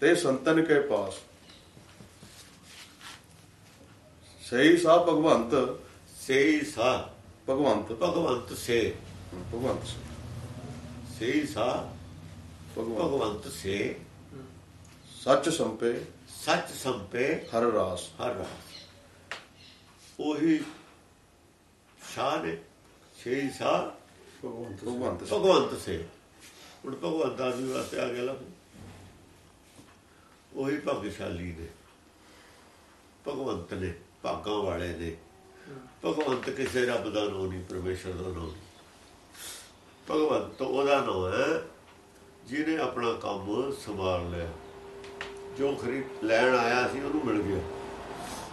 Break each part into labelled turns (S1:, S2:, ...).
S1: ਤੇ ਸੰਤਨ ਕੇ ਪਾਸ। ਸਹੀ ਸਾ ਭਗਵੰਤ।
S2: ਸੇਈ ਸਾ
S1: ਭਗਵੰਤ।
S2: ਭਗਵੰਤ ਸੇ।
S1: ਭਗਵੰਤ
S2: ਸੇਈ ਸਾ
S1: ਭਗਵੰਤ।
S2: ਸੇ।
S1: ਸੱਚ ਸੰਪੇ।
S2: ਸੱਚ ਸੰਪੇ।
S1: ਹਰ ਰਾਸ।
S2: ਹਰ ਰਾਤ ਉਹੀ ਸ਼ਾਹ ਨੇ। ਸੇਈ ਸਾ
S1: ਭਗਵੰਤ ਭਗਵੰਤ
S2: ਭਗਵੰਤ ਸੇ। ਹੁਣ ਭਗਵੰਤ ਆਦਮੀ ਵਾਸਤੇ ਆ ਗਿਆ ਲਫ਼ਜ਼ ਉਹੀ ਭਾਗਸ਼ਾਲੀ ਨੇ। ਭਗਵੰਤ ਨੇ, ਭਾਗਾਂ ਵਾਲੇ ਨੇ। ਭਗਵੰਤ ਕਿਸੇ ਰੱਬ ਦਾ ਨਾਮ ਨਹੀਂ, ਪਰਮੇਸ਼ਰ ਦਾ ਨਾਮ ਨਹੀਂ। ਭਗਵੰਤ ਉਹਦਾ ਨਾਮ ਹੈ, ਜਿਹਨੇ ਆਪਣਾ ਕੰਮ ਸੰਭਾਲ ਲਿਆ। ਜੋ ਖਰੀਦ, ਲੈਣ ਆਇਆ ਸੀ, ਉਹਨੂੰ ਮਿਲ ਗਿਆ।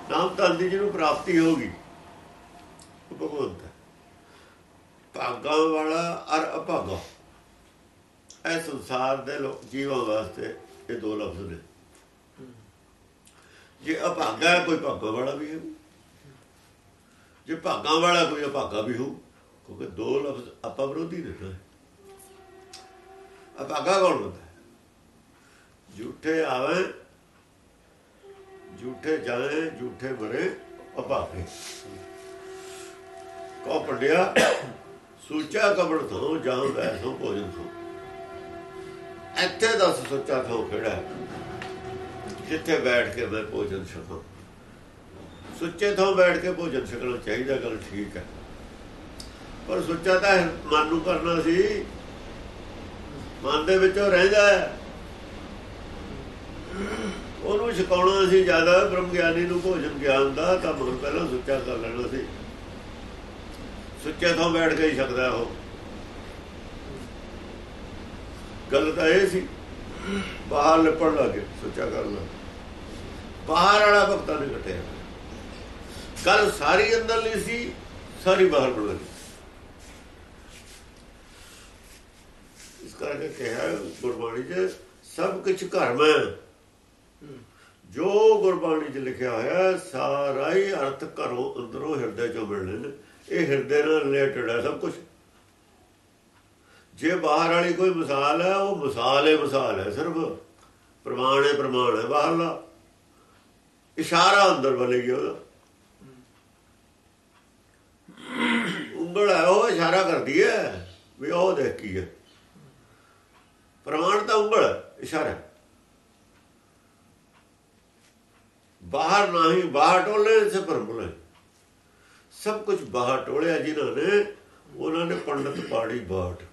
S2: ਨਾਮ ਤਾਂ ਦੀ ਜਿਹਨੂੰ ਪ੍ਰਾਪਤੀ ਹੋ ਗਈ, ਉਹ ਭਗਵੰਤ ਹੈ। ਭਾਗਾਂ ਵਾਲਾ ਅਰ ਅਭਾਗਾ। ਇਹ ਸੰਸਾਰ ਦੇ ਲੋਕ, ਜੀਵਾਂ ਵਾਸਤੇ ਇਹ ਦੋ ਲਫ਼ਜ਼ ਨੇ। ਜੇ ਅਭਾਗਾ ਹੈ, ਕੋਈ ਭਾਗਾ ਵਾਲਾ ਵੀ ਹੈ ਜੇ ਭਾਗਾਂ ਵਾਲਾ ਕੋਈ ਅਭਾਗਾ ਵੀ ਹੋ ਕਿਉਂਕਿ ਦੋ ਲਫ਼ਜ਼ ਆਪਾਂ ਵਿਰੋਧੀ ਨੇ ਅਭਾਗਾ ਕੌਣ ਹੁੰਦਾ ਹੈ? ਝੂਠੇ ਆਵੇ ਝੂਠੇ ਜਾਏ ਝੂਠੇ ਮਰੇ ਅਭਾਗੇ ਕੋ ਪੜਿਆ ਸੂਚਾ ਕਬੜ ਤੋਂ ਜਾਂ ਵੈਸੋਂ ਭੋਜਨ ਤੋਂ ਇੱਥੇ ਦੱਸ ਸੱਚਾ ਥਾਂ ਕਿਹੜਾ ਜਿੱਥੇ ਬੈਠ ਕੇ ਮੈਂ ਭੋਜਨ ਛਕਾਂ। ਸੁੱਚੇ ਥਾਂ ਬੈਠ ਕੇ ਭੋਜਨ ਛਕਣਾ ਚਾਹੀਦਾ, ਗੱਲ ਠੀਕ ਹੈ। ਪਰ ਸੁੱਚਾ ਤਾਂ ਮਨ ਨੂੰ ਕਰਨਾ ਸੀ। ਮਨ ਦੇ ਵਿੱਚੋਂ ਰਹਿੰਦਾ ਹੈ। ਉਹਨੂੰ ਛਕਾਉਣਾ ਸੀ ਜ਼ਿਆਦਾ ਬ੍ਰਹਮ ਗਿਆਨੀ ਨੂੰ ਭੋਜਨ ਗਿਆਨ ਦਾ ਤਾਂ ਮਨ ਪਹਿਲਾਂ ਸੁੱਚਾ ਕਰ ਲੈਣਾ ਸੀ। ਸੁੱਚੇ ਥਾਂ ਬੈਠ ਕੇ ਹੀ ਛਕਦਾ ਉਹ। ਗੱਲ ਤਾਂ ਇਹ ਸੀ, ਬਾਹਰ ਲਿਪਣ ਲੱਗੇ ਸੁੱਚਾ ਕਰ ਲਾ। ਬਾਹਰ ਵਾਲਾ ਭਗਤਾਂ ਨੇ ਘਟਿਆ ਗੱਲ ਸਾਰੀ ਅੰਦਰ ਲਈ ਸੀ, ਸਾਰੀ ਬਾਹਰ ਬਣ ਗਈ ਇਸ ਕਰਕੇ ਕਿਹਾ ਗੁਰਬਾਣੀ 'ਚ, ਸਭ ਕੁਝ ਘਰ ਮੈਂ। ਜੋ ਗੁਰਬਾਣੀ 'ਚ ਲਿਖਿਆ ਹੋਇਆ, ਸਾਰਾ ਹੀ ਅਰਥ ਘਰੋਂ ਅੰਦਰੋਂ ਹਿਰਦੇ 'ਚੋਂ ਮਿਲਣੇ ਨੇ। ਇਹ ਹਿਰਦੇ ਨਾਲ ਰਿਲੇਟਡ ਹੈ ਸਭ ਕੁਝ ਜੇ ਬਾਹਰ ਵਾਲੀ ਕੋਈ ਮਿਸਾਲ ਹੈ, ਉਹ ਮਿਸਾਲ ਹੈ ਮਿਸਾਲ ਹੈ। ਸਿਰਫ ਪ੍ਰਮਾਣ ਹੈ ਪ੍ਰਮਾਣ ਹੈ, ਬਾਹਰਲਾ। ਇਸ਼ਾਰਾ ਅੰਦਰ ਬਲੇਗੀ ਉਹਦਾ। ਉਂਗਲ ਹੈ ਉਹ ਇਸ਼ਾਰਾ ਕਰਦੀ ਹੈ ਵੀ ਉਹ ਦੇਖ ਕੀ ਹੈ। ਪ੍ਰਮਾਣ ਤਾਂ ਉਂਗਲ ਹੈ, ਇਸ਼ਾਰਾ। ਬਾਹਰ ਨਹੀਂ ਬਾਹਰ ਟੋਲੇ ਸੇ ਪਰਮਲੇ ਸਭ ਕੁਝ ਬਾਹਰ ਟੋਲਿਆ ਜਿਨ੍ਹਾਂ ਨੇ ਉਹਨਾਂ ਨੇ ਪੰਡਤ ਪਾੜੀ ਬਾਟ।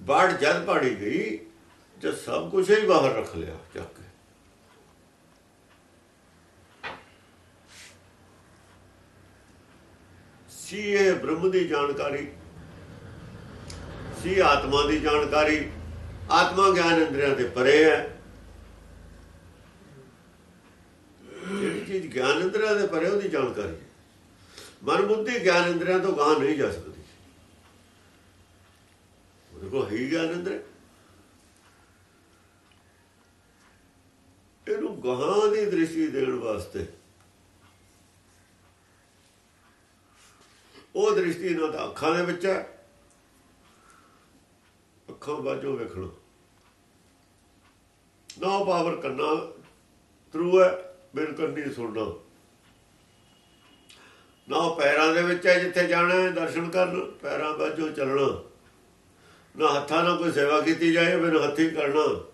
S2: ਬਾੜ ਜਦ ਪਾੜੀ ਗਈ ਤੇ ਸਭ ਕੁਝ ਹੀ ਬਾਹਰ ਰੱਖ ਲਿਆ ਚੱਕ ਕੇ ਸੀ ਇਹ ਬ੍ਰਹਮ ਦੀ ਜਾਣਕਾਰੀ, ਸੀ ਆਤਮਾ ਦੀ ਜਾਣਕਾਰੀ। ਆਤਮਾ ਗਿਆਨ ਇੰਦਰੀਆਂ ਦੇ ਪਰੇ ਹੈ। ਜਿਹੜੀ ਚੀਜ਼ ਗਿਆਨ ਇੰਦਰੀਆਂ ਦੇ ਪਰੇ, ਉਹਦੀ ਜਾਣਕਾਰੀ। ਹੈ ਮਨ ਬੁੱਧੀ ਗਿਆਨ ਇੰਦਰੀਆਂ ਤੋਂ ਗਾਹ ਨਹੀਂ ਜਾ ਸਕਦੀ। ਉਹਦੇ ਕੋਲ ਹੈ ਹੀ ਗਿਆਨ ਇੰਦਰ ਇਹਨੂੰ ਗਾਹਾਂ ਦੀ ਦ੍ਰਿਸ਼ਟੀ ਦੇਣ ਵਾਸਤੇ ਉਹ ਦ੍ਰਿਸ਼ਟੀ ਨਾਲ ਤਾਂ ਅੱਖਾਂ ਦੇ ਵਿੱਚ ਹੈ। ਅੱਖਾਂ ਬਾਝੋਂ ਵੇਖਣਾ। ਨਾ ਪਾਵਰ ਕੰਨਾ ਥਰੂ ਹੈ ਬਿਨ ਕੰਨੀ ਸੁਣਨਾ। ਨਾ ਪੈਰਾਂ ਦੇ ਵਿੱਚ ਹੈ ਜਿੱਥੇ ਜਾਣਾ ਹੈ ਦਰਸ਼ਨ ਕਰਨ, ਪੈਰਾਂ ਬਾਝੋਂ ਚੱਲਣਾ। ਨਾ ਹੱਥਾਂ ਨਾਲ ਕੋਈ ਸੇਵਾ ਕੀਤੀ ਜਾਏ ਬਿਨ ਹੱਥੀ ਕਰਨਾ।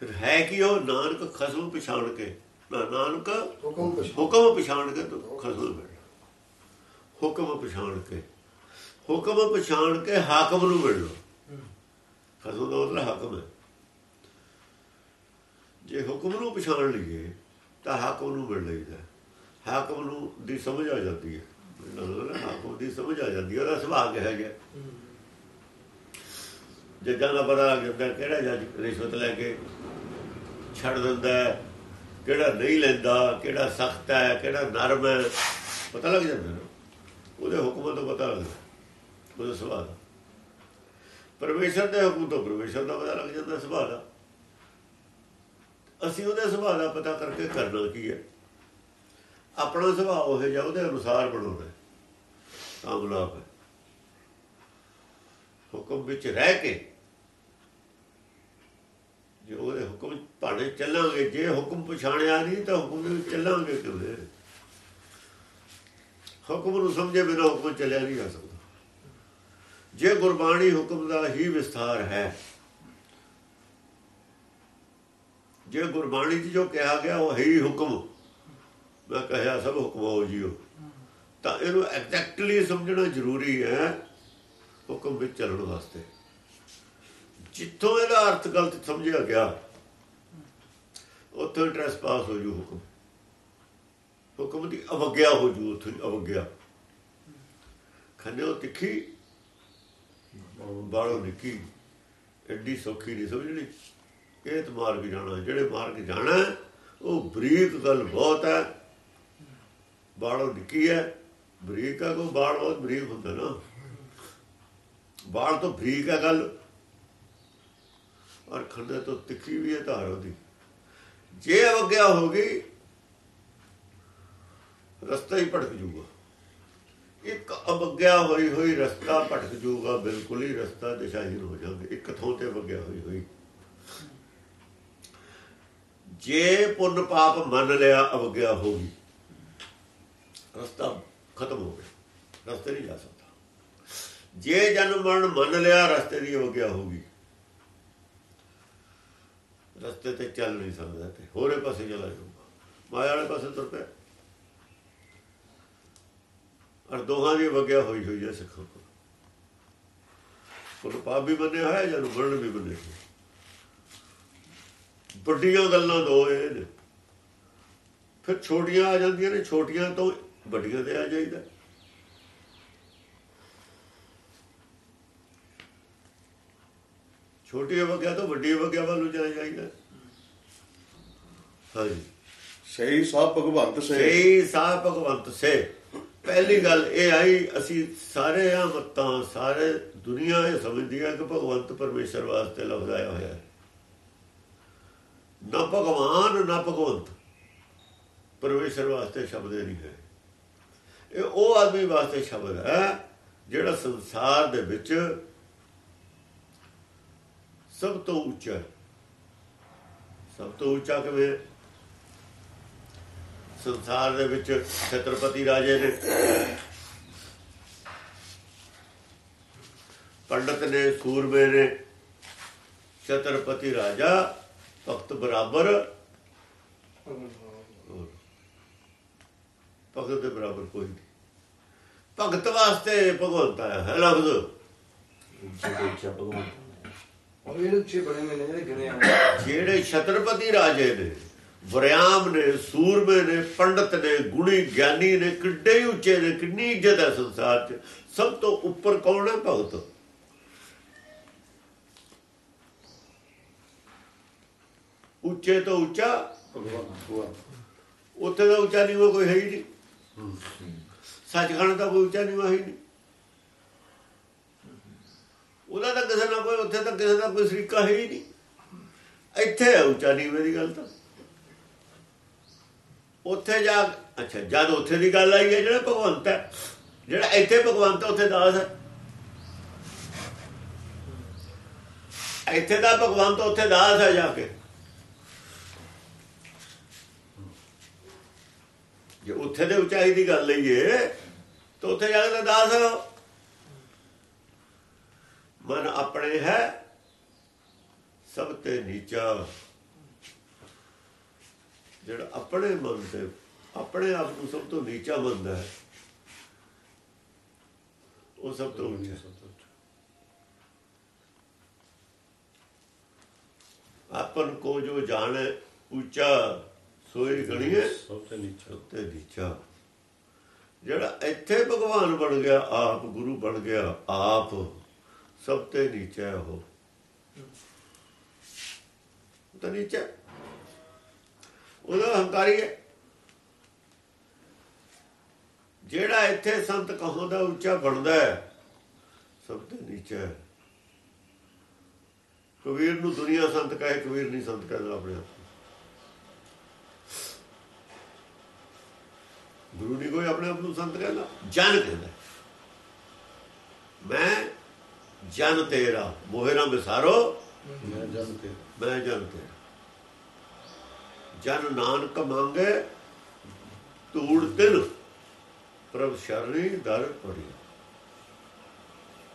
S2: ਫਿਰ ਹੈ ਕਿ ਉਹ? ਨਾਨਕ ਖਸਮ ਪਛਾਣ ਕੇ। ਨਾਨਕ
S3: ਹੁਕਮ ਪਛਾਣ।
S2: ਹੁਕਮ ਪਛਾਣ ਕੇ ਤੂੰ ਖਸਮ ਮਿਲਣਾ ਹੁਕਮ ਪਛਾਣ ਕੇ। ਹੁਕਮ ਪਛਾਣ ਕੇ ਹਾਕਮ ਨੂੰ ਮਿਲਣਾ ਖਸਮ ਦਾ ਮਤਲਬ ਹਾਕਮ ਹੈ। ਜੇ ਹੁਕਮ ਨੂੰ ਪਛਾਣ ਲਈਏ ਤਾਂ ਹਾਕਮ ਨੂੰ ਮਿਲ ਲਈਦਾ ਹਾਕਮ ਨੂੰ ਦੀ ਸਮਝ ਆ ਜਾਂਦੀ ਹੈ। ਹਾਕਮ ਦੀ ਸਮਝ ਆ ਜਾਂਦੀ ਹੈ ਉਹਦਾ ਸੁਭਾਅ ਕਿਹਾ ਗਿਆ ਜੱਜਾਂ ਦਾ ਪਤਾ ਲੱਗ ਜਾਂਦਾ ਕਿਹੜਾ ਜੱਜ ਰਿਸ਼ਵਤ ਲੈ ਕੇ ਛੱਡ ਦਿੰਦਾ ਹੈ। ਕਿਹੜਾ ਨਹੀਂ ਲੈਂਦਾ, ਕਿਹੜਾ ਸਖਤ ਹੈ, ਕਿਹੜਾ ਨਰਮ ਹੈ, ਪਤਾ ਲੱਗ ਜਾਂਦਾ ਨਾ। ਉਹਦੇ ਹੁਕਮ ਤੋਂ ਪਤਾ ਲੱਗਦਾ, ਉਹਦੇ ਸੁਭਾਅ ਦਾ। ਪਰਮੇਸ਼ਰ ਦੇ ਹੁਕਮ ਤੋਂ ਪਰਮੇਸ਼ਰ ਦਾ ਪਤਾ ਲੱਗ ਜਾਂਦਾ ਸੁਭਾਅ ਦਾ। ਅਸੀਂ ਉਹਦੇ ਸੁਭਾਅ ਦਾ ਪਤਾ ਕਰਕੇ ਕਰਨਾ ਕੀ ਹੈ? ਆਪਣਾ ਸੁਭਾਅ ਉਹ ਜਿਹਾ ਉਹਦੇ ਅਨੁਸਾਰ ਬਣਾਉਣਾ ਕਾਮਲਾਪ ਹੈ। ਹੁਕਮ ਵਿੱਚ ਰਹਿ ਕੇ ਜੇ ਉਹਦੇ ਹੁਕਮ ਭਾਣੇ ਚੱਲਾਂਗੇ, ਜੇ ਹੁਕਮ ਪਛਾਣਿਆ ਨਹੀਂ ਤਾਂ ਹੁਕਮ ਦੇ ਵਿੱਚ ਚੱਲਾਂਗੇ ਕਿਵੇਂ? ਹੁਕਮ ਨੂੰ ਸਮਝੇ ਬਿਨਾਂ ਹੁਕਮ ਚੱਲਿਆ ਨਹੀਂ ਜਾ ਸਕਦਾ। ਜੇ ਗੁਰਬਾਣੀ ਹੁਕਮ ਦਾ ਹੀ ਵਿਸਥਾਰ ਹੈ, ਜੇ ਗੁਰਬਾਣੀ 'ਚ ਜੋ ਕਿਹਾ ਗਿਆ ਉਹ ਹੈ ਹੀ ਹੁਕਮ, ਮੈਂ ਕਹਿਆ ਸਭ ਹੁਕਮ ਹੋ ਜੀਓ, ਤਾਂ ਇਹਨੂੰ ਐਗਜ਼ੈਕਟਲੀ ਸਮਝਣਾ ਜ਼ਰੂਰੀ ਹੈ ਹੁਕਮ ਵਿੱਚ ਚੱਲਣ ਵਾਸਤੇ। ਜਿੱਥੋਂ ਇਹਦਾ ਅਰਥ ਗਲਤ ਸਮਝਿਆ ਗਿਆ, ਉੱਥੋਂ ਟ੍ਰੈਸਪਾਸ ਹੋ ਜੂ ਹੁਕਮ। ਹੁਕਮ ਦੀ ਅਵਗਿਆ ਹੋ ਜੂ, ਉੱਥੋਂ ਅਵਗਿਆ। ਖੰਨੇ ਤਿੱਖੀ ਬਾੜੋ ਨਿੱਕੀ, ਐਡੀ ਸੌਖੀ ਨਹੀਂ ਸਮਝਣੀ। ਇਹ ਤੇ ਮਾਰਗ ਜਾਣਾ, ਜਿਹੜੇ ਮਾਰਗ ਜਾਣਾ, ਉਹ ਬਰੀਕ ਗੱਲ ਬਹੁਤ ਹੈ। ਬਾੜੋ ਨਿੱਕੀ ਹੈ, ਬਰੀਕ ਹੈ ਕੋ ਬਾਲ ਬਹੁਤ ਬਰੀਕ ਹੁੰਦਾ ਨਾ। ਬਾਲ ਤੋਂ ਬਰੀਕ ਹੈ ਗੱਲ ਔਰ ਖੰਡੇ ਤੋਂ ਤਿੱਖੀ ਵੀ ਹੈ ਧਾਰ ਉਹਦੀ। ਜੇ ਅਵਗਿਆ ਹੋ ਗਈ, ਰਸਤਾ ਹੀ ਭਟਕ ਜੂਗਾ ਇੱਕ ਅਵਗਿਆ ਹੋਈ ਹੋਈ ਰਸਤਾ ਭਟਕ ਜੂਗਾ ਬਿਲਕੁਲ ਹੀ ਰਸਤਾ ਦਿਸ਼ਾਹੀਨ ਹੋ ਜਾਵੇ ਇੱਕ ਥੋਂ ਤੇ ਅਵਗਿਆ ਹੋਈ ਹੋਈ। ਜੇ ਪੁੰਨ ਪਾਪ ਮੰਨ ਲਿਆ, ਅਵਗਿਆ ਹੋ ਗਈ, ਰਸਤਾ ਖਤਮ ਹੋ ਗਿਆ। ਰਸਤੇ ਨਹੀਂ ਜਾ ਸਕਦਾ। ਜੇ ਜਨਮ ਮਰਨ ਮੰਨ ਲਿਆ, ਰਸਤੇ ਦੀ ਅਵਗਿਆ ਹੋ ਗਈ। ਰਸਤੇ ਤੇ ਚੱਲ ਨਹੀਂ ਸਕਦਾ ਤੇ ਹੋਰੇ ਪਾਸੇ ਚਲਾ ਜਾਊਗਾ। ਮਾਇਆ ਵਾਲੇ ਪਾਸੇ ਤੁਰ ਪਿਆ। ਔਰ ਦੋਹਾਂ ਦੀ ਵਗਿਆ ਹੋਈ ਹੋਈ ਹੈ ਸਿੱਖਾਂ ਕੋਲ। ਕੋਲ ਪਾਪ ਵੀ ਬੰਨੇ ਹੋਇਆ ਜਾਂ ਵਰਣ ਵੀ ਬੰਨੇ ਹੋਏ ਵੱਡੀਆਂ ਗੱਲਾਂ ਦੋ ਇਹ ਨੇ। ਫਿਰ ਛੋਟੀਆਂ ਆ ਜਾਂਦੀਆਂ ਨੇ, ਛੋਟੀਆਂ ਤੋਂ ਵੱਡੀਆਂ ਤੇ ਆ ਜਾਈਦਾ। ਛੋਟੀ ਵਗਿਆ ਤੋਂ ਵੱਡੀ ਵਗਿਆ ਵੱਲ ਨੂੰ ਚਲੇ ਜਾਈਦਾ। ਹਾਂਜੀ।
S1: ਸਹੀ ਸਾਹ ਭਗਵੰਤ ਸੇ।
S2: ਸਹੀ ਸਾਹ ਭਗਵੰਤ ਸੇ। ਪਹਿਲੀ ਗੱਲ ਇਹ ਆਈ ਅਸੀਂ ਸਾਰੇ ਆ ਮਤਾਂ ਸਾਰੇ ਦੁਨੀਆ ਇਹ ਸਮਝਦੀ ਹੈ ਕਿ ਭਗਵੰਤ ਪਰਮੇਸ਼ਰ ਵਾਸਤੇ ਲਫ਼ਜ਼ ਆਇਆ ਹੋਇਆ ਹੈ। ਨਾ ਭਗਵਾਨ ਨਾ ਭਗਵੰਤ। ਪਰਮੇਸ਼ਰ ਵਾਸਤੇ ਸ਼ਬਦ ਨਹੀਂ ਹੈ। ਇਹ ਉਹ ਆਦਮੀ ਵਾਸਤੇ ਸ਼ਬਦ ਹੈ ਜਿਹੜਾ ਸੰਸਾਰ ਦੇ ਵਿੱਚ ਸਭ ਤੋਂ ਉੱਚਾ ਸਭ ਤੋਂ ਉੱਚਾ ਕਿਵੇਂ? ਸੰਸਾਰ ਦੇ ਵਿੱਚ ਛਤਰਪਤੀ ਰਾਜੇ ਨੇ ਪੰਡਤ ਨੇ, ਸੂਰਮੇ ਨੇ ਛਤਰਪਤੀ ਰਾਜਾ, ਭਗਤ ਬਰਾਬਰ ਭਗਤ ਦੇ ਬਰਾਬਰ ਕੋਈ ਨਹੀਂ। ਭਗਤ ਵਾਸਤੇ ਭਗਵੰਤ ਹੈ ਲਫ਼ਜ਼।
S3: ਭਗਵੰਤ।
S4: ਉਹ ਉੱਚੇ ਜਿਹੜੇ ਗਿਣੇ ਆ।
S2: ਜਿਹੜੇ ਛਤਰਪਤੀ ਰਾਜੇ ਨੇ ਵਰਿਆਮ ਨੇ ਸੂਰਮੇ ਨੇ ਪੰਡਤ ਨੇ ਗੁਣੀ ਗਿਆਨੀ ਨੇ ਕਿੱਡੇ ਉੱਚੇ ਨੇ ਕਿੰਨੀ ਇੱਜ਼ਤ ਹੈ ਸੰਸਾਰ 'ਚ ਸਭ ਤੋਂ ਉੱਪਰ ਕੌਣ ਹੈ ਭਗਤ? ਉੱਚੇ ਤੋਂ ਉੱਚਾ
S1: ਭਗਵਾਨ। ਭਗਵਾਨ।
S2: ਉੱਥੇ ਦਾ ਉੱਚਾ ਨਹੀਂ ਕੋਈ ਹੈ ਹੀ ਨਹੀਂ। ਸੱਚਖੰਡ ਦਾ ਕੋਈ ਉੱਚਾ ਨਹੀਂ ਹੈ ਹੀ ਨਹੀਂ। ਉਹਦਾ ਤਾਂ ਕਿਸੇ ਨਾ ਕੋਈ ਉੱਥੇ ਤਾਂ ਕਿਸੇ ਦਾ ਕੋਈ ਸਰੀਕਾ ਹੈ ਹੀ ਨਹੀਂ। ਇੱਥੇ ਹੈ ਉੱਚਾ ਨੀਵੇਂ ਦੀ ਗੱਲ ਤਾਂ। ਉੱਥੇ ਜਾ ਅੱਛਾ, ਜਦ ਉੱਥੇ ਦੀ ਗੱਲ ਆਈ ਹੈ, ਜਿਹੜਾ ਭਗਵੰਤ ਹੈ, ਜਿਹੜਾ ਇੱਥੇ ਭਗਵੰਤ ਉੱਥੇ ਦਾਸ ਹੈ। ਇੱਥੇ ਦਾ ਭਗਵੰਤ, ਉੱਥੇ ਦਾਸ ਹੈ ਜਾ ਕੇ। ਜੇ ਉੱਥੇ ਦੇ ਉਚਾਈ ਦੀ ਗੱਲ ਲਈਏ, ਤਾਂ ਉੱਥੇ ਜਾ ਕੇ ਤਾਂ ਦਾਸ ਹੈ। ਮਨ ਆਪਣੇ ਹੈ ਸਭ ਤੇ ਨੀਚਾ। ਜਿਹੜਾ ਆਪਣੇ ਮਨ ਤੇ ਆਪਣੇ ਆਪ ਨੂੰ ਸਭ ਤੋਂ ਨੀਚਾ ਮੰਨਦਾ ਹੈ ਉਹ ਸਭ ਤੋਂ ਉੱਚਾ। ਆਪਨ ਕੋ ਜੋ ਜਾਣੇ ਉੱਚਾ ਸੋਈ ਗਣੀਏ
S1: ਸਭ ਤੋਂ ਨੀਚਾ।
S2: ਤੇ ਨੀਚਾ। ਜਿਹੜਾ ਇੱਥੇ ਭਗਵਾਨ ਬਣ ਗਿਆ ਆਪ ਗੁਰੂ ਬਣ ਗਿਆ ਆਪ ਸਭ ਤੇ ਨੀਚਾ ਹੈ ਉਹ। ਤਾਂ ਨੀਚਾ ਉਹਦਾ ਹੰਕਾਰੀ ਹੈ। ਜਿਹੜਾ ਇੱਥੇ ਸੰਤ ਕਹੋ ਦਾ ਉੱਚਾ ਬਣਦਾ ਹੈ, ਸਭ ਤੇ ਨੀਚਾ ਹੈ। ਕਬੀਰ ਨੂੰ ਦੁਨੀਆ ਸੰਤ ਕਹੇ, ਕਬੀਰ ਨਹੀਂ ਸੰਤ ਕਹਿੰਦਾ ਆਪਣੇ ਆਪ ਨੂੰ। ਗੁਰੂ ਨਹੀਂ ਕੋਈ ਆਪਣੇ ਆਪ ਨੂੰ ਸੰਤ ਕਹਿੰਦਾ, ਜਨ ਕਹਿੰਦਾ। ਮੈਂ ਜਨ ਤੇਰਾ ਮੋਹਿ ਨਾ ਵਿਸਾਰੋ।
S1: ਜਨ ਤੇ
S2: ਮੈਂ ਜਨ ਤੇ ਜਨ ਨਾਨਕ ਮੰਗੇ ਤੂੜ ਤਿਲ। ਪ੍ਰਭ ਸ਼ਰਣੀ ਦਰ ਪੜੀ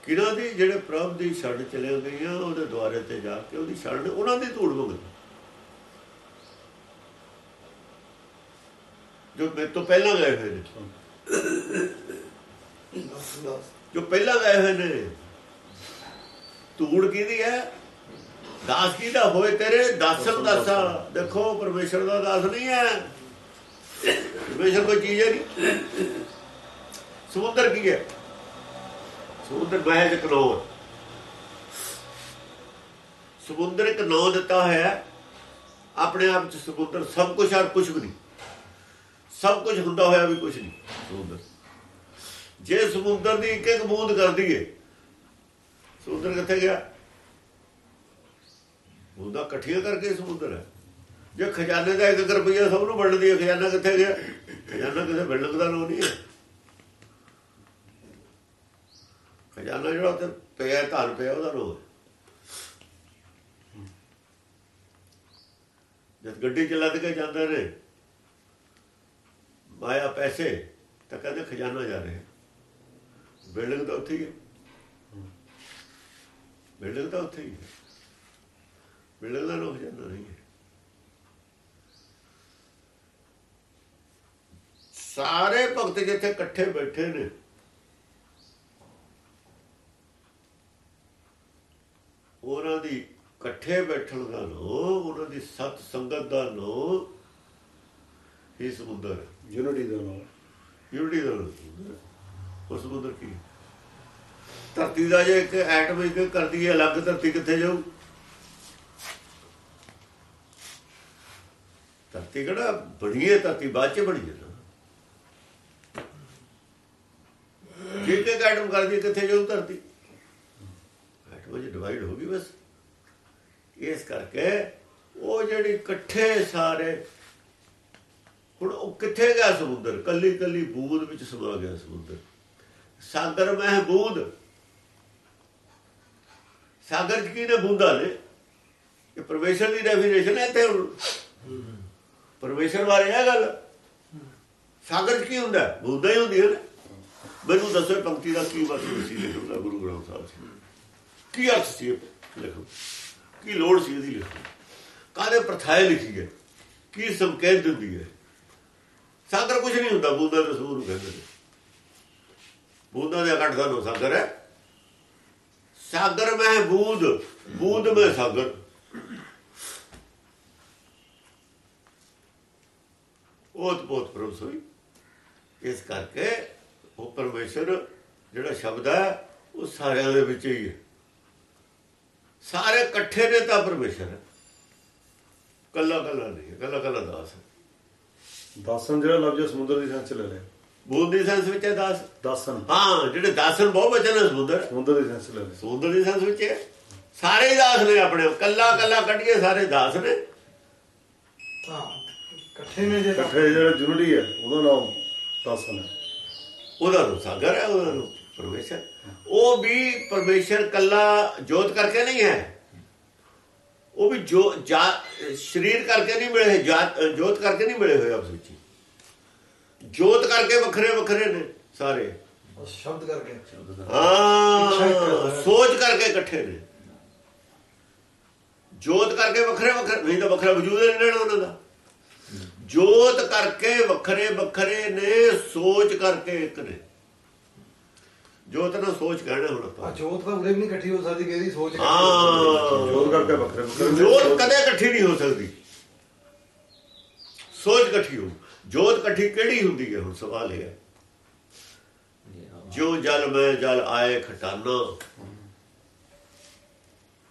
S2: ਕਿਹਨਾਂ ਦੀ ਜਿਹੜੇ ਪ੍ਰਭ ਦੀ ਛੱਡ ਚਲੇ ਗਈਆਂ ਉਹਦੇ ਦੁਆਰੇ ਤੇ ਜਾ ਕੇ ਉਹਦੀ ਛੱਡ ਉਹਨਾਂ ਦੀ ਧੂੜ ਮੰਗਦੇ। ਜੋ ਮੇਰੇ ਤੋਂ ਪਹਿਲਾਂ ਗਏ ਹੋਏ ਨੇ। ਜੋ ਪਹਿਲਾਂ ਗਏ ਹੋਏ ਨੇ। ਧੂੜ ਕਿਹਦੀ ਹੈ? ਦਾਸ ਕਿਹਦਾ ਹੋਏ ਤੇਰੇ? ਦਾਸਨ ਦਾਸਾ ਦੇਖੋ, ਪਰਮੇਸ਼ਰ ਦਾ ਦਾਸ ਨਹੀਂ ਹੈ। ਪਰਮੇਸ਼ਰ ਕੋਈ ਚੀਜ਼ ਹੈ ਨਹੀਂ ਸਮੁੰਦਰ ਕੀ ਹੈ? ਸਮੁੰਦਰ ਮਹਿਜ ਇੱਕ ਨੌ ਸਮੁੰਦਰ ਇੱਕ ਨੌ ਦਿੱਤਾ ਹੋਇਆ ਹੈ। ਆਪਣੇ ਆਪ ਚ ਸਮੁੰਦਰ ਸਭ ਕੁਝ ਔਰ ਕੁਝ ਵੀ ਨਹੀਂ। ਸਭ ਕੁਝ ਹੁੰਦਾ ਹੋਇਆ ਵੀ ਕੁਝ ਨਹੀਂ, ਸਮੁੰਦਰ। ਜੇ ਸਮੁੰਦਰ ਦੀ ਇੱਕ ਇੱਕ ਬੂੰਦ ਕਰ ਦਈਏ ਸਮੁੰਦਰ ਕਿੱਥੇ ਗਿਆ? ਬੂੰਦਾਂ ਇਕੱਠੀਆਂ ਕਰਕੇ ਸਮੁੰਦਰ ਹੈ। ਜੇ ਖਜ਼ਾਨੇ ਦਾ 1 ਰੁਪਈਆ ਸਭ ਨੂੰ ਵੰਡ ਦਈਏ ਖਜ਼ਾਨਾ ਕਿੱਥੇ ਗਿਆ? ਖਜ਼ਾਨਾ ਕਿਸੇ ਬਿਲਡਿੰਗ ਦਾ ਨਾਮ ਨਹੀਂ ਹੈ। ਖਜ਼ਾਨਾ ਜਿਹੜਾ ਉੱਤੇ ਪਿਆ ਧਨ ਪਿਆ, ਉਹਦਾ ਨਾਮ ਜਦ ਗੱਡੀ ਚ ਲੱਦ ਕੇ ਜਾਂਦੇ ਨੇ ਮਾਇਆ ਪੈਸੇ, ਤਾਂ ਕਹਿੰਦੇ ਖਜ਼ਾਨਾ ਜਾ ਰਿਹਾ। ਬਿਲਡਿੰਗ ਤਾਂ ਉੱਥੇ ਹੀ ਹੈ। ਬਿਲਡਿੰਗ ਤਾਂ ਉੱਥੇ ਹੀ ਹੈ ਬਿਲਡਿੰਗ ਦਾ ਲੋਕ ਜਾਂਦਾ ਨਹੀਂ ਹੈ ਸਾਰੇ ਭਗਤ ਜਿੱਥੇ ਇਕੱਠੇ ਬੈਠੇ ਨੇ ਉਹਨਾਂ ਦੀ ਇਕੱਠੇ ਬੈਠਣ ਦਾ ਨੋ ਉਹਨਾਂ ਦੀ ਸਤ ਸੰਗਤ ਦਾ ਨੋ ਹੀ ਸਮੁੰਦਰ
S1: ਯੂਨਿਟੀ ਦਾ ਨਾਲ
S2: ਯੂਨਿਟੀ ਦਾ ਹੈ। ਉਹ ਸਮੁੰਦਰ ਕੀ? ਧਰਤੀ ਦਾ ਜੇ ਇੱਕ ਐਟਮ ਇੱਕ ਕਰਦੀ ਹੈ, ਅਲੱਗ ਧਰਤੀ ਕਿੱਥੇ ਜਾਊ? ਧਰਤੀ ਕਿਹੜਾ ਬਣੀ ਹੈ? ਧਰਤੀ ਬਾਅਦ ਚ ਬਣੀ ਜਾਂਦਾ ਨਾ ਜੇ ਇੱਕ ਐਟਮ ਕਰਦੀ ਕਿੱਥੇ ਜਾਊ ਧਰਤੀ? ਐਟਮ ਜੇ ਡਿਵਾਈਡ ਹੋ ਗਈ ਬਸ। ਇਸ ਕਰਕੇ ਉਹ ਜਿਹੜੀ ਇਕੱਠੇ ਸਾਰੇ, ਹੁਣ ਉਹ ਕਿੱਥੇ ਗਿਆ ਸਮੁੰਦਰ? ਕੱਲੀ ਕੱਲੀ ਬੂਦ ਵਿੱਚ ਸਮਾ ਗਿਆ ਸਮੁੰਦਰ। ਸਾਗਰ ਮਹਿ ਬੂੰਦ ਸਾਗਰ ਚ ਕੀ ਨੇ ਬੂੰਦਾਂ ਨੇ ਇਹ ਪਰਮੇਸ਼ਰ ਦੀ ਡੈਫੀਨੇਸ਼ਨ ਹੈ ਤੇ ਪਰਮੇਸ਼ਰ ਬਾਰੇ ਇਹ ਗੱਲ। ਸਾਗਰ ਚ ਕੀ ਹੁੰਦਾ ਹੈ? ਬੂੰਦਾਂ ਹੀ ਹੁੰਦੀਆਂ ਨੇ। ਮੈਨੂੰ ਦੱਸੋ ਪੰਕਤੀ ਦਾ ਕੀ ਮਤਲਬ ਸੀ ਲਿਖੋ ਗੁਰੂ ਗ੍ਰੰਥ ਸਾਹਿਬ ਜੀ? ਕੀ ਅਰਥ ਸੀ ਇਹ ਲਿਖੋ ਕੀ ਲੋੜ ਸੀ ਇਹਦੀ ਲਿਖੋ ਕਾਹਦੇ ਪ੍ਰਥਾਏ ਲਿਖੀ ਹੈ ਕੀ ਸੰਕੇਤ ਦਿੰਦੀ ਹੈ? ਸਾਗਰ ਕੁਝ ਨਹੀਂ ਹੁੰਦਾ, ਬੂੰਦਾਂ ਦੇ ਕਹਿੰਦੇ ਨੇ। ਬੂੰਦਾਂ ਦੇ ਇਕੱਠ ਸਾਨੂੰ ਸਾਗਰ ਹੈ। ਸਾਗਰ ਮੈਂ ਬੂਦ ਬੂਦ ਮੈਂ ਸਾਗਰ। ਉਹ ਬਹੁਤ ਪ੍ਰਭੂ ਸੋਈ ਇਸ ਕਰਕੇ ਉਹ ਪਰਮੇਸ਼ਰ ਜਿਹੜਾ ਸ਼ਬਦ ਹੈ, ਉਹ ਸਾਰਿਆਂ ਦੇ ਵਿੱਚ ਹੀ ਹੈ। ਸਾਰੇ ਇਕੱਠੇ ਨੇ ਤਾਂ ਪਰਮੇਸ਼ਰ। ਹੈ ਕੱਲਾ ਕੱਲਾ ਨਹੀਂ ਕੱਲਾ ਕੱਲਾ ਦਾਸ
S1: ਦਾਸਾਂ ਜਿਹੜਾ ਲਫ਼ਜ਼ ਹੈ ਸਮੁੰਦਰ ਦੀ ਸੈਂਸ ਲੈ ਲਿਆ
S2: ਬੂੰਦ ਦੀ ਸੈਂਸ ਵਿੱਚ ਹੈ ਦਾਸ?
S1: ਦਾਸਨ।
S2: ਹਾਂ ਜਿਹੜੇ ਦਾਸਨ ਬਹੁਤ ਬਚਨ ਹੈ ਸਮੁੰਦਰ
S1: ਸਮੁੰਦਰ ਦੀ ਸੈਂਸ ਚ ਲੈ
S2: ਸਮੁੰਦਰ ਦੀ ਸੈਂਸ ਵਿੱਚ ਹੈ। ਸਾਰੇ ਦਾਸ ਨੇ ਆਪਣੇ ਕੱਲਾ ਕੱਲਾ ਕੱਢੀਏ ਸਾਰੇ ਦਾਸ ਨੇ।
S4: ਹਾਂ ਇਕੱਠੇ ਨੇ
S1: ਇਕੱਠੇ ਜਿਹੜਾ ਹੈ ਉਹਦਾ ਨਾਮ ਦਾਸਨ ਹੈ।
S2: ਉਹਦਾ ਨੂੰ ਸਾਗਰ ਹੈ ਉਹਦਾ ਨੂੰ ਪਰਮੇਸ਼ਰ। ਉਹ ਵੀ ਪਰਮੇਸ਼ਰ ਕੱਲਾ ਜੋਤ ਕਰਕੇ ਨਹੀਂ ਹੈ। ਉਹ ਵੀ ਜੋ ਜਾ- ਸਰੀਰ ਕਰਕੇ ਨਹੀਂ ਮਿਲੇ ਜਾਤ- ਜੋਤ ਕਰਕੇ ਨਹੀਂ ਮਿਲੇ ਹੋਏ ਆਪਸ ਵਿੱਚ। ਹੀ। ਜੋਤ ਕਰਕੇ ਵੱਖਰੇ ਵੱਖਰੇ ਨੇ ਸਾਰੇ।
S4: ਸ਼ਬਦ ਕਰਕੇ।
S2: ਹਾਂ ਸੋਚ ਕਰਕੇ ਇਕੱਠੇ ਨੇ। ਜੋਤ ਕਰਕੇ ਵੱਖਰੇ ਵੱਖਰੇ ਨਹੀਂ ਤਾਂ ਵੱਖਰਾ ਵਜੂਦ ਨਹੀਂ ਰਹਿਣਾ ਉਹਨਾਂ ਦਾ। ਜੋਤ ਕਰਕੇ ਵੱਖਰੇ ਵੱਖਰੇ ਨੇ ਸੋਚ ਕਰਕੇ ਇੱਕ ਨੇ। ਜੋਤ ਨਾਲ ਸੋਚ ਕਹਿਣਾ ਹੁਣ ਆਪਾਂ।
S4: ਜੋਤ ਤਾਂ ਉਰੇ ਵੀ ਨਹੀਂ ਇਕੱਠੀ ਹੋ ਸਕਦੀ ਕਿ ਇਹਦੀ ਸੋਚ
S2: ਹਾਂ
S1: ਜੋਤ ਕਰਕੇ ਵੱਖਰੇ ਵੱਖਰੇ।
S2: ਜੋਤ ਕਦੇ ਇਕੱਠੀ ਨਹੀਂ ਹੋ ਸਕਦੀ। ਸੋਚ ਇਕੱਠੀ ਹੋ ਜੋਤ ਇਕੱਠੀ ਕਿਹੜੀ ਹੁੰਦੀ ਹੈ? ਹੁਣ ਸਵਾਲ ਇਹ ਹੈ। ਜੋ ਜਲ ਮੈਂ ਜਲ ਆਏ ਖਟਾਨਾ।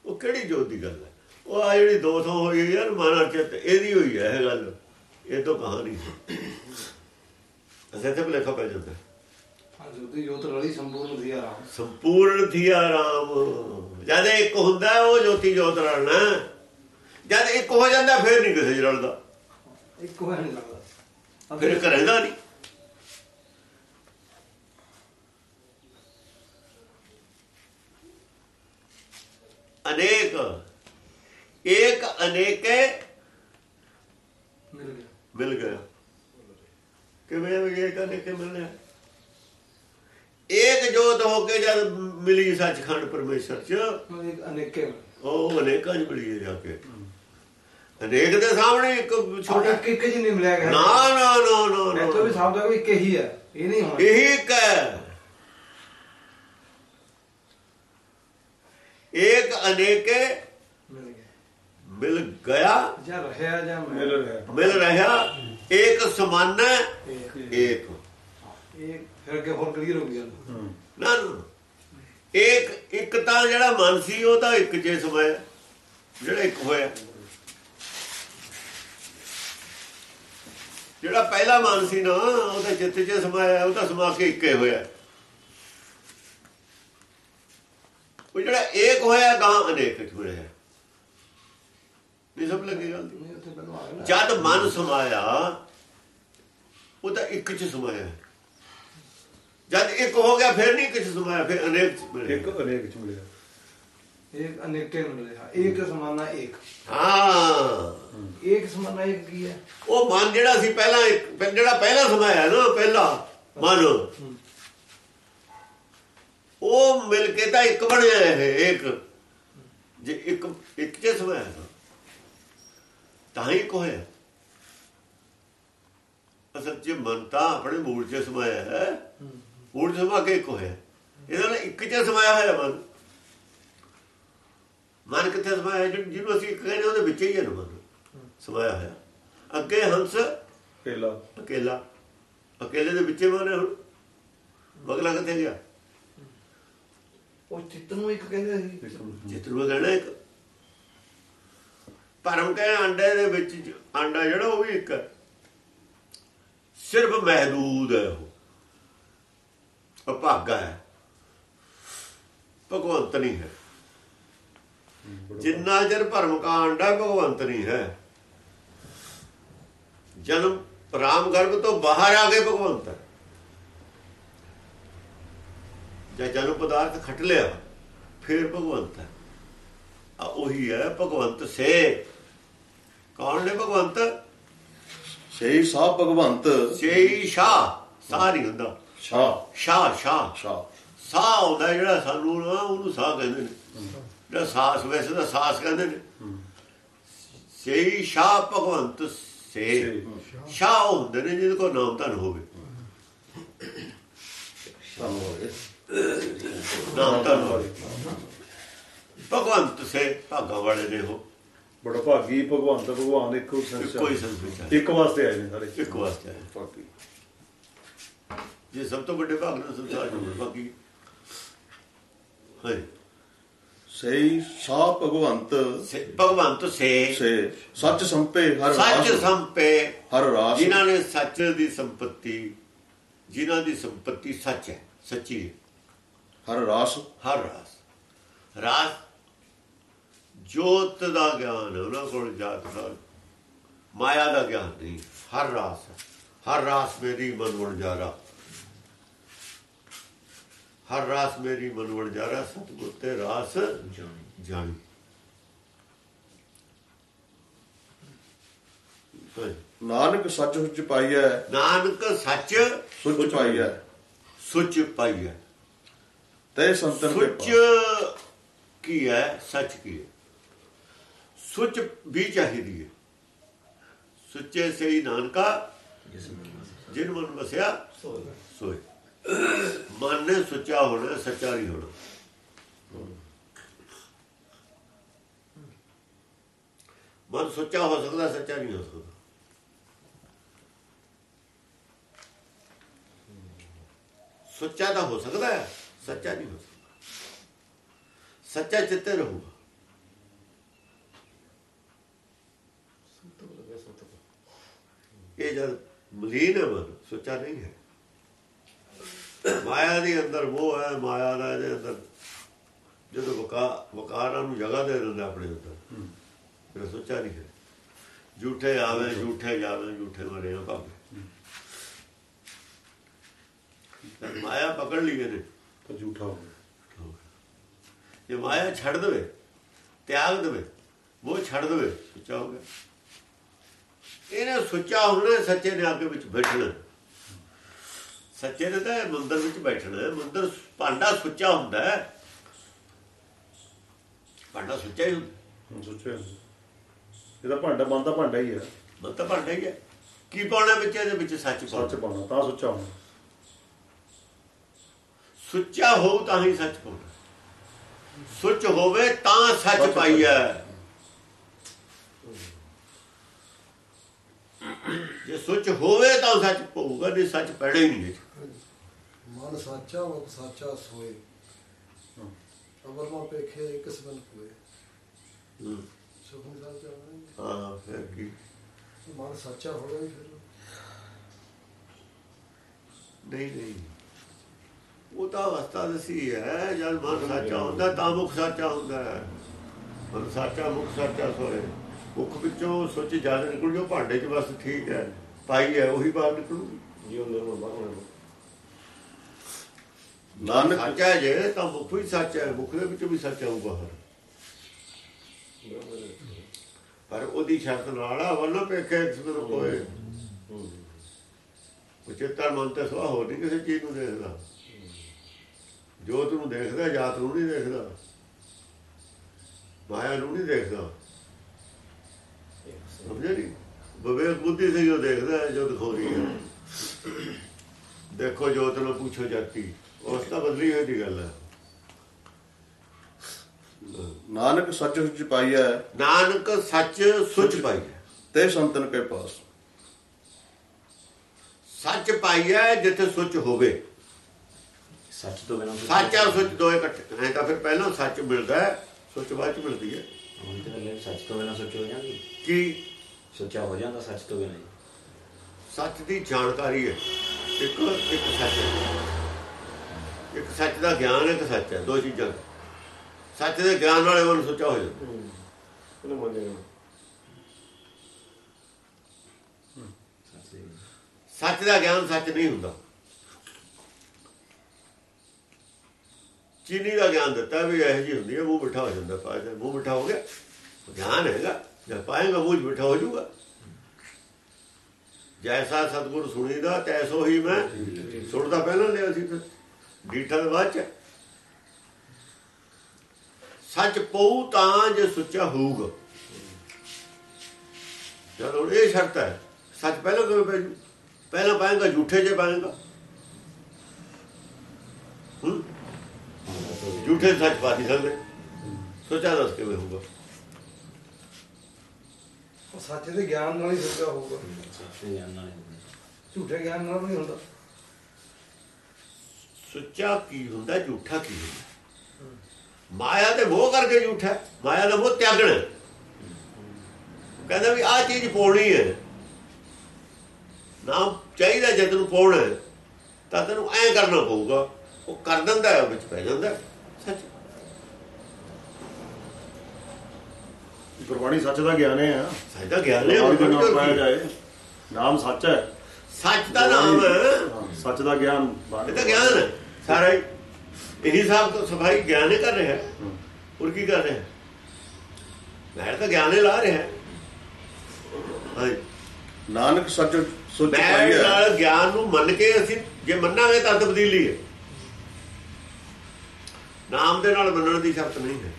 S2: ਉਹ ਕਿਹੜੀ ਜੋਤ ਦੀ ਗੱਲ ਹੈ? ਉਹ ਆ ਜਿਹੜੀ 200 ਹੋਈ ਯਾਰ ਮਾਨਾ ਚਿੱਤ ਇਹਦੀ ਹੋਈ ਹੈ ਇਹ ਗੱਲ। ਇਹ ਤੋਂ ਕਹਾਣੀ ਅਸੇ ਤੇ ਭੁਲੇਖਾ ਪੈ ਜਾਂਦਾ
S4: ਹਾਂ ਸੰਪੂਰਨ
S2: ਥੀਆ ਰਾਮ ਜਦ ਇੱਕ ਹੁੰਦਾ ਉਹ ਜੋਤੀ ਜੋਤ ਰਲਣਾ। ਜਦ ਇੱਕ ਹੋ ਜਾਂਦਾ ਫੇਰ ਨਹੀਂ ਕਿਸੇ ਰਲਦਾ।
S4: ਇੱਕ ਨਹੀਂ ਲੱਗਦਾ
S2: ਫਿਰ ਇੱਕ ਰਹਿੰਦਾ ਨਹੀਂ। ਅਨੇਕ ਏਕ ਅਨੇਕੇ
S4: ਮਿਲ ਗਿਆ।
S2: ਮਿਲ ਗਿਆ। ਕਿਵੇਂ ਵੀ ਏਕ ਅਨੇਕੇ ਮਿਲਣਾ ਏਕ ਜੋਤ ਹੋ ਕੇ ਜਦ ਮਿਲੀ ਸੱਚਖੰਡ ਪਰਮੇਸ਼ਰ ਚ
S4: ਉਹ ਇੱਕ ਅਨੇਕੇ ਮਿਲ
S2: ਉਹ ਅਨੇਕਾਂ ਚ ਮਿਲੀ ਜਾ ਕੇ। ਅਨੇਕ ਦੇ ਸਾਹਮਣੇ ਇੱਕ
S4: ਛੋਟਾ ਇੱਕ ਇੱਕ ਜੀ ਨਹੀਂ ਮਿਲਿਆ ਗਿਆ
S2: ਨਾ ਨਾ ਨਾ ਨਾ
S4: ਮੈਂ ਤਾਂ ਵੀ
S2: ਨਾ
S4: ਸਾਹਬ ਦਾ ਵੀ ਇੱਕ ਹੀ ਹੈ ਇਹ ਨਹੀਂ ਹੋਣਾ।
S2: ਇਹੀ ਇੱਕ ਹੈ। ਏਕ ਅਨੇਕੇ
S4: ਮਿਲ ਗਿਆ।
S2: ਮਿਲ ਗਿਆ।
S4: ਜਾਂ ਰਹਿਆ ਜਾਂ ਮੈਂ।
S1: ਮਿਲ ਰਿਹਾ।
S2: ਮਿਲ ਰਿਹਾ। ਏਕ ਸਮਾਨਾ
S4: ਇੱਕ।
S2: ਏਕ
S4: ਇਹ ਫਿਰ ਅੱਗੇ ਹੋਰ ਕਲੀਅਰ ਹੋ ਗਿਆ।
S1: ਹੂੰ।
S2: ਨਾ ਨਾ। ਇੱਕ ਇੱਕ ਤਾਂ ਜਿਹੜਾ ਮਨ ਸੀ ਉਹ ਤਾਂ ਇੱਕ ਜੇ ਸਮਾਇਆ ਜਿਹੜਾ ਇੱਕ ਹੋਇਆ। ਜਿਹੜਾ ਪਹਿਲਾ ਮਨ ਸੀ ਨਾ ਉਹਦਾ ਜਿੱਤ ਚ ਸਮਾਇਆ ਉਹ ਤਾਂ ਸਮਾ ਕੇ ਇੱਕੇ ਹੋਇਆ। ਉਹ ਜਿਹੜਾ ਏਕ ਹੋਇਆ ਗਾਂ ਅਨੇਕ ਚ ਮਿਲਿਆ ਨਹੀਂ ਸਮਝ ਲੱਗੀ ਗੱਲ। ਜਦ ਮਨ ਸਮਾਇਆ ਉਹ ਤਾਂ ਇੱਕ ਚ ਸਮਾਇਆ। ਜਦ ਇੱਕ ਹੋ ਗਿਆ ਫਿਰ ਨਹੀਂ ਕੁਝ ਸਮਾਇਆ ਫਿਰ ਅਨੇਕ
S1: ਇੱਕ ਅਨੇਕ ਚ ਮਿਲਿਆ।
S4: एक अनेके मिल रहा एक समाना एक
S2: ਹਾਂ
S4: एक समाना एक की है
S2: ਉਹ ਮਨ ਜਿਹੜਾ ਸੀ ਪਹਿਲਾਂ ਇੱਕ ਪਹਿ- ਜਿਹੜਾ ਪਹਿਲਾ ਸਮਾਇਆ ਨਾ ਪਹਿਲਾ ਮਨ ਉਹ ਮਿਲ ਕੇ ਤਾਂ ਇੱਕ ਬਣਿਆ ਇਹ ਇੱਕ ਜੇ ਇੱਕ ਇੱਕ ਚ ਸਮਾਇਆ ਨਾ, ਤਾਂ ਹੀ ਇੱਕ ਹੋਇਆ ਅਸਲ ਚ ਮਨ ਤਾਂ ਆਪਣੇ ਮੂਲ ਚ ਸਮਾਇਆ ਹੈ ਮੂਲ ਚ ਸਮਾ ਕੇ ਇੱਕ ਹੋਇਆ ਇਹਦਾ ਨਾਲ ਇੱਕ ਚ ਸਮਾਇਆ ਹੋਇਆ ਮਨ ਮਨ ਕਿੱਥੇ ਸਮਾਇਆ ਜਿਹਨੂੰ ਅਸੀਂ ਇੱਕ ਕਹਿੰਦੇ ਉਹਦੇ ਵਿੱਚ ਹੀ ਹੈ ਨਾ ਮਨ ਸਮਾਇਆ ਹੋਇਆ ਅੱਗੇ ਹੰਸ
S1: ਪਹਿਲਾ
S2: ਅਕੇਲਾ। ਅਕੇਲੇ ਦੇ ਵਿੱਚੇ ਮਨ ਹੁਣ ਬਗਲਾ ਕਿੱਥੇ ਗਿਆ?
S4: ਉਹ ਚਿੱਤ ਨੂੰ ਇੱਕ ਕਹਿੰਦੇ ਸੀ।
S1: ਇੱਕ
S2: ਜਿੱਤਰੂ ਕਹਿਣਾ ਇੱਕ। ਪਰਮ ਕਹੇ ਅੰਡੇ ਦੇ ਵਿੱਚ ਆਂਡਾ ਜਿਹੜਾ ਉਹ ਵੀ ਇੱਕ ਸਿਰਫ ਮਹਦੂਦ ਹੈ ਉਹ। ਅਭਾਗਾ ਹੈ। ਭਗਵੰਤ ਨਹੀਂ ਹੈ। ਜਿੰਨਾ ਚਿਰ ਭਰਮ ਕਾ ਅੰਡਾ ਭਗਵੰਤ ਨਹੀਂ ਹੈ। ਜਨਮ ਰਾਮ ਗਰਭ ਤੋਂ ਬਾਹਰ ਆ ਕੇ ਭਗਵੰਤ। ਹੈ ਜਦ ਜਨਮ ਪਦਾਰਥ ਖਟ ਲਿਆ ਫਿਰ ਭਗਵੰਤ ਹੈ। ਆ ਉਹੀ ਹੈ ਭਗਵੰਤ ਸੇ। ਕੌਣ ਨੇ ਭਗਵੰਤ?
S5: ਸਹੀ ਸਾਹ ਭਗਵੰਤ।
S2: ਸੇਈ ਸ਼ਾਹ ਸਾਹ ਨਹੀਂ ਹੁੰਦਾ।
S5: ਸ਼ਾਹ।
S2: ਸ਼ਾਹ ਸ਼ਾਹ।
S5: ਸ਼ਾਹ।
S2: ਸਾਹ ਹੁੰਦਾ ਜਿਹੜਾ ਸਾਨੂੰ ਉਹਨੂੰ ਸਾਹ ਕਹਿੰਦੇ ਨੇ। ਜਿਹੜਾ ਸਾਸ ਵੈਸੇ ਤਾਂ ਸਾਸ ਕਹਿੰਦੇ ਨੇ। ਸੇਈ ਸ਼ਾਹ ਭਗਵੰਤ ਸੇ। ਸ਼ਾਹ ਹੁੰਦੇ ਨੇ ਜਿਹਦੇ ਕੋਲ ਨਾਮ ਧਨ ਹੋਵੇ। ਨਾਮ ਧਨ ਹੋਵੇ। ਭਗਵੰਤ ਸੇ ਭਾਗਾ ਵਾਲੇ ਨੇ ਉਹ।
S1: ਬੜਾ ਭਾਗੀ ਭਗਵੰਤ ਭਗਵਾਨ ਇੱਕੋ
S2: ਹੀ
S1: ਸੰਸਾਰ
S2: ਹੈ
S1: ਇੱਕ ਵਾਸਤੇ ਆਏ ਨੇ ਸਾਰੇ।
S2: ਇੱਕ ਵਾਸਤੇ ਹੈ
S1: ਭਾਗੀ।
S2: ਜੇ ਸਭ ਤੋਂ ਵੱਡੇ ਭਾਗ ਨਾਲ ਸੰਸਾਰ ਜੁੜੇ ਬਾਕੀ ਹੈ
S5: ਸਹੀ ਸਾਹ ਭਗਵੰਤ
S2: ਸੇ- ਭਗਵੰਤ ਸੇ
S5: ਸੇ। ਸੱਚ ਸੰਪੇ ਹਰ
S2: ਸੱਚ ਸੰਪੇ
S5: ਹਰ ਰਾਸ।
S2: ਜਿਨ੍ਹਾਂ ਨੇ ਸੱਚ ਦੀ ਸੰਪਤੀ ਜਿਨ੍ਹਾਂ ਦੀ ਸੰਪਤੀ ਸੱਚ ਹੈ ਸੱਚੀ
S5: ਹਰ ਰਾਸ।
S2: ਹਰ ਰਾਸ। ਰਾਸ ਜੋਤ ਦਾ ਗਿਆਨ ਉਹਨਾਂ ਕੋਲ ਜਾਤ ਦਾ। ਮਾਇਆ ਦਾ ਗਿਆਨ ਨਹੀਂ ਹਰ ਰਾਸ। ਹਰ ਰਾਸ ਮੇਰੀ ਮਨ ਵਣ ਜਾਰਾ ਹਰ ਰਾਸ ਮੇਰੀ ਮਨ ਵਣ ਜਾਰਾ ਸਤਿਗੁਰ ਤੇ ਰਾਸ ਜਾਣੀ।
S5: ਨਾਨਕ ਸੱਚ ਸੁਚ ਪਾਈਐ।
S2: ਨਾਨਕ ਸੱਚ
S5: ਸੁਚ ਪਾਈਐ।
S2: ਸੁਚ ਪਾਈਐ।
S5: ਤੈ ਸੰਤਨ ਕੇ
S2: ਸੁੱਚ ਕੀ ਹੈ ਸੱਚ ਕੀ ਹੈ ਸੁੱਚ ਵੀ ਚਾਹੀਦੀ ਹੈ ਸੁੱਚੇ ਸਹੀ ਨਾਨਕਾ ਜਿਨ ਮਨ ਵਸਿਆ ਸੋਏ। ਮਨ ਨੇ ਸੁੱਚਾ ਹੋਣਾ ਸੱਚਾ ਨਹੀਂ ਹੋਣਾ। ਮਨ ਸੁੱਚਾ ਹੋ ਸਕਦਾ ਸੱਚਾ ਨਹੀਂ ਹੋ ਸਕਦਾ। ਸੁੱਚਾ ਤਾਂ ਹੋ ਸਕਦਾ ਹੈ ਸੱਚਾ ਨਹੀਂ ਹੋ ਸਕਦਾ। ਸੱਚਾ ਚਿੱਤੇ ਰਹੂਗਾ। ਇਹ ਜਦ ਮਲੀਨ ਹੈ ਮਨ ਸੁੱਚਾ ਨਹੀਂ ਹੈ। ਮਾਇਆ ਦੇ ਅੰਦਰ ਉਹ ਹੈ ਮਾਇਆ ਦਾ ਇਹਦੇ ਅੰਦਰ ਜਦੋਂ ਵਕਾ ਵਕਾਰਾਂ ਨੂੰ ਜਗ੍ਹਾ ਦੇ ਦਿੰਦਾ ਆਪਣੇ ਅੰਦਰ। ਫਿਰ ਸੁੱਚਾ ਨਹੀਂ ਹੈ ਝੂਠੇ ਆਵੇ ਝੂਠੇ ਜਾਵੇ ਝੂਠੇ ਮਰੇ ਆ ਭਾਵੇਂ। ਮਾਇਆ ਪਕੜ ਲਈ ਇਹਨੇ।
S1: ਤਾਂ ਝੂਠਾ ਹੋ ਗਿਆ।
S2: ਜੇ ਮਾਇਆ ਛੱਡ ਦੇਵੇ ਤਿਆਗ ਦੇਵੇ ਉਹ ਛੱਡ ਦੇਵੇ ਸੁੱਚਾ ਹੋ ਗਿਆ ਇਹਨੇ ਸੁੱਚਾ ਹੋਣਾ ਸੱਚੇ ਨੇ ਅੱਗੇ ਵਿੱਚ ਬੈਠਣਾ। ਸੱਚੇ ਨੇ ਤਾਂ ਮੰਦਰ ਵਿੱਚ ਬੈਠਣਾ ਮੰਦਰ ਭਾਂਡਾ ਸੁੱਚਾ ਹੁੰਦਾ ਹੈ। ਭਾਂਡਾ ਸੁੱਚਾ ਹੀ ਹੁੰਦਾ।
S1: ਸੋਚਿਆ ਇਹਦਾ ਭਾਂਡਾ ਬੰਦਾ ਭਾਂਡਾ ਹੀ ਹੈ।
S2: ਤਾਂ ਭਾਂਡਾ ਹੀ ਹੈ। ਕੀ ਪਾਉਣਾ ਵਿੱਚ ਇਹਦੇ ਵਿੱਚ ਸੱਚ
S1: ਸੱਚ
S2: ਪਾਉਣਾ
S1: ਤਾਂ ਸੋਚਾ ਹੋਣਾ।
S2: ਸੁੱਚਾ ਹੋਊ ਤਾਂ ਹੀ ਸੱਚ ਪਾਉਣਾ। ਸੁੱਚ ਹੋਵੇ ਤਾਂ ਸੱਚ
S1: ਸੱਚ
S2: ਪਾਈਐ ਜੇ ਸੁੱਚ ਹੋਵੇ ਤਾਂ ਸੱਚ ਪਊਗਾ ਨਹੀਂ ਸੱਚ ਪੈਣਾ ਹੀ ਨਹੀਂ।
S6: ਮਨ ਸਾਚਾ ਮਤ ਸਾਚਾ ਸੋਏ। ਅਮਰ ਮਾ ਪੇਖੇ ਕਿਸਮਨ ਹੋਏ
S2: ਹੂੰ।
S6: ਸੁਖਮ ਸਾਚਾ ਹੋਏ।
S2: ਹਾਂ ਫਿਰ ਕੀ?
S6: ਮਨ ਸਾਚਾ ਹੋਵੇ ਹੀ ਫਿਰ।
S2: ਨਹੀਂ ਨਹੀਂ। ਉਹ ਤਾਂ ਅਵਸਥਾ ਦਸੀ ਹੈ ਜਦ ਮਨ ਸਾਚਾ ਹੁੰਦਾ ਤਾਂ ਮੁਖ ਸਾਚਾ ਹੁੰਦਾ ਹੈ। ਮਨ ਸਾਚਾ ਮੁਖ ਸਾਚਾ ਸੋਏ। ਮੁਖ ਵਿੱਚੋਂ ਸੋਚ ਜ਼ਿਆਦਾ ਨਿਕਲ ਜੋ ਭਾਂਡੇ 'ਚ ਬਸ ਠੀਕ ਹੈ ਪਾਈ ਹੈ ਉਹੀ ਬਾਹਰ ਨਿਕਲੂਗੀ
S3: ਜੀ ਅੰਦਰ ਨੂੰ ਬਾਹਰ ਨੂੰ
S5: ਨਾਨਕ
S2: ਸੱਚਾ ਜੇ, ਤਾਂ ਮੁਖ ਵੀ ਸੱਚ ਹੈ, ਮੁਖ ਦੇ ਵਿੱਚ ਵੀ ਸੱਚ ਆਊਗਾ ਬਾਹਰ ਪਰ ਉਹਦੀ ਸ਼ਰਤ ਨਾਲ ਆ, ਵੱਲੋਂ ਪੇਖੇ ਕਿਸਮਤ ਕੋਏ ਉਚਿਤਰ ਮਨ ਤੇ ਸਵਾ ਹੋ ਨਹੀਂ ਕਿਸੇ ਚੀਜ਼ ਨੂੰ ਦੇਖਦਾ। ਜੋਤ ਨੂੰ ਦੇਖਦਾ, ਜਾਤ ਨੂੰ ਨਹੀਂ ਦੇਖਦਾ। ਮਾਇਆ ਨੂੰ ਨਹੀਂ ਦੇਖਦਾ। ਸਮਝੇ ਨਹੀਂ? ਬਵੇਕ ਬੁੱਧੀ ਸੇ ਜੋ ਦੇਖਦਾ ਹੈ ਜੋ ਦਿਖਾਉਂਦੀ ਹੈ। ਦੇਖੋ ਜੋਤ ਨੂੰ, ਪੁੱਛੋ ਜਾਤੀ। ਉਸ ਤਾਂ ਬਦਲੀ ਹੋਈ ਦੀ ਗੱਲ ਹੈ।
S5: ਨਾਨਕ ਸੱਚ ਸੁਚ ਪਾਈਐ
S2: ਨਾਨਕ ਸੱਚ ਸੁਚ ਪਾਈਐ
S5: ਤੇ ਸੰਤਨ ਕੇ ਪਾਸ।
S2: ਸੱਚ ਪਾਈਐ ਜਿੱਥੇ ਸੁਚ ਹੋਵੇ।
S3: ਸੱਚ ਤੋਂ ਬਿਨਾਂ
S2: ਸੱਚ ਆ ਸੁਚ ਦੋ ਇਕੱਠੇ। ਐ ਤਾਂ ਫਿਰ ਪਹਿਲਾਂ ਸੱਚ ਮਿਲਦਾ ਹੈ ਸੁਚ ਬਾਅਦ ਚ ਮਿਲਦੀ ਹੈ।
S3: ਹੁਣ ਤੇ ਲੈ ਸੱਚ ਤੋਂ ਬਿਨਾਂ ਸੱਚ ਹੋ ਜਾਂਦੀ।
S2: ਕਿ?
S3: ਸੱਚਾ ਹੋ ਜਾਂਦਾ ਸੱਚ ਤੋਂ ਬਿਨਾਂ ਹੀ।
S2: ਸੱਚ ਦੀ ਜਾਣਕਾਰੀ ਹੈ। ਇੱਕ ਇੱਕ ਸੱਚ ਹੈ। ਇੱਕ ਸੱਚ ਦਾ ਗਿਆਨ ਹੈ ਇੱਕ ਸੱਚ ਹੈ ਦੋ ਚੀਜ਼ਾਂ। ਸੱਚ ਦੇ ਗਿਆਨ ਵਾਲੇ ਮਨ ਸੁੱਚਾ ਹੋ ਜਾਂਦਾ।
S3: ਉਹਨੂੰ ਸੱਚ ਦੇ
S2: ਗਿਆਨ ਸੱਚ ਨਹੀਂ ਹੁੰਦਾ। ਚੀਨੀ ਦਾ ਗਿਆਨ ਦਿੱਤਾ ਵੀ ਇਹੋ ਜੀ ਹੁੰਦੀ ਹੈ ਮੂੰਹ ਮਿੱਠਾ ਹੋ ਜਾਂਦਾ ਪਾਇਆ ਮੂੰਹ ਮਿੱਠਾ ਹੋ ਗਿਆ। ਗਿਆਨ ਹੈਗਾ ਜਦ ਪਾਏਗਾ ਮੂੰਹ ਮਿੱਠਾ ਹੋ ਜਾਊਗਾ। ਜੈਸਾ ਸਤਿਗੁਰ ਸੁਣੀਦਾ ਤੈਸੋ ਹੀ ਮੈਂ ਸੁਣਦਾ ਪਹਿਲਾਂ ਲਿਆ ਸੀ ਫਿਰ ਡੀਠਾ ਦੇ ਬਾਅਦ ਚ ਸੱਚ ਪਊ ਤਾਂ ਜੇ ਸੁੱਚਾ ਹੋਊਗਾ। ਜਦ ਇਹ ਸ਼ਰਤ ਹੈ। ਸੱਚ ਪਹਿਲਾਂ ਕਿਵੇਂ ਪੈ ਜੂ ਪਹਿਲਾਂ ਪਾਏਗਾ ਝੂਠੇ ਜੇ ਪਾਏਗਾ। ਹੂੰ? ਝੂਠੇ ਸੱਚ ਪਾ ਨਹੀਂ ਸਕਦੇ। ਸੋਚਾ ਦੱਸ ਕਿਵੇਂ ਹੋਊਗਾ?
S4: ਉਹ ਸੱਚ ਦੇ ਗਿਆਨ ਨਾਲ ਹੀ ਸੱਚਾ ਹੋਊਗਾ।
S3: ਸੱਚ ਦੇ ਗਿਆਨ ਨਾਲ ਹੀ।
S4: ਝੂਠੇ ਗਿਆਨ ਨਾਲ ਨਹੀਂ ਹੁੰਦਾ।
S2: ਸੁੱਚਾ ਕੀ ਹੁੰਦਾ ਝੂਠਾ ਕੀ ਹੁੰਦਾ ਮਾਇਆ ਤੇ ਮੋਹ ਕਰਕੇ ਝੂਠਾ। ਮਾਇਆ ਦਾ ਮੋਹ ਤਿਆਗਣਾ। ਉਹ ਕਹਿੰਦਾ ਵੀ ਆਹ ਚੀਜ਼ ਪਾਉਣੀ ਹੈ ਨਾ ਚਾਹੀਦਾ ਜਦ ਨੂੰ ਪਾਉਣਾ ਤਾਂ ਤੈਨੂੰ ਐਂ ਕਰਨਾ ਪਊਗਾ ਉਹ ਕਰ ਦਿੰਦਾ ਹੈ, ਉਹ ਵਿੱਚ ਪੈ ਜਾਂਦਾ। ਸੱਚ
S1: ਗੁਰਬਾਣੀ ਸੱਚ ਦਾ ਗਿਆਨ ਹੈ ਆ
S2: ਸਾਡਾ ਗਿਆਨ ਹੈ
S1: ਦੇ ਨਾਮ ਪਾਇਆ? ਜਾਏ ਨਾਮ ਸੱਚ ਹੈ
S2: ਸੱਚ ਦਾ ਨਾਮ
S1: ਸੱਚ ਦਾ ਗਿਆਨ
S2: ਇਹ ਤਾਂ ਗਿਆਨ ਹੈ ਸਾਰਾ ਹੀ ਇਹੀ ਸਾਹਿਬ ਤੋਂ ਸਫ਼ਾਈ ਗਿਆਨ ਹੀ ਕਰ ਰਿਹਾ। ਹੋਰ ਕੀ ਕਰ ਰਿਹਾ? ਹੈ ਮੈਂ ਤਾਂ ਗਿਆਨ ਹੀ ਲਾ ਰਿਹਾ।
S5: ਨਾਨਕ ਸੱਚ ਸੁਚ
S2: ਮੈਂ
S5: ਪਾਈਐ
S2: ਨਾਲ ਗਿਆਨ ਨੂੰ ਮੰਨ ਕੇ ਅਸੀਂ ਜੇ ਮੰਨਾਂਗੇ ਤਾਂ ਤਬਦੀਲੀ ਹੈ। ਨਾਮ ਦੇ ਨਾਲ ਮੰਨਣ ਦੀ ਸ਼ਰਤ ਨਹੀਂ ਹੈ।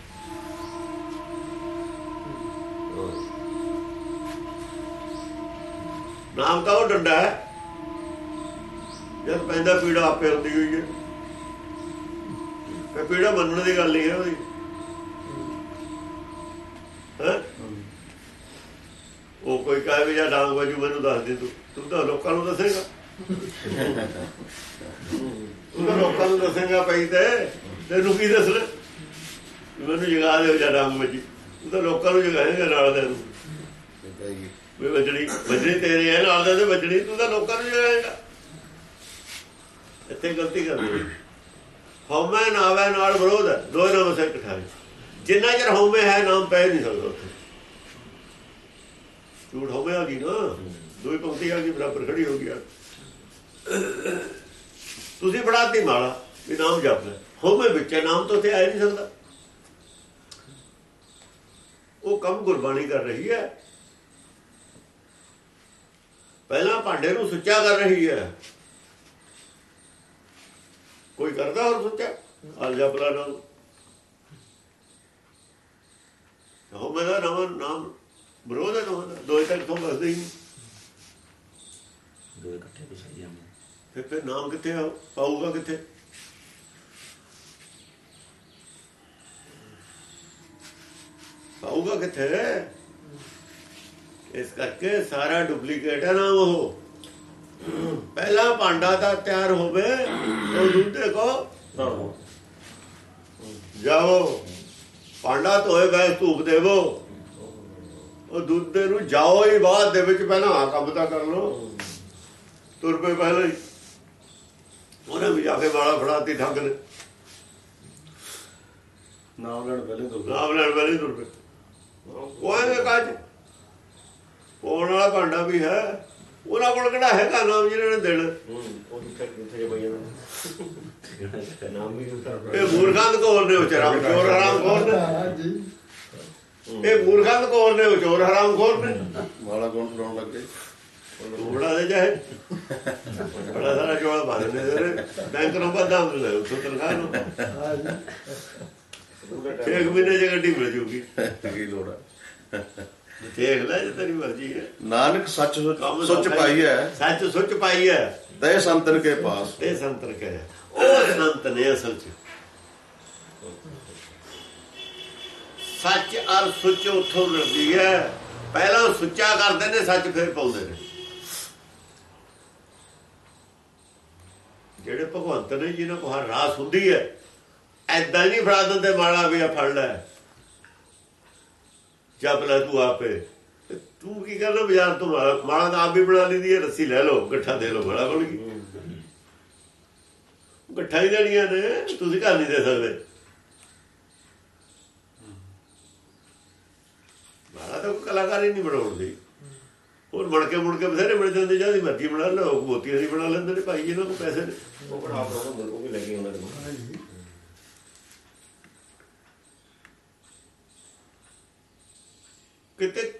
S2: ਨਾਮ ਤਾਂ ਉਹ ਡੰਡਾ ਹੈ। ਜਦ ਪੈਂਦਾ ਪੀੜਾ ਆਪੇ ਹੁੰਦੀ ਹੋਈ ਹੈ। ਤੇ ਪੀੜਾ ਮੰਨਣ ਦੀ ਗੱਲ ਨਹੀਂ ਹੈ ਉਹਦੀ। ਉਹ ਕੋਈ ਕਹੇ ਵੀ ਜਾਂ ਡਾਂਗ ਵਜੂ, ਮੈਨੂੰ ਦੱਸ ਦੇ ਤੂੰ। ਤੂੰ ਤਾਂ ਲੋਕਾਂ ਨੂੰ ਦੱਸੇਗਾ। ਤੂੰ ਤਾਂ ਲੋਕਾਂ ਨੂੰ ਦੱਸੇਗਾ ਪਈ ਤੇ। ਤੈਨੂੰ ਕੀ ਦੱਸਣਾ? ਵੀ ਮੈਨੂੰ ਜਗਾ ਦੇ ਜਾਂ ਡਾਂਗ ਵਜੀ। ਤੂੰ ਤਾਂ ਲੋਕਾਂ ਨੂੰ ਜਗਾਏਗਾ ਨਾਲ ਦੇ ਨੂੰ। ਵੀ ਵਜਣੀ ਵਜਣੀ ਤੇਰੇ ਹੈ, ਨਾਲ ਦੇ ਤੇ ਵਜਣੀ। ਤੂੰ ਤਾਂ ਲੋਕਾਂ ਨੂੰ ਜਗਾਏਗਾ। ਇੱਥੇ ਗਲਤੀ ਕਰਦੀ ਹਉਮੈ ਨਾਵੇ ਨਾਲ ਵਿਰੋਧ ਹੈ। ਦੋਏ ਨਾਮ ਸੇ ਇਕੱਠਾ ਜਿੰਨਾ ਚਿਰ ਹਉਮੈ ਹੈ ਨਾਮ ਪੈ ਨਹੀਂ ਸਕਦਾ ਝੂਠ ਹੋ ਗਿਆ ਕੀ ਨਾ। ਦੋਈ ਪੰਕਤੀ ਆ ਗਈ ਬਰਾਬਰ ਖੜੀ ਹੋ ਗਿਆ ਤੁਸੀਂ ਬੜਾਤੀ ਮਾਲਾ ਵੀ ਨਾਮ ਜਪ ਲੈ। ਹੋਵੇ ਵਿੱਚ ਹੈ, ਨਾਮ ਤੋਂ ਤੇ ਆ ਹੀ ਨਹੀਂ ਸਕਦਾ। ਉਹ ਕੰਮ ਗੁਰਬਾਣੀ ਕਰ ਰਹੀ ਹੈ। ਪਹਿਲਾਂ ਭਾਂਡੇ ਨੂੰ ਸੁੱਚਾ ਕਰ ਰਹੀ ਹੈ। ਕੋਈ ਕਰਦਾ ਹੋਰ ਸੁੱਚਾ ਅਲਜਾ ਬਲਾ ਨਾਲ ਹੋ ਮੇਰਾ ਨਾਮ ਨਾਮ ਵਿਰੋਧ ਹੈ ਦੋਹਾਂ ਦਾ ਤੱਕ ਤੋਂ ਬਸਦੇ ਹੀ ਨਹੀਂ।
S3: ਦੋ ਇਕੱਠੇ ਪਿਛਾਈ ਜਾਂਦੇ
S2: ਫਿਰ ਨਾਮ ਕਿੱਥੇ ਪਾਊਗਾ ਕਿੱਥੇ? ਪਾਊਗਾ ਕਿੱਥੇ? ਇਸ ਕਰਕੇ ਸਾਰਾ ਡੁਪਲੀਕੇਟ ਹੈ ਨਾਮ ਉਹ। ਪਹਿਲਾ ਭਾਂਡਾ ਤਾਂ ਤਿਆਰ ਹੋਵੇ ਉਹ ਦੁੱਧੇ ਕੋ
S1: ਆਹੋ
S2: ਜਾਓ ਭਾਂਡਾ ਧੋਏ ਗਏ ਧੂਪ ਦੇਵੋ। ਉਹ ਦੁੱਧ ਨੂੰ ਜਾਓ ਹੀ ਬਾਅਦ ਦੇ ਵਿੱਚ ਪਹਿਲਾਂ ਆ ਕੰਮ ਤਾਂ ਕਰ ਲਓ। ਤੁਰ ਪਏ ਪਹਿਲਾਂ ਹੀ। ਉਹਨੇ ਵੀ ਜਾ ਕੇ ਵਾਲਾ ਫੜਾਤੀ ਠੱਗ ਨੇ।
S1: ਨਾਮ ਲੈਣ ਪਹਿਲੇ ਤੋਂ
S2: ਨਾਮ ਲੈਣ ਵਾਲੇ ਤੁਰ ਪਏ। ਉਹ ਐਵੇਂ ਕਾਜ? ਕੋਣ ਵਾਲਾ ਭਾਂਡਾ ਵੀ ਹੈ। ਉਹਨਾਂ ਕੋਲ ਕਿਹੜਾ ਹੈਗਾ ਨਾਮ ਜਿਹਨਾਂ ਨੇ ਦੇਣਾ?
S3: ਉਹ ਕਿੱਥੇ ਕਿੱਥੇ ਬਈ ਜਾਂਦਾ ਨਾਮ ਵੀ ਉਤਾਰ
S2: ਇਹ ਮੂਰਖਾਂ ਦੇ ਕੋਲ ਨੇ ਉਹ ਚਰਾਮ ਚੋਰ ਹਰਾਮ ਖੋਰ ਨੇ।
S6: ਹਾਂਜੀ
S2: ਇਹ ਮੂਰਖਾਂ ਦੇ ਕੋਲ ਨੇ ਉਹ ਚੋਰ ਹਰਾਮ ਖੋਰ ਨੇ।
S5: ਵਾਲਾ ਕੌਣ ਫੜਾਉਣ ਲੱਗੇ
S2: ਬੜਾ ਦੇ ਜਾਏ ਬੜਾ ਸਾਰਾ ਜੋੜਾ ਬਾਹਰ ਨੇ ਦੇ ਬੈਂਕ ਨੂੰ ਬਦਾਮ ਲੈ ਉਸ ਤਨਖਾਹ ਨੂੰ।
S6: ਹਾਂਜੀ
S2: ਇੱਕ ਮਹੀਨੇ ਚ ਗੱਡੀ ਮਿਲ ਜੂਗੀ।
S5: ਕੀ ਲੋੜ ਹੈ
S2: ਦੇਖ ਲੈ ਜੇ ਤੇਰੀ ਮਰਜ਼ੀ ਹੈ।
S5: ਨਾਨਕ ਸੱਚ ਸੁੱਚ ਪਾਈ ਹੈ।
S2: ਸੱਚ ਸੁੱਚ ਪਾਈ ਹੈ।
S5: ਤੈ ਸੰਤਨ ਕੇ ਪਾਸ।
S2: ਇਹ ਸੰਤਰ ਕਹੇ ਉਹ ਸੰਤ ਨੇ ਅਸਲ ਚ। ਸੱਚ ਅਰ ਸੁੱਚ ਉੱਥੋਂ ਮਿਲਦੀ ਹੈ। ਪਹਿਲਾਂ ਸੁੱਚਾ ਕਰਦੇ ਨੇ ਸੱਚ ਫਿਰ ਪਾਉਂਦੇ ਨੇ। ਜਿਹੜੇ ਭਗਵੰਤ ਨੇ ਜਿਹਨਾਂ ਕੋਲ ਰਾਸ ਹੁੰਦੀ ਹੈ ਐਦਾਂ ਨਹੀਂ ਫੜਾ ਦਿੰਦੇ ਮਾਲਾ ਵੀ ਆ ਫੜ ਲੈ। ਜਪ ਲੈ ਤੂੰ ਆਪੇ। ਤੇ ਕੀ ਕਰਨਾ ਬਾਜ਼ਾਰ ਤੋਂ ਮਾਲਾ ਮਾਲਾ ਤਾਂ ਆਪ ਵੀ ਬਣਾ ਲਈਦੀ ਹੈ ਰੱਸੀ ਲੈ ਲਓ ਗੱਠਾ ਦੇ ਲਓ ਬੜਾ ਬਣ ਗਈ। ਗੱਠਾ ਹੀ ਦੇਣੀਆਂ ਨੇ ਤੁਸੀਂ ਘਰ ਨਹੀਂ ਦੇ ਸਕਦੇ। ਮਾਲਾ ਤਾਂ ਕਲਾਕਾਰ ਹੀ ਨਹੀਂ ਬਣਾਉਂਦੀ ਹੋਰ ਬਣ ਕੇ ਮੁੜ ਕੇ ਬਥੇਰੇ ਬਣ ਜਾਂਦੇ ਜਾਂਦੀ ਮਰਜ਼ੀ ਬਣਾ ਲਓ ਮੋਤੀਆਂ ਦੀ ਬਣਾ ਲੈਂਦੇ ਨੇ ਭਾਈ ਜਿਹਨਾਂ ਕੋਲ ਪੈਸੇ ਨੇ।
S3: ਉਹ ਬੜਾ ਆਪਣਾ ਉਹ ਵੀ ਲੱਗੇ ਉਹਨਾਂ ਦੇ
S2: ਕਿਤੇ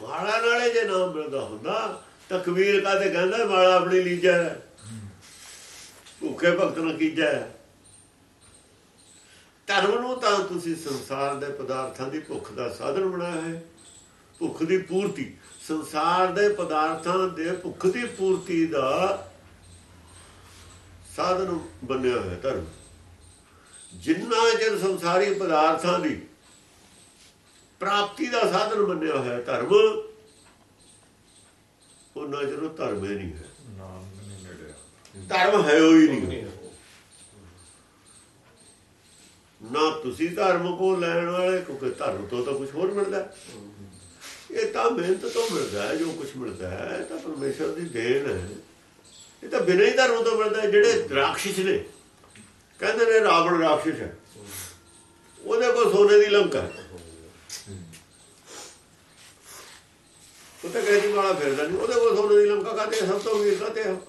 S2: ਮਾਲਾ ਨਾਲੇ ਜੇ ਨਾਮ ਮਿਲਦਾ ਹੁੰਦਾ ਤਾਂ ਕਬੀਰ ਕਾਦੇ ਕਹਿੰਦਾ ਮਾਲਾ ਆਪਣੀ ਲੀਜੈ ਭੁੱਖੇ ਭਗਤ ਨੂੰ ਕੀਜੈ ਧਰਮ ਨੂੰ ਤਾਂ ਤੁਸੀਂ ਸੰਸਾਰ ਦੇ ਪਦਾਰਥਾਂ ਦੀ ਭੁੱਖ ਦਾ ਸਾਧਨ ਬਣਾਇਆ ਹੈ। ਭੁੱਖ ਦੀ ਪੂਰਤੀ, ਸੰਸਾਰ ਦੇ ਪਦਾਰਥਾਂ ਦੇ ਭੁੱਖ ਦੀ ਪੂਰਤੀ ਦਾ ਸਾਧਨ ਬਣਿਆ ਹੋਇਆ ਧਰਮ। ਜਿੰਨਾ ਚਿਰ ਸੰਸਾਰੀ ਪਦਾਰਥਾਂ ਦੀ ਪ੍ਰਾਪਤੀ ਦਾ ਸਾਧਨ ਮੰਨਿਆ ਹੋਇਆ ਧਰਮ ਉਹਨਾਂ ਚਿਰ ਉਹ ਧਰਮ ਹੀ ਨਹੀਂ ਹੈ। ਧਰਮ ਹੈ ਉਹ ਹੀ ਨਹੀਂ। ਨਾ ਤੁਸੀਂ ਧਰਮ ਕੋ ਲੈਣ ਵਾਲੇ ਕਿਉਂਕਿ ਧਰਮ ਤੋਂ ਤਾਂ ਕੁਝ ਹੋਰ ਮਿਲਦਾ। ਇਹ ਤਾਂ ਮਿਹਨਤ ਤੋਂ ਮਿਲਦਾ ਹੈ ਜੋ ਕੁਝ ਮਿਲਦਾ ਹੈ ਇਹ ਤਾਂ ਪਰਮੇਸ਼ਰ ਦੀ ਦੇਣ ਹੈ। ਇਹ ਤਾਂ ਬਿਨਾਂ ਹੀ ਧਰਮ ਤੋਂ ਮਿਲਦਾ ਜਿਹੜੇ ਰਾਖਸ਼ ਨੇ। ਕਹਿੰਦੇ ਨੇ ਰਾਵਣ ਰਾਖਸ਼ ਹੈ। ਉਹਦੇ ਕੋਲ ਸੋਨੇ ਦੀ ਲੰਕਾ ਹੈ। ਉਹ ਤਾਂ ਕਹਿੰਦੀ ਵਾਲਾ ਫਿਰਦਾ ਨਹੀਂ ਉਹਦੇ ਕੋਲ ਸੋਨੇ ਦੀ ਲੰਕਾ ਕਾਤੇ ਸਭ ਤੋਂ ਵੀਰ ਕਾਤੇ ਹੋ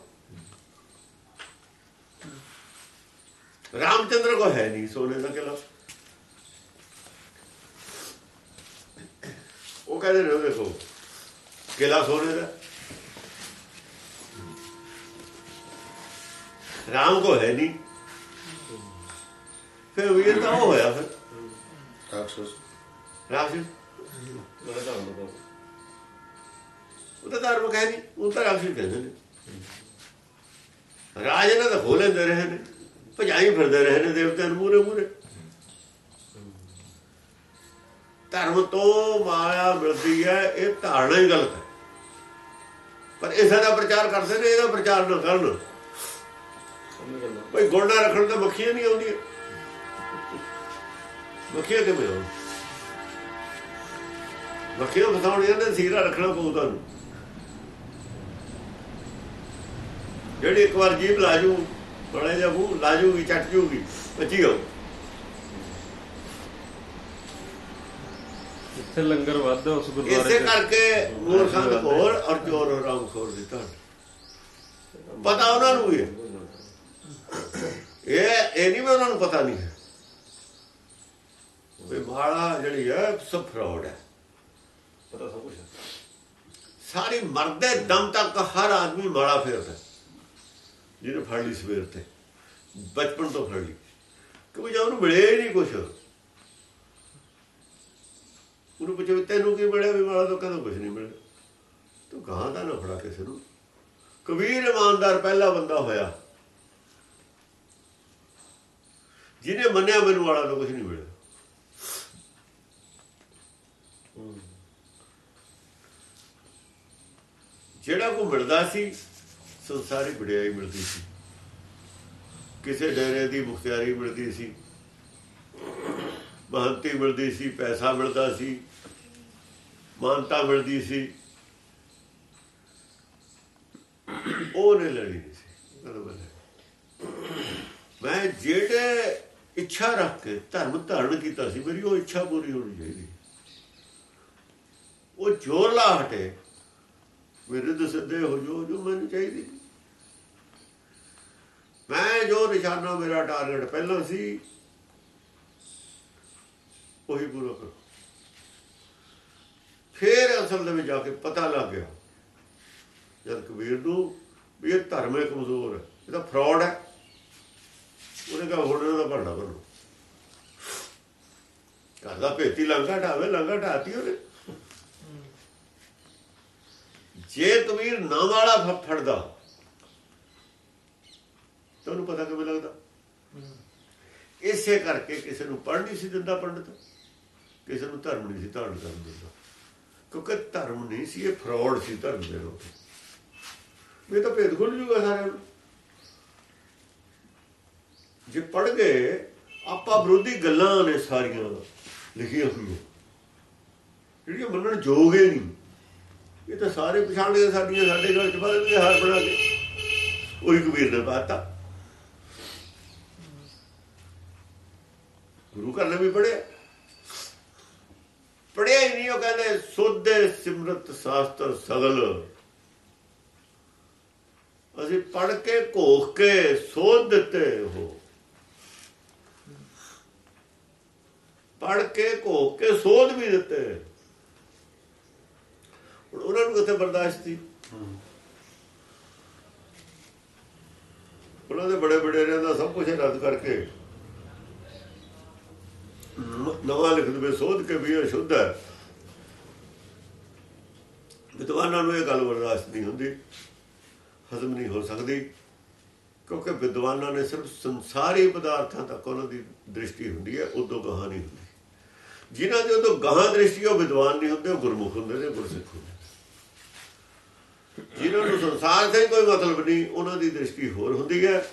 S2: ਰਾਮਚੰਦਰ ਕੋ ਹੈ ਨਹੀਂ ਸੋਨੇ ਦਾ ਕਿਲਾ ਉਹ ਕਹਿੰਦੇ ਨੇ ਦੇਖੋ ਕਿਲਾ ਸੋਨੇ ਦਾ। ਰਾਮ ਕੋ ਹੈ ਨਹੀਂ। ਫਿਰ ਵੀਰ ਤਾਂ ਉਹ ਹੋਇਆ ਫਿਰ।
S5: ਰਾਖਸ਼।
S2: ਰਾਖਸ਼?
S3: ਮੈਂ ਤਾਂ ਹੁੰਦਾ
S2: ਉਹ ਤਾਂ ਧਰਮ ਕਹੇ ਨਹੀਂ ਉਹ ਤਾਂ ਰਾਖਸ਼ ਕਹਿੰਦੇ ਨੇ। ਰਾਜ ਇਹਨਾਂ ਦਾ ਖੋਹ ਲੈਂਦੇ ਰਹੇ ਨੇ, ਭਜਾਈ ਫਿਰਦੇ ਰਹੇ ਨੇ ਦੇਵਤਿਆਂ ਨੂੰ ਮੂਰੇ ਮੂਰੇ ਧਰਮ ਤੋਂ ਮਾਇਆ ਮਿਲਦੀ ਹੈ, ਇਹ ਧਾਰਨਾ ਹੀ ਗਲਤ ਹੈ। ਪਰ ਇਸੇ ਦਾ ਪ੍ਰਚਾਰ ਕਰਦੇ ਨੇ, ਇਹਦਾ ਪ੍ਰਚਾਰ ਨਾ ਕਰਨ।
S3: ਸਮਝ ਗਿਆ
S2: ਗੋਡਾ ਰੱਖਣ ਤਾਂ ਮੱਖੀਆਂ ਨਹੀਂ ਆਉਂਦੀਆਂ। ਮੱਖੀਆਂ ਕਿਵੇਂ ਆਉਣ ਮੱਖੀਆਂ ਫਸਾਉਣੀਆਂ ਨੇ, ਸੀਰਾ ਰੱਖਣਾ ਪਊ ਤੁਹਾਨੂੰ। ਜਿਹੜੀ ਇੱਕ ਵਾਰ ਜੀਭ ਲਾਜੂ ਬੜਾ ਜਿਹਾ ਮੂੰਹ ਲਾਜੂਗੀ ਚੱਟ ਜੂਗੀ ਬੱਚੀ ਹੋ
S1: ਇੱਥੇ ਲੰਗਰ ਵੱਧਦਾ ਉਸ ਗੁਰਦੁਆਰੇ
S2: ਇਸੇ ਕਰਕੇ ਮੂਰਖਾਂ ਦੇ ਕੋਲ ਔਰ ਚੋਰ ਹਰਾਮ ਖੋਰ ਦੀ ਤਾਂ ਪਤਾ ਉਹਨਾਂ ਨੂੰ ਵੀ ਹੈ। ਇਹ ਇਹ ਨਹੀਂ ਵੀ ਉਹਨਾਂ ਨੂੰ ਪਤਾ ਨਹੀਂ ਹੈ। ਵੀ ਮਾਲਾ ਜਿਹੜੀ ਹੈ ਸਭ ਫਰਾਡ ਹੈ।
S1: ਪਤਾ ਸਭ ਕੁਝ
S2: ਸਾਰੀ ਮਰਦੇ ਦਮ ਤੱਕ ਹਰ ਆਦਮੀ ਮਾਲਾ ਫੇਰਦਾ। ਜਿਹਨੇ ਫੜ ਲਈ ਸਵੇਰ ਤੇ ਬਚਪਨ ਤੋਂ ਫੜ ਲਈ। ਕਿਉਂਕਿ ਜੇ ਉਹਨੂੰ ਮਿਲਿਆ ਹੀ ਨਹੀਂ ਕੁਛ। ਉਹਨੂੰ ਪੁੱਛੇ ਤੈਨੂੰ ਕੀ ਮਿਲਿਆ ਵੀ ਮਾਲਾ ਤੋਂ ਕਹਿੰਦਾ ਕੁਛ ਨਹੀਂ ਮਿਲਿਆ। ਤੂੰ ਕਹਾਂ ਦਾ ਨਾ ਫੜਾ ਕਿਸੇ ਨੂੰ? ਕਬੀਰ ਇਮਾਨਦਾਰ ਪਹਿਲਾ ਬੰਦਾ ਹੋਇਆ। ਜਿਹਨੇ ਮੰਨਿਆ ਮੈਨੂੰ ਵਾਲਾ ਤੋਂ ਕੁਝ ਨਹੀਂ ਮਿਲਿਆ। ਜਿਹੜਾ ਕੋ ਮਿਲਦਾ ਸੀ ਸੰਸਾਰੀ ਵਡਿਆਈ ਮਿਲਦੀ ਸੀ। ਕਿਸੇ ਡੇਰੇ ਦੀ ਮੁਖਤਿਆਰੀ ਮਿਲਦੀ ਸੀ। ਮਹੰਤੀ ਮਿਲਦੀ ਸੀ, ਪੈਸਾ ਮਿਲਦਾ ਸੀ, ਮਾਨਤਾ ਮਿਲਦੀ ਸੀ। ਉਹ ਨੇ ਲੜੀ ਸੀ। ਮੈਂ ਜਿਹੜੇ ਇੱਛਾ ਰੱਖ ਕੇ ਧਰਮ ਧਾਰਨ ਕੀਤਾ ਸੀ, ਮੇਰੀ ਉਹ ਇੱਛਾ ਪੂਰੀ ਹੋਣੀ ਚਾਹੀਦੀ। ਉਹ ਜ਼ੋਰ ਲਾ ਹਟੇ। ਮੇਰੇ ਤੋਂ ਸਿੱਧੇ ਹੋ ਜੋ ਜੋ ਮੈਨੂੰ ਚਾਹੀਦੀ। ਮੈਂ ਜੋ ਨਿਸ਼ਾਨਾ ਮੇਰਾ ਟਾਰਗੇਟ ਪਹਿਲਾਂ ਸੀ, ਉਹੀ ਪੂਰਾ ਕਰੋ। ਫੇਰ ਅਸਲ ਦੇ ਵਿੱਚ ਜਾ ਕੇ ਪਤਾ ਲੱਗ ਗਿਆ, ਜਦ ਕਬੀਰ ਨੂੰ ਵੀ ਇਹ ਧਰਮ ਹੈ ਕਮਜ਼ੋਰ ਹੈ ਇਹ ਤਾਂ ਫਰਾਡ ਹੈ। ਉਹਨੇ ਕਹਾ, ਹੁਣ ਇਹਦਾ ਭੰਡਾ ਕਰੋ ਘਰ ਦਾ ਭੇਤੀ ਲੰਗਾ ਢਾਵੇ ਲੰਗਾ ਢਾਤੀ ਉਹਨੇ। ਜੇ ਕਬੀਰ ਨਾ ਵਾਲਾ ਫ- ਫੜਦਾ ਤੁਹਾਨੂੰ ਪਤਾ ਕਿਵੇਂ ਲੱਗਦਾ? ਇਸੇ ਕਰਕੇ ਕਿਸੇ ਨੂੰ ਪੜ੍ਹ ਨਹੀਂ ਸੀ ਦਿੰਦਾ ਪੰਡਤ, ਕਿਸੇ ਨੂੰ ਧਰਮ ਨਹੀਂ ਸੀ ਧਾਰਨ ਕਰਨ ਦਿੰਦਾ। ਕਿਉਂਕਿ ਧਰਮ ਨਹੀਂ ਸੀ, ਇਹ ਫਰਾਡ ਸੀ ਧਰਮ ਦੇ ਲੋਕ। ਇਹ ਤਾਂ ਭੇਦ ਖੁੱਲ ਜੂਗਾ ਸਾਰਿਆਂ ਨੂੰ। ਜੇ ਪੜ ਗਏ, ਆਪਾਂ ਵਿਰੋਧੀ ਗੱਲਾਂ ਨੇ ਸਾਰੀਆਂ ਲਿਖੀਆਂ ਹੋਈਆਂ। ਜਿਹੜੀਆਂ ਮੰਨਣ ਯੋਗ ਹੀ ਨਹੀਂ। ਇਹ ਤਾਂ ਸਾਰੇ ਪਛਾਣਦੇ ਸਾਡੀਆਂ, ਸਾਡੇ ਘਰ ਚ ਬਾਅਦ ਹਾਰ ਬਣਾ ਕੇ। ਉਹੀ ਕਬੀਰ ਨੇ ਬਾਤਾ ਗੁਰੂ ਘਰ ਨੇ ਵੀ ਪੜਿਆ ਪੜਿਆ ਹੀ ਨਹੀਂ, ਉਹ ਕਹਿੰਦੇ, ਸੋਧੇ ਸਿਮਰਤ ਸ਼ਾਸਤਰ ਸਗਲ। ਅਸੀਂ ਪੜ ਕੇ, ਘੋਖ ਕੇ, ਸੋਧ ਦਿੱਤੇ ਹੋ ਪੜ ਕੇ, ਘੋਖ ਕੇ, ਸੋਧ ਵੀ ਦਿੱਤੇ। ਹੁਣ ਉਹਨਾਂ ਨੂੰ ਕਿੱਥੇ ਬਰਦਾਸ਼ਤ ਸੀ? ਉਹਨਾਂ ਦੇ ਬੜੇ ਬੜੇ ਦਾ ਸਭ ਕੁਝ ਰੱਦ ਕਰਕੇ। ਨਵਾਂ ਲਿਖ ਦਵੇ ਸੋਧ ਕੇ ਵੀ ਇਹ ਸ਼ੁੱਧ ਹੈ। ਵਿਦਵਾਨਾਂ ਨੂੰ ਇਹ ਗੱਲ ਬਰਦਾਸ਼ਤ ਨਹੀਂ ਹੁੰਦੀ, ਹਜ਼ਮ ਨਹੀਂ ਹੋ ਸਕਦੀ, ਕਿਉਂਕਿ ਵਿਦਵਾਨਾਂ ਨੇ ਸਿਰਫ ਸੰਸਾਰੀ ਪਦਾਰਥਾਂ ਤੱਕ ਉਹਨਾਂ ਦੀ ਦ੍ਰਿਸ਼ਟੀ ਹੁੰਦੀ ਹੈ, ਉਦੋਂ ਗਾਹਾਂ ਨਹੀਂ ਹੁੰਦੀ। ਜਿਨ੍ਹਾਂ ਦੀ ਉਦੋਂ ਗਾਹਾਂ ਦ੍ਰਿਸ਼ਟੀ ਉਹ ਵਿਦਵਾਨ ਨਹੀਂ ਹੁੰਦੇ, ਉਹ ਗੁਰਮੁਖ ਹੁੰਦੇ ਨੇ, ਗੁਰਸਿੱਖ ਹੁੰਦੇ ਜਿਹਨਾਂ ਨੂੰ ਸੰਸਾਰ ਤੇ ਕੋਈ ਮਤਲਬ ਨਹੀਂ, ਉਹਨਾਂ ਦੀ ਦ੍ਰਿਸ਼ਟੀ ਹੋਰ ਹੁੰਦੀ ਹੈ।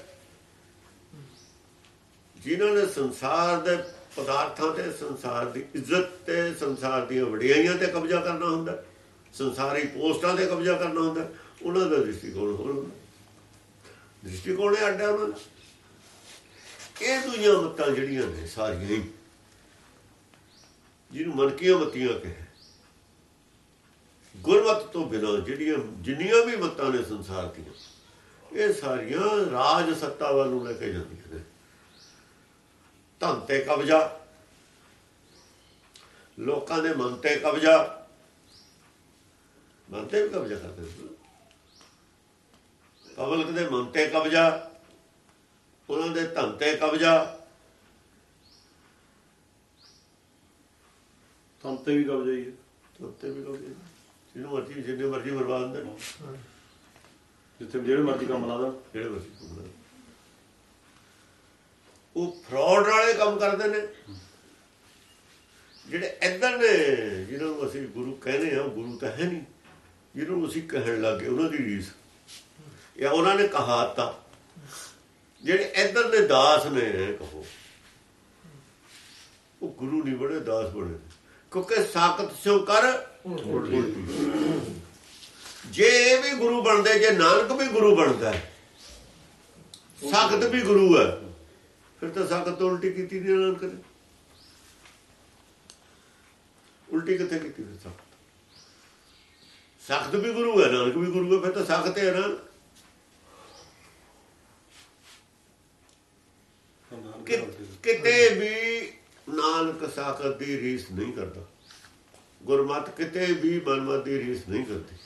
S2: ਜਿਨ੍ਹਾਂ ਨੇ ਸੰਸਾਰ ਦੇ ਪਦਾਰਥਾਂ ਤੇ, ਸੰਸਾਰ ਦੀ ਇੱਜ਼ਤ ਤੇ, ਸੰਸਾਰ ਦੀਆਂ ਵਡਿਆਈਆਂ ਤੇ ਕਬਜ਼ਾ ਕਰਨਾ ਹੁੰਦਾ, ਸੰਸਾਰੀ ਪੋਸਟਾਂ ਤੇ ਕਬਜ਼ਾ ਕਰਨਾ ਹੁੰਦਾ, ਉਹਨਾਂ ਦਾ ਦ੍ਰਿਸ਼ਟੀਕੋਣ ਹੋਰ ਹੁੰਦਾ। ਦ੍ਰਿਸ਼ਟੀਕੋਣ ਹੀ ਅੱਡਾ ਉਹਨਾਂ ਦਾ। ਇਹ ਦੁਨੀਆਂ ਮੱਤਾਂ ਜਿਹੜੀਆਂ ਨੇ ਸਾਰੀਆਂ ਜਿਹਨੂੰ ਮਨਕੀਆਂ ਮੱਤੀਆਂ ਕਹੇ। ਗੁਰਮਤ ਤੋਂ ਬਿਨਾਂ ਜਿਹੜੀਆਂ ਜਿੰਨੀਆਂ ਵੀ ਮੱਤਾਂ ਨੇ ਸੰਸਾਰ ਦੀਆਂ ਇਹ ਸਾਰੀਆਂ ਰਾਜ ਸੱਤਾ ਵੱਲ ਨੂੰ ਲੈ ਕੇ ਜਾਂਦੀਆਂ ਨੇ। ਧਨ ਤੇ ਕਬਜ਼ਾ ਲੋਕਾਂ ਦੇ ਮਨ ਤੇ ਕਬਜ਼ਾ ਮਨ ਤੇ ਕਬਜ਼ਾ ਕਰਦੇ ਨੇ। ਪਬਲਿਕ ਦੇ ਮਨ ਤੇ ਕਬਜ਼ਾ ਉਹਨਾਂ ਦੇ ਧਨ ਤੇ ਕਬਜ਼ਾ।
S1: ਤੰਤੇ ਵੀ ਕਬਜ਼ਾ ਹੀ ਹੈ।
S2: ਧਨ ਤੇ ਵੀ ਕਬਜ਼ਾ ਜਿਹਨੂੰ ਮਰਜ਼ੀ ਜਿੰਨੇ ਮਰਜ਼ੀ ਬਰਬਾਦ ਹੁੰਦੇ ਨੇ।
S1: ਜਿੱਥੇ ਜਿਹੜੇ ਮਰਜ਼ੀ ਕੰਮ ਲਾ
S2: ਜਿਹੜੇ ਮਰਜ਼ੀ। ਉਹ ਫਰਾਡ ਵਾਲੇ ਕੰਮ ਕਰਦੇ ਨੇ। ਜਿਹੜੇ ਇਦਾਂ ਨੇ ਜਿਹਨਾਂ ਨੂੰ ਅਸੀਂ ਗੁਰੂ ਕਹਿੰਦੇ ਆ ਗੁਰੂ ਤਾਂ ਹੈ ਨਹੀਂ। ਜਿਹਨਾਂ ਅਸੀਂ ਕਹਿਣ ਲੱਗੇ ਉਹਨਾਂ ਦੀ ਰੀਸ। ਜਾਂ ਉਹਨਾਂ ਨੇ ਕਹਾਤਾ ਜਿਹੜੇ ਇਦਾਂ ਦੇ ਦਾਸ ਨੇ ਕਹੋ। ਉਹ ਗੁਰੂ ਨਹੀਂ ਬਣੇ ਦਾਸ ਬਣੇ। ਕਿਉਂਕਿ ਸਾਖਤ ਸਿਓ ਕਰ ਜੇ ਇਹ ਵੀ ਗੁਰੂ ਬਣਦੇ ਜੇ ਨਾਨਕ ਵੀ ਗੁਰੂ ਬਣਦਾ ਸਖਤ ਵੀ ਗੁਰੂ ਹੈ ਫਿਰ ਤਾਂ ਸਖਤ ਉਲਟੀ ਕੀਤੀ ਨਹੀਂ ਨਾਨਕ ਨੇ। ਉਲਟੀ ਕਿੱਥੇ ਕੀਤੀ ਫਿਰ ਸਖਤ? ਸਖਤ ਵੀ ਗੁਰੂ ਹੈ ਨਾਨਕ ਵੀ ਗੁਰੂ ਹੈ ਫਿਰ ਤਾਂ ਸਖਤ ਹੈ ਨਾ। ਕਿਤੇ ਵੀ ਨਾਨਕ ਸਾਖਤ ਦੀ ਰੀਸ ਨਹੀਂ ਕਰਦਾ। ਗੁਰਮਤ ਕਿਤੇ ਵੀ ਮਨਮਤ ਦੀ ਰੀਸ ਨਹੀਂ ਕਰਦੀ।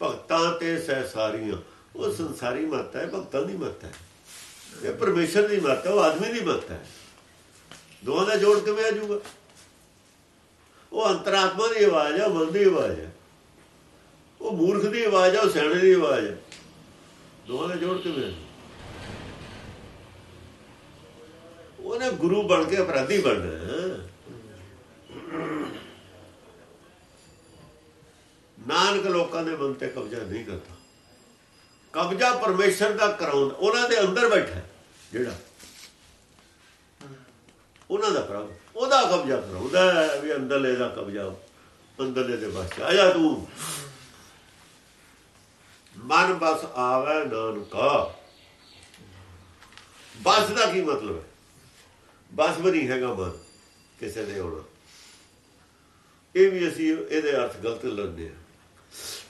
S2: ਭਗਤਾਂ ਤੇ ਸਹਿਸਾਰੀਆਂ ਉਹ ਸੰਸਾਰੀ ਮਤ ਹੈ, ਭਗਤਾਂ ਦੀ ਮਤ ਹੈ। ਇਹ ਪਰਮੇਸ਼ਰ ਦੀ ਮਤ ਹੈ, ਉਹ ਆਦਮੀ ਦੀ ਮਤ ਹੈ। ਦੋਹਾਂ ਦਾ ਜੋੜ ਕਿਵੇਂ ਆ ਜਾਊਗਾ? ਉਹ ਅੰਤਰਾਤਮਾ ਦੀ ਆਵਾਜ਼ ਹੈ ਮਨ ਦੀ ਆਵਾਜ਼ ਹੈ ਉਹ ਮੂਰਖ ਦੀ ਆਵਾਜ਼ ਹੈ ਉਹ ਸਿਆਣੇ ਦੀ ਆਵਾਜ਼ ਹੈ ਦੋਹਾਂ ਦਾ ਜੋੜ ਕਿਵੇਂ ਆ? ਉਹਨੇ ਗੁਰੂ ਬਣ ਕੇ ਅਪਰਾਧੀ ਬਣਨਾ ਹੈ। ਨਾਨਕ ਲੋਕਾਂ ਦੇ ਮਨ ਤੇ ਕਬਜ਼ਾ ਨਹੀਂ ਕਰਦਾ। ਕਬਜ਼ਾ ਪਰਮੇਸ਼ਰ ਦਾ ਕਰਾਉਂਦਾ, ਉਹਨਾਂ ਦੇ ਅੰਦਰ ਬੈਠਾ ਜਿਹੜਾ। ਉਹਨਾਂ ਦਾ ਪ੍ਰਭ ਉਹਦਾ ਕਬਜ਼ਾ ਕਰਾਉਂਦਾ ਵੀ ਅੰਦਰਲੇ ਦਾ ਕਬਜ਼ਾ, ਅੰਦਰਲੇ ਦੇ ਬਸ ਆ ਜਾ ਤੂੰ। ਮਨ ਬਸ ਆਵੇ ਨਾਨਕਾ। ਬਸ ਦਾ ਕੀ ਮਤਲਬ ਹੈ? ਬਸ ਵੀ ਨਹੀਂ ਹੈਗਾ ਮਨ, ਕਿਸੇ ਦੇ ਹੋਣਾ। ਇਹ ਵੀ ਅਸੀਂ ਇਹਦੇ ਅਰਥ ਗਲਤ ਲੈਂਦੇ ਆ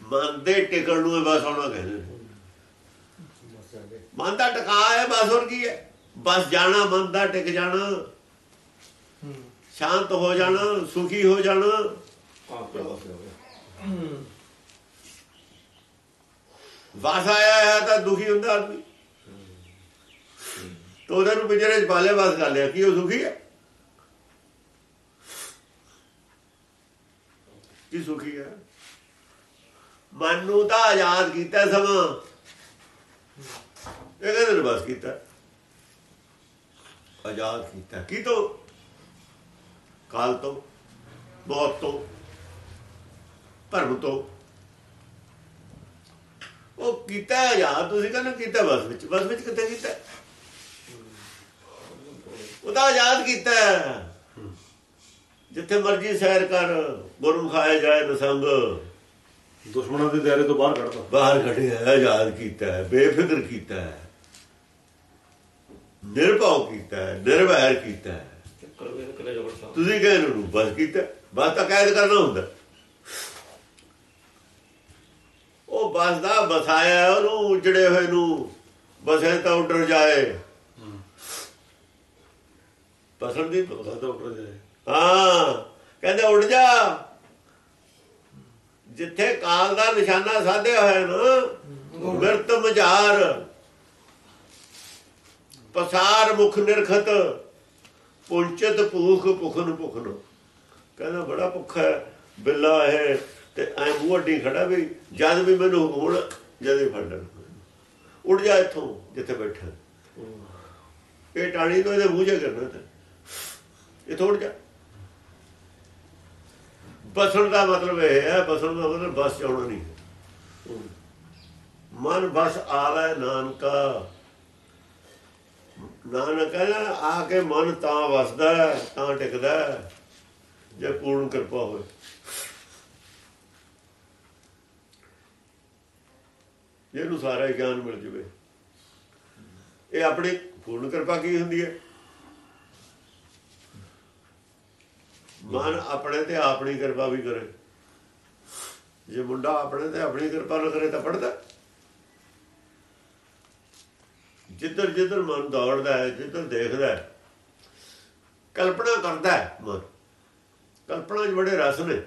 S2: ਮਨ ਦੇ ਟਿਕਣ ਨੂੰ ਬਸ ਆਉਣਾ ਕਹਿੰਦੇ ਮਨ ਦਾ ਟਿਕਾ ਹੈ ਬਸ ਹੋਰ ਕੀ ਹੈ? ਬਸ ਜਾਣਾ ਮਨ ਦਾ ਟਿਕ ਜਾਣਾ। ਸ਼ਾਂਤ ਹੋ ਜਾਣਾ ਸੁਖੀ ਹੋ ਜਾਣਾ। ਵਸ ਆਇਆ ਹੈ ਤਾਂ ਦੁਖੀ ਹੁੰਦਾ ਆਦਮੀ। ਤੋ ਉਹਦੇ ਨੂੰ 'ਚ ਬਾਲੇ ਬਸ ਕਰ ਲਿਆ। ਕੀ ਉਹ ਸੁਖੀ ਹੈ? ਕੀ ਸੁਖੀ ਹੈ? ਮਨ ਨੂੰ ਤਾਂ ਆਜ਼ਾਦ ਕੀਤਾ ਸਮਾਂ ਇਹ ਕਹਿੰਦੇ ਬਸ ਕੀਤਾ? ਆਜ਼ਾਦ ਕੀਤਾ। ਕੀ ਤੋਂ ਕਾਲ ਤੋਂ ਮੌਤ ਤੋਂ ਭਰਮ ਤੋਂ। ਉਹ ਕੀਤਾ ਆਜ਼ਾਦ, ਤੁਸੀਂ ਕਹਿੰਦੇ ਕੀਤਾ ਬਸ ਵਿੱਚ। ਬਸ ਵਿੱਚ ਕਿੱਥੇ ਕੀਤਾ? ਉਹਦਾ ਆਜ਼ਾਦ ਕੀਤਾ। ਜਿੱਥੇ ਮਰਜ਼ੀ ਸੈਰ ਕਰ ਗੁਰਮੁਖ ਖਾਇਆ ਜਾਏ ਨਸੰਗ
S1: ਦੁਸ਼ਮਣਾਂ ਦੇ ਦਾਇਰੇ ਤੋਂ ਬਾਹਰ ਕੱਢਦਾ
S2: ਬਾਹਰ ਕੱਢਿਆ ਹੈ, ਆਜ਼ਾਦ ਕੀਤਾ ਹੈ ਬੇਫਿਕਰ ਕੀਤਾ ਹੈ। ਨਿਰਭਉ ਕੀਤਾ ਹੈ ਨਿਰਵੈਰ ਕੀਤਾ ਹੈ। ਤੁਸੀਂ ਕਹਿੰਦੇ ਨੂੰ ਬਸ ਕੀਤਾ? ਬਸ ਤਾਂ ਕੈਦ ਕਰਨਾ ਹੁੰਦਾ। ਉਹ ਬਸ ਦਾ ਬਸਾਇਆ ਉਹਨੂੰ ਉਜੜੇ ਹੋਏ ਨੂੰ ਬਸੇ ਤਾਂ ਉੱਡਰ ਜਾਏ। ਬਸਣ ਦੀ
S1: ਉਹਦਾ ਤਾਂ ਉੱਪਰ ਜਾਏ।
S2: ਹਾਂ ਕਹਿੰਦੇ ਉੱਡ ਜਾ। ਜਿੱਥੇ ਕਾਲ ਦਾ ਨਿਸ਼ਾਨਾ ਸਾਧਿਆ ਹੋਇਆ ਨਾ ਮਿਰਤ ਮਝਾਰ, ਪਸਾਰ ਮੁਖ ਨਿਰਖਤ, ਪੁੰਚਤ ਭੂਖ ਭੁਖਨ ਭੁਖਨ। ਕਹਿੰਦਾ ਬੜਾ ਭੁੱਖਾ ਹੈ, ਬਿੱਲਾ ਹੈ, ਤੇ ਐ ਮੂੰਹ ਖੜਾ ਵੀ ਜਦ ਵੀ ਮੈਨੂੰ ਹੁਣ, ਜਦ ਵੀ ਫੜ ਲੈਣ ਉੱਡ ਜਾ ਇੱਥੋਂ, ਜਿੱਥੇ ਬੈਠਾ। ਇਹ ਟਾਣੀ ਤੋਂ ਇਹਦੇ ਮੂੰਹ 'ਚ ਕਰਨਾ ਤੇ। ਇਹ ਥੋੜ ਜਾ। ਬਸਣ ਦਾ ਮਤਲਬ ਇਹ ਹੈ, ਬਸਣ ਦਾ ਮਤਲਬ ਬਸ ਜਾਣਾ ਨਹੀਂ। ਮਨ ਬਸ ਆਵੇ ਨਾਨਕਾ। ਨਾਨਕ ਕਹਿੰਦਾ, ਆ ਕੇ ਮਨ ਤਾਂ ਵਸਦਾ ਤਾਂ ਟਿਕਦਾ ਜੇ ਪੂਰਨ ਕਿਰਪਾ ਹੋਵੇ। ਇਹਨੂੰ ਸਾਰਾ ਗਿਆਨ ਮਿਲ ਜਵੇ। ਇਹ ਆਪਣੀ ਪੂਰਨ ਕਿਰਪਾ ਕੀ ਹੁੰਦੀ ਹੈ? ਮਨ ਆਪਣੇ ਤੇ ਆਪਣੀ ਕਿਰਪਾ ਵੀ ਕਰੇ। ਜੇ ਮੁੰਡਾ ਆਪਣੇ ਤੇ ਆਪਣੀ ਕਿਰਪਾ ਨਾ ਕਰੇ ਤਾਂ ਪੜਦਾ। ਜਿੱਧਰ ਜਿੱਧਰ ਮਨ ਦੌੜਦਾ ਹੈ, ਜਿੱਧਰ ਦੇਖਦਾ ਹੈ, ਕਲਪਨਾ ਕਰਦਾ ਹੈ ਮਨ। ਕਲਪਨਾ 'ਚ ਬੜੇ ਰਸ ਨੇ।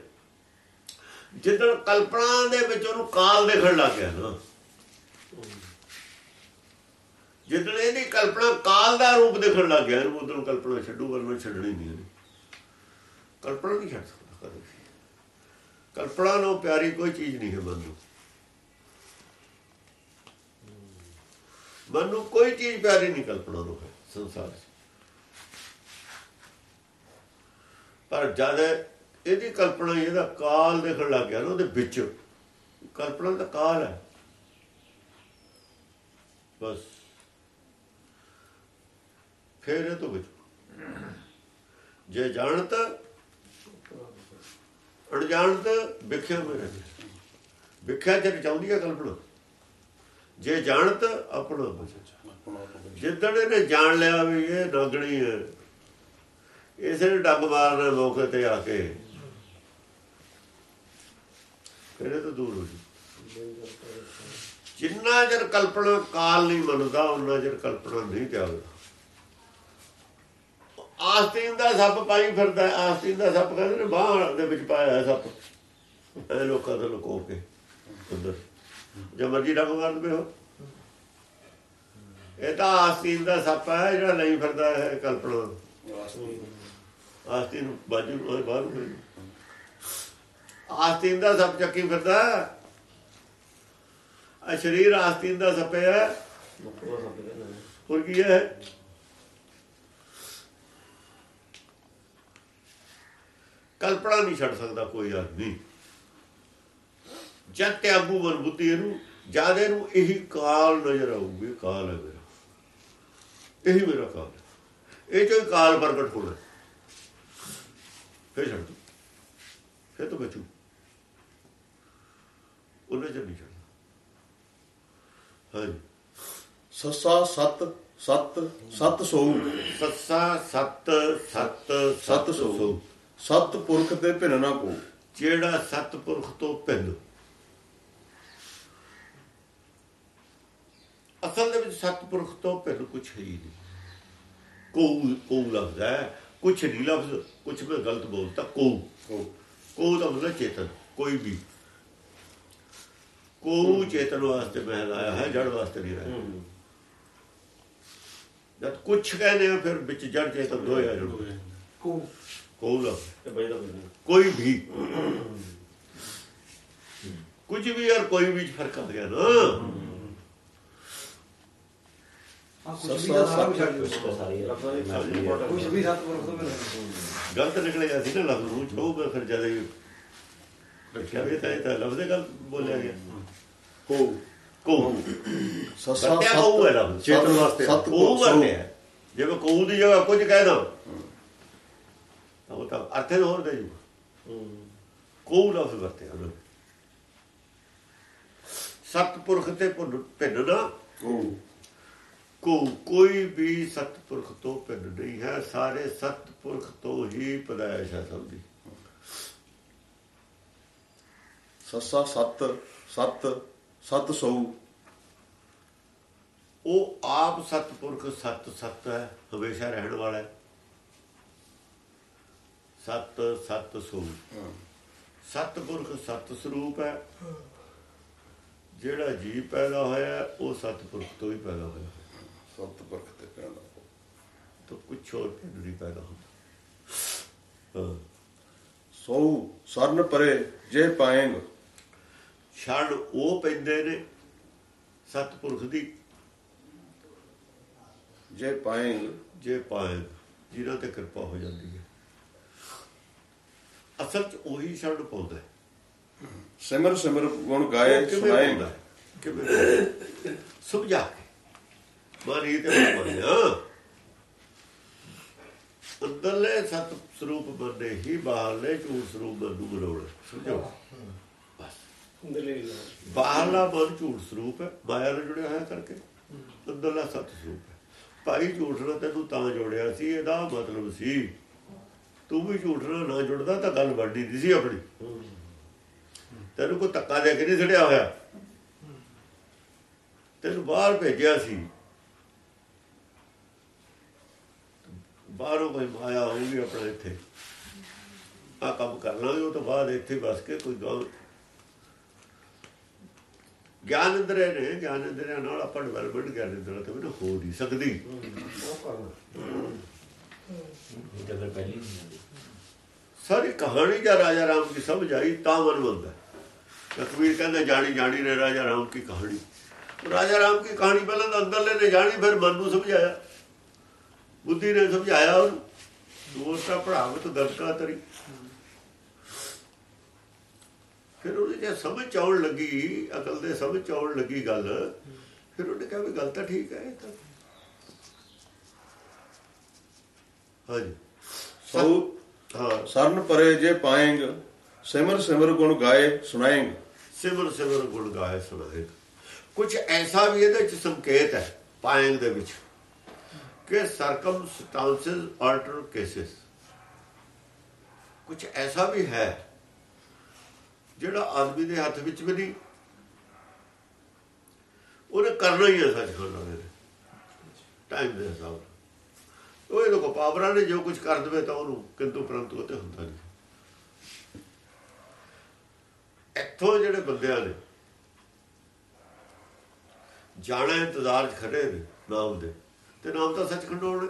S2: ਜਿੱਦਣ ਕਲਪਨਾ ਦੇ ਵਿੱਚ ਉਹਨੂੰ ਕਾਲ ਦੇਖਣ ਲੱਗ ਗਿਆ ਨਾ। ਜਿੱਦਣ ਇਹਦੀ ਕਲਪਨਾ ਕਾਲ ਦਾ ਰੂਪ ਦੇਖਣ ਲੱਗ ਗਿਆ, ਇਹਨੂੰ ਉਦੋਂ ਕਲਪਨਾ ਛੱਡੂ ਵਰਨਾ ਛੱਡਣੀ ਨਹੀਂ ਕਲਪਨਾ ਨਹੀਂ ਛੱਡ ਸਕਦਾ ਕਦੇ ਕਲਪਨਾ ਨੂੰ ਪਿਆਰੀ ਕੋਈ ਚੀਜ਼ ਨਹੀਂ ਹੈ ਮਨ ਨੂੰ। ਮਨ ਨੂੰ ਕੋਈ ਚੀਜ਼ ਪਿਆਰੀ ਨਹੀਂ ਕਲਪਨਾ ਨੂੰ ਹੈ, ਸੰਸਾਰ 'ਚ। ਪਰ ਜਦ ਇਹਦੀ ਕਲਪਨਾ ਇਹਦਾ ਕਾਲ ਦੇਖਣ ਲੱਗ ਗਿਆ ਨਾ ਉਹਦੇ ਵਿੱਚ, ਕਲਪਨਾ ਦਾ ਕਾਲ ਹੈ। ਬਸ। ਫੇਰ ਇਹ ਤੋਂ ਵਿੱਚ ਜੇ ਜਾਣ ਤਾਂ ਜਾਣਤ ਅਣਜਾਣਤ ਵਿਖਿਆ ਮੇਰੇ ਵਿਖਿਆ ਤੇ ਚਾਹੁੰਦੀ ਹੈ ਕਲਪਨਾ। ਜੇ ਜਾਣਤ, ਆਪਣਾ ਬਚਾ ਜਿੱਦਣ ਇਹਨੇ ਜਾਣ ਲਿਆ ਵੀ ਇਹ ਨਾਗਣੀ ਹੈ, ਇਸੇ ਨੇ ਡੱਬ ਮਾਰਨਾ ਮੌਕੇ ਤੇ ਆ ਕੇ। ਫਿਰ ਇਹ ਤਾਂ ਦੂਰ ਹੋ ਜੀ ਜਿੰਨਾ ਚਿਰ ਕਲਪਨਾ ਕਾਲ ਨਹੀਂ ਮੰਨਦਾ ਉਹਨਾਂ ਚਿਰ ਕਲਪਨਾ ਨਹੀਂ ਤਿਆਗਦਾ ਆਸਤੀਨ ਦਾ ਸੱਪ ਪਾਈ ਫਿਰਦਾ। ਆਸਤੀਨ ਦਾ ਸੱਪ ਕਹਿੰਦੇ ਨੇ ਬਾਹ ਦੇ ਵਿੱਚ ਪਾਇਆ ਹੈ ਸੱਪ। ਇਹ ਲੋਕਾਂ ਤੋਂ ਲੁਕੋ ਕੇ ਅੰਦਰ ਜੇ ਮਰਜ਼ੀ ਰੰਗ ਮਾਰ ਦਵੇ ਹੋ ਇਹ ਤਾਂ ਆਸਤੀਨ ਦਾ ਸੱਪ ਹੈ ਜਿਹੜਾ ਨਹੀਂ ਫਿਰਦਾ ਹੈ ਕਲਪਨਾ। ਆਸਤੀਨ ਬਾਜੂ ਉਹ ਬਾਹਰ ਆਸਤੀਨ ਦਾ ਸੱਪ ਚੱਕੀ ਫਿਰਦਾ ਆ ਸਰੀਰ ਆਸਤੀਨ ਦਾ ਸੱਪ ਹੈ। ਹੋਰ ਕੀ ਹੈ? ਕਲਪਨਾ ਨਹੀਂ ਛੱਡ ਸਕਦਾ ਕੋਈ ਆਦਮੀ ਜਦ ਤੇ ਆਗੂ ਮਨ ਬੁੱਧੀ ਇਹਨੂੰ ਜਿਆਦੇ ਨੂੰ ਇਹੀ ਕਾਲ ਨਜ਼ਰ ਆਊਗੀ ਕਾਲ ਹੈ ਮੇਰਾ। ਇਹੀ ਮੇਰਾ ਕਾਲ ਹੈ। ਇਹ ਚੋਂ ਕਾਲ ਪ੍ਰਗਟ ਹੋਣਾ ਫਿਰ ਛੱਡ ਦੂ। ਫਿਰ ਤਾਂ ਬਚੂ। ਉਹਨੇ ਚ ਨਹੀਂ ਛੱਡਣਾ। ਹਾਂਜੀ।
S5: ਸੱਸਾ ਸਤ ਸਤ ਸਤ ਸੋਊ
S2: ਸੱਸਾ ਸੱਤ ਸੱਤ
S5: ਸਤ ਸੋਊ ਸਤ ਪੁਰਖ ਤੇ ਭਿੰਨ ਨਾ ਕੋ
S2: ਜਿਹੜਾ ਸਤਪੁਰਖ ਤੋਂ ਭਿੰਨ? ਅਸਲ ਦੇ ਵਿੱਚ ਸਤਪੁਰਖ ਤੋਂ ਭਿੰਨ ਕੁਝ ਹੈ ਹੀ ਨਹੀਂ। ਕੋ ਕੋ ਲਫ਼ਜ਼ ਹੈ। ਕੁਝ ਨਹੀਂ ਲਫ਼ਜ਼ ਕੁਝ ਮੈਂ ਗਲਤ ਬੋਲਤਾ ਕੋ।
S5: ਕੋ
S2: ਦਾ ਮਤਲਬ ਚੇਤਨ ਕੋਈ ਵੀ। ਕੋ ਚੇਤਨ ਵਾਸਤੇ ਮੈਂ ਲਾਇਆ ਹੈ ਜੜ ਵਾਸਤੇ ਨਹੀਂ ਲਾਇਆ। ਜਦ ਕੁਝ ਕਹਿੰਦੇ ਫਿਰ ਵਿੱਚ ਜੜ ਚੇਤਨ ਦੋਏ ਆ ਜੁੜ
S4: ਕੋ।
S2: ਕੋ
S3: ਬਜਦਾ
S2: ਕੋਈ ਵੀ। ਕੁਝ ਵੀ ਔਰ ਕੋਈ ਵੀ ਫ਼ਰਕ ਆ ਗਿਆ ਨਾ।
S4: ਸੱਤ
S2: ਗਲਤ ਨਿਕਲਿਆ ਸੀ ਨਾ ਲਫ਼ਜ਼ ਨੂੰ ਚੋ। ਮੈਂ ਫਿਰ ਜਦ ਹੀ ਰੱਖਿਆ ਵੀ ਤਾਂ ਇਹ ਤਾਂ ਲਫ਼ਜ਼ ਗਲਤ ਬੋਲਿਆ ਗਿਆ।
S5: ਕੋ
S2: ਕੋ
S5: ਸੱਸਾ
S2: ਸੱਤਿਆ ਕਹੂ ਹੈ ਲਫ਼ਜ਼।
S1: ਚੇਤਨ ਵਾਸਤੇ।
S5: ਸਤ
S2: ਕੋ ਵਰਤਿਆ ਜਿਵੇਂ ਕਹੂ ਦੀ ਜਗ੍ਹਾ ਕੁਝ ਕਹਿ ਦੋ ਉਹ ਤਾਂ ਅਰਥ ਹੋਰ ਦੇ ਜੂ ਕੋ ਲਫ਼ਜ਼ ਵਰਤਿਆ ਉਹਨਾਂ ਸਤਪੁਰਖ ਤੇ ਭੁੰਨ- ਭਿੰਨ ਨਾ।
S5: ਕੋ
S2: ਕੋਈ ਵੀ ਸਤਪੁਰਖ ਤੋਂ ਭਿੰਨ ਨਹੀਂ ਹੈ। ਸਾਰੇ ਸਤਪੁਰਖ ਤੋਂ ਹੀ ਪਦਾਇਸ਼ ਹੈ ਸਭ ਦੀ।
S5: ਸੱਸਾ ਸਤ ਸਤ ਸਤ ਸੋਊ
S2: ਉਹ ਆਪ ਸਤਪੁਰਖ ਸਤ ਸਤ ਹੈ ਹਮੇਸ਼ਾ ਰਹਿਣ ਵਾਲਾ ਹੈ। ਸਤ ਸਤ ਸੋ ਸਤਪੁਰਖ ਸਤ ਸਰੂਪ ਹੈ। ਜਿਹੜਾ ਜੀ ਪੈਦਾ ਹੋਇਆ ਉਹ ਸਤਪੁਰਖ ਤੋਂ ਹੀ ਪੈਦਾ ਹੋਇਆ। ਹੈ।
S5: ਸਤ ਪੁਰਖ ਤੇ ਕੋ
S2: ਤਾਂ ਕੁਛ ਹੋਰ ਨਹੀਂ ਪੈਦਾ ਹੁੰਦਾ।
S5: ਸੋਊ ਸਰਨ ਪਰੇ ਜੇ ਪਾਏਂਗ।
S2: ਛੜ ਉਹ ਪੈਂਦੇ ਨੇ ਸਤਪੁਰਖ ਦੀ।
S5: ਜੇ ਪਾਏਂਗ।
S2: ਜੇ ਪਾਏ ਜਿਨ੍ਹਾਂ ਤੇ ਕਿਰਪਾ ਹੋ ਜਾਂਦੀ ਹੈ। ਅਸਲ ਚ ਉਹੀ ਛੜ ਪਾਉਂਦਾ
S5: ਸਿਮਰ ਸਿਮਰ ਗੁਣ ਗਾਏ
S2: ਉਹ ਕਿਵੇਂ ਸਮਝਾ ਕੇ। ਮਾਰੀ ਤੇ ਮੰਨਿਆ ਅੰਦਰਲੇ ਸਤ ਸਰੂਪ ਬੰਦੇ ਹੀ ਬਾਹਰਲੇ ਝੂਠ ਸਰੂਪ ਬੰਦੂ ਬਣਾਉਣਾ। ਸਮਝੋ। ਬਸ।
S3: ਅੰਦਰਲੀ
S2: ਬਾਹਰਲਾ ਮਨ ਝੂਠ ਸਰੂਪ ਹੈ ਮਾਇਆ ਨਾਲ ਜੁੜਿਆ ਹੋਇਆ ਕਰਕੇ। ਅੰਦਰਲਾ ਸਤ ਸਰੂਪ ਹੈ। ਭਾਈ ਝੂਠ ਨਾਲ ਤੈਨੂੰ ਤਾਂ ਜੋੜਿਆ ਸੀ ਇਹਦਾ ਮਤਲਬ ਸੀ। ਤੂੰ ਵੀ ਝੂਠ ਨਾਲ ਨਾ ਜੁੜਦਾ ਤਾਂ ਗੱਲ ਵੱਡੀ ਨਹੀਂ ਸੀ ਆਪਣੀ। ਤੈਨੂੰ ਕੋਈ ਧੱਕਾ ਦੇ ਕੇ ਨਹੀਂ ਛੜਿਆ ਹੋਇਆ। ਤੈਨੂੰ ਬਾਹਰ ਭੇਜਿਆ ਸੀ। ਬਾਹਰੋਂ ਕੋਈ ਮਾਇਆ ਹੋਊਗੀ ਆਪਣਾ ਇੱਥੇ। ਆ ਕੰਮ ਕਰ ਲਾਂਗੇ, ਉਹ ਤੋਂ ਬਾਅਦ ਇੱਥੇ ਬਸ ਕੇ ਕੋਈ ਗੱਲ ਗਿਆਨ ਇੰਦਰੇ ਨੇ, ਗਿਆਨ ਇੰਦਰਿਆਂ ਨਾਲ ਆਪਾਂ ਡਿਵੈਲਪਮੈਂਟ ਗਿਆਨ ਇੰਦਰਾ ਤੇ ਹੋ ਨਹੀਂ ਸਕਦੀ।
S3: ਉਹ ਕਰਨਾ। ਇਹ ਤਾਂ ਪਹਿਲੀ ਨਹੀਂ ਆਉਂਦੀ।
S2: ਸਾਰੀ ਕਹਾਣੀ ਜਾਂ ਰਾਜਾ ਰਾਮ ਦੀ ਸਮਝ ਆਈ, ਤਾਂ ਮਨ ਬੰਦਾ ਕਬੀਰ ਕਹਿੰਦਾ, ਜਾਣੀ ਜਾਣੀ ਨੇ ਰਾਜਾ ਰਾਮ ਕੀ ਕਹਾਣੀ। ਰਾਜਾ ਰਾਮ ਕੀ ਕਹਾਣੀ ਪਹਿਲਾਂ ਤਾਂ ਅੰਦਰਲੇ ਨੇ ਜਾਣੀ, ਫਿਰ ਮਨ ਨੂੰ ਸਮਝਾਇਆ। ਬੁੱਧੀ ਨੇ ਸਮਝਾਇਆ ਉਹਨੂੰ। ਦੋਸਤਾ ਪੜਾਵਤ ਦਰਸ਼ਕਾ ਤਰੀ। ਫਿਰ ਉਹਨੇ ਜੇ ਸਮਝ ਆਉਣ ਲੱਗੀ, ਅਕਲ ਦੇ ਸਮਝ ਆਉਣ ਲੱਗੀ ਗੱਲ। ਫਿਰ ਉਹਨੇ ਕਿਹਾ ਵੀ ਗੱਲ ਤਾਂ ਠੀਕ ਹੈ ਤਾਂ ਹਾਂਜੀ। ਹਾਂ
S5: ਸਰਨ ਪਰੇ ਜੇ ਪਾਏਂਗ ਸਿਮਰ ਸਿਮਰ ਗੁਣ ਗਾਏ ਸੁਣਾਏਂਗ।
S2: ਸਿਮਰ ਸਿਮਰ ਗੁਣ ਗਾਏ ਸੁਣਾਏ ਕੁਝ ਐਸਾ ਵੀ ਇਹਦੇ ਵਿੱਚ ਸੰਕੇਤ ਹੈ ਪਾਇੰਗ ਦੇ ਵਿੱਚ ਕਿ ਸਰਕਮਸਟੈਂਸਸ ਆਲਟਰ ਕੇਸਿਸ ਕੁਝ ਐਸਾ ਵੀ ਹੈ ਜਿਹੜਾ ਆਦਮੀ ਦੇ ਹੱਥ ਵਿੱਚ ਵੀ ਨਹੀਂ। ਉਹਨੇ ਕਰਨਾ ਹੀ ਹੈ ਸੱਚ ਨੇ ਟਾਈਮ ਦੇ ਹਿਸਾਬ ਉਹ ਇਹਦੇ ਕੋ ਪਾਵਰਾਂ ਨੇ ਜੋ ਕੁਝ ਕਰ ਦਵੇ ਤਾਂ ਉਹਨੂੰ ਕਿੰਤੂ ਪਰੰਤੂ ਉਹ ਤੇ ਹੁੰਦਾ ਨਹੀਂ। ਇੱਥੋਂ ਜਿਹੜੇ ਬੰਦਿਆਂ ਨੇ ਜਾਣਾ, ਇੰਤਜ਼ਾਰ ਖੜੇ ਨੇ ਨਾਮ ਦੇ, ਤੇ ਨਾਮ ਤਾਂ ਸੱਚ ਖੰਡੋਣ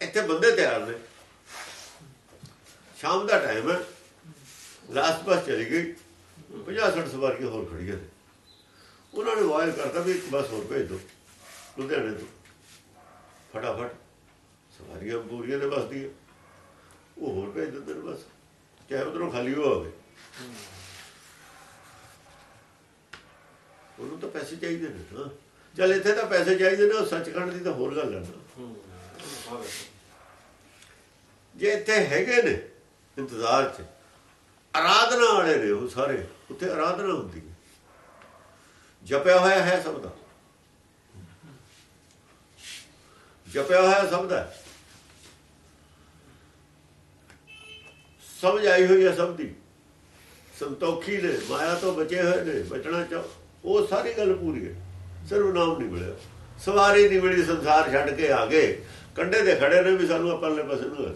S2: ਇੱਥੇ ਬੰਦੇ ਤਿਆਰ ਨੇ। ਸ਼ਾਮ ਦਾ ਟਾਈਮ ਹੈ ਲਾਸਟ ਬੱਸ ਚਲੀ ਗਈ 50 60 ਸਵਾਰੀਆਂ ਹੋਰ ਖੜੀਆਂ ਨੇ। ਉਹਨਾਂ ਨੇ ਵਾਇਲ ਕਰਤਾ ਵੀ ਇੱਕ ਬੱਸ ਹੋਰ ਭੇਜ ਦਿਓ, ਲੁਧਿਆਣੇ ਤੋਂ। ਫਟਾਫਟ ਸਵਾਰੀਆਂ ਪੂਰੀਆਂ ਨੇ ਬੱਸ ਦੀਆਂ। ਉਹ ਹੋਰ ਭੇਜ ਦਿੰਦੇ ਨੇ ਬਸ। ਚਾਹੇ ਉਧਰੋਂ ਖਾਲੀ ਹੋ ਆਵੇ। ਉਹਨੂੰ ਤਾਂ ਪੈਸੇ ਚਾਹੀਦੇ ਨੇ ਨਾ। ਚੱਲ ਇੱਥੇ ਤਾਂ ਪੈਸੇ ਚਾਹੀਦੇ ਨੇ ਉਹ ਸੱਚਖੰਡ ਦੀ ਤਾਂ ਹੋਰ ਗੱਲ ਹੈ ਨਾ ਜੇ ਇੱਥੇ ਹੈਗੇ ਨੇ ਇੰਤਜ਼ਾਰ 'ਚ ਆਰਾਧਨਾ ਵਾਲੇ ਨੇ ਉਹ ਸਾਰੇ ਉੱਥੇ ਆਰਾਧਨਾ ਹੁੰਦੀ ਹੈ। ਜਪਿਆ ਹੋਇਆ ਹੈ ਸਭ ਦਾ। ਜਪਿਆ ਹੋਇਆ ਸਭ ਦਾ ਸਮਝ ਆਈ ਹੋਈ ਹੈ ਸਭ ਦੀ। ਸੰਤੋਖੀ ਨੇ ਮਾਇਆ ਤੋਂ ਬਚੇ ਹੋਏ ਨੇ, ਬਚਣਾ ਚਾਹ। ਉਹ ਸਾਰੀ ਗੱਲ ਪੂਰੀ ਹੈ। ਸਿਰਫ ਨਾਮ ਨਹੀਂ ਮਿਲਿਆ। ਸਵਾਰੀ ਨਹੀਂ ਮਿਲੀ, ਸੰਸਾਰ ਛੱਡ ਕੇ ਆ ਗਏ। ਕੰਡੇ ਦੇ ਖੜੇ ਨੇ ਵੀ ਸਾਨੂੰ ਪਰਲੇ ਪਾਸੇ ਨੂੰ ਗਏ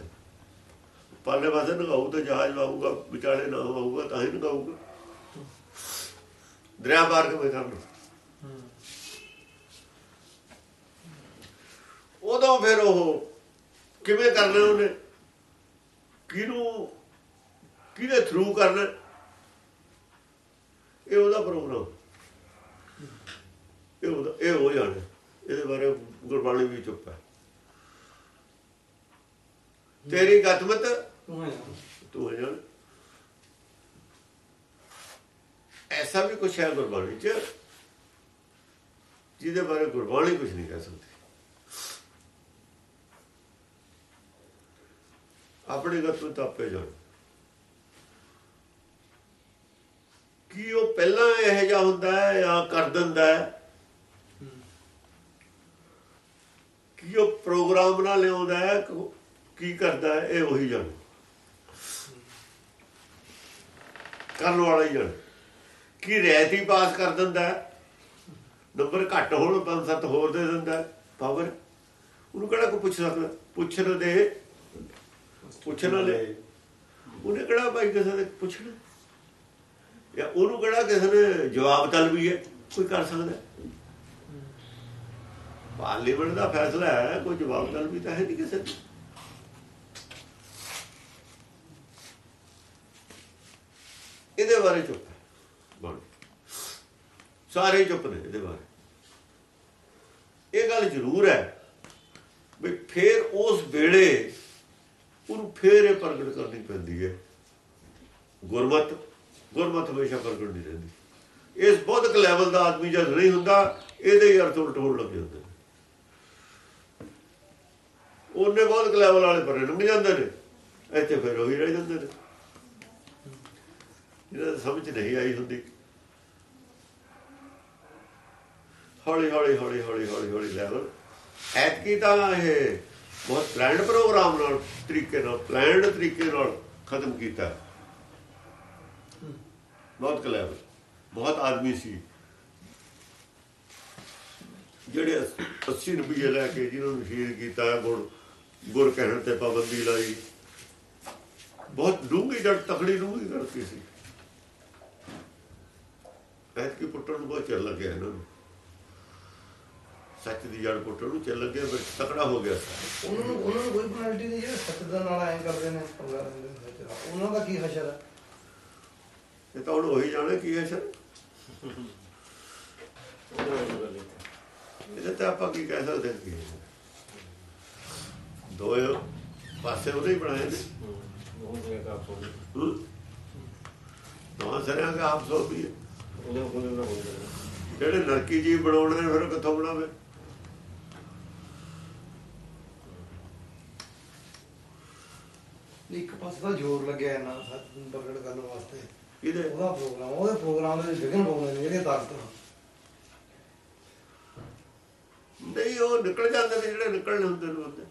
S2: ਪਰਲੇ ਪਾਸੇ ਨੂੰ ਆਊ ਤਾਂ ਜਹਾਜ਼ ਆਊਗਾ ਵਿਚਾਲੇ ਨਾ ਆਊਗਾ, ਤਾਂ ਹੀ ਨਾ ਆਊਗਾ ਦਰਿਆ ਪਾਰ ਕਿਵੇਂ ਕਰਨਾ ਉਦੋਂ ਫਿਰ ਉਹ ਕਿਵੇਂ ਕਰਨਾ ਉਹਨੇ? ਕਿਹਨੂੰ ਕਿਹਦੇ ਥਰੂ ਕਰਨਾ? ਇਹ ਉਹਦਾ ਪ੍ਰੋਗਰਾਮ ਇਹ ਉਹਦਾ ਇਹ ਹੋ ਜਾਣਾ। ਇਹਦੇ ਬਾਰੇ ਗੁਰਬਾਣੀ ਵੀ ਚੁੱਪ ਹੈ। ਤੇਰੀ ਗਤਮਤ
S4: ਤੂੰ ਹੈ
S2: ਜਾਣ ਐਸਾ ਵੀ ਕੁਛ ਹੈ ਗੁਰਬਾਣੀ ਚ ਜਿਹਦੇ ਬਾਰੇ ਗੁਰਬਾਣੀ ਕੁਝ ਨਹੀਂ ਕਹਿ ਸਕਦੀ। ਆਪਣੇ ਆਪਣੀ ਗਤਮਤ ਆਪੇ ਜਾਣ ਕੀ ਉਹ ਪਹਿਲਾਂ ਇਹੋ ਜਿਹਾ ਹੁੰਦਾ ਹੈ ਜਾਂ ਕਰ ਦਿੰਦਾ ਹੈ? ਕੀ ਉਹ ਪ੍ਰੋਗਰਾਮ ਨਾਲ ਲਿਆਉਂਦਾ ਹੈ? ਕੀ ਕਰਦਾ ਹੈ? ਇਹ ਉਹੀ ਜਾਣ। ਕਰਨ ਵਾਲਾ ਹੀ ਜਾਣ। ਕੀ ਰੈਤੀ ਪਾਸ ਕਰ ਦਿੰਦਾ ਨੰਬਰ ਘੱਟ ਹੋਣ, ਪੰਜ ਸੱਤ ਹੋਰ ਦੇ ਦਿੰਦਾ ਪਾਵਰ। ਉਹਨੂੰ ਕਿਹੜਾ ਕੋਈ ਪੁੱਛ ਸਕਦਾ? ਪੁੱਛਣ ਦੇ ਪੁੱਛਣ ਲੈ ਉਹਨੇ ਕਿਹੜਾ ਭਾਈ ਕਿਸੇ ਦੇ ਪੁੱਛਣਾ? ਜਾਂ ਉਹਨੂੰ ਕਿਹੜਾ ਕਿਸੇ ਨੇ ਜਵਾਬ ਤਲਬੀ ਹੈ? ਕੋਈ ਕਰ ਸਕਦਾ ਪਾਰਲੀਮੈਂਟ ਦਾ ਫੈਸਲਾ ਹੈ, ਕੋਈ ਜਵਾਬ ਤਲਬੀ ਤਾਂ ਹੈ ਨਹੀਂ ਕਿਸੇ ਦੀ ਇਹਦੇ ਬਾਰੇ ਚੁੱਪ ਹੈ। ਬਣ ਸਾਰੇ ਚੁੱਪ ਨੇ ਇਹਦੇ ਬਾਰੇ। ਇਹ ਗੱਲ ਜ਼ਰੂਰ ਹੈ ਵੀ ਫੇਰ ਉਸ ਵੇਲੇ ਉਹਨੂੰ ਫੇਰ ਇਹ ਪ੍ਰਗਟ ਕਰਨੀ ਪੈਂਦੀ ਹੈ। ਗੁਰਮਤ ਗੁਰਮਤ ਹਮੇਸ਼ਾ ਪ੍ਰਗਟ ਨਹੀਂ ਰਹਿੰਦੀ। ਇਸ ਬੌਧਿਕ ਲੈਵਲ ਦਾ ਆਦਮੀ ਜਦ ਨਹੀਂ ਹੁੰਦਾ, ਇਹਦੇ ਹੀ ਅਰਥ ਉਲਟ ਹੋਣ ਲੱਗ ਜਾਂਦੇ ਉਹਨੇ ਬੌਧਿਕ ਲੈਵਲ ਵਾਲੇ ਪਰੇ ਲੰਘ ਜਾਂਦੇ ਨੇ, ਇੱਥੇ ਫਿਰ ਉਹੀ ਰਹਿ ਜਾਂਦੇ ਨੇ। ਇਹਨਾਂ ਦੀ ਸਮਝ ਨਹੀਂ ਆਈ ਹੁੰਦੀ। ਹੌਲੀ ਹੌਲੀ ਹੌਲੀ ਹੌਲੀ ਹੌਲੀ ਹੌਲੀ ਲੈਵਲ ਐਤਕੀ ਤਾਂ ਇਹ ਬਹੁਤ ਪਲਾਨਡ ਪ੍ਰੋਗਰਾਮ ਨਾਲ ਤਰੀਕੇ ਨਾਲ ਪਲਾਨਡ ਤਰੀਕੇ ਨਾਲ ਖਤਮ ਕੀਤਾ। ਬਹੁਤ ਕਲੈਵਰ ਬਹੁਤ ਆਦਮੀ ਸੀ। ਜਿਹੜੇ 80 ਰੁਪਏ ਲੈ ਕੇ ਜਿਹਨਾਂ ਨੂੰ ਸ਼ਹੀਦ ਕੀਤਾ, ਗੁਰ ਗੁਰ ਕਹਿਣ ਤੇ ਪਾਬੰਦੀ ਲਾਈ। ਬਹੁਤ ਡੂੰਘੀ ਜੜ, ਤਕੜੀ ਡੂੰਘੀ ਕਰਤੀ ਸੀ। ਐਤਕੀ ਪੁੱਟਣ ਨੂੰ ਬਹੁਤ ਚਿਰ ਲੱਗਿਆ ਇਹਨਾਂ ਨੂੰ। ਸੱਚ ਦੀ ਜੜ ਪੁੱਟਣ ਨੂੰ ਚਿਰ ਲੱਗਿਆ ਪਰ ਤਕੜਾ ਹੋ ਗਿਆ ਸੀ
S4: ਉਹਨਾਂ ਨੂੰ ਉਹਨਾਂ ਨੂੰ ਕੋਈ ਪੈਨਲਟੀ ਨਹੀਂ ਜਿਹੜੇ ਸੱਚ ਦਾ ਨਾਲ ਐਂ ਕਰਦੇ ਨੇ ਪੰਗਾ ਲੈਂਦੇ ਨੇ ਸੱਚ ਦਾ। ਉਹਨਾਂ ਦਾ ਕੀ ਹਸ਼ਰ ਹੈ
S2: ਇਹ ਤਾਂ ਉਹੀ ਜਾਣੇ ਕੀ ਹੈ ਸਰ ਇਹਦੇ ਤੇ ਆਪਾਂ ਕੀ ਕਹਿ ਸਕਦੇ ਹਾਂ ਕੀ ਹੈ? ਦੋਏ ਪਾਸੇ ਉਹਨੇ ਹੀ ਬਣਾਏ ਨੇ
S3: ਬਹੁਤ ਜਗ੍ਹਾ ਆਪੋ
S2: ਹੂੰ। ਦੋਹਾਂ ਸਰਿਆਂ ਦਾ ਆਪ ਸੋ ਵੀ ਹੈ।
S3: ਉਹਦੇ ਕੋਲ ਨਾ ਹੁੰਦਾ
S2: ਜਿਹੜੇ ਨਰਕੀ ਜੀਵ ਬਣਾਉਣੇ ਫਿਰ ਕਿੱਥੋਂ ਬਣਾਵੇ
S4: ਇੱਕ ਪਾਸੇ ਤਾਂ ਜ਼ੋਰ ਲੱਗਿਆ ਹੈ ਨਾ ਸੱਚ ਨੂੰ ਪ੍ਰਗਟ ਕਰਨ ਵਾਸਤੇ।
S2: ਇਹਦੇ
S4: ਉਹਦਾ ਪ੍ਰੋਗਰਾਮ ਉਹਦੇ ਪ੍ਰੋਗਰਾਮ ਦੇ ਵਿਘਨ ਪਾਉਂਦੇ ਨੇ ਜਿਹੜੇ ਤਾਕਤ
S2: ਨਹੀਂ ਉਹ ਨਿਕਲ ਜਾਂਦੇ ਨੇ ਜਿਹੜੇ ਨਿਕਲਣੇ ਹੁੰਦੇ ਨੇ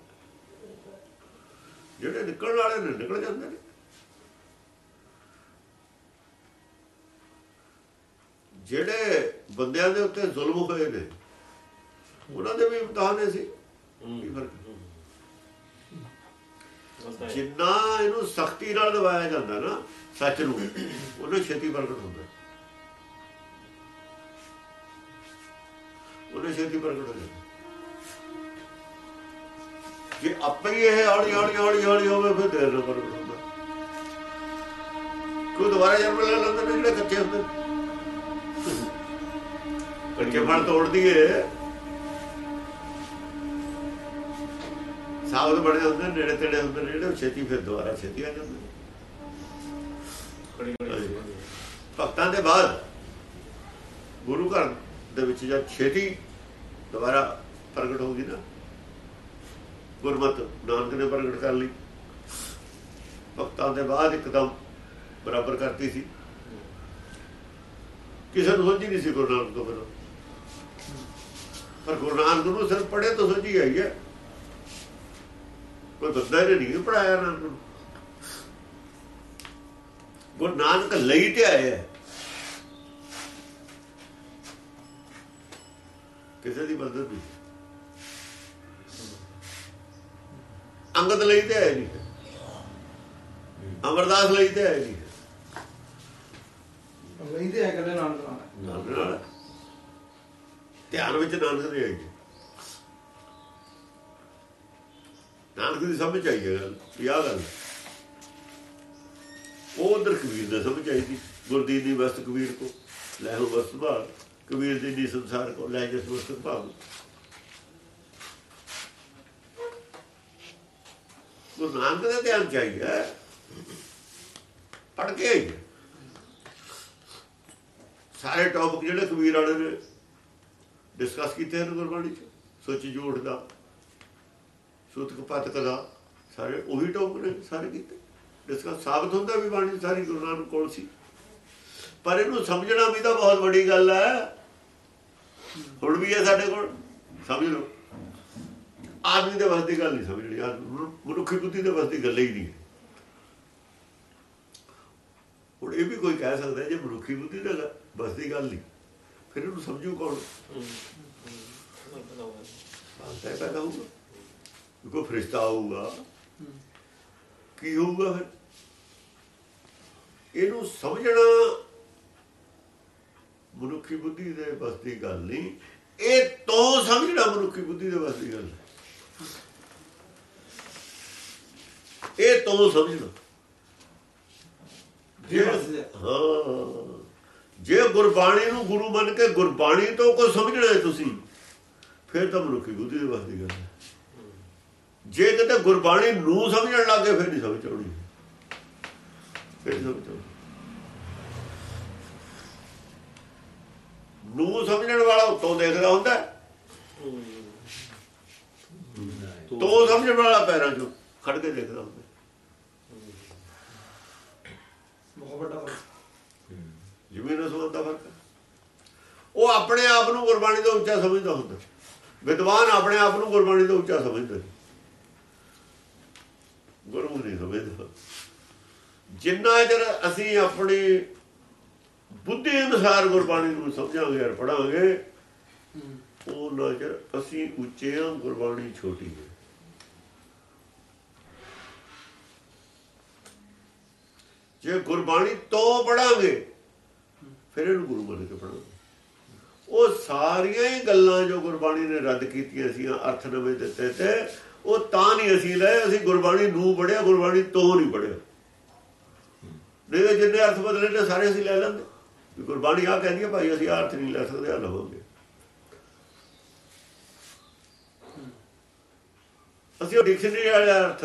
S2: ਜਿਹੜੇ ਨਿਕਲਣ ਵਾਲੇ ਨੇ ਨਿਕਲ ਜਾਂਦੇ ਨੇ। ਜਿਹੜੇ ਬੰਦਿਆਂ ਦੇ ਉੱਤੇ ਜ਼ੁਲਮ ਹੋਏ ਨੇ ਉਹਨਾਂ ਦੇ ਵੀ ਇਮਤਿਹਾਨ ਸੀ। ਕੀ ਫ਼ਰਕ। ਜਿੰਨਾ ਇਹਨੂੰ ਸਖਤੀ ਨਾਲ ਦਬਾਇਆ ਜਾਂਦਾ ਨਾ, ਸੱਚ ਨੂੰ, ਉਹਨੂੰ ਛੇਤੀ ਪ੍ਰਗਟ ਹੁੰਦਾ। ਉਹਨੇ ਛੇਤੀ ਪ੍ਰਗਟ ਹੋ ਜਾਂਦਾ। ਜੇ ਆਪੇ ਹੀ ਇਹ ਹੌਲੀ ਹੌਲੀ ਹੌਲੀ ਹੌਲੀ ਹੋਵੇ, ਫਿਰ ਦੇਰ ਨਾਲ ਪ੍ਰਗਟ ਹੁੰਦਾ। ਕੋਈ ਦੁਬਾਰਾ ਜਨਮ ਲੈ ਲੈਂਦੇ ਨੇ ਜਿਹੜੇ ਕੱਚੇ ਹੁੰਦੇ ਨੇ। ਕੱਚੇ ਫਲ ਤੋੜਦੀ ਏ ਸਾਬਤ ਬਣੇ ਹੁੰਦੇ ਨੇੜੇ ਤੇੜੇ ਹੁੰਦੇ ਨੇ ਜਿਹੜੇ ਛੇਤੀ ਫਿਰ ਦੁਬਾਰਾ ਛੇਤੀ ਆ ਜਾਂਦੇ।
S3: ਬੜੀ ਬੜੀ।
S2: ਭਗਤਾਂ ਦੇ ਬਾਅਦ ਗੁਰੂ ਘਰ ਦੇ ਵਿੱਚ ਜਦ ਛੇਤੀ ਦੁਬਾਰਾ ਪ੍ਰਗਟ ਹੋ ਗਈ ਨਾ ਗੁਰਮਤ ਨਾਨਕ ਨੇ ਪ੍ਰਗਟ ਕਰ ਲਈ। ਭਗਤਾਂ ਦੇ ਬਾਅਦ ਇੱਕਦਮ ਬਰਾਬਰ ਕਰਤੀ ਸੀ। ਕਿਸੇ ਨੂੰ ਸਮਝ ਨਹੀਂ ਸੀ ਗੁਰੂ ਨਾਨਕ ਤੋਂ ਬਿਨਾਂ। ਪਰ ਗੁਰੂ ਨਾਨਕ ਨੂੰ ਸਿਰਫ ਪੜ੍ਹੇ ਤੋਂ ਸਮਝੀ ਆਈ ਹੈ। ਕੋਈ ਬੰਦਾ ਨੇ ਨਹੀਂ ਪੜਾਇਆ ਨਾਨਕ ਨੂੰ ਗੁਰੂ ਨਾਨਕ ਲਈ ਤੇ ਆਇਆ ਹੈ। ਕਿਸੇ ਦੀ ਮਦਦ ਨਹੀਂ। ਅੰਗਦ ਲਈ ਤੇ ਆਇਆ ਨਹੀਂ। ਅਮਰਦਾਸ ਲਈ ਤੇ ਆਇਆ ਨਹੀਂ।
S4: ਲੈਂਦੇ ਆ ਕੱਲੇ ਨਾਨਕ ਨਾਲ।
S2: ਨਾਨਕ ਨਾਲ। ਧਿਆਨ ਵਿੱਚ ਨਾਨਕ ਦੇ ਆਈ ਨਾਨਕ ਦੀ ਸਮਝ ਆਈ ਹੈ ਯਾਦ ਵੀ ਗੱਲ। ਉਹ ਉਧਰ ਕਬੀਰ ਦਾ ਸਮਝ ਆਈ ਸੀ ਗੁਰਦੀਨ ਦੀ ਵਸਤ ਕਬੀਰ ਕੋ ਲੈ ਹੋ ਵਸਤ ਭਾਗ, ਕਬੀਰ ਦੀ ਦੀ ਸੰਸਾਰ ਕੋ ਲੈ ਜਿਸ ਵਸਤ ਭਾਗ। ਗੁਰੂ ਨਾਨਕ ਦੇ ਧਿਆਨ ਚਾਹੀਏ ਪੜ ਕੇ ਆਈ ਸਾਰੇ ਟੌਪਿਕ ਜਿਹੜੇ ਕਬੀਰ ਵਾਲੇ ਨੇ ਡਿਸਕਸ ਕੀਤੇ ਹਨ ਗੁਰਬਾਣੀ ਚ ਸੋਚੀ ਝੂਠ ਦਾ। ਸੁਤਕ ਪਤਕ ਦਾ ਸਾਰੇ ਉਹੀ ਟੌਪਿਕ ਨੇ ਸਾਰੇ ਕੀਤੇ। ਡਿਸਕਸ ਸਾਬਤ ਹੁੰਦਾ ਵੀ ਬਾਣੀ ਸਾਰੀ ਗੁਰੂ ਨਾਨਕ ਕੋਲ ਸੀ। ਪਰ ਇਹਨੂੰ ਸਮਝਣਾ ਵੀ ਤਾਂ ਬਹੁਤ ਵੱਡੀ ਗੱਲ ਹੈ। ਹੁਣ ਵੀ ਹੈ ਸਾਡੇ ਕੋਲ ਸਮਝ ਲਓ। ਆਦਮੀ ਦੇ ਵੱਸ ਦੀ ਗੱਲ ਨਹੀਂ ਸਮਝਣੀ ਮਨੁੱਖੀ ਬੁੱਧੀ ਦੇ ਵੱਸ ਦੀ ਗੱਲ ਹੀ ਨਹੀਂ। ਹੁਣ ਇਹ ਵੀ ਕੋਈ ਕਹਿ ਸਕਦਾ ਜੇ ਮਨੁੱਖੀ ਬੁੱਧੀ ਦੇ ਦੀ ਗੱਲ ਨਹੀਂ ਫਿਰ ਇਹਨੂੰ ਸਮਝੂ ਕੌਣ? ਹੈ ਪੈਦਾ ਹੋਊਗਾ। ਕੋਈ ਫਰਿਸ਼ਤਾ ਆਊਗਾ। ਕੀ ਹੋਊਗਾ ਫਿਰ? ਇਹਨੂੰ ਸਮਝਣਾ ਮਨੁੱਖੀ ਬੁੱਧੀ ਦੇ ਬਸ ਦੀ ਗੱਲ ਨਹੀਂ। ਇਹ ਤੋਂ ਸਮਝਣਾ ਮਨੁੱਖੀ ਬੁੱਧੀ ਦੇ ਬਸ ਦੀ ਗੱਲ ਹੈ। ਇਹ ਤੋਂ ਸਮਝਣਾ। ਜੇ ਹਾਂ। ਜੇ ਗੁਰਬਾਣੀ ਨੂੰ ਗੁਰੂ ਮੰਨ ਕੇ ਗੁਰਬਾਣੀ ਤੋਂ ਕੋ ਸਮਝਣਾ ਹੈ ਤੁਸੀਂ ਫਿਰ ਤਾਂ ਮਨੁੱਖੀ ਬੁੱਧੀ ਦੇ ਬਸ ਦੀ ਗੱਲ ਹੈ। ਜੇ ਕਿਤੇ ਗੁਰਬਾਣੀ ਨੂੰ ਸਮਝਣ ਲੱਗੇ ਫਿਰ ਨਹੀਂ ਸਮਝ ਆਉਣੀ। ਫਿਰ ਸਮਝ ਆਉਣੀ। ਨੂੰ ਸਮਝਣ ਵਾਲਾ ਉੱਤੋਂ ਦੇਖਦਾ ਹੁੰਦਾ। ਤੋਂ ਸਮਝਣ ਵਾਲਾ ਪੈਰਾਂ 'ਚੋਂ ਖੜ ਕੇ ਦੇਖਦਾ ਹੁੰਦਾ
S4: ਬਹੁਤ ਵੱਡਾ ਫ਼ਰਕ
S2: ਜ਼ਮੀਨ ਅਸਮਾਨ ਦਾ ਫ਼ਰਕ ਉਹ ਆਪਣੇ ਆਪ ਨੂੰ ਗੁਰਬਾਣੀ ਤੋਂ ਉੱਚਾ ਸਮਝਦਾ ਹੁੰਦਾ ਵਿਦਵਾਨ ਆਪਣੇ ਆਪ ਨੂੰ ਗੁਰਬਾਣੀ ਤੋਂ ਉੱਚਾ ਸਮਝਦੇ ਨੇ। ਗੁਰਮੁਖ ਨਹੀਂ ਸਮਝਦਾ ਜਿੰਨਾ ਚਿਰ ਅਸੀਂ ਆਪਣੀ ਬੁੱਧੀ ਅਨੁਸਾਰ ਗੁਰਬਾਣੀ ਨੂੰ ਸਮਝਾਂਗੇ ਔਰ ਪੜਾਂਗੇ ਉਹ ਚਿਰ ਅਸੀਂ ਉੱਚੇ ਹਾਂ ਗੁਰਬਾਣੀ ਛੋਟੀ ਹੈ। ਜੇ ਗੁਰਬਾਣੀ ਤੋਂ ਪੜਾਂਗੇ ਫਿਰ ਇਹਨੂੰ ਗੁਰੂ ਮੰਨ ਕੇ ਪੜਾਂਗੇ ਉਹ ਸਾਰੀਆਂ ਹੀ ਗੱਲਾਂ ਜੋ ਗੁਰਬਾਣੀ ਨੇ ਰੱਦ ਕੀਤੀਆਂ ਸੀ ਅਰਥ ਨਵੇਂ ਦਿੱਤੇ ਤੇ ਉਹ ਤਾਂ ਨਹੀਂ ਅਸੀਂ ਲਏ ਅਸੀਂ ਗੁਰਬਾਣੀ ਨੂੰ ਪੜਿਆ ਗੁਰਬਾਣੀ ਤੋਂ ਨਹੀਂ ਪੜਿਆ ਨਹੀਂ ਜਿੰਨੇ ਅਰਥ ਬਦਲੇ ਨੇ ਸਾਰੇ ਅਸੀਂ ਲੈ ਲੈਂਦੇ। ਗੁਰਬਾਣੀ ਆ ਕਹਿੰਦੀ ਹੈ ਭਾਈ ਅਸੀਂ ਅਰਥ ਨਹੀਂ ਲੈ ਸਕਦੇ ਆ ਲਵਾਂਗੇ। ਅਸੀਂ ਉਹ ਡਿਕਸ਼ਨਰੀ ਵਾਲੇ ਅਰਥ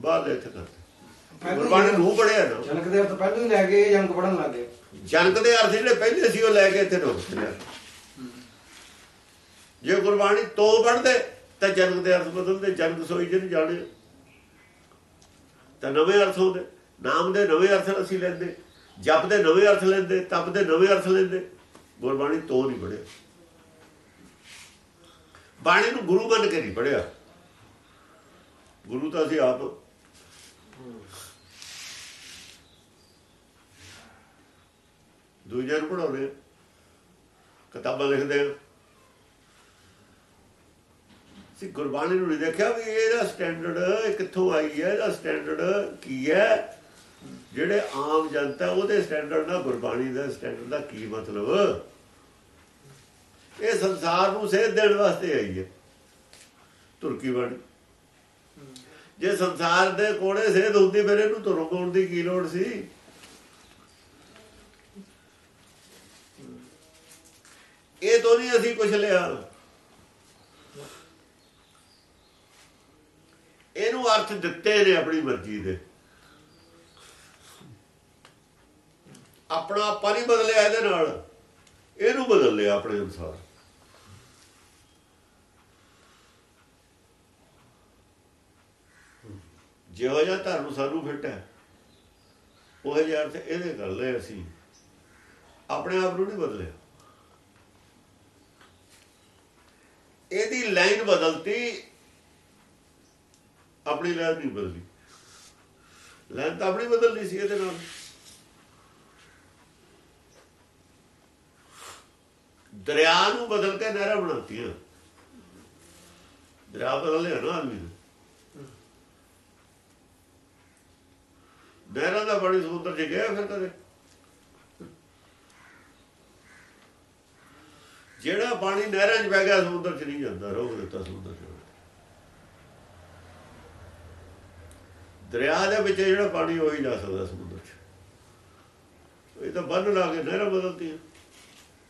S2: ਬਾਅਦ ਇੱਥੇ ਕਰਦੇ। ਗੁਰਬਾਣੀ ਨੂੰ ਪੜਿਆ ਨਾ।
S4: ਜਨਕ ਦੇ ਅਰਥ ਪਹਿਲਾਂ ਹੀ ਲੈ ਕੇ ਜੰਗ ਪੜਨ ਲੱਗ
S2: ਜਨਕ ਦੇ ਅਰਥ ਜਿਹੜੇ ਪਹਿਲੇ ਸੀ ਉਹ ਲੈ ਕੇ ਇੱਥੇ ਰੋਕ ਲਿਆ ਜੇ ਗੁਰਬਾਣੀ ਤੋਂ ਪੜਦੇ ਤਾਂ ਜਨਕ ਦੇ ਅਰਥ ਬਦਲਦੇ ਜਨਕ ਸੋਈ ਜਿਹਨੂੰ ਜਾਣੇ ਤਾਂ ਨਵੇਂ ਅਰਥ ਹੁੰਦੇ, ਨਾਮ ਦੇ ਨਵੇਂ ਅਰਥ ਅਸੀਂ ਲੈਂਦੇ, ਜਪ ਦੇ ਨਵੇਂ ਅਰਥ ਲੈਂਦੇ, ਤਪ ਦੇ ਨਵੇਂ ਅਰਥ ਲੈਂਦੇ। ਗੁਰਬਾਣੀ ਤੋਂ ਨਹੀਂ ਪੜਿਆ ਬਾਣੀ ਨੂੰ ਗੁਰੂ ਮੰਨ ਕੇ ਨਹੀਂ ਪੜਿਆ ਗੁਰੂ ਤਾਂ ਅਸੀਂ ਆਪ। ਦੂਜੇ ਨੂੰ ਪੜਾਉਂਦੇ ਆ। ਕਿਤਾਬਾਂ ਲਿਖਦੇ ਆ। ਸੀ ਗੁਰਬਾਣੀ ਨੂੰ ਨਹੀਂ ਦੇਖਿਆ ਵੀ ਇਹਦਾ ਸਟੈਂਡਰਡ ਕਿੱਥੋਂ ਆਈ ਹੈ, ਇਹਦਾ ਸਟੈਂਡਰਡ ਕੀ ਹੈ? ਜਿਹੜੇ ਆਮ ਜਨਤਾ ਉਹਦੇ ਸਟੈਂਡਰਡ ਨਾਲ ਗੁਰਬਾਣੀ ਦਾ ਸਟੈਂਡਰਡ ਦਾ ਕੀ ਮਤਲਬ? ਇਹ ਸੰਸਾਰ ਨੂੰ ਸੇਧ ਦੇਣ ਵਾਸਤੇ ਆਈ ਹੈ। ਤੁਰਕੀ ਬਾਣੀ। ਜੇ ਸੰਸਾਰ ਦੇ ਕੋਲੇ ਸੇਧ ਹੁੰਦੀ, ਫਿਰ ਇਹਨੂੰ ਤੁਰੋਂ ਪਾਉਣ ਦੀ ਕੀ ਲੋੜ ਸੀ? ਇਹ ਤੋਂ ਨਹੀਂ ਅਸੀਂ ਕੁਝ ਲਿਆ। ਇਹਨੂੰ ਅਰਥ ਦਿੱਤੇ ਨੇ ਆਪਣੀ ਮਰਜ਼ੀ ਦੇ। ਆਪਣਾ ਆਪਾਂ ਨਹੀਂ ਬਦਲਿਆ ਇਹਦੇ ਨਾਲ। ਇਹਨੂੰ ਬਦਲ ਲਿਆ ਆਪਣੇ ਅਨੁਸਾਰ। ਜਿਹੋ ਜਿਹਾ ਧਰਮ ਸਾਨੂੰ ਫਿੱਟ ਹੈ, ਉਹ ਜਿਹਾ ਅਰਥ ਇਹਦੇ ਕਰ ਲਏ ਅਸੀਂ। ਆਪਣੇ ਆਪ ਨੂੰ ਨਹੀਂ ਬਦਲਿਆ। ਇਹਦੀ ਲਾਈਨ ਬਦਲਤੀ ਆਪਣੀ ਲਾਈਨ ਨਹੀਂ ਬਦਲੀ। ਲਾਈਨ ਤਾਂ ਆਪਣੀ ਬਦਲਣੀ ਸੀ ਇਹਦੇ ਨਾਲ। ਦਰਿਆ ਨੂੰ ਬਦਲ ਕੇ ਨਹਿਰਾਂ ਬਣਾਤੀਆਂ। ਦਰਿਆ ਬਦਲ ਲਿਆ ਨਾ ਆਦਮੀ ਨਹਿਰਾਂ ਦਾ ਪਾਣੀ ਸਮੁੰਦਰ ਚ ਗਿਆ ਫਿਰ ਕਦੇ। ਜਿਹੜਾ ਪਾਣੀ ਨਹਿਰਾਂ 'ਚ ਵਹਿ ਗਿਆ, ਸਮੁੰਦਰ 'ਚ ਨਹੀਂ ਜਾਂਦਾ, ਰੋਕ ਦਿੱਤਾ ਸਮੁੰਦਰ 'ਚ। ਦਰਿਆ ਦੇ ਵਿੱਚ ਜਿਹੜਾ ਪਾਣੀ ਉਹੀ ਜਾ ਸਕਦਾ ਸਮੁੰਦਰ 'ਚ। ਇਹ ਤਾਂ ਬੰਨ ਲਾ ਕੇ ਨਹਿਰਾਂ ਬਦਲਤੀਆਂ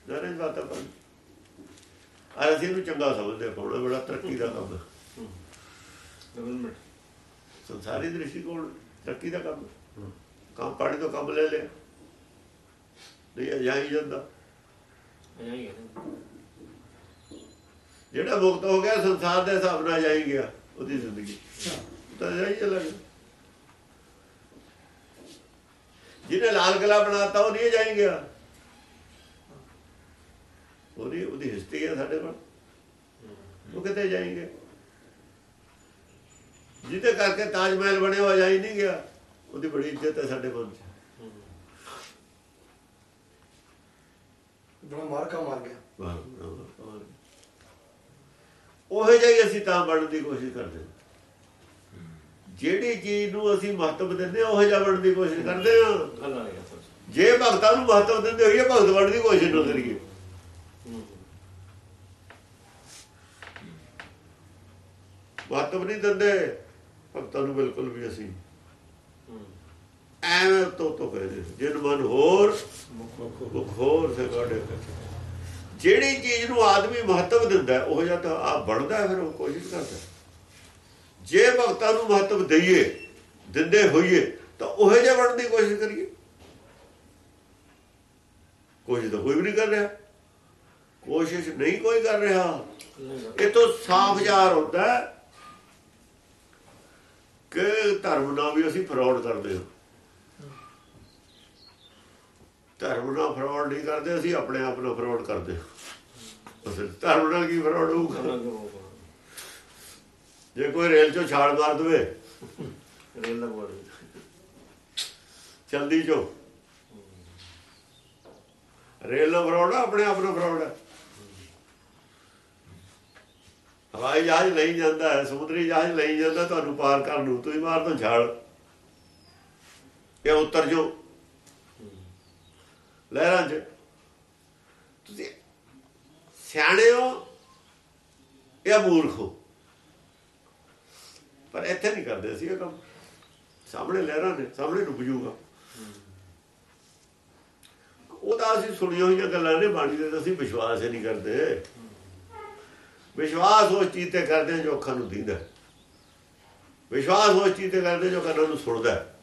S2: ਨਹਿਰਾਂ 'ਚ ਵਾਤਾ ਪਾਣੀ। ਆ ਅਸੀਂ ਇਹਨੂੰ ਚੰਗਾ ਸਮਝਦੇ ਪਾਉਣਾ ਬੜਾ ਤਰੱਕੀ ਦਾ ਕੰਮ ਹੈ।
S3: ਡਿਵੈਲਪਮੈਂਟ
S2: ਸੰਸਾਰੀ ਦ੍ਰਿਸ਼ਟੀਕੋਣ ਤਰੱਕੀ ਦਾ ਕੰਮ ਹੈ। ਕੰਮ ਪਾਣੀ ਤੋਂ ਕੰਮ ਲੈ ਲਿਆ। ਨਹੀਂ ਅਜਾਈ ਜਾਂਦਾ।
S3: ਅਜਾਈ ਹੈ
S2: ਜਿਹੜਾ ਮੁਕਤ ਹੋ ਗਿਆ ਸੰਸਾਰ ਦੇ ਹਿਸਾਬ ਨਾਲ ਜਾਈ ਗਿਆ ਉਹਦੀ ਜ਼ਿੰਦਗੀ। ਤਾਂ ਜਾਈ ਚਲਾ ਗਿਆ। ਜਿਹਨੇ ਲਾਲ ਕਿਲਾ ਬਣਾਤਾ ਉਹ ਨਹੀਂ ਜਾਈ ਗਿਆ। ਉਹਦੀ ਉਹਦੀ ਹਿਸਟਰੀ ਹੈ ਸਾਡੇ ਕੋਲ। ਉਹ ਕਿਤੇ ਜਾਏਗੇ ਜਿਹਦੇ ਕਰਕੇ ਤਾਜ ਮਹਿਲ ਬਣਿਆ ਹੋਇਆ ਜਾਈ ਨਹੀਂ ਗਿਆ ਉਹਦੀ ਬੜੀ ਇੱਜ਼ਤ ਹੈ ਸਾਡੇ ਮਨ 'ਚ
S4: ਬੜਾ ਮਾਰ ਕਾ ਮਾਰ ਗਿਆ।
S2: ਉਹੋ ਜਿਹਾ ਹੀ ਅਸੀਂ ਤਾਂ ਬਣਨ ਦੀ ਕੋਸ਼ਿਸ਼ ਕਰਦੇ। ਜਿਹੜੀ ਚੀਜ਼ ਨੂੰ ਅਸੀਂ ਮਹੱਤਵ ਦਿੰਦੇ ਉਹ ਬਣਨ ਦੀ ਕੋਸ਼ਿਸ਼ ਕਰਦੇ ਹਾਂ। ਜੇ ਭਗਤਾਂ ਨੂੰ ਮਹੱਤਵ ਦਿੰਦੇ ਹੋਈਏ ਭਗਤ ਬਣਨ ਦੀ ਕੋਸ਼ਿਸ਼ ਨਾ ਕਰੀਏ। ਮਹੱਤਵ ਨਹੀਂ ਦਿੰਦੇ ਭਗਤਾਂ ਨੂੰ ਬਿਲਕੁਲ ਵੀ ਅਸੀਂ। ਐਵੇਂ ਤੋ ਤੋ ਕਹਿੰਦੇ ਜਿਨ ਮਨ ਹੋਰ ਮੁਖ ਹੋਰ ਸੇ ਗਾੜੇ ਜਿਹੜੀ ਚੀਜ਼ ਨੂੰ ਆਦਮੀ ਮਹੱਤਵ ਦਿੰਦਾ ਉਹ ਜਾਂ ਤਾਂ ਆ ਬਣਦਾ ਫਿਰ ਉਹ ਕੋਸ਼ਿਸ਼ ਕਰਦਾ। ਜੇ ਭਗਤਾਂ ਨੂੰ ਮਹੱਤਵ ਦਈਏ, ਦਿੰਦੇ ਹੋਈਏ, ਤਾਂ ਉਹ ਜਿਹਾ ਬਣਨ ਦੀ ਕੋਸ਼ਿਸ਼ ਕਰੀਏ। ਕੋਸ਼ਿਸ਼ ਤਾਂ ਕੋਈ ਵੀ ਨਹੀਂ ਕਰ ਰਿਹਾ। ਕੋਸ਼ਿਸ਼ ਨਹੀਂ ਕੋਈ ਕਰ ਰਿਹਾ। ਇਹ ਤੋਂ ਸਾਫ਼ ਜ਼ਾਹਰ ਹੁੰਦਾ ਕਿ ਧਰਮ ਨਾਲ ਵੀ ਅਸੀਂ ਫਰਾਡ ਕਰਦੇ ਹਾਂ। ਧਰਮ ਨਾਲ ਫਰਾਡ ਨਹੀਂ ਕਰਦੇ, ਅਸੀਂ ਆਪਣੇ ਆਪ ਨਾਲ ਫਰਾਡ ਕਰਦੇ ਹਾਂ। ਧਰਮ ਨਾਲ ਕੀ ਫਰਾਡ ਹੋਊਗਾ? ਜੇ ਕੋਈ ਰੇਲ ਚੋਂ ਛਾਲ ਮਾਰ ਦਵੇ।
S3: ਰੇਲ ਦਾ ਬੋਰਡ।
S2: ਚਲਦੀ ਚੋਂ। ਰੇਲ ਨਾਲ ਫਰਾਡ ਆ ਆਪਣੇ ਆਪ ਨਾਲ ਫਰਾਡ ਹੈ ਹਵਾਈ ਜਹਾਜ਼ ਲਈ ਜਾਂਦਾ ਹੈ ਸਮੁੰਦਰੀ ਜਹਾਜ਼ ਲਈ ਜਾਂਦਾ ਤੁਹਾਨੂੰ ਪਾਰ ਕਰਨ ਨੂੰ ਤੁਸੀਂ ਮਾਰ ਦੋ ਛਾਲ। ਇਹ ਉੱਤਰ ਜੋ। ਲਹਿਰਾਂ 'ਚ। ਤੁਸੀਂ ਸਿਆਣੇ ਹੋ ਜਾਂ ਮੂਰਖ ਹੋ? ਪਰ ਇੱਥੇ ਨਹੀਂ ਕਰਦੇ ਸੀ ਇਹ ਕੰਮ। ਸਾਹਮਣੇ ਲਹਿਰਾਂ ਨੇ, ਸਾਹਮਣੇ ਡੁੱਬ ਜੂਗਾ। ਉਹ ਤਾਂ ਅਸੀਂ ਸੁਣੀਆਂ ਹੋਈਆਂ ਗੱਲਾਂ ਨੇ, ਬਾਣੀ ਦੇ ਅਸੀਂ ਵਿਸ਼ਵਾਸ ਹੀ ਨਹੀਂ ਕਰਦੇ। ਵਿਸ਼ਵਾਸ ਉਸ ਚੀਜ਼ ਤੇ ਕਰਦੇ ਜੋ ਅੱਖਾਂ ਨੂੰ ਦਿੰਦਾ। ਵਿਸ਼ਵਾਸ ਉਸ ਚੀਜ਼ ਤੇ ਕਰਦੇ ਜੋ ਕੰਨਾਂ ਨੂੰ ਸੁਣਦਾ।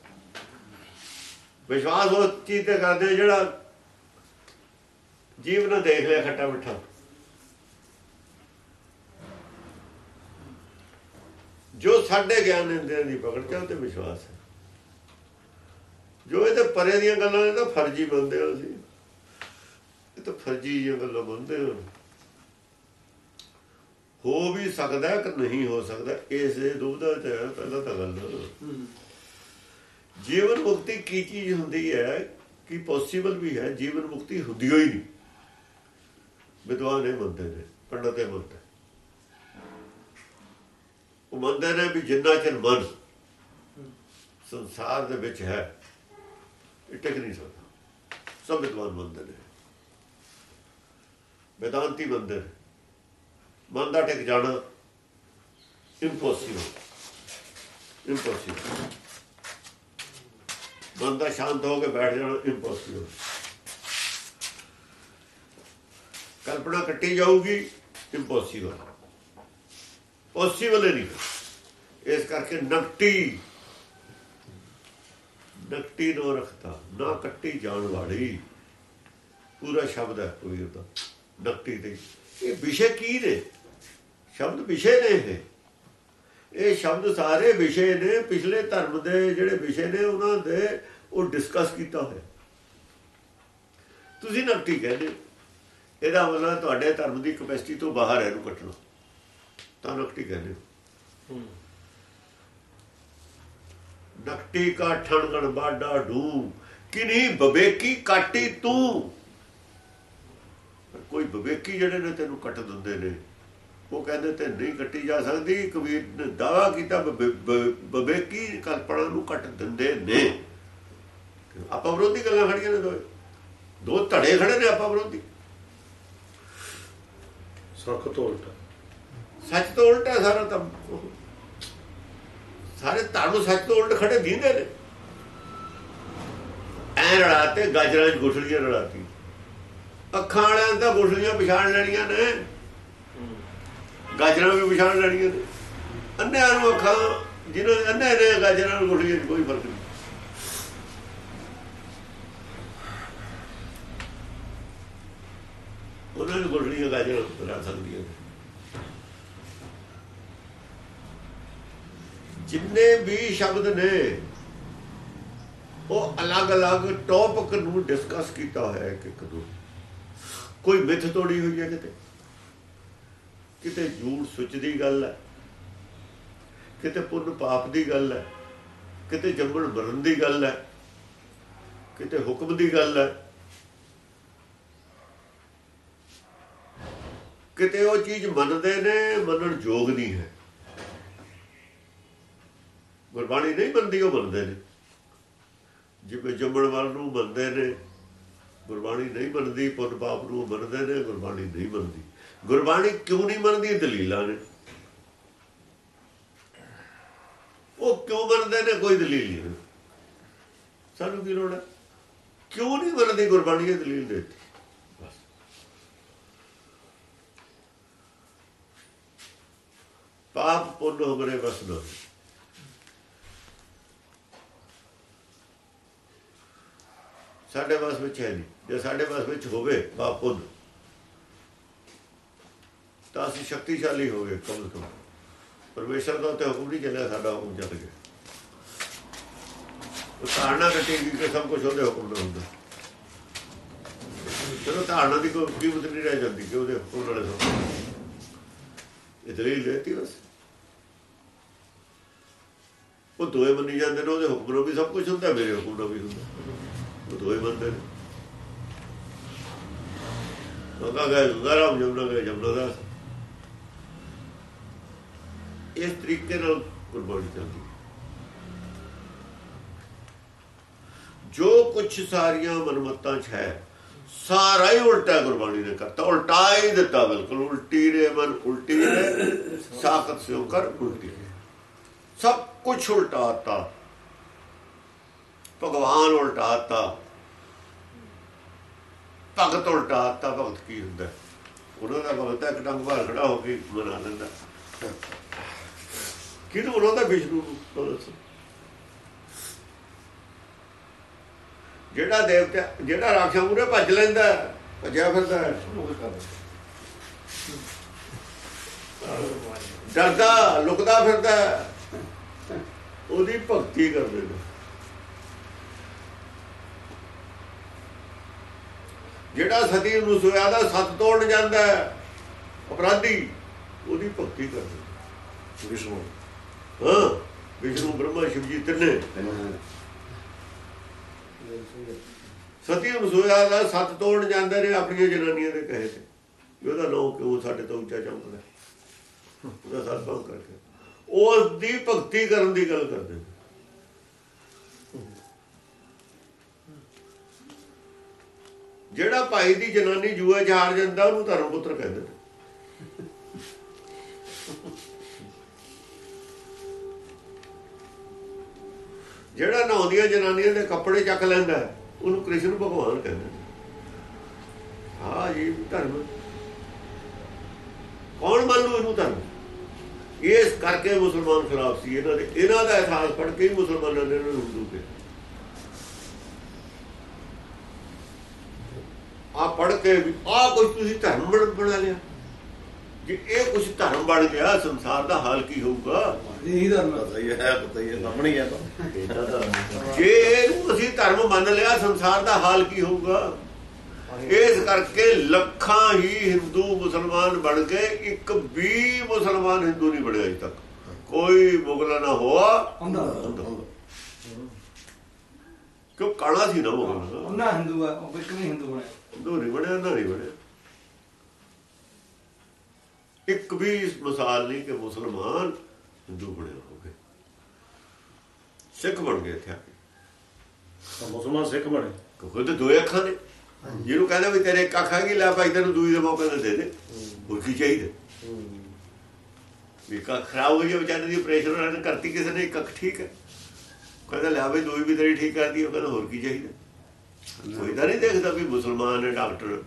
S2: ਵਿਸ਼ਵਾਸ ਉਸ ਚੀਜ਼ ਤੇ ਕਰਦੇ ਜਿਹੜਾ ਜੀਵ ਨੇ ਦੇਖ ਲਿਆ, ਖੱਟਾ ਮਿੱਠਾ। ਜੋ ਸਾਡੇ ਗਿਆਨ ਇੰਦਰੀਆਂ ਦੀ ਪਕੜ ਚ ਤੇ ਵਿਸ਼ਵਾਸ ਹੈ। ਜੋ ਇਹਦੇ ਪਰੇ ਦੀਆਂ ਗੱਲਾਂ ਨੇ ਤਾਂ ਫਰਜ਼ੀ ਬੰਦੇ ਹਾਂ ਅਸੀਂ ਇਹ ਤਾਂ ਫਰਜ਼ੀ ਜਿਹੀਆਂ ਗੱਲਾਂ ਬੰਦੇ ਹਾਂ। ਹੋ ਵੀ ਸਕਦਾ ਕਿ ਨਹੀਂ ਹੋ ਸਕਦਾ, ਇਸ ਦੇ ਦੁਬਦਾ ਚ ਪਹਿਲਾਂ ਤਾਂ ਗੱਲ। ਜੀਵਨ ਮੁਕਤੀ ਕੀ ਚੀਜ਼ ਹੁੰਦੀ ਹੈ, ਕਿ ਪੋਸੀਬਲ ਵੀ ਹੈ, ਜੀਵਨ ਮੁਕਤੀ ਹੁੰਦੀ ਹੋਈ ਨਹੀਂ ਵਿਦਵਾਨ ਇਹ ਮੰਨਦੇ ਨੇ, ਪੰਡਤ ਇਹ ਮੰਨਦੇ ਉਹ ਮੰਨਦੇ ਨੇ ਵੀ ਜਿੰਨਾ ਚਿਰ ਮਨ ਸੰਸਾਰ ਦੇ ਵਿੱਚ ਹੈ, ਇਹ ਟਿਕ ਨਹੀਂ ਸਕਦਾ। ਸਭ ਵਿਦਵਾਨ ਮੰਨਦੇ ਨੇ। ਵਿਦਾਂਤੀ ਮੰਨਦੇ ਮਨ ਦਾ ਟਿਕ ਜਾਣਾ ਇੰਪੋਸੀਬਲ ਇੰਪੋਸੀਬਲ ਮਨ ਦਾ ਸ਼ਾਂਤ ਹੋ ਕੇ ਬੈਠ ਜਾਣਾ ਇੰਪੋਸੀਬਲ ਕਲਪਨਾ ਕੱਟੀ ਜਾਊਗੀ ਇੰਪੋਸੀਬਲ ਪੋਸੀਬਲ ਨਹੀਂ। ਇਸ ਕਰਕੇ ਨਕਟੀ ਨਕਟੀ ਨੋ ਰੱਖਤਾ, ਨਾ ਕੱਟੀ ਜਾਣ ਵਾਲੀ। ਪੂਰਾ ਸ਼ਬਦ ਹੈ ਕੋਈ ਉਹਦਾ, ਨਕਟੀ ਤੇ। ਇਹ ਵਿਸ਼ੇ ਕੀ ਨੇ? ਸ਼ਬਦ ਵਿਸ਼ੇ ਨੇ ਇਹ। ਇਹ ਸ਼ਬਦ ਸਾਰੇ ਵਿਸ਼ੇ ਨੇ। ਪਿਛਲੇ ਧਰਮ ਦੇ ਜਿਹੜੇ ਵਿਸ਼ੇ ਨੇ, ਉਹਨਾਂ ਦੇ ਉਹ ਡਿਸਕਸ ਕੀਤਾ ਹੋਇਆ। ਤੁਸੀਂ ਨਕਟੀ ਕਹਿੰਦੇ ਹੋ। ਇਹਦਾ ਮਤਲਬ ਤੁਹਾਡੇ ਧਰਮ ਦੀ ਕਪੈਸਿਟੀ ਤੋਂ ਬਾਹਰ ਹੈ ਇਹਨੂੰ ਕੱਟਣਾ। ਤਾਂ ਨਕਟੀ ਕਹਿੰਦੇ ਹੋ। ਨਕਟੀ ਕਾ ਠਣਗਣ ਬਾਡਾ ਢੂ ਕਿਨੀ ਬਵੇਕੀ ਕਾਟੀ ਤੂੰ। ਕੋਈ ਬਵੇਕੀ ਜਿਹੜੇ ਨੇ ਤੈਨੂੰ ਕੱਟ ਦਿੰਦੇ ਨੇ ਉਹ ਕਹਿੰਦੇ ਤੇ ਨਹੀਂ ਕੱਟੀ ਜਾ ਸਕਦੀ। ਕਬੀਰ ਨੇ ਦਾਵਾ ਕੀਤਾ ਬਵੇਕੀ ਕਲਪਨਾ ਨੂੰ ਕੱਟ ਦਿੰਦੇ ਨੇ। ਆਪਾਂ ਵਿਰੋਧੀ ਗੱਲਾਂ ਖੜੀਆਂ ਨੇ ਦੋਏ ਦੋ ਧੜੇ ਖੜੇ ਨੇ ਆਪਾਂ ਵਿਰੋਧੀ।
S1: ਸਖਤ ਉਲਟਾ।
S2: ਸੱਚ ਤੋਂ ਉਲਟ ਹੈ ਸਾਰਾ ਤਾਂ। ਸਾਰੇ ਧਰਮ ਸੱਚ ਤੋਂ ਉਲਟ ਖੜੇ ਦਿੰਦੇ ਨੇ। ਐ ਰੜਾਤੇ ਗਾਜਰਾਂ 'ਚ ਗੁਠਲੀਆਂ ਰੜਾਤੀ ਅੱਖਾਂ ਵਾਲਿਆਂ ਦਾ ਤਾਂ ਗੁਠਲੀਆਂ ਪਛਾਣ ਲੈਣੀਆਂ ਨੇ। ਗਾਜਰਾਂ ਵੀ ਪਛਾਣ ਲੈਣੀਆਂ ਨੇ। ਅੰਨਿਆਂ ਨੂੰ ਅੱਖਾਂ, ਜਿਹਨਾਂ ਦੇ ਅੰਨੇ ਨੇ ਗਾਜਰਾਂ ਨੂੰ ਗੁਠਲੀਆਂ 'ਚ ਕੋਈ ਫ਼ਰਕ ਨਹੀਂ। ਉਹਨਾਂ ਨੂੰ ਗੁਠਲੀਆਂ ਗਾਜਰਾਂ ਬਣਾ ਸਕਦੀਆਂ ਜਿੰਨੇ ਵੀ ਸ਼ਬਦ ਨੇ, ਉਹ ਅਲੱਗ-ਅਲੱਗ ਟੌਪਿਕ ਨੂੰ ਡਿਸਕਸ ਕੀਤਾ ਹੋਇਆ ਹੈ ਕਿ ਕਦੋਂ ਕੋਈ ਮਿੱਥ ਤੋੜੀ ਹੋਈ ਹੈ ਕਿਤੇ? ਕਿਤੇ ਝੂਠ ਸੁੱਚ ਦੀ ਗੱਲ ਹੈ? ਕਿਤੇ ਪੁੰਨ ਪਾਪ ਦੀ ਗੱਲ ਹੈ? ਕਿਤੇ ਜੰਮਣ ਮਰਨ ਦੀ ਗੱਲ ਹੈ? ਕਿਤੇ ਹੁਕਮ ਦੀ ਗੱਲ ਹੈ? ਕਿਤੇ ਉਹ ਚੀਜ਼ ਮੰਨਦੇ ਨੇ, ਮੰਨਣ ਯੋਗ ਨਹੀਂ ਹੈ। ਗੁਰਬਾਣੀ ਨਹੀਂ ਮੰਨਦੀ ਉਹ ਮੰਨਦੇ ਨੇ। ਜਿਵੇਂ ਜੰਮਣ ਵਾਲ ਨੂੰ ਮੰਨਦੇ ਨੇ, ਗੁਰਬਾਣੀ ਨਹੀਂ ਮੰਨਦੀ ਪੁੰਨ ਪਾਪ ਨੂੰ ਮੰਨਦੇ ਨੇ, ਗੁਰਬਾਣੀ ਨਹੀਂ ਮੰਨਦੀ ਗੁਰਬਾਣੀ ਕਿਉਂ ਨਹੀਂ ਮੰਨਦੀ ਦਲੀਲਾਂ ਨੇ। ਉਹ ਕਿਉਂ ਮੰਨਦੇ ਨੇ? ਕੋਈ ਦਲੀਲ ਨਹੀਂ ਸਾਨੂੰ ਕੀ ਲੋੜ ਹੈ? ਕਿਉਂ ਨਹੀਂ ਮੰਨਦੀ ਗੁਰਬਾਣੀ ਇਹ ਦਲੀਲ ਦੇ ਪਾਪ ਪੁੰਨ ਹਮਰੇ ਬਸ ਨਾ ਸਾਡੇ ਬਸ ਵਿੱਚ ਹੈ ਨਹੀਂ। ਜੇ ਸਾਡੇ ਬਸ ਵਿੱਚ ਹੋਵੇ ਪਾਪ ਪੁੰਨ ਤਾਂ ਅਸੀਂ ਸ਼ਕਤੀਸ਼ਾਲੀ ਹੋਵੇ ਕਮ ਤੋਂ ਕਮ। ਪਰਮੇਸ਼ਰ ਦਾ ਤੇ ਹੁਕਮ ਨਹੀਂ ਚੱਲਿਆ ਸਾਡਾ ਹੁਕਮ ਚੱਲ ਗਿਆ। ਉਹ ਧਾਰਨਾ ਕੱਟੇਗੀ ਕਿ ਸਭ ਕੁਝ ਉਹਦੇ ਹੁਕਮ ਨਾਲ ਹੁੰਦਾ। ਚਲੋ ਧਾਰਨਾ ਦੀ ਕੋਈ ਕੀਮਤ ਨਹੀਂ ਰਹਿ ਜਾਂਦੀ ਕਿ ਉਹਦੇ ਹੁਕਮ ਨਾਲ ਸਭ ਇਹ ਦਲੀਲ ਦੇਤੀ ਬਸ। ਉਹ ਦੋਏ ਮੰਨੀ ਜਾਂਦੇ ਨੇ, ਉਹਦੇ ਹੁਕਮ ਨਾਲ ਵੀ ਸਭ ਕੁਝ ਹੁੰਦਾ, ਮੇਰੇ ਹੁਕਮ ਨਾਲ ਵੀ ਹੁੰਦਾ। ਉਹ ਦੋਏ ਮੰਨਦੇ ਨੇ ਉਹਦਾ ਗਏ ਗਰਾਮ ਜਮਨਾ ਗਏ ਜਮਨਾ ਦਾ ਇਸ ਤਰੀਕੇ ਨਾਲ ਕੁਰਬਾਨੀ ਚੱਲਦੀ ਹੈ। ਜੋ ਕੁਝ ਸਾਰੀਆਂ ਮਨਮਤਾਂ 'ਚ ਹੈ ਸਾਰਾ ਹੀ ਉਲਟਾ ਗੁਰਬਾਣੀ ਨੇ ਕਰਤਾ ਉਲਟਾ ਹੀ ਦਿੱਤਾ ਬਿਲਕੁਲ ਉਲਟੀ ਰੇ ਮਨ ਉਲਟੀ ਰੇ ਸਾਖਤ ਸਿਓ ਕਰ ਉਲਟੀ ਰੇ ਸਭ ਕੁਝ ਉਲਟਾਤਾ ਭਗਵਾਨ ਉਲਟਾਤਾ। ਭਗਤ ਉਲਟਾਤਾ, ਭਗਤ ਕੀ ਹੁੰਦਾ? ਉਹਨਾਂ ਦਾ ਭਗਤ ਇੱਕ ਡੰਗ ਭਾਰ ਖੜਾ ਹੋ ਕੇ ਮਨਾ ਲੈਂਦਾ। ਕਿਹਨੂੰ ਉਹਨਾਂ ਦਾ ਵਿਸ਼ਨੂੰ ਜਿਹੜਾ ਦੇਵਤਾ, ਜਿਹੜਾ ਰਾਖਿਆ ਮੂਰੇ ਭੱਜ ਲੈਂਦਾ, ਭੱਜਿਆ ਫਿਰਦਾ ਡਰਦਾ, ਲੁਕਦਾ ਫਿਰਦਾ, ਉਹਦੀ ਭਗਤੀ ਕਰਦੇ ਨੇ। ਜਿਹੜਾ ਸਤੀ ਨੂੰ ਸੋਇਆ ਦਾ ਸੱਤ ਤੋੜ ਜਾਂਦਾ ਹੈ, ਅਪਰਾਧੀ ਉਹਦੀ ਭਗਤੀ ਕਰਦੇ
S1: ਵਿਸ਼ਨੂੰ।
S2: ਹਾਂ ਵਿਸ਼ਨੂੰ ਬ੍ਰਹਮਾ ਸ਼ਿਵ ਜੀ ਤਿੰਨੇ। ਸਤੀ ਨੂੰ ਸੋਇਆ ਦਾ ਸੱਤ ਤੋੜ ਜਾਂਦੇ ਨੇ ਆਪਣੀਆਂ ਜਨਾਨੀਆਂ ਦੇ ਕਹੇ ਤੇ। ਉਹਦਾ ਨਾਮ ਕਿਉਂ ਸਾਡੇ ਤੋਂ ਉੱਚਾ ਚਮਕਦਾ ਉਹਦਾ ਸੱਤ ਕਰਕੇ। ਉਸ ਦੀ ਭਗਤੀ ਕਰਨ ਦੀ ਗੱਲ ਕਰਦੇ ਜਿਹੜਾ ਭਾਈ ਦੀ ਜਨਾਨੀ ਜੂਆ 'ਚ ਜਾਂਦਾ, ਉਹਨੂੰ ਧਰਮ ਪੁੱਤਰ ਕਹਿੰਦੇ ਨੇ। ਜਿਹੜਾ ਨਹਾਉਂਦੀਆਂ ਜਨਾਨੀਆਂ ਦੇ ਕੱਪੜੇ ਚੱਕ ਲੈਂਦਾ, ਉਹਨੂੰ ਕ੍ਰਿਸ਼ਨ ਭਗਵਾਨ ਕਹਿੰਦੇ ਨੇ। ਹਾਂ ਜੀ ਧਰਮ। ਕੌਣ ਮੰਨ ਲੂ ਇਹਨੂੰ ਧਰਮ? ਇਸ ਕਰਕੇ ਮੁਸਲਮਾਨ ਖਰਾਬ ਸੀ ਇਹਨਾਂ ਦੇ। ਇਹਨਾਂ ਦਾ ਇਤਿਹਾਸ ਪੜ੍ਹ ਕੇ ਹੀ ਮੁਸਲਮਾਨਾਂ ਨੇ ਇਹਨਾਂ ਨੂੰ ਹਿੰਦੂ ਕਿਹਾ ਆ ਪੜ੍ਹ ਕੇ ਵੀ ਆ ਕੁਝ ਤੁਸੀਂ ਧਰਮ ਬਣ- ਬਣਾ ਲਿਆ। ਜੇ ਇਹ ਕੁਝ ਧਰਮ ਬਣ ਗਿਆ ਸੰਸਾਰ ਦਾ ਹਾਲ ਕੀ ਹੋਊਗਾ?
S4: ਇਹੀ ਧਰਮ ਹੈ।
S5: ਪਤਾ ਹੀ ਪਤਾ ਹੀ ਹੈ ਸਾਹਮਣੇ ਹੀ ਤਾਂ।
S2: ਜੇ ਇਹਨੂੰ ਅਸੀਂ ਧਰਮ ਮੰਨ ਲਿਆ ਸੰਸਾਰ ਦਾ ਹਾਲ ਕੀ ਹੋਊਗਾ? ਇਸ ਕਰਕੇ ਲੱਖਾਂ ਹੀ ਹਿੰਦੂ ਮੁਸਲਮਾਨ ਬਣ ਗਏ ਇੱਕ ਵੀ ਮੁਸਲਮਾਨ ਹਿੰਦੂ ਨਹੀਂ ਬਣਿਆ ਅਜੇ ਤੱਕ। ਕੋਈ ਮੁਗਲ ਨਾ ਹੋਆ। ਕਿਉਂ ਕਾਲਾ ਸੀ ਨਾ ਮੁਗਲ
S4: ਉਹਨਾਂ ਹਿੰਦੂ ਆ ਉਹ ਇੱਕ ਵੀ ਹਿੰਦੂ ਬਣਿਆ।
S2: ਬਣਿਆ ਨਾ ਨਹੀਂ ਬਣਿਆ ਇੱਕ ਵੀ ਮਿਸਾਲ ਨਹੀਂ ਕਿ ਮੁਸਲਮਾਨ ਹਿੰਦੂ ਬਣੇ ਹੋਗੇ ਸਿੱਖ ਬਣ ਗਏ ਇੱਥੇ ਆ ਕੇ।
S1: ਤਾਂ ਮੁਸਲਮਾਨ ਸਿੱਖ ਬਣੇ।
S2: ਕਿਉਂਕਿ ਤੇ ਦੋਏ ਅੱਖਾਂ ਨੇ। ਜਿਹਨੂੰ ਕਹਿੰਦਾ ਵੀ ਤੇਰੇ ਇੱਕ ਅੱਖ ਹੈਗੀ ਲੈ ਭਾਈ ਤੈਨੂੰ ਦੂਈ ਦੇ ਮੌਕੇ ਤੇ ਦੇ ਦੇ। ਹੋਰ ਕੀ ਚਾਹੀਦਾ? ਵੀ ਇੱਕ ਅੱਖ ਖਰਾਬ ਹੋਈ ਹੈ ਵਿਚਾਰੇ ਦੀ ਆਪਰੇਸ਼ਨ ਉਹਨਾਂ ਨੇ ਕਰਤੀ ਕਿਸੇ ਨੇ ਇੱਕ ਅੱਖ ਠੀਕ ਹੈ ਕਹਿੰਦਾ ਲੈ ਭਾਈ ਦੂਈ ਵੀ ਤੇਰੀ ਠੀਕ ਕਰਦੀ ਉਹ ਕਹਿੰਦਾ ਹੋਰ ਕੀ ਚਾਹੀਦਾ? ਕੋਈ ਤਾਂ ਨਹੀਂ ਦੇਖਦਾ ਵੀ ਮੁਸਲਮਾਨ ਹੈ ਡਾਕਟਰ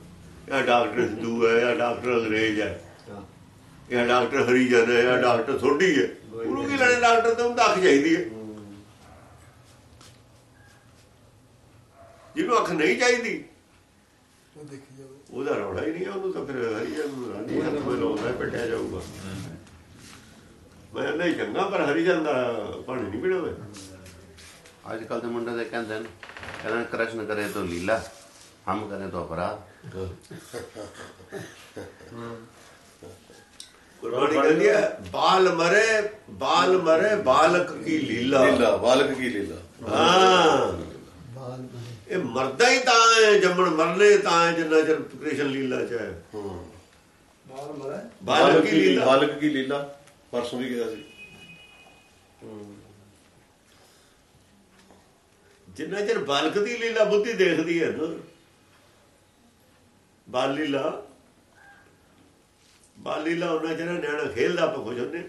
S2: ਜਾਂ ਡਾਕਟਰ ਹਿੰਦੂ ਹੈ ਜਾਂ ਡਾਕਟਰ ਅੰਗਰੇਜ਼ ਹੈ। ਜਾਂ ਡਾਕਟਰ ਹਰੀਜਨ ਹੈ ਜਾਂ ਡਾਕਟਰ ਥੋੜੀ ਹੈ। ਉਹਨੂੰ ਕੀ ਲੈਣਾ ਡਾਕਟਰ ਤੋਂ ਉਹਨੂੰ ਅੱਖ ਚਾਹੀਦੀ ਹੈ। ਜਿਹਨੂੰ ਅੱਖ ਨਹੀਂ ਚਾਹੀਦੀ। ਉਹਦਾ ਰੌਲਾ ਹੀ ਨਹੀਂ ਹੈ ਉਹਨੂੰ ਤਾਂ ਫਿਰ ਹਰੀਜਨ ਨੂੰ ਰਾਣੀ ਹੱਥ ਲਾਉਂਦਾ ਪੱਟਿਆ ਜਾਊਗਾ। ਮੈਂ ਨਹੀਂ ਚੰਗਾ ਪਰ ਹਰੀਜਨ ਦਾ ਪਾਣੀ ਨਹੀਂ ਪੀਣਾ ਮੈਂ।
S7: ਅੱਜ ਕੱਲ ਦੇ ਮੁੰਡੇ ਦੇ ਕਹਿੰਦੇ ਨੇ ਕਹਿੰਦੇ ਕ੍ਰਿਸ਼ਨ ਕਰੇ ਤਾਂ ਲੀਲਾ ਹਮ ਕਰੇ ਤਾਂ ਅਪਰਾਧ
S2: ਕੁਰਬਾਨੀ ਕਹਿੰਦੀ ਹੈ ਬਾਲ ਮਰੇ ਬਾਲ ਮਰੇ ਬਾਲਕ ਕੀ ਲੀਲਾ
S5: ਲੀਲਾ ਬਾਲਕ ਕੀ ਲੀਲਾ
S2: ਹਾਂ ਇਹ ਮਰਦਾ ਹੀ ਤਾਂ ਹੈ ਜੰਮਣ ਮਰਨੇ ਤਾਂ ਹੈ ਜਿੰਨਾ ਚਿਰ ਕ੍ਰਿਸ਼ਨ ਲੀਲਾ ਚ ਹੈ
S4: ਮਰਾ
S2: ਬਾਲਕ ਕੀ ਲੀਲਾ
S5: ਬਾਲਕ ਕੀ ਲੀਲਾ ਪਰਸੋਂ ਵੀ ਗਿਆ ਸੀ
S2: ਜਿੰਨਾ ਚਿਰ ਬਾਲਕ ਦੀ ਲੀਲਾ ਬੁੱਧੀ ਦੇਖਦੀ ਹੈ ਨਾ, ਬਾਲ ਲੀਲਾ ਬਾਲ ਲੀਲਾ ਉਹਨਾਂ ਚਿਰ ਨਿਆਣਾ ਖੇਲਦਾ ਆਪਾਂ ਖੁਸ਼ ਹੁੰਦੇ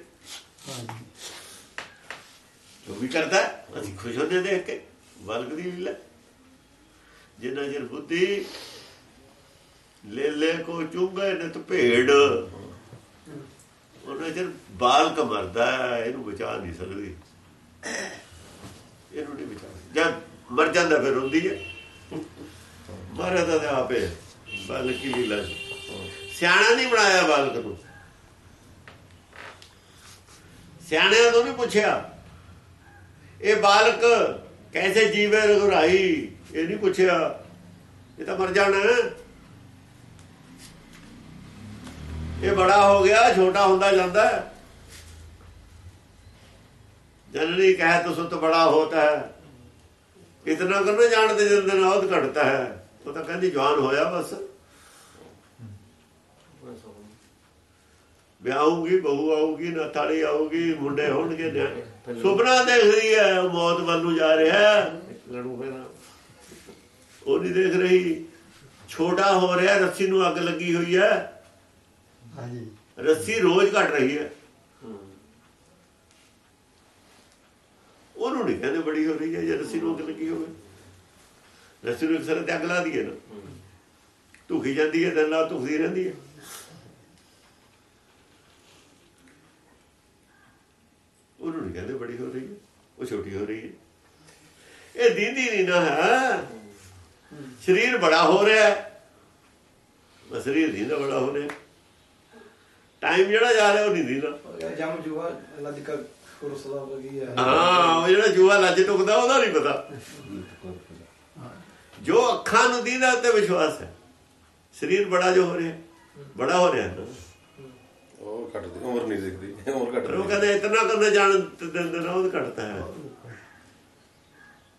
S2: ਜੋ ਵੀ ਕਰਦਾ, ਅਸੀਂ ਖੁਸ਼ ਹੁੰਦੇ ਦੇਖ ਕੇ, ਬਾਲਕ ਦੀ ਲੀਲਾ। ਜਿੰਨਾ ਚਿਰ ਬੁੱਧੀ ਲੈ ਲੈ ਕੋ ਚੁੰਗੇ ਨਿਤ ਭੇੜ ਉਹਨਾਂ ਚਿਰ ਬਾਲਕ ਮਰਦਾ ਇਹਨੂੰ ਬਚਾ ਨਹੀਂ ਸਕਦੀ। ਇਹਨੂੰ ਨਹੀਂ ਬਚਾ ਜਦ ਮਰ ਜਾਂਦਾ ਫਿਰ ਹੁੰਦੀ ਹੈ। ਮਹਾਰਾਜ ਦਾ ਆਪੇ ਬਾਲਕ ਦੀ ਲੀਲਾ ਸਿਆਣਾ ਨਹੀਂ ਬਣਾਇਆ ਬਾਲਕ ਨੂੰ। ਸਿਆਣਿਆਂ ਤੋਂ ਨਹੀਂ ਪੁੱਛਿਆ। ਇਹ ਬਾਲਕ ਕੈਸੇ ਜੀਵੇ ਰਗੁਰਾਈ ਇਹ ਨਹੀਂ ਪੁੱਛਿਆ। ਇਹ ਤਾਂ ਮਰ ਜਾਣਾ। ਇਹ ਬੜਾ ਹੋ ਗਿਆ, ਛੋਟਾ ਹੁੰਦਾ ਜਾਂਦਾ। ਜਨਨੀ ਕਹੇ ਤੋ ਸੁਤ ਬੜਾ ਹੋਤਾ ਹੈ। ਇਤਨਾ ਕਰਨਾ ਜਾਣਦੇ ਜਦ ਦਿਨ ਔਧ ਘਟਦਾ ਹੈ ਉਹ ਤਾਂ ਕਹਿੰਦੀ ਜਵਾਨ ਹੋਇਆ ਬਸ। ਵਿਆਹ ਆਊਗੀ ਬਹੂ ਆਊਗੀ ਨਥਾਲੀ ਆਊਗੀ ਮੁੰਡੇ ਹੋਣਗੇ ਸੁਪਨਾ ਦੇਖ ਰਹੀ ਹੈ ਮੌਤ ਵੱਲ ਨੂੰ ਜਾ ਰਿਹਾ ਉਹ ਨਹੀਂ ਦੇਖ ਰਹੀ। ਛੋਟਾ ਹੋ ਰਿਹਾ ਰੱਸੀ ਨੂੰ ਅੱਗ ਲੱਗੀ ਹੋਈ ਹੈ। ਰੱਸੀ ਰੋਜ਼ ਘਟ ਰਹੀ ਹੈ। ਉਹਨੂੰ ਨਹੀਂ ਕਹਿੰਦੇ ਬੜੀ ਹੋ ਰਹੀ ਹੈ, ਜੇ ਰੱਸੀ ਨੂੰ ਅੱਗ ਲੱਗੀ ਹੋਵੇ। ਰੱਸੀ ਨੂੰ ਇੱਕ ਤੇ ਅੱਗ ਲਾ ਦਈਏ ਨਾ। ਧੁਖੀ ਜਾਂਦੀ ਹੈ ਦਿਨ ਰਾਤ ਧੁਖਦੀ ਰਹਿੰਦੀ ਹੈ। ਉਹਨੂੰ ਨਹੀਂ ਕਹਿੰਦੇ ਬੜੀ ਹੋ ਰਹੀ ਹੈ, ਉਹ ਛੋਟੀ ਹੋ ਰਹੀ ਹੈ। ਇਹ ਦੀਦੀ ਨਹੀਂ ਨਾ ਹੈ। ਸਰੀਰ ਬੜਾ ਹੋ ਰਿਹਾ ਹੈ। ਬਸ ਸਰੀਰ ਦੀਦਾ ਬੜਾ ਹੋ ਰਿਹਾ ਟਾਈਮ ਜਿਹੜਾ ਜਾ ਰਿਹਾ ਉਹ ਨਹੀਂ ਦੀਦਾ।
S4: ਜਮ ਜੂਆ ਲੱਜ ਕਾ ਕੁਰਸਲਾ ਵਗੀ ਹੈ?
S2: ਹਾਂ ਉਹ ਜਿਹੜਾ ਜੂਆ ਲੱਜ ਟੁਕਦਾ ਉਹਦਾ ਨਹੀਂ ਪਤਾ। ਜੋ ਅੱਖਾਂ ਨੂੰ ਦੀਦਾ ਤੇ ਵਿਸ਼ਵਾਸ ਹੈ। ਸਰੀਰ ਬੜਾ ਜੋ ਹੋ ਰਿਹਾ ਬੜਾ ਹੋ ਰਿਹਾ ਨਾ।
S5: ਉਹ ਘਟਦੀ ਉਮਰ ਨਹੀਂ ਦੇਖਦੀ ਉਮਰ
S2: ਪਰ ਉਹ
S5: ਘਟਦੀ
S2: ਕਹਿੰਦੇ ਇਤਨਾ ਕਰਨਾ ਜਾਣ ਦਿਨ ਦਿਨ ਉਹ ਘਟਦਾ ਹੈ।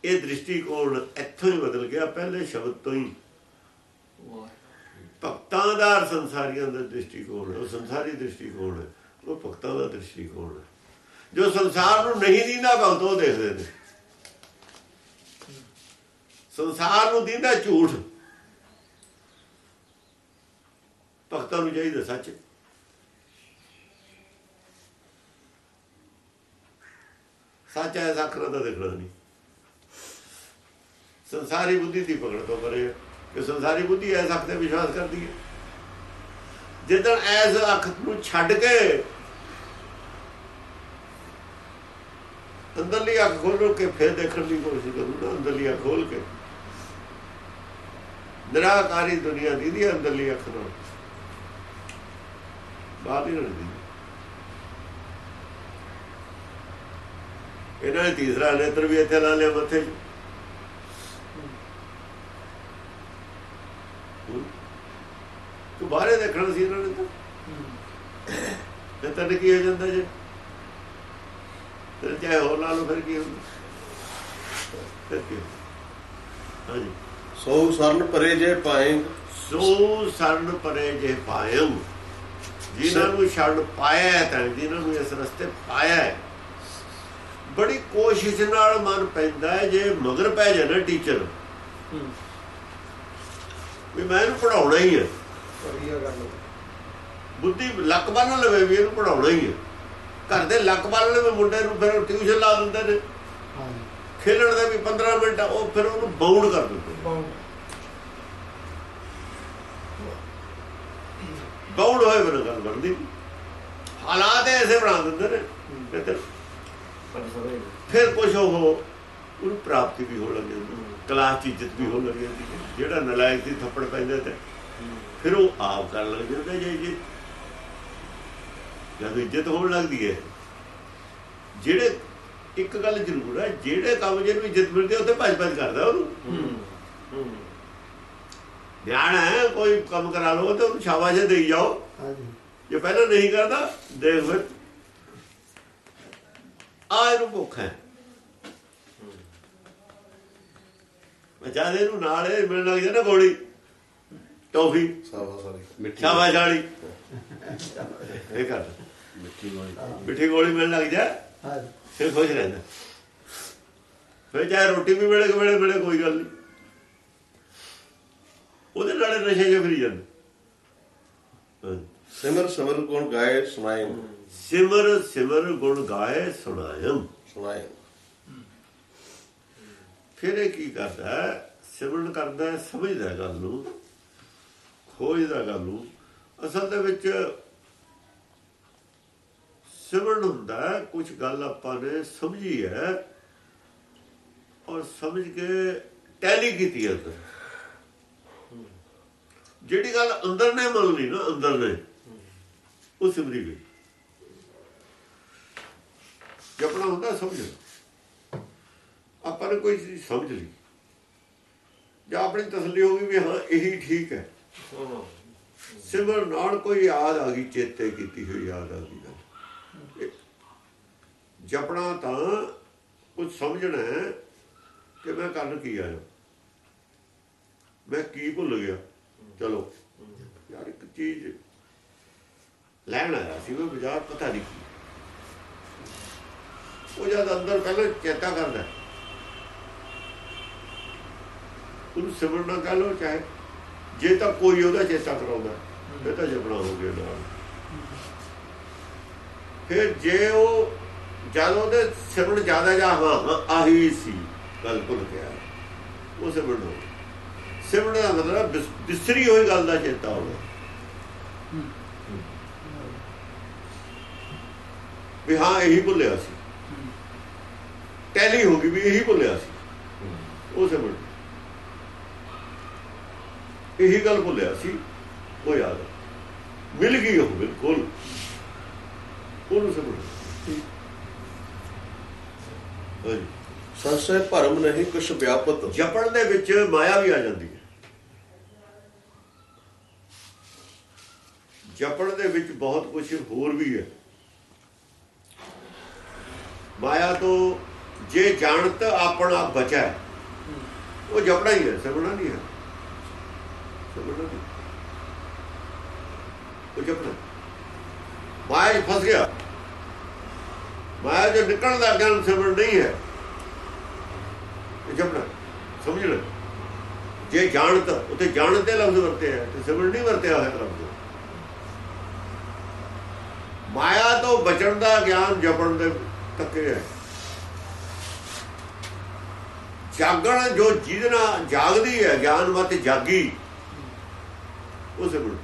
S2: ਇਹ ਦ੍ਰਿਸ਼ਟੀਕੋਣ ਇੱਥੋਂ ਹੀ ਬਦਲ ਗਿਆ ਪਹਿਲੇ ਸ਼ਬਦ ਤੋਂ ਹੀ। ਭਗਤਾਂ ਦਾ ਸੰਸਾਰੀਆਂ ਦਾ ਦ੍ਰਿਸ਼ਟੀਕੋਣ ਉਹ ਸੰਸਾਰੀ ਦ੍ਰਿਸ਼ਟੀਕੋਣ ਉਹ ਭਗਤਾਂ ਦਾ ਦ੍ਰਿਸ਼ਟੀਕੋਣ ਹੈ ਜੋ ਸੰਸਾਰ ਨੂੰ ਨਹੀਂ ਦਿੰਦਾ ਭਗਤ ਉਹ ਦੇਖਦੇ ਨੇ ਸੰਸਾਰ ਨੂੰ ਦਿੰਦਾ ਝੂਠ। ਭਗਤਾਂ ਨੂੰ ਚਾਹੀਦਾ ਸੱਚ। ਸੱਚ ਹੈ ਸਾਖਰ ਦਾ ਦੇਖਣਾ ਨਹੀਂ। ਸੰਸਾਰੀ ਬੁੱਧੀ ਦੀ ਪਕੜ ਤੋਂ ਪਰੇ ਕਿ ਸੰਸਾਰੀ ਬੁੱਧੀ ਐਸ ਅੱਖ ਤੇ ਵਿਸ਼ਵਾਸ ਕਰਦੀ ਹੈ। ਜਿੱਦਣ ਐਸ ਅੱਖ ਨੂੰ ਛੱਡ ਕੇ ਅੰਦਰਲੀ ਅੱਖ ਖੋਲ ਕੇ ਫਿਰ ਦੇਖਣ ਦੀ ਕੋਸ਼ਿਸ਼ ਕਰੂ ਨਾ ਅੰਦਰਲੀ ਅੱਖ ਖੋਲ ਕੇ। ਨਿਰਾਕਾਰੀ ਦੁਨੀਆ ਦੀ ਦੀ ਅੰਦਰਲੀ ਅੱਖ ਨਾਲ। ਬਾਹਰ ਨਹੀਂ ਰਹਿੰਦੀ। ਇਹਨਾਂ ਨੇ ਤੀਸਰਾ ਨੇਤਰ ਵੀ ਇੱਥੇ ਲਾ ਲਿਆ ਮੱਥੇ ਤੂੰ ਬਾਹਰੇ ਦੇਖਣਾ ਸੀ ਇਹਨਾਂ ਨੇ ਤਾਂ। ਤੇ ਤਨ ਕੀ ਹੋ ਜਾਂਦਾ ਜੇ? ਤੇ ਚਾਹੇ ਹੋਰ ਲਾ ਲਓ ਫਿਰ ਕੀ ਹੁੰਦਾ? ਫਿਰ ਕੀ ਹਾਂਜੀ।
S5: ਸੋ ਸਰਨ ਪਰੇ ਜੇ ਪਾਏ।
S2: ਸੋ ਸਰਨ ਪਰੇ ਜੇ ਪਾਇਮ ਜਿਨ੍ਹਾਂ ਨੂੰ ਛੱਡ ਪਾਇਆ ਹੈ ਤਾਂ ਜਿਨ੍ਹਾਂ ਨੂੰ ਇਸ ਰਸਤੇ ਪਾਇਆ ਹੈ ਬੜੀ ਕੋਸ਼ਿਸ਼ ਨਾਲ ਮਨ ਪੈਂਦਾ ਹੈ ਜੇ ਮਗਰ ਪੈ ਜਾਣਾ ਟੀਚਰ ਵੀ ਮੈਂ ਇਹਨੂੰ ਪੜਾਉਣਾ ਹੀ ਹੈ।
S4: ਵਧੀਆ ਗੱਲ
S2: ਬੁੱਧੀ ਲੱਕ ਬੰਨ ਲਵੇ ਵੀ ਇਹਨੂੰ ਪੜਾਉਣਾ ਹੀ ਹੈ। ਘਰ ਦੇ ਲੱਕ ਲਵੇ ਮੁੰਡੇ ਨੂੰ ਫਿਰ ਟਿਊਸ਼ਨ ਲਾ ਦਿੰਦੇ ਨੇ। ਖੇਲਣ ਦੇ ਵੀ 15 ਮਿੰਟ ਉਹ ਫਿਰ ਉਹਨੂੰ ਬਾਉਂਡ ਕਰ ਦਿੰਦੇ ਬਾਉਂਡ ਹੋਏ ਬਿਨਾਂ ਗੱਲ ਬਣਦੀ। ਹਾਲਾਤ ਐਸੇ ਬਣਾ ਦਿੰਦੇ ਨੇ। ਫਿਰ- ਕੁਝ ਉਹ ਉਹਨੂੰ ਪ੍ਰਾਪਤੀ ਵੀ ਹੋ ਲੱਗ ਜਾਂਦੀ ਕਲਾਸ ਚ ਇੱਜ਼ਤ ਵੀ ਹੋ ਲੱਗ। ਜਿਹੜਾ ਨਲਾਇਕ ਸੀ ਥੱਪੜ ਪੈਂਦਾ ਤੇ ਫਿਰ ਉਹ ਆਪ ਕਰਨ ਲੱਗ ਜਾਂਦਾ ਜੇ ਜੇ ਜਦ ਇੱਜ਼ਤ ਹੋਣ ਲੱਗਦੀ ਹੈ। ਜਿਹੜੇ ਇੱਕ ਗੱਲ ਜ਼ਰੂਰ ਹੈ ਜਿਹੜੇ ਕੰਮ ਜਿਹਨੂੰ ਇੱਜ਼ਤ ਮਿਲਦੀ ਉੱਥੇ ਭੱਜ ਭੱਜ ਕਰਦਾ ਉਹਨੂੰ। ਧਿਆਨ ਹੈ। ਕੋਈ ਕੰਮ ਕਰਾ ਲਓ ਤੇ ਉਹਨੂੰ ਸ਼ਾਬਾਸ਼ ਦੇਈ ਜਾਓ।
S6: ਹਾਂਜੀ।
S2: ਜੇ ਪਹਿਲਾਂ ਨਹੀਂ ਕਰਦਾ ਦੇਖ ਫਿਰ। ਆ ਇਹਨੂੰ ਭੁੱਖ ਹੈ। ਜਦ ਇਹਨੂੰ ਨਾਲ ਇਹ ਮਿਲਣ ਲੱਗ ਜਾਂਦਾ ਗੋਲੀ। ਟੋਫੀ।
S5: ਸਾਵਾ ਸਾਰੀ ਮਿੱਠੀ।
S2: ਸ਼ਾਬਾਸ਼ ਵਾਲੀ। ਇਹ ਕਰ।
S5: ਮਿੱਠੀ ਵਾਲੀ
S2: ਮਿੱਠੀ ਗੋਲੀ ਮਿਲਣ ਲੱਗ ਜਾ।
S6: ਹਾਂਜੀ।
S2: ਫਿਰ ਖੁਸ਼ ਰਹਿੰਦਾ। ਫਿਰ ਚਾਹੇ ਰੋਟੀ ਵੀ ਮਿਲੇ ਕਿ ਮਿਲੇ ਮਿਲੇ ਕੋਈ ਗੱਲ ਨਹੀਂ ਉਹਦੇ ਨਾਲ ਨਸ਼ੇ ਜਿਹਾ ਫਰੀ ਜਾਂਦਾ।
S5: ਸਿਮਰ ਸਿਮਰ ਗੁਣ ਗਾਏ ਸੁਣਾਏ।
S2: ਸਿਮਰ ਸਿਮਰ ਗੁਣ ਗਾਏ ਸੁਣਾਇਮ
S5: ਸੁਣਾਏ।
S2: ਫਿਰ ਇਹ ਕੀ ਕਰਦਾ ਹੈ? ਸਿਮਰਨ ਕਰਦਾ ਹੈ, ਸਮਝਦਾ ਹੈ ਗੱਲ ਨੂੰ। ਖੋਜਦਾ ਗੱਲ ਨੂੰ। ਅਸਲ ਦੇ ਵਿੱਚ ਸਿਮਰਨ ਹੁੰਦਾ ਕੁਝ ਗੱਲ ਆਪਾਂ ਨੇ ਸਮਝੀ ਹੈ ਔਰ ਸਮਝ ਕੇ ਟੈਲੀ ਕੀਤੀ ਅੰਦਰ। ਜਿਹੜੀ ਗੱਲ ਅੰਦਰ ਨੇ ਮੰਨ ਲਈ ਨਾ ਅੰਦਰ ਨੇ ਉਹ ਸਿਮਰੀ ਗਈ। ਜਪਣਾ ਹੁੰਦਾ ਸਮਝਣਾ ਆਪਾਂ ਨੇ ਕੋਈ ਚੀਜ਼ ਸਮਝ ਲਈ। ਜਾਂ ਆਪਣੀ ਤਸੱਲੀ ਹੋ ਗਈ ਵੀ ਹਾਂ ਇਹੀ ਠੀਕ ਹੈ। ਸਿਮਰ ਨਾਲ ਕੋਈ ਯਾਦ ਆ ਗਈ ਚੇਤੇ ਕੀਤੀ ਹੋਈ ਯਾਦ ਆ ਗਈ। ਜਪਣਾ ਤਾਂ ਕੁਝ ਸਮਝਣਾ ਕਿ ਮੈਂ ਕਰਨ ਕੀ ਆਇਆ। ਮੈਂ ਕੀ ਭੁੱਲ ਗਿਆ? ਚਲੋ। ਯਾਰ ਇੱਕ ਚੀਜ਼ ਲੈਣ ਆਇਆ ਸੀ ਉਹ ਬਾਜ਼ਾਰ ਪਤਾ ਨਹੀਂ ਉਹ ਜਦ ਅੰਦਰ ਪਹਿਲਾਂ ਚੇਤਾ ਕਰਦਾ ਉਹਨੂੰ ਸਿਮਰਨਾ ਕਹ ਲੋ ਚਾਹੇ। ਜੇ ਤਾਂ ਕੋਈ ਉਹਦਾ ਚੇਤਾ ਕਰਾਉਂਦਾ ਇਹ ਤਾਂ ਜਪਣਾ ਹੋ ਗਿਆ ਨਾਲ। ਫਿਰ ਜੇ ਉਹ ਜਦ ਉਹਦੇ ਸਿਮਰਨ ਜ਼ਿਆਦਾ ਜਾ ਆਹੀ ਸੀ ਗੱਲ ਭੁੱਲ ਗਿਆ। ਉਹ ਸਿਮਰਨ ਹੋ। ਸਿਮਰਨ ਦਾ ਮਤਲਬ ਬਿਸ- ਬਿਸਰੀ ਹੋਈ ਗੱਲ ਦਾ ਚੇਤਾ ਹੋਣਾ। ਵੀ ਹਾਂ ਇਹੀ ਭੁੱਲਿਆ ਸੀ। ਟੈਲੀ ਹੋ ਗਈ ਵੀ ਇਹੀ ਭੁੱਲਿਆ ਸੀ। ਉਹ ਸਿਮਰਨ। ਇਹੀ ਗੱਲ ਭੁੱਲਿਆ ਸੀ ਉਹ ਯਾਦ। ਮਿਲ ਗਈ ਉਹ ਬਿਲਕੁਲ। ਉਹਨੂੰ ਹਾਂਜੀ
S5: ਸੰਸੈ ਭਰਮ ਨਹੀਂ ਕੁਛ ਵਿਆਪਤ।
S2: ਜਪਣ ਦੇ ਵਿੱਚ ਮਾਇਆ ਵੀ ਆ ਜਾਂਦੀ ਹੈ। ਜਪਣ ਦੇ ਵਿੱਚ ਬਹੁਤ ਕੁਝ ਹੋਰ ਵੀ ਹੈ। ਮਾਇਆ ਤੋਂ ਜੇ ਜਾਣਤ ਆਪਣਾ ਬਚਾ ਹੈ, ਉਹ ਜਪਣਾ ਹੀ ਹੈ ਸਮਝਣਾ ਨਹੀਂ ਹੈ। ਸਮਝਣਾ ਨਹੀਂ। ਉਹ ਜਪਣਾ। ਮਾਇਆ 'ਚ ਫਸ ਗਿਆ। ਮਾਇਆ ਜੋ ਨਿਕਲਣ ਦਾ ਗਿਆਨ ਸਿਮਰਨ ਨਹੀਂ ਹੈ। ਜਪਣਾ ਸਮਝ ਲੈ। ਜੇ ਜਾਣਤ ਉੱਥੇ ਜਾਣਤ ਦੇ ਲਫ਼ਜ਼ ਵਰਤੇ ਹੈ, ਤੇ ਸਿਮਰਨ ਨਹੀਂ ਵਰਤਿਆ ਹੋਇਆ ਲਫ਼ਜ਼। ਮਾਇਆ ਤੋਂ ਬਚਣ ਦਾ ਗਿਆਨ ਜਪਣ ਦੇ ਤੱਕੇ ਹੈ। ਜਾਗਣ ਜੋ ਜਿਹਦੇ ਨਾਲ ਜਾਗਦੀ ਹੈ, ਗਿਆਨ ਮਤ ਜਾਗੀ। ਉਹ ਸਿਮਰਨ।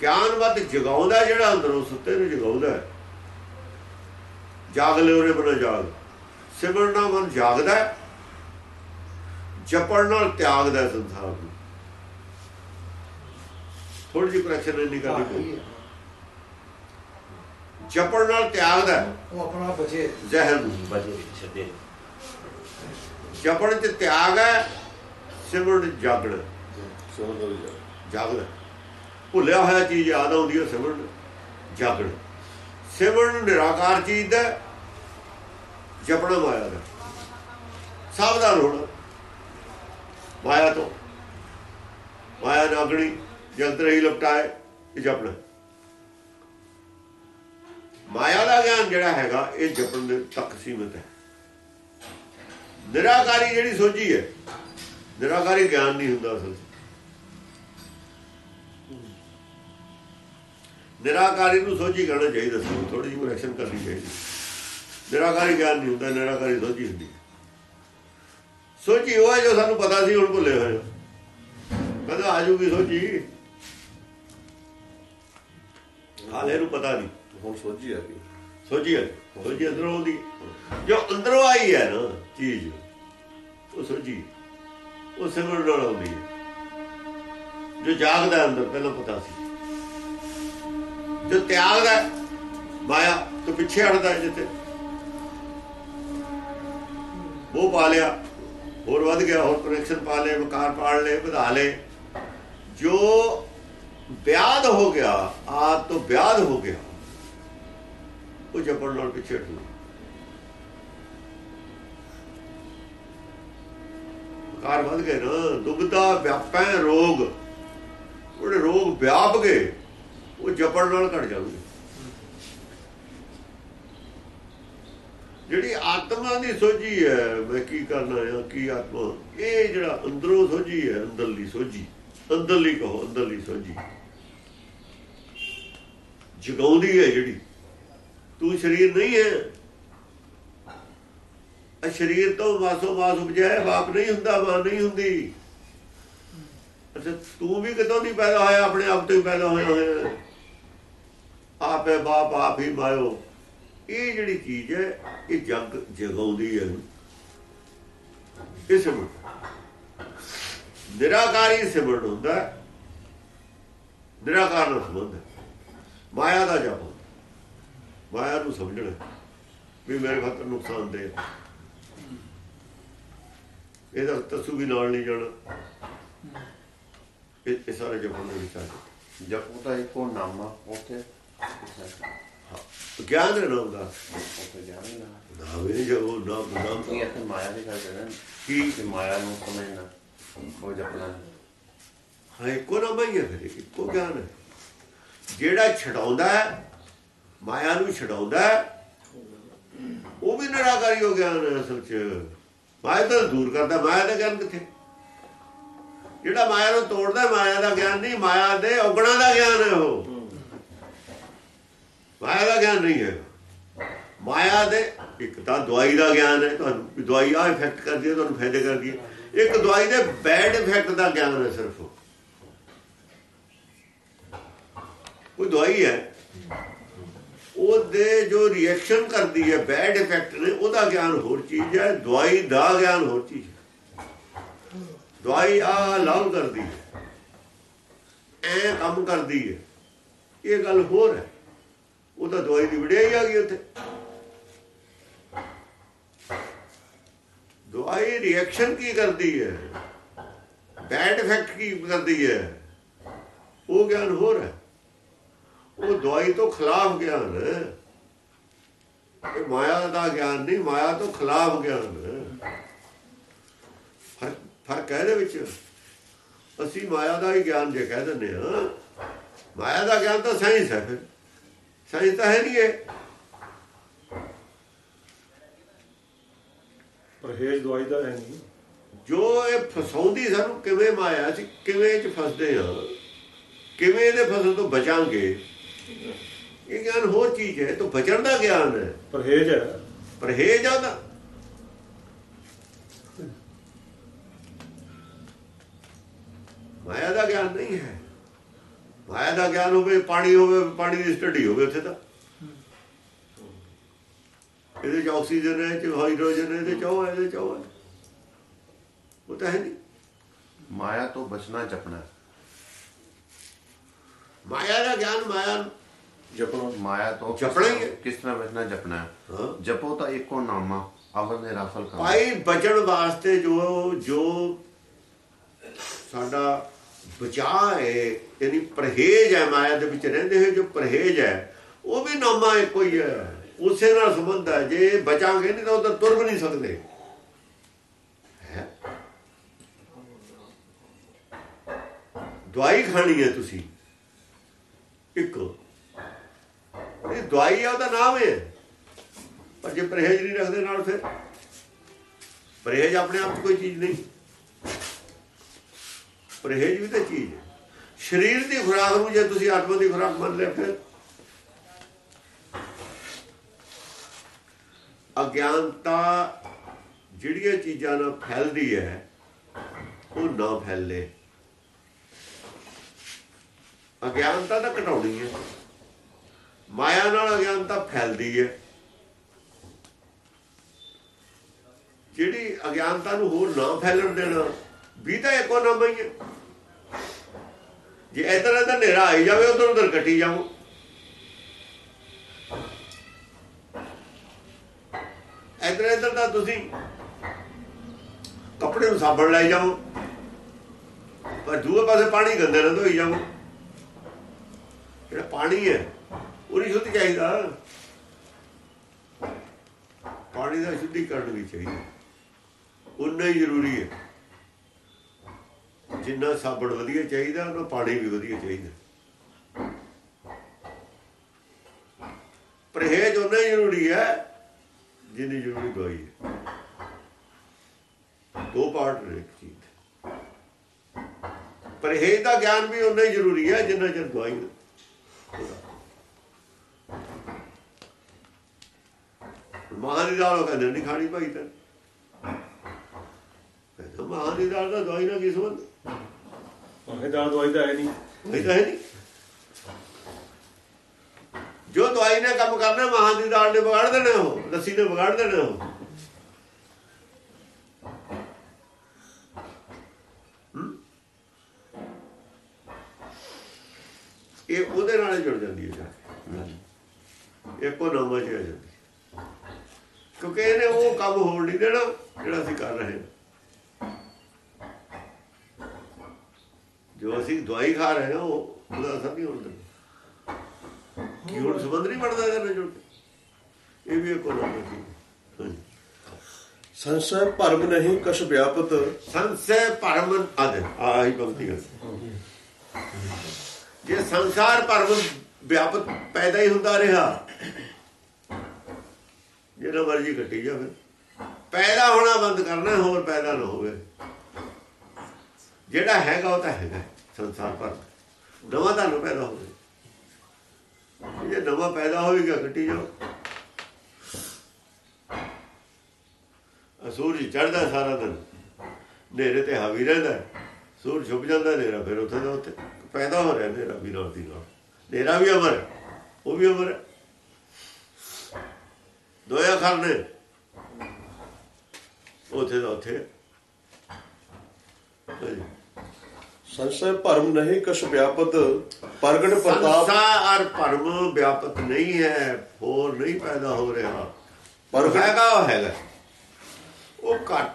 S2: ਗਿਆਨ ਮਤ ਜਗਾਉਂਦਾ ਜਿਹੜਾ ਅੰਦਰੋਂ ਸੁੱਤੇ ਨੂੰ ਜਗਾਉਂਦਾ ਹੈ। ਜਾਗ ਲਿਓ ਰੇ ਬਣਾ ਜਾਗ। ਸਿਮਰਨ ਨਾਲ ਮਨ ਜਾਗਦਾ ਹੈ। ਜਪਣ ਨਾਲ ਤਿਆਗਦਾ ਸੰਸਾਰ ਨੂੰ। ਥੋੜੀ ਜਿਹੀ ਕਰੈਕਸ਼ਨ ਨਹੀਂ ਕਰਨੀ ਪਊ। ਜਪਣ ਨਾਲ ਤਿਆਗਦਾ
S4: ਉਹ ਆਪਣਾ ਬਚੇ।
S2: ਜ਼ਹਿਰ ਨੂੰ।
S3: ਬਜੇ ਛੱਡੇ।
S2: ਜਪਣ ਚ ਤਿਆਗ ਹੈ ਸਿਮਰਨ 'ਚ ਜਾਗਣਾ
S5: ਸੁਣ ਲਓ ਜੀ
S2: ਜਾਗਦਾ ਭੁੱਲਿਆ ਹੋਇਆ ਚੀਜ਼ ਯਾਦ ਆਉਂਦੀ ਹੈ, ਸਿਮਰਨ ਜਾਗਣ। ਸਿਮਰਨ ਨਿਰਾਕਾਰ ਚੀਜ਼ ਦਾ ਜਪਣਾ ਮਾਇਆ ਦਾ। ਸਾਵਧਾਨ ਹੋਣਾ। ਮਾਇਆ ਤੋਂ। ਮਾਇਆ ਨਾਗਣੀ ਜਲਦ ਰਹੀ ਲਪਟਾਏ ਇਹ ਜਪਣਾ। ਮਾਇਆ ਦਾ ਗਿਆਨ ਜਿਹੜਾ ਹੈਗਾ, ਇਹ ਜਪਣ ਦੇ ਤੱਕ ਸੀਮਿਤ ਹੈ। ਨਿਰਾਕਾਰੀ ਜਿਹੜੀ ਸੋਝੀ ਹੈ, ਨਿਰਾਕਾਰੀ ਗਿਆਨ ਨਹੀਂ ਹੁੰਦਾ ਅਸਲ ਨਿਰਾਕਾਰੀ ਨੂੰ ਸੋਝੀ ਕਰਨਾ ਚਾਹੀਦਾ ਸੀ ਥੋੜੀ ਜਿਹੀ ਕਰੈਕਸ਼ਨ ਕਰਨੀ ਚਾਹੀਦੀ। ਨਿਰਾਕਾਰੀ ਗਿਆਨ ਨਹੀਂ ਹੁੰਦਾ ਨਿਰਾਕਾਰੀ ਸੋਝੀ ਹੁੰਦੀ। ਸੋਝੀ ਉਹ ਜੋ ਸਾਨੂੰ ਪਤਾ ਸੀ ਹੁਣ ਭੁੱਲੇ ਹੋਏ ਕਹਿੰਦਾ ਆ ਜੂਗੀ ਸੋਝੀ। ਹਾਲੇ ਨੂੰ ਪਤਾ ਨਹੀਂ।
S5: ਹੁਣ ਸੋਝੀ ਆ ਗਈ।
S2: ਸੋਝੀ ਹੈ ਸੋਝੀ ਅੰਦਰੋਂ ਆਉਂਦੀ। ਜੋ ਅੰਦਰੋਂ ਆਈ ਹੈ ਨਾ ਚੀਜ਼ ਉਹ ਸੋਝੀ ਉਹ ਸਿਮਰਨ ਨਾਲ ਆਉਂਦੀ ਹੈ। ਜੋ ਜਾਗਦਾ ਅੰਦਰ ਪਹਿਲਾਂ ਪਤਾ ਸੀ। ਜੋ ਤਿਆਗਦਾ ਹੈ, ਮਾਇਆ ਤੋਂ ਪਿੱਛੇ ਹਟਦਾ ਹੈ ਜਿੱਥੇ। ਉਹ ਪਾ ਲਿਆ ਹੋਰ ਵੱਧ ਗਿਆ ਹੋਰ ਕਨੈਕਸ਼ਨ ਪਾ ਲਏ ਵਕਾਰ ਪਾੜ ਲਏ ਵਧਾ ਲਏ। ਜੋ ਵਿਆਦ ਹੋ ਗਿਆ ਆਦ ਤੋਂ ਵਿਆਦ ਹੋ ਗਿਆ ਉਹ ਜਪਣ ਨਾਲ ਪਿੱਛੇ ਹਟੂ ਕਾਰ ਵੱਧ ਗਏ ਨਾ ਦੁਬਦਾ ਵਿਆਪੈ ਰੋਗ। ਉਹਦੇ ਰੋਗ ਵਿਆਪ ਗਏ। ਉਹ ਜਪੜ ਨਾਲ ਘਟ ਜਾਣਗੇ ਜਿਹੜੀ ਆਤਮਾ ਦੀ ਸੋਝੀ ਹੈ, ਮੈਂ ਕੀ ਕਰਨਾ ਹੈ ਕੀ ਆਤਮਾ? ਇਹ ਜਿਹੜਾ ਅੰਦਰੋਂ ਸੋਝੀ ਹੈ, ਅੰਦਰਲੀ ਸੋਝੀ। ਅੰਦਰਲੀ ਕਹੋ, ਅੰਦਰਲੀ ਸੋਝੀ। ਜਗਾਉਂਦੀ ਹੈ ਜਿਹੜੀ। ਤੂੰ ਸਰੀਰ ਨਹੀਂ ਹੈ। ਆ ਸਰੀਰ ਤੋਂ ਮਾਸੋ ਮਾਸ ਉਪਜਿਆ ਬਾਪ ਨਹੀਂ ਹੁੰਦਾ, ਮਾਂ ਨਹੀਂ ਹੁੰਦੀ। ਅੱਛਾ, ਤੂੰ ਵੀ ਕਿਤੋਂ ਨਹੀਂ ਪੈਦਾ ਹੋਇਆ, ਆਪਣੇ ਆਪ ਤੋਂ ਹੀ ਪੈਦਾ ਹੋਇਆ ਹੋਇਆ। ਆਪੇ ਬਾਪ ਆਪ ਹੀ ਮਾਇਓ। ਇਹ ਜਿਹੜੀ ਚੀਜ਼ ਹੈ, ਇਹ ਜਗ ਜਗਾਉਂਦੀ ਹੈ। ਇਹ ਸਿਮਰਨ। ਨਿਰਾਕਾਰੀ ਸਿਮਰਨ ਹੁੰਦਾ ਨਿਰਾਕਾਰ ਨਾਲ ਸੰਬੰਧ ਮਾਇਆ ਦਾ ਜਪ ਹੁੰਦਾ। ਮਾਇਆ ਨੂੰ ਸਮਝਣਾ ਵੀ ਮੇਰੇ ਖਾਤਰ ਨੁਕਸਾਨ ਦੇ ਇਹਦਾ ਤਸੂ ਵੀ ਨਾਲ ਨਹੀਂ ਜਾਣਾ। ਇਹ ਇਹ ਸਾਰੇ ਜਪਣ ਦੇ ਵਿੱਚ
S7: ਜਪੂ ਦਾ ਇੱਕੋ ਨਾਮ ਆ, ਉੱਥੇ
S2: ਗਿਆਨ ਦੇ ਨਾਮ ਦਾ।
S7: ਉੱਥੇ ਜਾਣੀ ਨਾ
S2: ਇਹ ਜੋ
S7: ਇਹ ਇੱਥੇ ਮਾਇਆ ਦੇ ਕਰਦੇ ਨੇ
S2: ਕੀ?
S7: ਮਾਇਆ ਨੂੰ ਸਮਝਣਾ ਉਹ ਜਪਣਾ।
S2: ਹਾਂ ਇੱਕੋ ਹੀ ਹੈ ਫਿਰ ਇੱਕੋ ਗਿਆਨ ਹੈ। ਜਿਹੜਾ ਛਡਾਉਂਦਾ ਹੈ ਮਾਇਆ ਨੂੰ ਛਡਾਉਂਦਾ ਹੈ ਉਹ ਵੀ ਨਿਰਾਕਾਰੀ ਹੋ ਹੈ ਅਸਲ ਚ। ਮਾਇਆ ਤੋਂ ਦੂਰ ਕਰਦਾ ਮਾਇਆ ਦਾ ਗਿਆਨ ਕਿੱਥੇ? ਜਿਹੜਾ ਮਾਇਆ ਨੂੰ ਤੋੜਦਾ ਹੈ, ਮਾਇਆ ਦਾ ਗਿਆਨ ਨਹੀਂ ਮਾਇਆ ਦੇ ਔਗਣਾ ਦਾ ਗਿਆਨ ਹੈ ਉਹ। ਮਾਇਆ ਦਾ ਗਿਆਨ ਨਹੀਂ ਹੈ। ਮਾਇਆ ਦੇ ਇੱਕ ਤਾਂ ਦਵਾਈ ਦਾ ਗਿਆਨ ਹੈ, ਤੁਹਾਨੂੰ ਵੀ ਦਵਾਈ ਆ ਇਫੈਕਟ ਕਰਦੀ ਹੈ, ਤੁਹਾਨੂੰ ਫਾਇਦੇ ਕਰਦੀ ਹੈ। ਇੱਕ ਦਵਾਈ ਦੇ ਬੈਡ ਇਫੈਕਟ ਦਾ ਗਿਆਨ ਹੈ ਸਿਰਫ। ਕੋਈ ਦਵਾਈ ਹੈ, ਉਹਦੇ ਜੋ ਰਿਐਕਸ਼ਨ ਕਰਦੀ ਹੈ ਬੈਡ ਇਫੈਕਟ ਨੇ, ਉਹਦਾ ਗਿਆਨ ਹੋਰ ਚੀਜ਼ ਹੈ, ਦਵਾਈ ਦਾ ਗਿਆਨ ਹੋਰ ਚੀਜ਼ ਹੈ। ਦਵਾਈ ਆ ਲਾਭ ਕਰਦੀ ਹੈ, ਐ ਕੰਮ ਕਰਦੀ ਹੈ। ਇਹ ਗੱਲ ਹੋਰ ਹੈ। ਉਹ ਤਾਂ ਦਵਾਈ ਦੀ ਵਡਿਆਈ ਆ ਗਈ ਉੱਥੇ। ਦਵਾਈ ਰਿਐਕਸ਼ਨ ਕੀ ਕਰਦੀ ਹੈ? ਬੈਡ ਇਫੈਕਟ ਕੀ ਕਰਦੀ ਹੈ? ਉਹ ਗਿਆਨ ਹੋਰ ਹੈ। ਉਹ ਦਵਾਈ ਤੋਂ ਖਿਲਾਫ ਗਿਆਨ। ਹੈ ਇਹ ਮਾਇਆ ਦਾ ਗਿਆਨ ਨਹੀਂ, ਮਾਇਆ ਤੋਂ ਖਿਲਾਫ ਗਿਆਨ। ਫ਼ਰਕ ਫ਼ਰਕ ਹੈ ਇਹਦੇ ਵਿੱਚ। ਅਸੀਂ ਮਾਇਆ ਦਾ ਹੀ ਗਿਆਨ ਜੇ ਕਹਿ ਦਿੰਦੇ ਹਾਂ। ਮਾਇਆ ਦਾ ਗਿਆਨ ਤਾਂ ਸਾਇੰਸ ਹੈ ਫਿਰ। ਸਾਇੰਸ ਤਾਂ ਹੈ ਨਹੀਂ ਇਹ।
S1: ਪਰਹੇਜ ਦਵਾਈ ਦਾ ਹੈ ਨਹੀਂ
S2: ਜੋ ਇਹ ਫਸਾਉਂਦੀ ਸਾਨੂੰ ਕਿਵੇਂ ਮਾਇਆ ਸੀ ਕਿਵੇਂ ਚ ਫਸਦੇ ਆ? ਕਿਵੇਂ ਇਹਦੇ ਫਸਲ ਤੋਂ ਬਚਾਂਗੇ? ਇਹ ਗਿਆਨ ਹੋਰ ਚੀਜ਼ ਹੈ ਤੋਂ ਬਚਣ ਦਾ ਗਿਆਨ ਹੈ।
S1: ਪਰਹੇਜ ਹੈ।
S2: ਪਰਹੇਜ ਆ ਉਹਦਾ। ਮਾਇਆ ਦਾ ਗਿਆਨ ਨਹੀਂ ਹੈ। ਮਾਇਆ ਦਾ ਗਿਆਨ ਹੋਵੇ ਪਾਣੀ ਹੋਵੇ ਪਾਣੀ ਦੀ ਸਟੱਡੀ ਹੋਵੇ ਉੱਥੇ ਤਾਂ। ਇਹਦੇ ਚ ਆਕਸੀਜਨ ਹੈ ਚ ਹਾਈਡਰੋਜਨ ਹੈ ਇਹਦੇ ਚ ਉਹ ਹੈ ਇਹਦੇ ਚ ਉਹ ਹੈ। ਉਹ ਤਾਂ ਹੈ ਨਹੀਂ
S7: ਮਾਇਆ ਤੋਂ ਬਚਣਾ ਜਪਣਾ।
S2: ਮਾਇਆ ਦਾ ਗਿਆਨ ਮਾਇਆ
S5: ਜਪਣਾ
S7: ਮਾਇਆ ਤੋਂ
S2: ਜਪਣਾ ਹੀ ਹੈ।
S7: ਕਿਸ ਤਰ੍ਹਾਂ ਬਚਣਾ ਜਪਣਾ। ਜਪੋ ਤਾਂ ਇੱਕੋ ਨਾਮਾ ਅਵਰ ਨੇ ਰਾਫਲ ਕੰਮ
S2: ਭਾਈ ਬਚਣ ਵਾਸਤੇ ਜੋ ਜੋ ਸਾਡਾ ਬਚਾਅ ਹੈ, ਯਾਨੀ ਪਰਹੇਜ ਹੈ ਮਾਇਆ ਦੇ ਵਿੱਚ ਰਹਿੰਦੇ ਹੋਏ ਜੋ ਪਰਹੇਜ ਹੈ, ਉਹ ਵੀ ਨਾਮਾ ਇੱਕੋ ਹੀ ਹੈ। ਉਸੇ ਨਾਲ ਸੰਬੰਧ ਹੈ, ਜੇ ਬਚਾਂਗੇ ਨਹੀਂ ਤਾਂ ਉਧਰ ਤੁਰ ਵੀ ਨਹੀਂ ਸਕਦੇ। ਹੈ? ਦਵਾਈ ਖਾਣੀ ਹੈ ਤੁਸੀਂ। ਇੱਕ। ਇਹ ਦਵਾਈ ਹੈ ਉਹਦਾ ਨਾਮ ਹੈ। ਪਰ ਜੇ ਪਰਹੇਜ ਨਹੀਂ ਰੱਖਦੇ ਨਾਲ ਫਿਰ? ਪਰਹੇਜ ਆਪਣੇ ਆਪ 'ਚ ਕੋਈ ਚੀਜ਼ ਨਹੀਂ। ਪਰਹੇਜ ਵੀ ਤਾਂ ਚੀਜ਼ ਹੈ। ਸਰੀਰ ਦੀ ਖੁਰਾਕ ਨੂੰ ਜੇ ਤੁਸੀਂ ਆਤਮਾ ਦੀ ਖੁਰਾਕ ਮੰਨ ਲਿਆ ਫਿਰ? ਅਗਿਆਨਤਾ ਜਿਹੜੀਆਂ ਚੀਜ਼ਾਂ ਨਾਲ ਫੈਲਦੀ ਹੈ, ਉਹ ਨਾ ਫੈਲੇ। ਅਗਿਆਨਤਾ ਤਾਂ ਘਟਾਉਣੀ ਹੈ। ਮਾਇਆ ਨਾਲ ਅਗਿਆਨਤਾ ਫੈਲਦੀ ਹੈ। ਜਿਹੜੀ ਅਗਿਆਨਤਾ ਨੂੰ ਹੋਰ ਨਾ ਫੈਲਣ ਦੇਣਾ ਵੀ ਤਾਂ ਇੱਕੋ ਨਾਮ ਹੀ ਹੈ ਜੇ ਇਧਰ ਇਧਰ ਹਨੇਰਾ ਆਈ ਜਾਵੇ, ਉਧਰ ਉਧਰ ਕੱਟੀ ਜਾਵੋ ਇਧਰ ਇਧਰ ਤਾਂ ਤੁਸੀਂ ਕੱਪੜੇ ਨੂੰ ਸਾਬਣ ਲੈ ਜਾਵੋ ਪਰ ਦੂਏ ਪਾਸੇ ਪਾਣੀ ਗੰਦੇ ਨਾਲ ਧੋਈ ਜਾਵੋ ਜਿਹੜਾ ਪਾਣੀ ਹੈ ਉਹ ਨਹੀਂ ਸ਼ੁੱਧ ਚਾਹੀਦਾ। ਪਾਣੀ ਦਾ ਸ਼ੁੱਧੀਕਰਨ ਵੀ ਚਾਹੀਦਾ। ਉਨਾ ਹੀ ਜ਼ਰੂਰੀ ਹੈ। ਜਿੰਨਾ ਸਾਬਣ ਵਧੀਆ ਚਾਹੀਦਾ, ਉਹਨਾਂ ਪਾਣੀ ਵੀ ਵਧੀਆ ਚਾਹੀਦਾ। ਪਰਹੇਜ ਉਹਨਾਂ ਹੀ ਜ਼ਰੂਰੀ ਹੈ, ਜਿੰਨੀ ਜ਼ਰੂਰੀ ਦਵਾਈ ਹੈ। ਦੋ ਪਾਰਟ ਨੇ ਚੀਜ਼ ਪਰਹੇਜ ਦਾ ਗਿਆਨ ਵੀ ਉਹਨਾਂ ਹੀ ਜ਼ਰੂਰੀ ਹੈ, ਜਿੰਨਾ ਚਿਰ ਦਵਾਈ ਹੈ ਦੀ ਦਾਲ ਉਹ ਕਹਿੰਦੇ ਨਹੀਂ ਖਾਣੀ ਭਾਈ ਤਾਂ। ਕਹਿੰਦਾ ਦੀ ਦਾਲ ਦਾ ਦਵਾਈ ਨਾਲ ਕੀ ਸੰਬੰਧ?
S1: ਪਰਹੇਜ ਦਾ ਦਵਾਈ ਦਾ ਹੈ ਨਹੀਂ।
S2: ਇਹ ਤਾਂ ਹੈ ਨਹੀਂ। ਜੋ ਦਵਾਈ ਨੇ ਕੰਮ ਕਰਨਾ ਮਾਂ ਦੀ ਦਾਲ ਨੇ ਵਿਗਾੜ ਦੇਣਾ ਉਹ, ਲੱਸੀ ਨੇ ਵਿਗਾੜ ਦੇਣਾ ਉਹ। ਇਹ ਉਹਦੇ ਨਾਲ ਜੁੜ ਜਾਂਦੀ ਹੈ ਜਾ ਕੇ। ਇੱਕੋ ਚ ਆ ਜਾਂਦੀ। ਕਿਉਂਕਿ ਇਹਨੇ ਉਹ ਕੰਮ ਹੋਣ ਨਹੀਂ ਦੇਣਾ, ਜਿਹੜਾ ਅਸੀਂ ਕਰ ਰਹੇ ਹਾਂ। ਜੋ ਅਸੀਂ ਦਵਾਈ ਖਾ ਰਹੇ ਹਾਂ ਉਹ ਉਹਦਾ ਅਸਰ ਨਹੀਂ ਹੁੰਦਾ ਕੀ ਹੁਣ ਸੰਬੰਧ ਨਹੀਂ ਬਣਦਾ ਇਹਦੇ ਜੁੜ ਕੇ। ਇਹ ਵੀ ਇੱਕ। ਹਾਂਜੀ।
S5: ਸੰਸੈ ਭਰਮ ਨਹੀਂ ਕਛ ਵਿਆਪਤ।
S2: ਸੰਸੈ ਪਰਮ ਅਦ ਆਹੀ ਬੰਦੀ ਹੈ। ਜੇ ਸੰਸਾਰ ਪਰਮ ਵਿਆਪਕ ਪੈਦਾ ਹੀ ਹੁੰਦਾ ਰਿਹਾ ਜਿਹੜਾ ਮਰਜ਼ੀ ਕੱਟੀ ਜਾ ਫਿਰ ਪੈਦਾ ਹੋਣਾ ਬੰਦ ਕਰਨਾ ਹੋਰ ਪੈਦਾ ਨਾ ਹੋਵੇ। ਜਿਹੜਾ ਹੈਗਾ ਉਹ ਤਾਂ ਹੈਗਾ ਸੰਸਾਰ ਭਰ ਨਵਾਂ ਤੁਹਾਨੂੰ ਪੈਦਾ ਹੋਵੇ ਜੇ ਨਵਾਂ ਪੈਦਾ ਹੋਵੇਗਾ ਕੱਟੀ ਜਾਓ। ਸੂਰਜ ਚੜ੍ਹਦਾ ਸਾਰਾ ਦਿਨ। ਹਨੇਰੇ ਤੇ ਹਾਵੀ ਰਹਿੰਦਾ ਸੂਰਜ ਛੁਪ ਜਾਂਦਾ, ਹਨੇਰਾ ਫਿਰ ਉੱਥੇ ਦਾ ਉੱਥੇ ਪੈਦਾ ਹੋ ਰਿਹਾ ਹਨੇਰਾ ਵੀ ਨਾਲ ਦੀ ਨਾਲ। ਹਨੇਰਾ ਵੀ ਅਮਰ ਉਹ ਵੀ ਅਮਰ ਹੈ। ਦੋਇਆ ਖਾਨੇ ਉੱਥੇ ਦਾ ਉੱਥੇ ਹਾਂਜੀ।
S5: ਸੰਸੈ ਭਰਮ ਨਹੀਂ ਕਛ ਵਿਆਪਤ ਪ੍ਰਗਟ ਪ੍ਰਤਾਪ।
S2: ਸੰਸਾਰ ਭਰਮ ਵਿਆਪਕ ਨਹੀਂ ਹੈ ਹੋਰ ਨਹੀਂ ਪੈਦਾ ਹੋ ਰਿਹਾ। ਪਰ ਹੈਗਾ ਉਹ ਹੈਗਾ। ਉਹ ਘਟ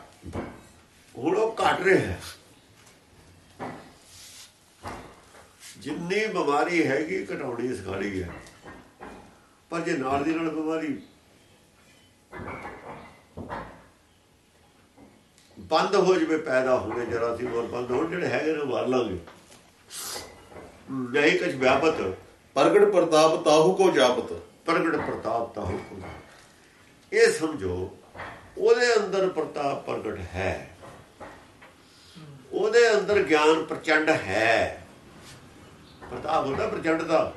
S2: ਹੁਣ ਉਹ ਘਟ ਰਿਹਾ ਹੈ। ਜਿੰਨੀ ਬਿਮਾਰੀ ਹੈਗੀ ਘਟਾਉਣੀ ਸਿਖਾਣੀ ਹੈ। ਪਰ ਜੇ ਨਾਲ ਦੀ ਨਾਲ ਬਿਮਾਰੀ ਬੰਦ ਹੋ ਜਵੇ ਪੈਦਾ ਹੋਣੇ ਜਰਾਸੀਮ ਹੋਰ ਬੰਦ ਹੋਣ ਜਿਹੜੇ ਹੈਗੇ ਨੇ ਮਾਰ ਲਾਂਗੇ। ਨਹੀਂ ਕੁਝ ਵਿਆਪਤ
S5: ਪ੍ਰਗਟ ਪ੍ਰਤਾਪ ਤਾਹੂ ਕੋ ਜਾਪਤ।
S2: ਪ੍ਰਗਟ ਪ੍ਰਤਾਪ ਤਾਂ ਹੁਕਮ ਇਹ ਸਮਝੋ ਉਹਦੇ ਅੰਦਰ ਪ੍ਰਤਾਪ ਪ੍ਰਗਟ ਹੈ। ਉਹਦੇ ਅੰਦਰ ਗਿਆਨ ਪ੍ਰਚੰਡ ਹੈ। ਪ੍ਰਤਾਪ ਹੁੰਦਾ ਪ੍ਰਚੰਡ ਦਾ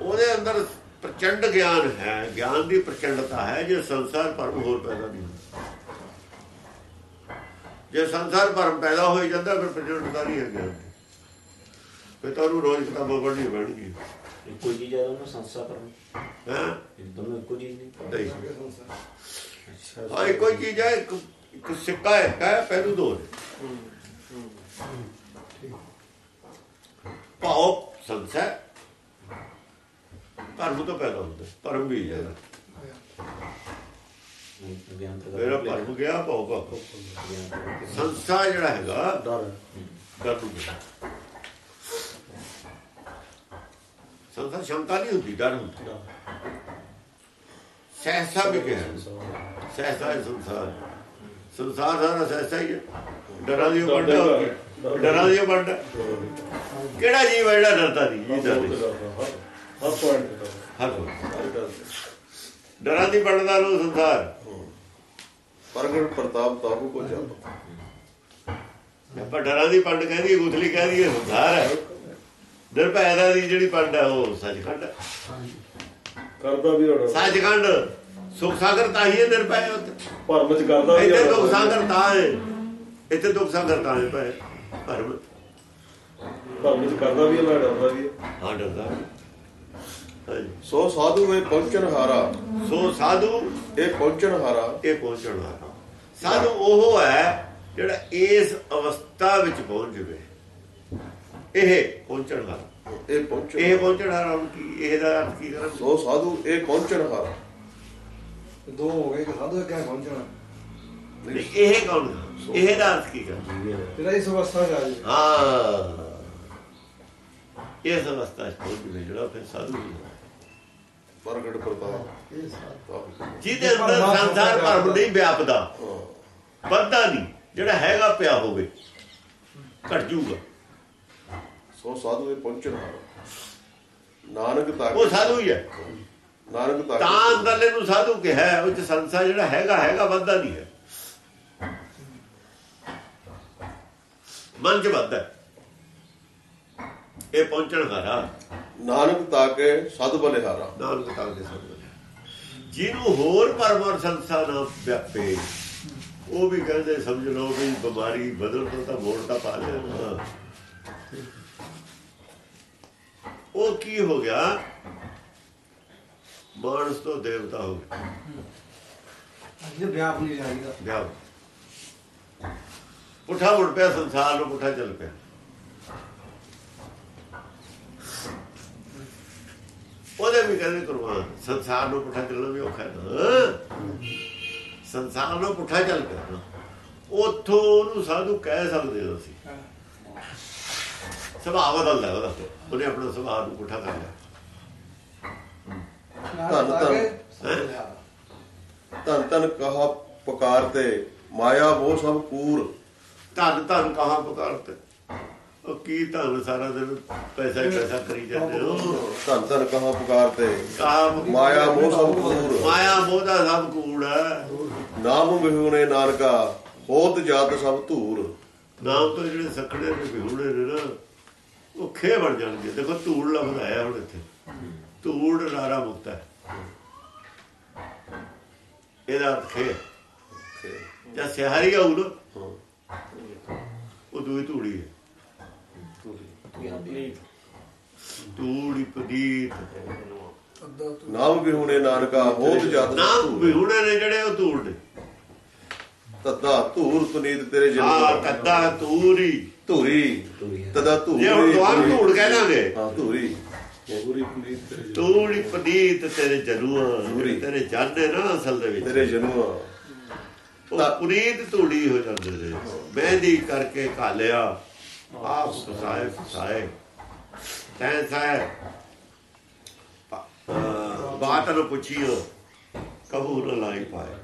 S2: ਉਹਦੇ ਅੰਦਰ ਪ੍ਰਚੰਡ ਗਿਆਨ ਹੈ ਗਿਆਨ ਦੀ ਪ੍ਰਚੰਡਤਾ ਹੈ ਜੇ ਸੰਸਾਰ ਭਰਮ ਹੋਰ ਪੈਦਾ ਨਹੀਂ ਜੇ ਸੰਸਾਰ ਭਰਮ ਪੈਦਾ ਹੋਈ ਜਾਂਦਾ ਫਿਰ ਪ੍ਰਚੰਡਤਾ ਨਹੀਂ ਹੈ ਗਿਆਨ ਦੀ ਫਿਰ ਤੁਹਾਨੂੰ ਰੋਜ਼ ਕਿਤਾਬਾਂ ਪੜ੍ਹਨੀ ਪੈਣਗੀ
S3: ਇੱਕੋ ਚੀਜ਼ ਹੈ ਦੋਨੋਂ ਸੰਸਾ ਪਰ
S2: ਹੈ?
S3: ਇਹ ਦੋਨੋਂ ਇੱਕੋ ਚੀਜ਼ ਨਹੀਂ।
S2: ਨਹੀਂ। ਹਾਂ ਕੋਈ ਚੀਜ਼ ਹੈ ਇੱਕ ਸਿੱਕਾ ਹੈ ਕਾ ਪਹਿਲੂ ਦੋ ਨੇ। ਭਾਵ ਸੰਸਾ ਭਰਮ ਤੋਂ ਪੈਦਾ ਹੁੰਦਾ ਭਰਮ ਵੀ ਹੈ। ਮੇਰਾ ਭਰਮ ਗਿਆ
S3: ਤਾਂ
S2: ਸੰਸਾ ਜਿਹੜਾ ਹੈਗਾ
S1: ਡਰ।
S2: ਕਰ ਦੂਗਾ ਸੰਸਾ ਸ਼ੰਕਾ ਨਹੀਂ ਹੁੰਦੀ ਡਰ ਹੁੰਦਾ। ਸਹਿਸਾ ਵੀ ਕਿਹਾ ਸਹਿਸਾ ਹੈ ਸੰਸਾਰ। ਸੰਸਾਰ ਸਾਰਾ ਸਹਿਸਾ ਹੀ ਹੈ। ਡਰਾਂ ਦੀ ਵੰਡ ਡਰਾਂ ਦੀ ਵੰਡ ਕਿਹੜਾ ਜੀਵ ਹੈ ਜਿਹੜਾ ਡਰਦਾ ਨਹੀਂ? ਜੀ।
S1: ਹਰ ਪੁਆਇੰਟ
S2: ਹਰ
S1: ਤੇ।
S2: ਡਰਾਂ ਦੀ ਵੰਡ ਦਾ ਨੂੰ ਸੰਸਾਰ
S5: ਪ੍ਰਗਟ ਪ੍ਰਤਾਪ ਤਾਹੂ ਕੋ ਜਾਪਤ
S2: ਆਪਾਂ ਡਰਾਂ ਦੀ ਪੰਡ ਕਹਿੰਦੀ ਗੁਥਲੀ ਕਹਿੰਦੀ ਹੈ ਸੰਸਾਰ ਹੈ। ਨਿਰਭੈ ਦਾ ਦੀ ਜਿਹੜੀ ਪੰਡ ਹੈ ਉਹ ਸੱਚਖੰਡ
S1: ਕਰਦਾ ਵੀ ਹੋਣਾ।
S2: ਸੱਚਖੰਡ ਸੁਖ ਸਾਗਰ ਤਾਂ ਹੀ ਨਿਰਭੈ
S1: ਭਰਮ ਚ ਕਰਦਾ ਵੀ
S2: ਇੱਥੇ। ਦੁੱਖ ਸਾਗਰ ਤਾਂ ਹੈ। ਇੱਥੇ ਦੁੱਖ ਸਾਗਰ ਤਾਂ ਹੈ ਭਰਮ।
S1: ਭਰਮ ਚ ਕਰਦਾ ਵੀ ਹੈ ਨਾ ਡਰਦਾ ਵੀ ਹੈ।
S2: ਹਾਂ ਡਰਦਾ ਹਾਂਜੀ
S5: ਸੋ ਸਾਧੂ ਇਹ ਪਹੁੰਚਣ ਹਾਰਾ।
S2: ਸੋ ਸਾਧੂ
S5: ਇਹ ਪਹੁੰਚਣ ਹਾਰਾ।
S2: ਇਹ ਪਹੁੰਚਣ ਵਾਲਾ ਸਾਧੂ ਉਹ ਹੈ ਜਿਹੜਾ ਇਸ ਅਵਸਥਾ ਵਿੱਚ ਪਹੁੰਚ ਜਵੇ। ਇਹ ਪਹੁੰਚਣ ਵਾਲਾ
S5: ਇਹ ਪਹੁੰਚਣ
S2: ਇਹ ਪਹੁੰਚਣ ਹੁਣ ਕੀ ਇਹਦਾ ਅਰਥ ਕੀ ਕਰਾਂ?
S5: ਸੋ ਸਾਧੂ ਇਹ ਪਹੁੰਚਣ ਹਾਰਾ।
S4: ਦੋ ਹੋ ਗਏ ਕਿ ਸਾਧੂ ਕਿਆ ਪਹੁੰਚਣਾ।
S2: ਇਹ ਕੌਣ? ਇਹ ਦਾ ਅਰਥ ਕੀ ਕਰਾਂ?
S4: ਤੇਰਾ ਇਸ ਅਵਸਥਾ ਜੀ
S2: ਹਾਂ। ਇਸ ਅਵਸਥਾ 'ਚ ਪਹੁੰਚ ਜਿਹੜਾ ਫਿਰ ਸਾਧੂ ਹੀ ਹੈ।
S5: ਪ੍ਰਗਟ ਪ੍ਰਤਾਪ
S2: ਜਿਹਦੇ ਅੰਦਰ ਸੰਸਾਰ ਭਰਮ ਨਹੀਂ ਵਿਆਪਦਾ ਵੱਧਦਾ ਨਹੀਂ ਜਿਹੜਾ ਹੈਗਾ ਪਿਆ ਹੋਵੇ ਘਟ ਜੂਗਾ
S5: ਸੋ ਸਾਧੂ ਇਹ ਪਹੁੰਚਣ ਨਾਨਕ ਤਾਂ
S2: ਉਹ ਸਾਧੂ ਹੀ ਹੈ।
S5: ਨਾਨਕ ਤਾਂ
S2: ਤਾਂ ਅੰਦਰਲੇ ਨੂੰ ਸਾਧੂ ਕਿਹਾ ਉਹ ਚ ਸੰਸਾਰ ਜਿਹੜਾ ਹੈਗਾ ਹੈਗਾ ਵੱਧਦਾ ਨਹੀਂ ਹੈ। ਮਨ ਚ ਵੱਧਦਾ। ਇਹ ਪਹੁੰਚਣ ਹਾਰਾ
S5: ਨਾਨਕ ਤਾਂ ਕੇ ਸਦ ਬਲਿਹਾਰਾ।
S2: ਨਾਨਕ ਤਾਂ ਦੇ ਸਾਧੂ ਜਿਹਨੂੰ ਹੋਰ ਪਰਮ ਔਰ ਸੰਸਾਰ ਨਾ ਵਿਆਪੇ ਉਹ ਵੀ ਕਹਿੰਦੇ ਸਮਝ ਲਓ ਵੀ ਬਿਮਾਰੀ ਬਦਲ ਤੋਂ ਤਾਂ ਮੋੜ ਤਾਂ ਪਾ ਲਿਆ। ਉਹ ਕੀ ਹੋ ਗਿਆ? ਮਾਨਸ ਤੋਂ ਦੇਵਤਾ ਹੋ ਗਿਆ।
S4: ਇਹ ਵਿਆਪ ਨਹੀਂ ਜਾਈਦਾ
S2: ਵਿਆਹ ਪੁੱਠਾ ਮੁੜ ਪਿਆ ਸੰਸਾਰ ਨੂੰ ਪੁੱਠਾ ਚੱਲ ਪਿਆ। ਉਹਦੇ ਵੀ ਕਹਿੰਦੇ ਕੁਰਬਾਨ ਸੰਸਾਰ ਨੂੰ ਪੁੱਠਾ ਚੱਲਣਾ ਵੀ ਔਖਾ ਹੈ ਸੰਸਾਰ ਨੂੰ ਪੁੱਠਾ ਚੱਲ ਪਿਆ ਨਾ। ਉਥੋਂ ਉਹਨੂੰ ਸਾਧੂ ਕਹਿ ਸਕਦੇ ਹਾਂ ਅਸੀਂ। ਸੁਭਾਅ ਬਦਲਦਾ ਉਹਦਾ। ਉਹਨੇ ਆਪਣਾ ਸੁਭਾਅ ਨੂੰ ਪੁੱਠਾ ਕਰ ਲਿਆ।
S5: ਧੰਨ ਧੰਨ। ਧੰਨ ਧੰਨ ਕਹਾ ਪੁਕਾਰ ਤੇ ਮਾਇਆ ਮੋਹ ਸਭ ਕੂਰ।
S2: ਧੰਨ ਧੰਨ ਕਹਾ ਪੁਕਾਰਤੇ ਉਹ ਕੀ ਧੰਨ ਸਾਰਾ ਦਿਨ ਪੈਸਾ ਹੀ ਪੈਸਾ ਕਰੀ ਜਾਂਦੇ ਹੋ?
S5: ਧੰਨ ਧੰਨ ਕਹਾ ਪੁਕਾਰ ਤੇ।
S2: ਕਹਾ
S5: ਮਾਇਆ ਮੋਹ ਸਭ ਕੂਰ
S2: ਮਾਇਆ ਮੋਹ ਦਾ ਸਭ ਕੂੜ ਹੈ।
S5: ਨਾਮ ਬਿਹੁਨੇ ਨਾਨਕਾ ਹੋਤ ਜਾਤ ਸਭ ਧੂਰ।
S2: ਨਾਮ ਤੋਂ ਜਿਹੜੇ ਸਖੜੇ ਨੇ ਵਿਹੂੜੇ ਨੇ ਨਾ ਉਹ ਖੇ ਬਣ ਜਾਣਗੇ। ਦੇਖੋ ਧੂੜ ਲਫ਼ਜ਼ ਆਇਆ ਹੁਣ ਇੱਥੇ। ਧੂੜ ਨਾਰਾ ਮੁਕਤਾ ਹੈ। ਇਹਦਾ ਖੇ ਜਾਂ ਸਿਹਾਰੀ ਆਉ ਨਾ। ਉਹ ਦੂਈ ਧੂੜੀ ਹੈ। ਧੂੜੀ ਪਦੀਤ
S5: ਨਾਮ ਬਿਹੁਨੇ ਨਾਨਕਾ ਹੋਤ ਜਾਤ ਸਭ
S2: ਨਾਮ ਵਿਹੂੜੇ ਨੇ ਜਿਹੜੇ ਉਹ ਧੂੜ ਨੇ।
S5: ਤੱਦਾ ਧੂਰ ਤੁਨੀਤ ਤੇਰੇ
S2: ਹਾਂ
S5: ਜਨਮ
S2: ਕੱਦਾ ਧੂਰੀ।
S5: ਧੂਰੀ। ਤਦਾ ਧੂਰੀ।
S2: ਜੇ ਹੁਣ ਦੁਆਰ ਧੂੜ ਕਹਿ ਦਾਂਗੇ
S5: ਹਾਂ ਧੂਰੀ।
S1: ਪੂਰੀ ਪੁਨੀਤ ਤੇਰੇ
S2: ਤੂੜੀ ਪਦੀਤ ਤੇਰੇ ਜਨੂਆ। ਤੇਰੇ ਜਾਨੇ ਨਾ ਅਸਲ ਦੇ ਵਿੱਚ।
S5: ਤੇਰੇ ਜਨਮ
S2: ਉਹ ਪੁਨੀਤ ਧੂੜੀ ਹੋ ਜਾਂਦੇ ਨੇ। ਮਹਿੰਦੀ ਕਰਕੇ ਘਾਲਿਆ। ਆਪ ਫਸਾਏ ਫਸਾਏ ਤੈਂ ਸਾਇ ਬਾਤ ਨੂੰ ਪੁੱਛੀਓ ਕਬੂ ਨਾ ਲਾਈ ਪਾਏ।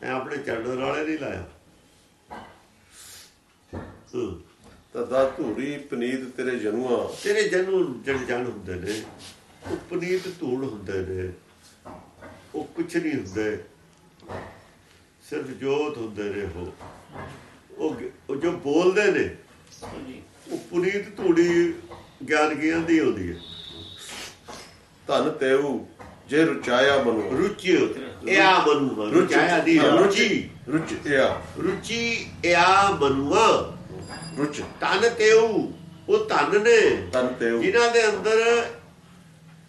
S2: ਤੈਂ ਆਪਣੇ ਚੜਨ ਵਾਲੇ ਨਹੀਂ ਲਾਇਆ। ਹੂੰ।
S5: ਤਦਾ ਧੂੜੀ ਪਨੀਤ ਤੇਰੇ ਜਨੂਆ।
S2: ਤੇਰੇ ਜਨੂ ਜਣ ਜਣ ਹੁੰਦੇ ਨੇ ਉਹ ਪਨੀਤ ਧੂੜ ਹੁੰਦੇ ਨੇ ਉਹ ਕੁਛ ਨਹੀਂ ਹੁੰਦੇ। ਸਿਰਫ ਜੋਤ ਹੁੰਦੇ ਨੇ ਉਹ। ਉਹ ਜੋ ਬੋਲਦੇ ਨੇ ਉਹ ਪੁਨੀਤ ਧੂੜੀ ਗਿਆਨ ਗਿਆਨ ਦੀ ਹੁੰਦੀ ਹੈ।
S5: ਧਨ ਤੇਉ ਜੇ ਰੁਚਾਇਆ ਮਨੁ
S2: ਰੁਚੀ ਇਆ ਮਨੁਆ ਰੁਚਾਇਆ ਦੀ ਰੁਚੀ
S5: ਰੁਚ। ਇਆ।
S2: ਰੁਚੀ ਇਆ ਮਨੁਆ
S5: ਰੁਚ।
S2: ਤਨ ਤੇਉ ਉਹ ਧਨ ਨੇ।
S5: ਧਨ ਤੇਉ
S2: ਜਿਨ੍ਹਾਂ ਦੇ ਅੰਦਰ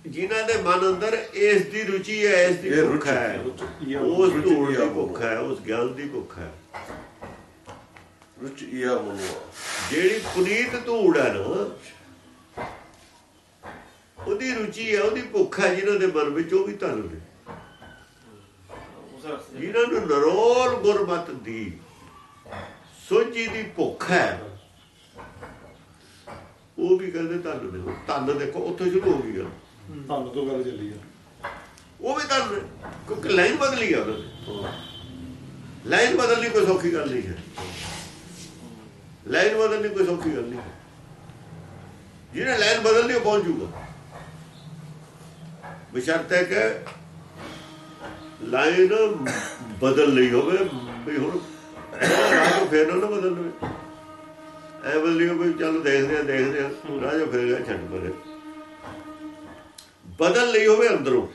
S2: ਜਿਨ੍ਹਾਂ ਦੇ ਮਨ ਅੰਦਰ ਇਸ ਦੀ ਰੁਚੀ ਹੈ ਇਸ ਦੀ ਭੁੱਖ ਹੈ। ਉਸ
S5: ਰੁਚੀ
S2: ਧੂੜ
S5: ਆ
S2: ਦੀ
S5: ਉਹ।
S2: ਭੁੱਖ ਹੈ ਉਸ ਗਿਆਨ ਦੀ ਭੁੱਖ ਹੈ।
S5: ਰੁਚ ਇਆ ਮਨੁਆ
S2: ਜਿਹੜੀ ਪੁਨੀਤ ਧੂੜ ਹੈ ਨਾ ਉਹਦੀ ਰੁਚੀ ਹੈ ਉਹਦੀ ਭੁੱਖ ਹੈ ਜਿਨ੍ਹਾਂ ਦੇ ਮਨ ਵਿੱਚ ਉਹ ਵੀ ਧਨ ਨੇ। ਜਿਨ੍ਹਾਂ ਨੂੰ ਨਰੋਲ ਗੁਰਮਤ ਦੀ ਸੋਝੀ ਦੀ ਭੁੱਖ ਹੈ ਉਹ ਵੀ ਕਹਿੰਦੇ ਧਨ ਨੇ। ਧਨ ਦੇਖੋ ਉੱਥੋਂ ਸ਼ੁਰੂ ਹੋ ਗਈ ਗੱਲ।
S1: ਤੁਹਾਨੂੰ ਤੋਂ ਗੱਲ ਚੱਲੀ ਆ।
S2: ਉਹ ਵੀ ਧਨ ਕਿਉਂਕਿ ਲਾਈਨ ਬਦਲੀ ਆ ਉਹਨਾਂ ਲਾਈਨ ਬਦਲਣੀ ਕੋਈ ਸੌਖੀ ਗੱਲ ਨਹੀਂ ਹੈ। ਲਾਈਨ ਬਦਲਣੀ ਕੋਈ ਸੌਖੀ ਗੱਲ ਨਹੀਂ। ਹੈ ਜਿਹਨੇ ਲਾਈਨ ਬਦਲਣੀ ਉਹ ਪਹੁੰਚ ਜੂਗਾ। ਬਸ਼ਰਤੇ ਕਿ ਲਾਈਨ ਬਦਲ ਲਈ ਹੋਵੇ, ਵੀ ਹੁਣ ਰਾਜੋ ਫੇਰ ਨਾ ਬਦਲ ਲਵੇ। ਐ ਬਦਲੀ ਹੋਵੇ ਚੱਲ ਦੇਖਦੇ ਆ ਦੇਖਦੇ ਆ ਰਾਜੋ ਫੇਰ ਗਿਆ ਛੱਡ ਪਰੇ। ਬਦਲ ਲਈ ਹੋਵੇ ਅੰਦਰੋਂ।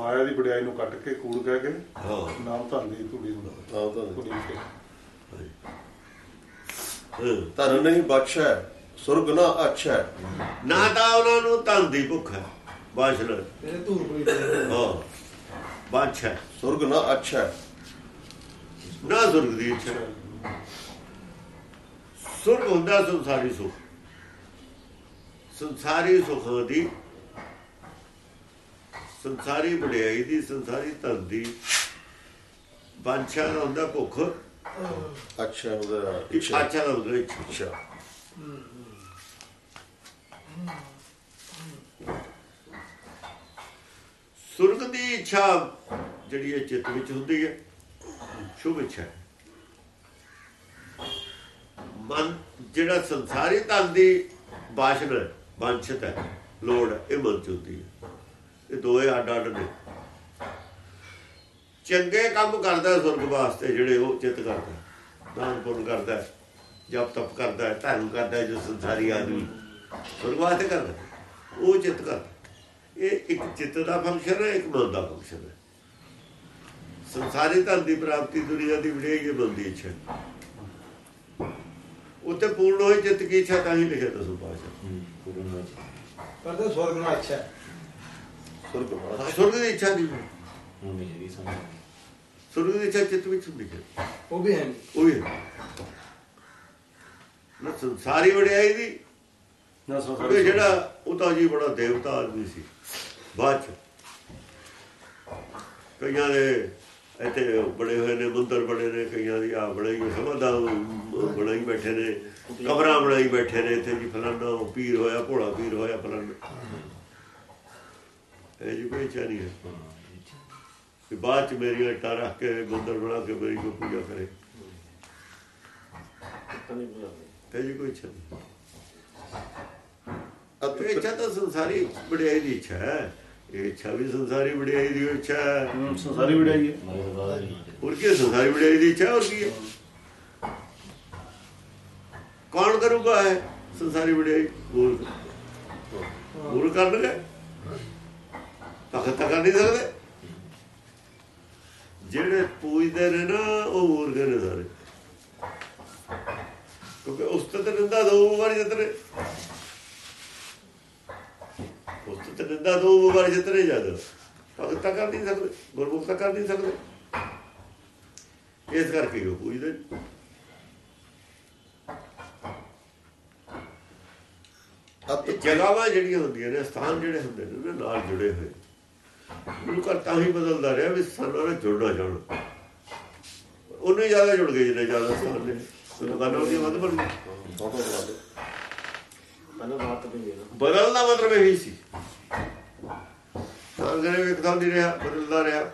S1: ਮਾਇਆ ਦੀ ਵਡਿਆਈ ਨੂੰ ਕੱਟ ਕੇ ਕੂੜ ਕਹਿ ਕੇ
S2: ਹਾਂ।
S1: ਨਾਮ ਧਨ ਦੀ ਧੂੜੀ ਨੂੰ
S5: ਹਾਂ ਤਾਂ
S1: ਧੂੜੀ ਕੇ
S2: ਹਾਂ।
S5: ਧਨ ਨਹੀਂ ਬਖਸ਼ੈ ਸੁਰਗ ਨਾ ਅੱਛੈ
S2: ਨਾ ਤਾਂ ਉਹਨਾਂ ਨੂੰ ਧਨ ਦੀ ਭੁੱਖ ਹੈ। ਬਾਸ਼ਨਾ
S4: ਇਹ ਧੂਰ ਪਈ
S2: ਹਾਂ। ਬਾਦਸ਼ਾਹ
S5: ਸੁਰਗ ਨਾ ਅੱਛੈ
S2: ਨਾ ਸੁਰਗ ਦੀ ਇੱਛਾ। ਸੁਰਗ ਹੁੰਦਾ ਸੰਸਾਰੀ ਸੁਖ। ਸੰਸਾਰੀ ਸੁੱਖ ਦੀ ਸੰਸਾਰੀ ਵਡਿਆਈ ਦੀ ਸੰਸਾਰੀ ਧਨ ਦੀ। ਬਾਦਸ਼ਾਹ ਦਾ ਹੁੰਦਾ ਭੁੱਖ।
S5: ਅੱਛਾ ਉਹਦਾ
S2: ਇੱਛਾ ਅੱਛਾ ਹੁੰਦਾ ਇੱਛਾ। ਸੁਰਗ ਦੀ ਇੱਛਾ ਜਿਹੜੀ ਹੈ ਚਿੱਤ ਵਿੱਚ ਹੁੰਦੀ ਹੈ ਸ਼ੁਭ ਇੱਛਾ ਹੈ। ਮਨ ਜਿਹੜਾ ਸੰਸਾਰੀ ਧਨ ਦੀ ਬਾਸ਼ਨਾ ਵਾਂਛਤ ਹੈ ਲੋੜ ਇਹ ਮਨ ਚ ਹੁੰਦੀ ਹੈ। ਇਹ ਦੋਏ ਅੱਡ ਅੱਡ ਨੇ। ਚੰਗੇ ਕੰਮ ਕਰਦਾ ਸੁਰਗ ਵਾਸਤੇ ਜਿਹੜੇ ਉਹ ਚਿੱਤ ਕਰਦਾ ਦਾਨ ਪੁੰਨ ਕਰਦਾ ਜਪ ਤਪ ਕਰਦਾ ਧਰਮ ਕਰਦਾ ਜੋ ਸੰਸਾਰੀ ਆਦਮੀ ਸੁਰਗ ਵਾਸਤੇ ਕਰਦਾ ਉਹ ਚਿੱਤ ਕਰਦਾ ਇਹ ਇੱਕ ਚਿੱਤ ਦਾ ਫੰਕਸ਼ਨ ਹੈ, ਇੱਕ ਮਨ ਦਾ ਫੰਕਸ਼ਨ ਹੈ। ਸੰਸਾਰੀ ਧਨ ਦੀ ਪ੍ਰਾਪਤੀ ਦੁਨੀਆ ਦੀ ਵਡਿਆਈ ਇਹ ਮਨ ਇੱਛਾ। ਹੈ। ਉੱਤੇ ਪੂਰਨ ਹੋਈ ਚਿੱਤ ਕੀ ਇੱਛਾ, ਤਾਂ ਹੀ ਲਿਖਿਆ ਦਸੂ ਪਾਸ਼ਾ
S4: ਪਰ ਤਾਂ ਸਵਰਗ ਨਾਲ ਅੱਛਾ
S5: ਸੁਰਗ
S2: ਦੀ ਇੱਛਾ ਨਹੀਂ ਸੁਰਗ ਦੀ ਇੱਛਾ ਚਿੱਤ ਵਿੱਚ ਹੁੰਦੀ ਹੈ
S4: ਉਹ ਵੀ ਹੈ
S2: ਉਹ ਹੀ ਹੈ ਨਾ ਸੰਸਾਰੀ ਵਡਿਆਈ ਦੀ
S1: ਨਾ ਸੰਸਾਰੀ
S2: ਜਿਹੜਾ ਉਹ ਤਾਂ ਜੀ ਬੜਾ ਦੇਵਤਾ ਆਦਮੀ ਸੀ ਬਾਅਦ ਚ ਕਈਆਂ ਦੇ ਇੱਥੇ ਬੜੇ ਹੋਏ ਨੇ ਮੰਦਰ ਬਣੇ ਨੇ ਕਈਆਂ ਦੀ ਆ ਬਣਾਈ ਸਮਝਦਾ ਬਣਾਈ ਬੈਠੇ ਨੇ ਕਬਰਾਂ ਬਣਾਈ ਬੈਠੇ ਨੇ ਇੱਥੇ ਜੀ ਫਲਾਣਾ ਪੀਰ ਹੋਇਆ ਭੋਲਾ ਪੀਰ ਹੋਇਆ ਫਲਾਣਾ ਇਹ ਜੀ ਕੋਈ ਇੱਛਾ ਨਹੀਂ ਹੈ। ਕਿ ਬਾਅਦ ਚ ਮੇਰੀ ਇੱਟਾਂ ਰੱਖ ਕੇ ਮੰਦਰ ਬਣਾ ਕੇ ਮੇਰੀ ਕੋਈ ਪੂਜਾ ਕਰੇ। ਇਹ ਜੀ ਕੋਈ ਇੱਛਾ
S5: ਅਤ
S2: ਇਹ ਇੱਛਾ ਤਾਂ ਸੰਸਾਰੀ ਵਡਿਆਈ ਦੀ ਇੱਛਾ ਹੈ। ਇਹ ਇੱਛਾ ਵੀ ਸੰਸਾਰੀ ਵਡਿਆਈ ਦੀ ਇੱਛਾ ਹੈ।
S1: ਹੂੰ, ਸੰਸਾਰੀ ਵਡਿਆਈ ਹੈ।
S2: ਹੋਰ ਕੀ ਹੈ? ਸੰਸਾਰੀ ਵਡਿਆਈ ਦੀ ਇੱਛਾ ਹੋਰ ਕੀ ਹੈ? ਕੌਣ ਕਰੂਗਾ ਹੈ ਸੰਸਾਰੀ ਵਡਿਆਈ ਮੂਰਖ ਮੂਰਖ ਕਰਨਗੇ ਤਖਤ ਤਾਂ ਕਰ ਨਹੀਂ ਸਕਦੇ। ਜਿਹੜੇ ਪੂਜਦੇ ਨੇ ਨਾ ਉਹ ਮੂਰਖ ਨੇ ਸਾਰੇ। ਕਿਉਂਕਿ ਉਸਤਤ ਨਿੰਦਾ ਦੋ ਵਾਰ ਜਿਤਨੇ। ਉਸਤਤ ਨਿੰਦਾ ਦੋ ਵਾਰ ਜਿਤਨੇ ਜਦ। ਭਗਤ ਤਾਂ ਕਰ ਨਹੀਂ ਸਕਦੇ ਗੁਰਮੁਖ ਤਾਂ ਕਰ ਨਹੀਂ ਸਕਦੇ। ਇਸ ਕਰਕੇ ਉਹ ਪੂਜਦੇ।
S5: ਅਤ
S2: ਇਹ ਜਗ੍ਹਾਵਾਂ ਜਿਹੜੀਆਂ ਹੁੰਦੀਆਂ ਨੇ ਸਥਾਨ ਜਿਹੜੇ ਹੁੰਦੇ ਨੇ ਨਾਲ ਜੁੜੇ ਹੋਏ। ਗੁਰੂ ਘਰ ਤਾਂ ਹੀ ਬਦਲਦਾ ਰਿਹਾ ਵੀ ਸਾਨੂੰ ਨਾਲ ਜੁੜਨਾ ਜਾਣਾ। ਉਹਨੇ ਜ਼ਿਆਦਾ ਜੁੜ ਗਏ ਜਿੰਨੇ ਜ਼ਿਆਦਾ ਸਥਾਨ ਨੇ। ਦੁਕਾਨਾਂ ਉਹਦੀਆਂ ਵੱਧ ਬਣ ਬਦਲਣ ਦਾ ਮਤਲਬ ਇਹੀ ਸੀ। ਤਾਂ ਕਰੇ ਇੱਕਦਮ ਨਹੀਂ ਰਿਹਾ ਬਦਲਦਾ ਰਿਹਾ।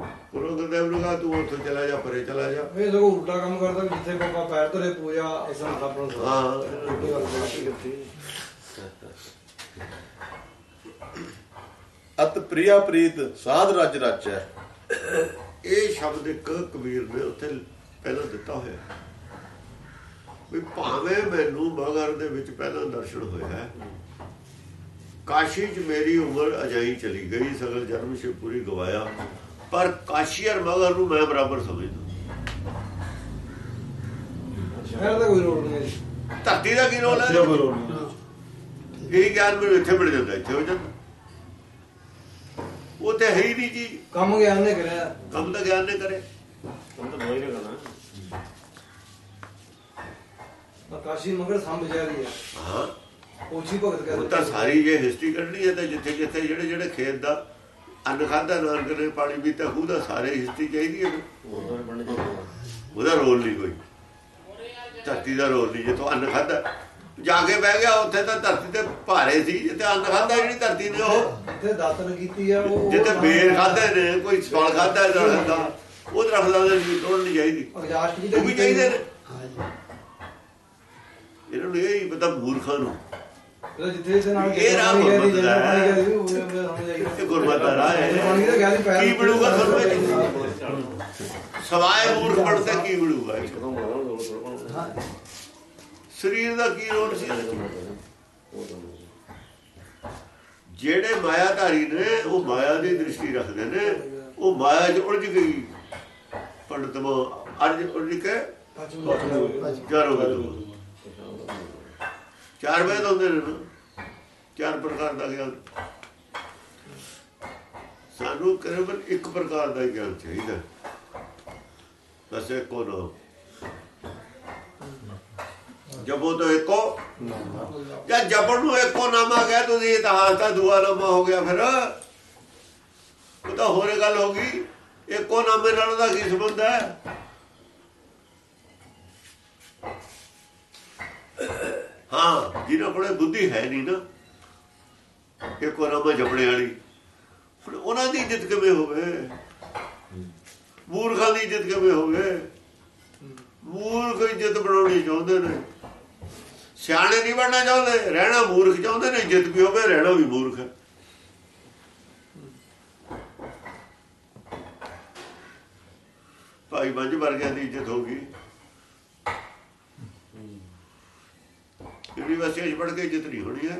S2: ਗੁਰੂ ਗੁਰੂ ਗੁਰਦੇਵ ਨੂੰ ਕਹਾ ਤੂੰ ਉੱਥੇ ਚਲਾ ਜਾ ਪਰੇ ਚਲਾ ਜਾ।
S4: ਇਹ ਸਗੋਂ ਉਲਟਾ ਕੰਮ ਕਰਦਾ ਜਿੱਥੇ ਬਾਬਾ ਪੈਰ ਧਰੇ ਪੂਜਾ ਅਸਾਂ ਥਾਪਣ ਸੋ
S2: ਹਾਂ।
S4: ਉਲਟੀ ਗੱਲ ਬੜੀ ਕੀਤੀ
S5: ਅਤ ਪ੍ਰਿਆ ਪ੍ਰੀਤ ਸਾਧ ਰਜ ਰਚੈ
S2: ਇਹ ਸ਼ਬਦ ਇੱਕ ਕਬੀਰ ਨੇ ਉੱਥੇ ਪਹਿਲਾਂ ਦਿੱਤਾ ਹੋਇਆ। ਵੀ ਭਾਵੇਂ ਮੈਨੂੰ ਮਗਰ ਦੇ ਵਿੱਚ ਪਹਿਲਾਂ ਦਰਸ਼ਨ ਹੋਇਆ ਹੈ ਕਾਸ਼ੀ 'ਚ ਮੇਰੀ ਉਮਰ ਅਜਾਈ ਚਲੀ ਗਈ ਸਗਲ ਜਨਮ ਸੇ ਪੂਰੀ ਗਵਾਇਆ ਪਰ ਕਾਸ਼ੀ ਔਰ ਮਗਰ ਨੂੰ ਮੈਂ ਬਰਾਬਰ ਸਮਝਦਾ।
S4: ਸ਼ਹਿਰ ਦਾ ਕੋਈ ਰੋਡ ਨਹੀਂ।
S2: ਧਰਤੀ ਦਾ ਕੀ ਰੋਲ ਹੈ। ਇਹ ਗਿਆਨ ਮੈਨੂੰ ਇੱਥੇ ਮਿਲ ਜਾਂਦਾ ਇੱਥੇ ਹੋ ਜਾਂਦਾ। ਉਹ ਤੇ ਹੈ ਹੀ ਨਹੀਂ ਜੀ।
S4: ਕੰਮ ਗਿਆਨ ਨੇ ਕਰਿਆ।
S2: ਕੰਮ ਤਾਂ ਗਿਆਨ ਨੇ ਕਰੇ
S3: ਹੁਣ ਤਾਂ ਦੋਈ ਕਰਨਾ
S4: ਆਕਾਸ਼ੀ ਮਗਰ ਸੰਭ ਜਾ ਰਹੀ ਹੈ।
S2: ਹਾਂ।
S4: ਪੋਛੀ ਭਗਤ
S2: ਉਹ
S4: ਕਹਿੰਦੇ
S2: ਤਾਂ ਸਾਰੀ ਜੇ ਹਿਸਟਰੀ ਕੱਢਣੀ ਹੈ ਤਾਂ ਜਿੱਥੇ ਜਿੱਥੇ ਜਿਹੜੇ ਜਿਹੜੇ ਖੇਤ ਦਾ ਅੰਨ ਖਾਦਾ ਨਾਨਕ ਨੇ ਪਾਣੀ ਪੀਤਾ ਖੂਹ ਦਾ ਸਾਰੇ ਹਿਸਟਰੀ ਚਾਹੀਦੀ ਹੈ।
S3: ਉਹ
S2: ਉਹਦਾ ਰੋਲ ਨਹੀਂ ਕੋਈ। ਧਰਤੀ ਦਾ ਰੋਲ ਨਹੀਂ ਜੇ ਤੂੰ ਅੰਨ ਖਾਦਾ ਜਾ ਕੇ ਬਹਿ ਗਿਆ ਉੱਥੇ ਤਾਂ ਧਰਤੀ ਤੇ ਭਾਰੇ ਸੀ ਜਿੱਥੇ ਅੰਨ ਖਾਦਾ ਜਿਹੜੀ ਧਰਤੀ ਨੇ ਉਹ।
S4: ਜਿੱਥੇ ਦਾਤਨ ਕੀਤੀ ਆ ਉਹ
S2: ਜਿੱਥੇ ਬੇਰ ਖਾਦੇ ਨੇ ਕੋਈ ਫਲ ਖਾਦਾ ਦਰਖਤ ਦਾ ਉਹ ਦਰਖਤ ਦਾ ਨਹੀਂ ਤੋੜ ਨਹੀਂ ਚਾਹੀਦੀ।
S4: ਜੀ
S2: ਉਹ ਵੀ ਚਾਹੀਦੇ ਨੇ। ਇਹਨਾਂ ਨੂੰ ਇਹ ਹੀ ਪਤਾ ਮੂਰਖਾਂ ਨੂੰ।
S4: ਜਿੱਥੇ ਇਹਦੇ ਨਾਲ
S2: ਇਹ
S4: ਗਿਆ
S2: ਗੁਰਮਤਿ ਹੈ। ਇਹ ਗੁਰਮਤਿ ਦਾ ਰਾਹ ਹੈ। ਕੀ ਬਣੂਗਾ ਤੁਹਾਨੂੰ ਇਹ? ਸਵਾਏ ਮੂਰਖ ਬਣਦਾ ਕੀ ਮਿਲੂਗਾ ਇਹ 'ਚ?
S3: ਕਦੋਂ ਬਣਾਉਣਾ ਦੋ ਥੋੜਾ
S2: ਸਰੀਰ ਦਾ ਕੀ ਰੋਲ ਸੀ? ਇਹਦੇ 'ਚ? ਜਿਹੜੇ ਮਾਇਆਧਾਰੀ ਨੇ, ਉਹ ਮਾਇਆ ਦੀ ਦ੍ਰਿਸ਼ਟੀ ਰੱਖਦੇ ਨੇ। ਉਹ ਮਾਇਆ 'ਚ ਉਲਝ ਗਈ। ਪੰਡਤ ਮੋ, ਅਰਜ ਉਲਝ ਕੇ ਚਾਰ ਹੋ ਗਏ ਚਾਰ ਵੇਦ ਹੁੰਦੇ ਨੇ ਚਾਰ ਪ੍ਰਕਾਰ ਦਾ ਗਿਆਨ। ਸਾਨੂੰ ਕੇਵਲ ਇੱਕ ਪ੍ਰਕਾਰ ਦਾ ਗਿਆਨ ਚਾਹੀਦਾ। ਬਸ ਇੱਕੋ ਨਾ ਜਬੋ ਤੋਂ ਇੱਕੋ? ਜਾਂ ਜਬਰ ਨੂੰ ਇੱਕੋ ਨਾਮਾ ਗਿਆ ਤੁਸੀਂ ਇਤਿਹਾਸ ਦਾ ਦੂਆ ਨਾਮਾ ਹੋ ਗਿਆ ਫਿਰ। ਉਹ ਤਾਂ ਹੋਰ ਗੱਲ ਹੋ ਗਈ ਇੱਕੋ ਨਾਮੇ ਨਾਲ ਉਹਦਾ ਕੀ ਸੰਬੰਧ ਹੈ? ਹਾਂ ਜਿਹਨਾਂ ਕੋਲੇ ਬੁੱਧੀ ਹੈ ਨਹੀਂ ਨਾ ਇੱਕੋ ਨਾਮਾ ਜਪਣੇ ਵਾਲੀ। ਫਿਰ ਉਹਨਾਂ ਦੀ ਇੱਜ਼ਤ ਕਿਵੇਂ ਹੋਵੇ? ਮੂਰਖਾਂ ਦੀ ਇੱਜ਼ਤ ਕਿਵੇਂ ਹੋਵੇ? ਮੂਰਖ ਇੱਜ਼ਤ ਬਣਾਉਣੀ ਚਾਹੁੰਦੇ ਨੇ। ਸਿਆਣੇ ਨਹੀਂ ਬਣਨਾ ਚਾਹੁੰਦੇ ਰਹਿਣਾ ਮੂਰਖ ਚਾਹੁੰਦੇ ਨੇ ਇੱਜ਼ਤ ਵੀ ਹੋਵੇ ਰਹਿਣਾ ਵੀ ਮੂਰਖ। ਹੈ ਭਾਈ ਬੰਜ ਵਰਗਿਆਂ ਦੀ ਇੱਜ਼ਤ ਹੋ ਗਈ। ਯੂਨੀਵਰਸਿਟੀ 'ਚ ਪੜ੍ਹ ਕੇ ਇੱਜ਼ਤ ਨਹੀਂ ਹੋਣੀ ਹੈ।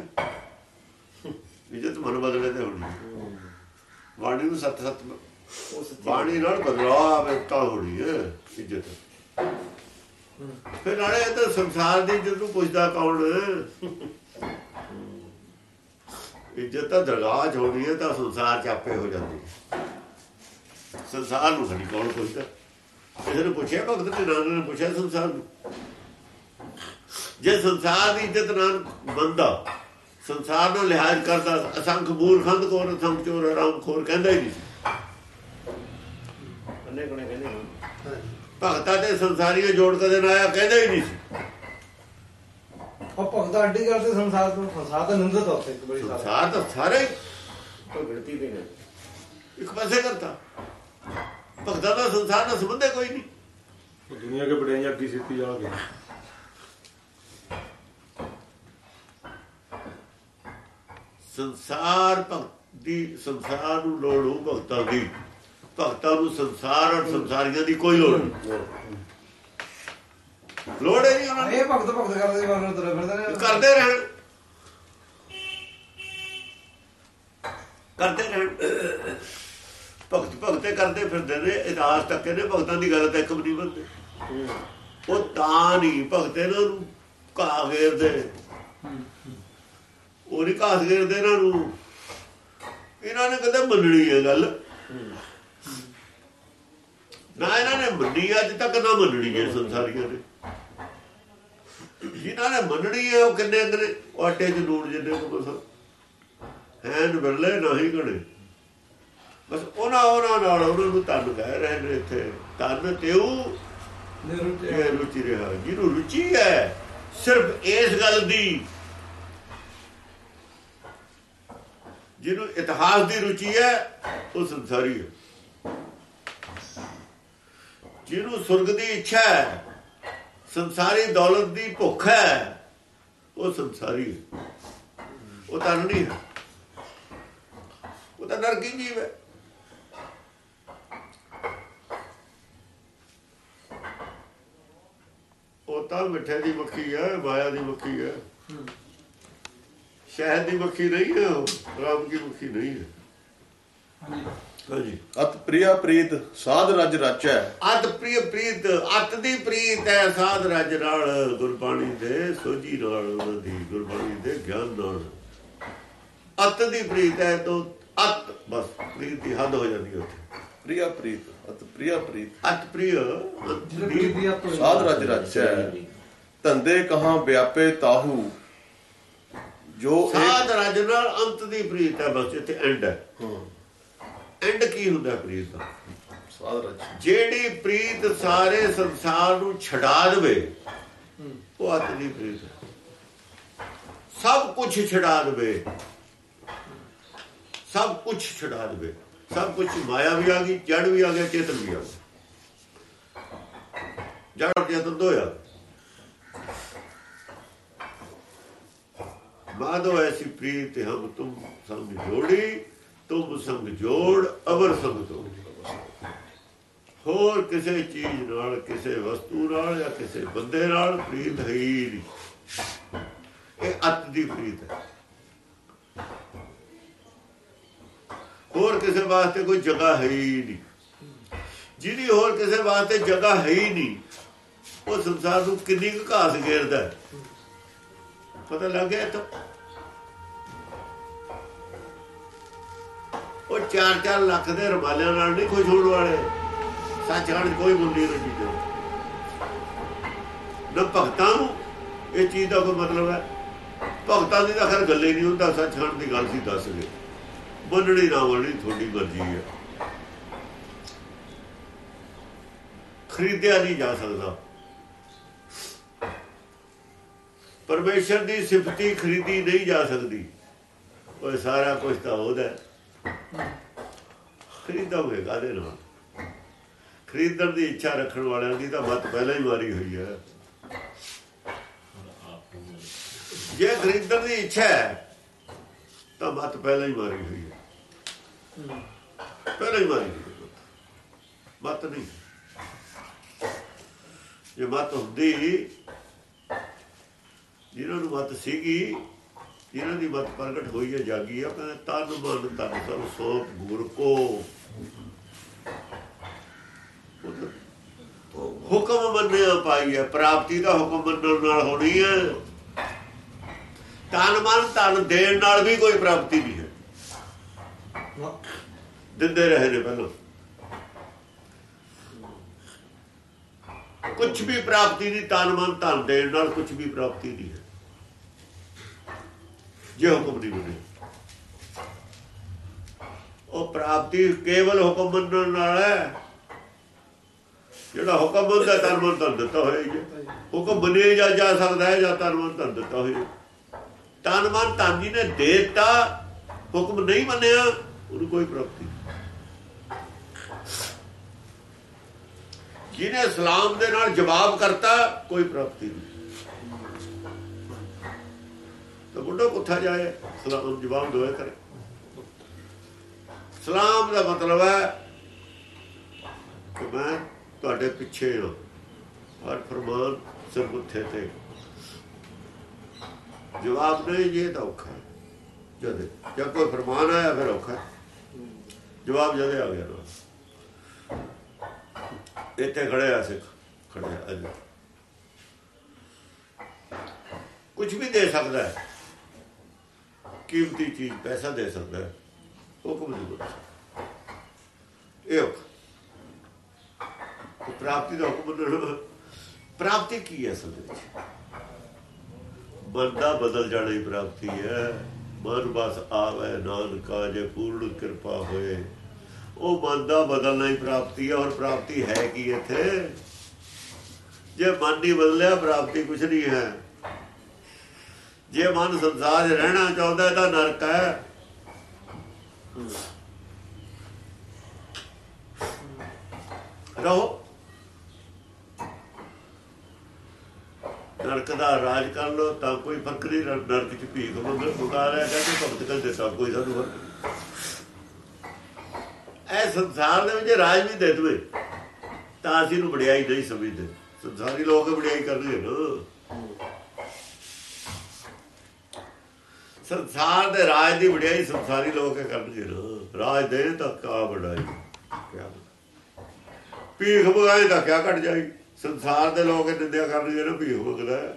S2: ਇੱਜ਼ਤ ਮਨ ਬਦਲੇ ਤੇ ਹੋਣੀ ਹੈ। ਬਾਣੀ ਨੂੰ ਸੱਤ ਸੱਤ ਬਾਣੀ ਨਾਲ ਬਦਲਾਅ ਤਾਂ ਹੋਣੀ ਹੈ ਇੱਜ਼ਤ। ਫਿਰ ਨਾਲੇ ਇਹ ਤਾਂ ਸੰਸਾਰ ਦੀ ਇੱਜ਼ਤ ਨੂੰ ਪੁੱਛਦਾ ਕੌਣ? ਇੱਜ਼ਤ ਤਾਂ ਦਰਗਾਹ 'ਚ ਹੋਣੀ ਹੈ ਤਾਂ ਸੰਸਾਰ 'ਚ ਆਪੇ ਹੋ ਜਾਂਦੀ ਸੰਸਾਰ ਨੂੰ ਨਹੀਂ ਕੌਣ ਪੁੱਛਦਾ? ਕਿਸੇ ਨੇ ਪੁੱਛਿਆ ਭਗਤ ਤੇ ਨਾਨਕ ਨੇ ਪੁੱਛਿਆ ਸੰਸਾਰ ਨੂੰ? ਜੇ ਸੰਸਾਰ ਦੀ ਇੱਜ਼ਤ ਨਾਲ ਬੰਦਾ ਸੰਸਾਰ ਨਾਲ ਲਿਹਾਜ਼ ਕਰਦਾ ਅਸੰਖ ਮੂਰਖੰਦ ਕੋਰ ਅਸੰਖ ਚੋਰ ਆਰਾਮ ਖੋਰ ਕਹਿੰਦਾ ਹੀ ਨਹੀਂ।
S3: ਅੰਨੇ ਕੋਨੇ ਕਹਿੰਦੇ ਨੇ।
S2: ਭਗਤਾਂ ਤੇ ਸੰਸਾਰੀਆਂ ਜੋੜ ਕਦੇ ਨਾ ਆਇਆ ਕਹਿੰਦਾ ਹੀ ਨਹੀਂ ਸੀ।
S4: ਉਹ ਭਗਤ ਅੱਡੀ ਸੰਸਾਰ ਤੋਂ ਸੰਸਾਰ ਦਾ ਨਿੰਦਤ ਉੱਥੇ ਇੱਕ ਬੜੀ ਸਾਰਾ।
S2: ਸੰਸਾਰ ਤਾਂ ਸਾਰੇ
S3: ਗਿਣਤੀ ਵੀ ਨਹੀਂ
S2: ਇੱਕ ਪਾਸੇ ਕਰਤਾ। ਭਗਤਾਂ ਦਾ ਸੰਸਾਰ ਨਾਲ ਸੰਬੰਧ ਕੋਈ ਨਹੀਂ।
S1: ਉਹ ਦੁਨੀਆ ਕੇ ਬੜਿਆਂ ਅੱਗੀ ਸਿੱਤੀ ਜਾਣਗੇ
S2: ਸੰਸਾਰ ਭਗਤ ਦੀ ਸੰਸਾਰ ਨੂੰ ਲੋੜ ਹੋ ਭਗਤਾਂ ਦੀ। ਭਗਤਾਂ ਨੂੰ ਸੰਸਾਰ ਔਰ ਸੰਸਾਰੀਆਂ ਦੀ ਕੋਈ ਲੋੜ ਨਹੀਂ। ਲੋੜ ਹੈ ਨਹੀਂ ਉਹਨਾਂ ਨੂੰ
S4: ਇਹ ਭਗਤ ਭਗਤ ਕਰਦੇ ਵਾਰ ਨੂੰ ਤੁਰੇ ਫਿਰਦੇ ਨੇ।
S2: ਕਰਦੇ ਰਹਿਣ। ਕਰਦੇ ਰਹਿਣ। ਭਗਤ ਭਗਤੇ ਕਰਦੇ ਫਿਰਦੇ ਨੇ ਇਤਿਹਾਸ ਤੱਕ ਨੇ ਭਗਤਾਂ ਦੀ ਗੱਲ ਤਾਂ ਇੱਕ ਵੀ ਨਹੀਂ ਬੰਦੇ ਉਹ ਤਾਂ ਨਹੀਂ ਭਗਤ ਇਹਨਾਂ ਨੂੰ ਘਾਹ ਘੇਰਦੇ ਉਹ ਨਹੀਂ ਘਾਹ ਘੇਰਦੇ ਇਹਨਾਂ ਨੂੰ। ਇਹਨਾਂ ਨੇ ਕਦੇ ਮੰਨਣੀ ਹੈ ਗੱਲ। ਨਾ ਇਹਨਾਂ ਨੇ ਮੰਨੀ ਅੱਜ ਤੱਕ ਨਾ ਮੰਨਣੀ ਹੈ ਸੰਸਾਰੀਆਂ ਨੇ। ਜਿਨ੍ਹਾਂ ਨੇ ਮੰਨਣੀ ਹੈ ਉਹ ਕਿੰਨੇ ਅੰਦਰ ਉਹ ਆਟੇ 'ਚ ਨੂਣ ਜਿੰਨੇ ਕੋ ਬਸ। ਹੈਨ ਬਿਰਲੇ ਨਹੀਂ ਘੜੇ ਬਸ ਉਹਨਾਂ ਉਹਨਾਂ ਨਾਲ ਉਹਨਾਂ ਨੂੰ ਧੰਨ ਕਹਿ ਰਹੇ ਨੇ ਇੱਥੇ। ਧੰਨ ਤਿਉ
S4: ਨਿਰੁੱਚ
S2: ਰੁਚੀ ਰਿਹਾ। ਜਿਹਨੂੰ ਰੁਚੀ ਹੈ ਸਿਰਫ ਇਸ ਗੱਲ ਦੀ। ਜਿਹਨੂੰ ਇਤਿਹਾਸ ਦੀ ਰੁਚੀ ਹੈ ਉਹ ਸੰਸਾਰੀ ਹੈ। ਜਿਹਨੂੰ ਸੁਰਗ ਦੀ ਇੱਛਾ ਹੈ, ਸੰਸਾਰੀ ਦੌਲਤ ਦੀ ਭੁੱਖ ਹੈ, ਉਹ ਸੰਸਾਰੀ ਹੈ। ਉਹ ਤਾਂ ਨਹੀਂ ਹੈ। ਉਹ ਤਾਂ ਨਰਕੀ ਜੀਵ ਹੈ। ਉਹ ਤਾਂ ਮਿੱਠੇ ਦੀ ਮੱਖੀ ਹੈ, ਮਾਇਆ ਦੀ ਮੱਖੀ ਹੈ। ਸ਼ਹਿਦ ਦੀ ਮੱਖੀ ਨਹੀਂ ਹੈ ਰਾਮ ਦੀ ਮੱਖੀ ਨਹੀਂ ਹੈ। ਹਾਂਜੀ।
S5: ਅਤ ਪ੍ਰਿਆ ਪ੍ਰੀਤ ਸਾਧ ਰਜ ਰਚੈ।
S2: ਅਤ ਪ੍ਰਿਯ ਪ੍ਰੀਤ ਅਤ ਦੀ ਪ੍ਰੀਤ ਹੈ ਸਾਧ ਰਜ ਨਾਲ। ਗੁਰਬਾਣੀ ਦੇ ਸੋਝੀ ਨਾਲ ਉਹਨਾਂ ਦੀ ਗੁਰਬਾਣੀ ਦੇ ਗਿਆਨ ਨਾਲ। ਅਤ ਦੀ ਪ੍ਰੀਤ ਹੈ ਤੋਂ ਅਤ ਬਸ ਪ੍ਰੀਤ ਦੀ ਹੱਦ ਹੋ ਜਾਂਦੀ ਹੈ ਉੱਥੇ।
S5: ਪ੍ਰਿਆ ਪ੍ਰੀਤ ਅਤ ਪ੍ਰਿਆ ਪ੍ਰੀਤ।
S2: ਅਤ ਪ੍ਰਿਯ
S4: ਜਿਹੜੇ ਪ੍ਰੀਤ। ਦੀ ਹੱਥ ਹੋਈ
S5: ਸਾਧ ਰਜ ਰਚੈ। ਧੰਦੇ ਕਹਾਂ ਵਿਆਪੇ ਤਾਹੂ। ਜੋ
S2: ਸਾਧ ਰਜ ਨਾਲ ਅੰਤ ਦੀ ਪ੍ਰੀਤ ਹੈ ਬਸ ਇੱਥੇ ਐਂਡ ਹੈ। ਐਂਡ ਕੀ ਹੁੰਦਾ ਪ੍ਰੀਤ ਦਾ?
S5: ਸਾਧ ਰਜ
S2: ਜਿਹੜੀ ਪ੍ਰੀਤ ਸਾਰੇ ਸੰਸਾਰ ਨੂੰ ਛਡਾ ਦੇਵੇ, ਉਹ ਅਤ ਪ੍ਰੀਤ ਸਭ ਕੁਝ ਛਡਾ ਦੇਵੇ। ਸਭ ਕੁਝ ਛਡਾ ਦੇਵੇ। ਸਭ ਕੁਝ ਮਾਇਆ ਵੀ ਆ ਗਈ, ਜੜ ਵੀ ਆ ਗਿਆ, ਚੇਤਨ ਵੀ ਆ ਗਿਆ। ਜੜ ਚੇਤਨ ਦੋ ਆ ਮਾਧੋ ਐਸੀ ਪ੍ਰੀਤ ਹਮ ਤੁਮ ਸੰਗ ਜੋੜੀ। ਤੁਮ ਸੰਗ ਜੋੜ, ਅਵਰ ਸੰਗ ਤੋੜੀ। ਹੋਰ ਕਿਸੇ ਚੀਜ਼ ਨਾਲ, ਕਿਸੇ ਵਸਤੂ ਨਾਲ ਜਾਂ ਕਿਸੇ ਬੰਦੇ ਨਾਲ ਪ੍ਰੀਤ ਹੈ ਨਹੀਂ। ਇਹ ਅੱਤ ਦੀ ਪ੍ਰੀਤ ਹੈ। ਹੋਰ ਕਿਸੇ ਵਾਸਤੇ ਕੋਈ ਜਗ੍ਹਾ ਹੈ ਹੀ ਨਹੀਂ। ਜਿਹਦੀ ਹੋਰ ਕਿਸੇ ਵਾਸਤੇ ਜਗ੍ਹਾ ਹੈ ਹੀ ਨਹੀਂ, ਉਹ ਸੰਸਾਰ ਨੂੰ ਕਿੰਨੀ ਕੁ ਘਾਸ ਘੇਰਦਾ ਪਤਾ ਲੱਗ ਗਿਆ ਤਾਂ ਉਹ 4-4 ਲੱਖ ਦੇ ਰੁਮਾਲਿਆਂ ਨਾਲ ਨਹੀਂ ਖੁਸ਼ ਹੋਣ ਵਾਲੇ। ਸੱਚਖੰਡ 'ਚ ਕੋਈ ਮੁੰਡੀ ਨਹੀਂ ਚੀਜ਼ਾਂ ਨਾ ਭਗਤਾਂ ਨੂੰ ਇਹ ਚੀਜ਼ ਦਾ ਕੋਈ ਮਤਲਬ ਹੈ। ਭਗਤਾਂ ਦੀ ਤਾਂ ਖੈਰ ਗੱਲ ਨਹੀਂ ਹੁੰਦਾ, ਸੱਚਖੰਡ ਦੀ ਗੱਲ ਸੀ ਦੱਸ ਗਏ ਬੰਨਣੀ ਨਾ ਬੰਨਣੀ ਤੁਹਾਡੀ ਮਰਜ਼ੀ ਹੈ। ਖਰੀਦਿਆ ਨਹੀਂ ਜਾ ਸਕਦਾ। ਪਰਮੇਸ਼ਰ ਦੀ ਸਿਫਤੀ ਖਰੀਦੀ ਨਹੀਂ ਜਾ ਸਕਦੀ। ਉਹ ਸਾਰਾ ਕੁਝ ਤਾਂ ਉਹਦਾ ਹੈ। ਖਰੀਦੋਗੇ ਕਾਹਦੇ ਨਾਲ। ਖਰੀਦਣ ਦੀ ਇੱਛਾ ਰੱਖਣ ਵਾਲਿਆਂ ਦੀ ਤਾਂ ਮੱਤ ਪਹਿਲਾਂ ਹੀ ਮਾਰੀ ਹੋਈ ਹੈ। ਜੇ ਖਰੀਦਣ ਦੀ ਇੱਛਾ ਹੈ, ਤਾਂ ਮੱਤ ਪਹਿਲਾਂ ਹੀ ਮਾਰੀ ਹੋਈ ਹੈ। ਪਹਿਲਾਂ ਹੀ ਮਾਰੀ ਹੋਈ ਹੈ ਮੱਤ ਨਹੀਂ। ਜੇ ਮੱਤ ਹੁੰਦੀ, ਜਿਹਨਾਂ ਨੂੰ ਮੱਤ ਸੀਗੀ ਜਿਹਨਾਂ ਦੀ ਮੱਤ ਪ੍ਰਗਟ ਹੋਈ ਹੈ, ਜਾਗੀ ਹੈ। ਕਹਿੰਦੇ ਤਨ ਮਨ ਤਨ ਸਭ ਸੋਪ ਗੁਰ ਕੋ। ਹੁਕਮ ਮੰਨਿਆ ਪਾਈ ਹੈ। ਪ੍ਰਾਪਤੀ ਦਾ ਹੁਕਮ ਮੰਨਣ ਨਾਲ ਹੋਣੀ ਹੈ। ਤਨ ਮਨ ਤਨ ਦੇਣ ਨਾਲ ਵੀ ਕੋਈ ਪ੍ਰਾਪਤੀ ਨਹੀਂ ਹੈ। ਦਿੰਦੇ ਰਹੇ ਨੇ ਪਹਿਲਾਂ। ਕੁਝ ਵੀ ਪ੍ਰਾਪਤੀ ਨਹੀਂ, ਤਨ ਮਨ ਧਨ ਦੇਣ ਨਾਲ ਕੁਝ ਵੀ ਪ੍ਰਾਪਤੀ ਨਹੀਂ ਹੈ। ਜੇ ਹੁਕਮ ਨਹੀਂ ਮੰਨੇ। ਉਹ ਪ੍ਰਾਪਤੀ ਕੇਵਲ ਹੁਕਮ ਮੰਨਣ ਨਾਲ ਹੈ। ਜਿਹੜਾ ਹੁਕਮ ਮੰਨਦਾ ਤਨ ਮਨ ਧਨ ਦਿੱਤਾ ਹੋਇਆ ਹੀ ਹੁਕਮ ਮੰਨੇ ਜਾ ਜਾ ਸਕਦਾ ਹੈ ਜਾਂ ਤਨ ਮਨ ਧਨ ਦਿੱਤਾ ਹੋਇਆ ਤਨ ਮਨ ਧਨ ਜੀ ਨੇ ਦੇਤਾ, ਹੁਕਮ ਨਹੀਂ ਮੰਨਿਆ, ਉਹਨੂੰ ਕੋਈ ਪ੍ਰਾਪਤੀ ਨਹੀਂ। ਜਿਹਨੇ ਇਸਲਾਮ ਦੇ ਨਾਲ ਜਵਾਬ ਕਰਤਾ, ਕੋਈ ਪ੍ਰਾਪਤੀ ਨਹੀਂ। ਤਾਂ ਬੁੱਢਾ ਕੁੱਥਾ ਜਾਏ, ਸਲਾਮ ਜਵਾਬ ਦੋਏ ਕਰੇ। ਸਲਾਮ ਦਾ ਮਤਲਬ ਹੈ ਕਿ ਮੈਂ ਤੁਹਾਡੇ ਪਿੱਛੇ ਹਾਂ। ਹਰ ਫਰਮਾਨ ਸਰਬੁੱਥੇ ਤੇ। ਜਵਾਬ ਨਹੀਂ ਜੇ ਤਾਂ ਔਖਾ ਹੈ। ਜਦ ਜਦ ਕੋਈ ਫਰਮਾਨ ਆਇਆ, ਫਿਰ ਔਖਾ ਜਵਾਬ ਜਦੇ ਆ ਗਿਆ ਇੱਥੇ ਖੜੇ ਆ ਸਿੱਖ ਖੜੇ ਆ। ਅੱਜ ਕੁਝ ਵੀ ਦੇ ਸਕਦਾ ਹੈ। ਕੀਮਤੀ ਚੀਜ਼ ਪੈਸਾ ਦੇ ਸਕਦਾ ਹੈ ਹੁਕਮ ਨਹੀਂ ਬੋਲ ਸਕਦਾ ਇਹ ਪ੍ਰਾਪਤੀ ਦਾ ਹੁਕਮ ਮੰਨਣਾ ਪ੍ਰਾਪਤੀ ਕੀ ਹੈ ਅਸਲ ਦੇ ਵਿੱਚ? ਬੰਦਾ ਬਦਲ ਜਾਣਾ ਹੀ ਪ੍ਰਾਪਤੀ ਹੈ। ਮਨ ਬਸ ਆਵੇ, ਨਾਨਕਾ ਜੇ ਪੂਰਨ ਕਿਰਪਾ ਹੋਏ। ਉਹ ਮਨ ਦਾ ਬਦਲਣਾ ਹੀ ਪ੍ਰਾਪਤੀ ਹੈ, ਔਰ ਪ੍ਰਾਪਤੀ ਹੈ ਕੀ ਇੱਥੇ? ਜੇ ਮਨ ਨਹੀਂ ਬਦਲਿਆ, ਪ੍ਰਾਪਤੀ ਕੁਝ ਨਹੀਂ ਹੈ। ਜੇ ਮਨ ਸੰਸਾਰ 'ਚ ਰਹਿਣਾ ਚਾਹੁੰਦਾ ਤਾਂ ਨਰਕ ਹੈ। ਰਹੋ। ਨਰਕ ਦਾ ਰਾਜ ਕਰ ਲੋ ਤਾਂ ਕੋਈ ਫ਼ਰਕ ਨਹੀਂ ਨਰਕ ਚ ਭੀਖ ਮੰਗਣ ਪੁਕਾਰਿਆ ਕਹਿੰਦੇ ਭਗਤ ਕਹਿੰਦੇ ਸਭ ਕੋਈ ਸਾਨੂੰ ਫ਼ਰਕ ਐ ਸੰਸਾਰ ਦੇ ਵਿੱਚ ਰਾਜ ਵੀ ਦੇ ਦਵੇ ਤਾਂ ਅਸੀਂ ਨੂੰ ਵਡਿਆਈ ਨਹੀਂ ਸਮਝਦੇ। ਸੰਸਾਰੀ ਲੋਕ ਵਡਿਆਈ ਕਰਦੇ ਨੇ। ਸੰਸਾਰ ਦੇ ਰਾਜ ਦੀ ਵਡਿਆਈ ਸੰਸਾਰੀ ਲੋਕ ਕਰਨਗੇ ਨਾ ਰਾਜ ਦੇ ਤਾਂ ਕਾ ਵਡਾਈ। ਕਿਆ ਭੀਖ ਮੰਗਾਏ ਤਾਂ ਕਿਆ ਘਟ ਜਾਈ? ਸੰਸਾਰ ਦੇ ਲੋਕ ਨਿੰਦਿਆ ਕਰਨਗੇ ਨਾ ਭੀਖ ਮੰਗਦਾ ਹੈ।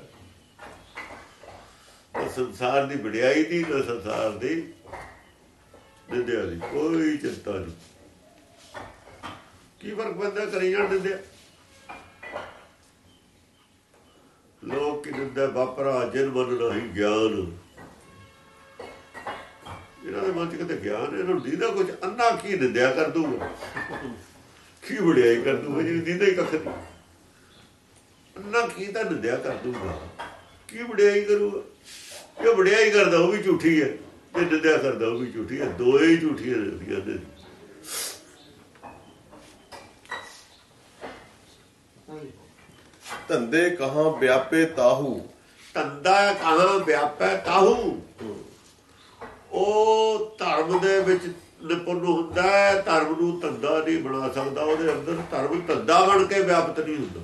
S2: ਉਹ ਸੰਸਾਰ ਦੀ ਵਡਿਆਈ ਦੀ ਨਾ ਸੰਸਾਰ ਦੀ ਨਿੰਦਿਆ ਦੀ ਕੋਈ ਚਿੰਤਾ ਨਹੀਂ। ਕੀ ਫ਼ਰਕ ਪੈਂਦਾ ਕਰੀ ਜਾਣ ਦਿੰਦੇ ਲੋਕ ਕੀ ਦਿੰਦੇ? ਬਾਪਰਾ ਨਹੀਂ ਗਿਆਨ। ਇਹਨਾਂ ਦੇ ਮਨ ਚ ਕਿਤੇ ਗਿਆਨ ਇਹਨਾਂ ਨੂੰ ਦੀਦਾ ਕੁਝ ਅੰਨਾ ਕੀ ਨਿੰਦਿਆ ਕਰ ਦੂਗਾ ਕੀ ਵਡਿਆਈ ਕਰ ਦੂਗਾ ਜੀ ਦੀਦਾ ਹੀ ਕੱਖ ਨਹੀਂ। ਅੰਨਾ ਕੀ ਤਾਂ ਨਿੰਦਿਆ ਕਰ ਦੂਗਾ ਕੀ ਵਡਿਆਈ ਕਰੂਗਾ? ਜੋ ਵਡਿਆਈ ਕਰਦਾ ਉਹ ਵੀ ਝੂਠੀ ਹੈ ਤੇ ਨਿੰਦਿਆ ਕਰਦਾ ਉਹ ਵੀ ਝੂਠੀ ਹੈ ਦੋਏ ਹੀ ਝੂਠੀਆਂ ਨੇ ਨੇ।
S4: ਹਾਂਜੀ
S5: ਧੰਦੇ ਕਹਾਂ ਵਿਆਪੇ ਤਾਹੂ?
S2: ਧੰਦਾ ਕਹਾਂ ਵਿਆਪੈ ਤਾਹੂ? ਉਹ ਧਰਮ ਦੇ ਵਿੱਚ ਨਿਪੁੰਨ ਹੁੰਦਾ ਹੈ, ਧਰਮ ਨੂੰ ਧੰਦਾ ਨਹੀਂ ਬਣਾ ਸਕਦਾ, ਉਹਦੇ ਅੰਦਰ ਧਰਮ ਧੰਦਾ ਬਣ ਕੇ ਵਿਆਪਤ ਨਹੀਂ ਹੁੰਦਾ।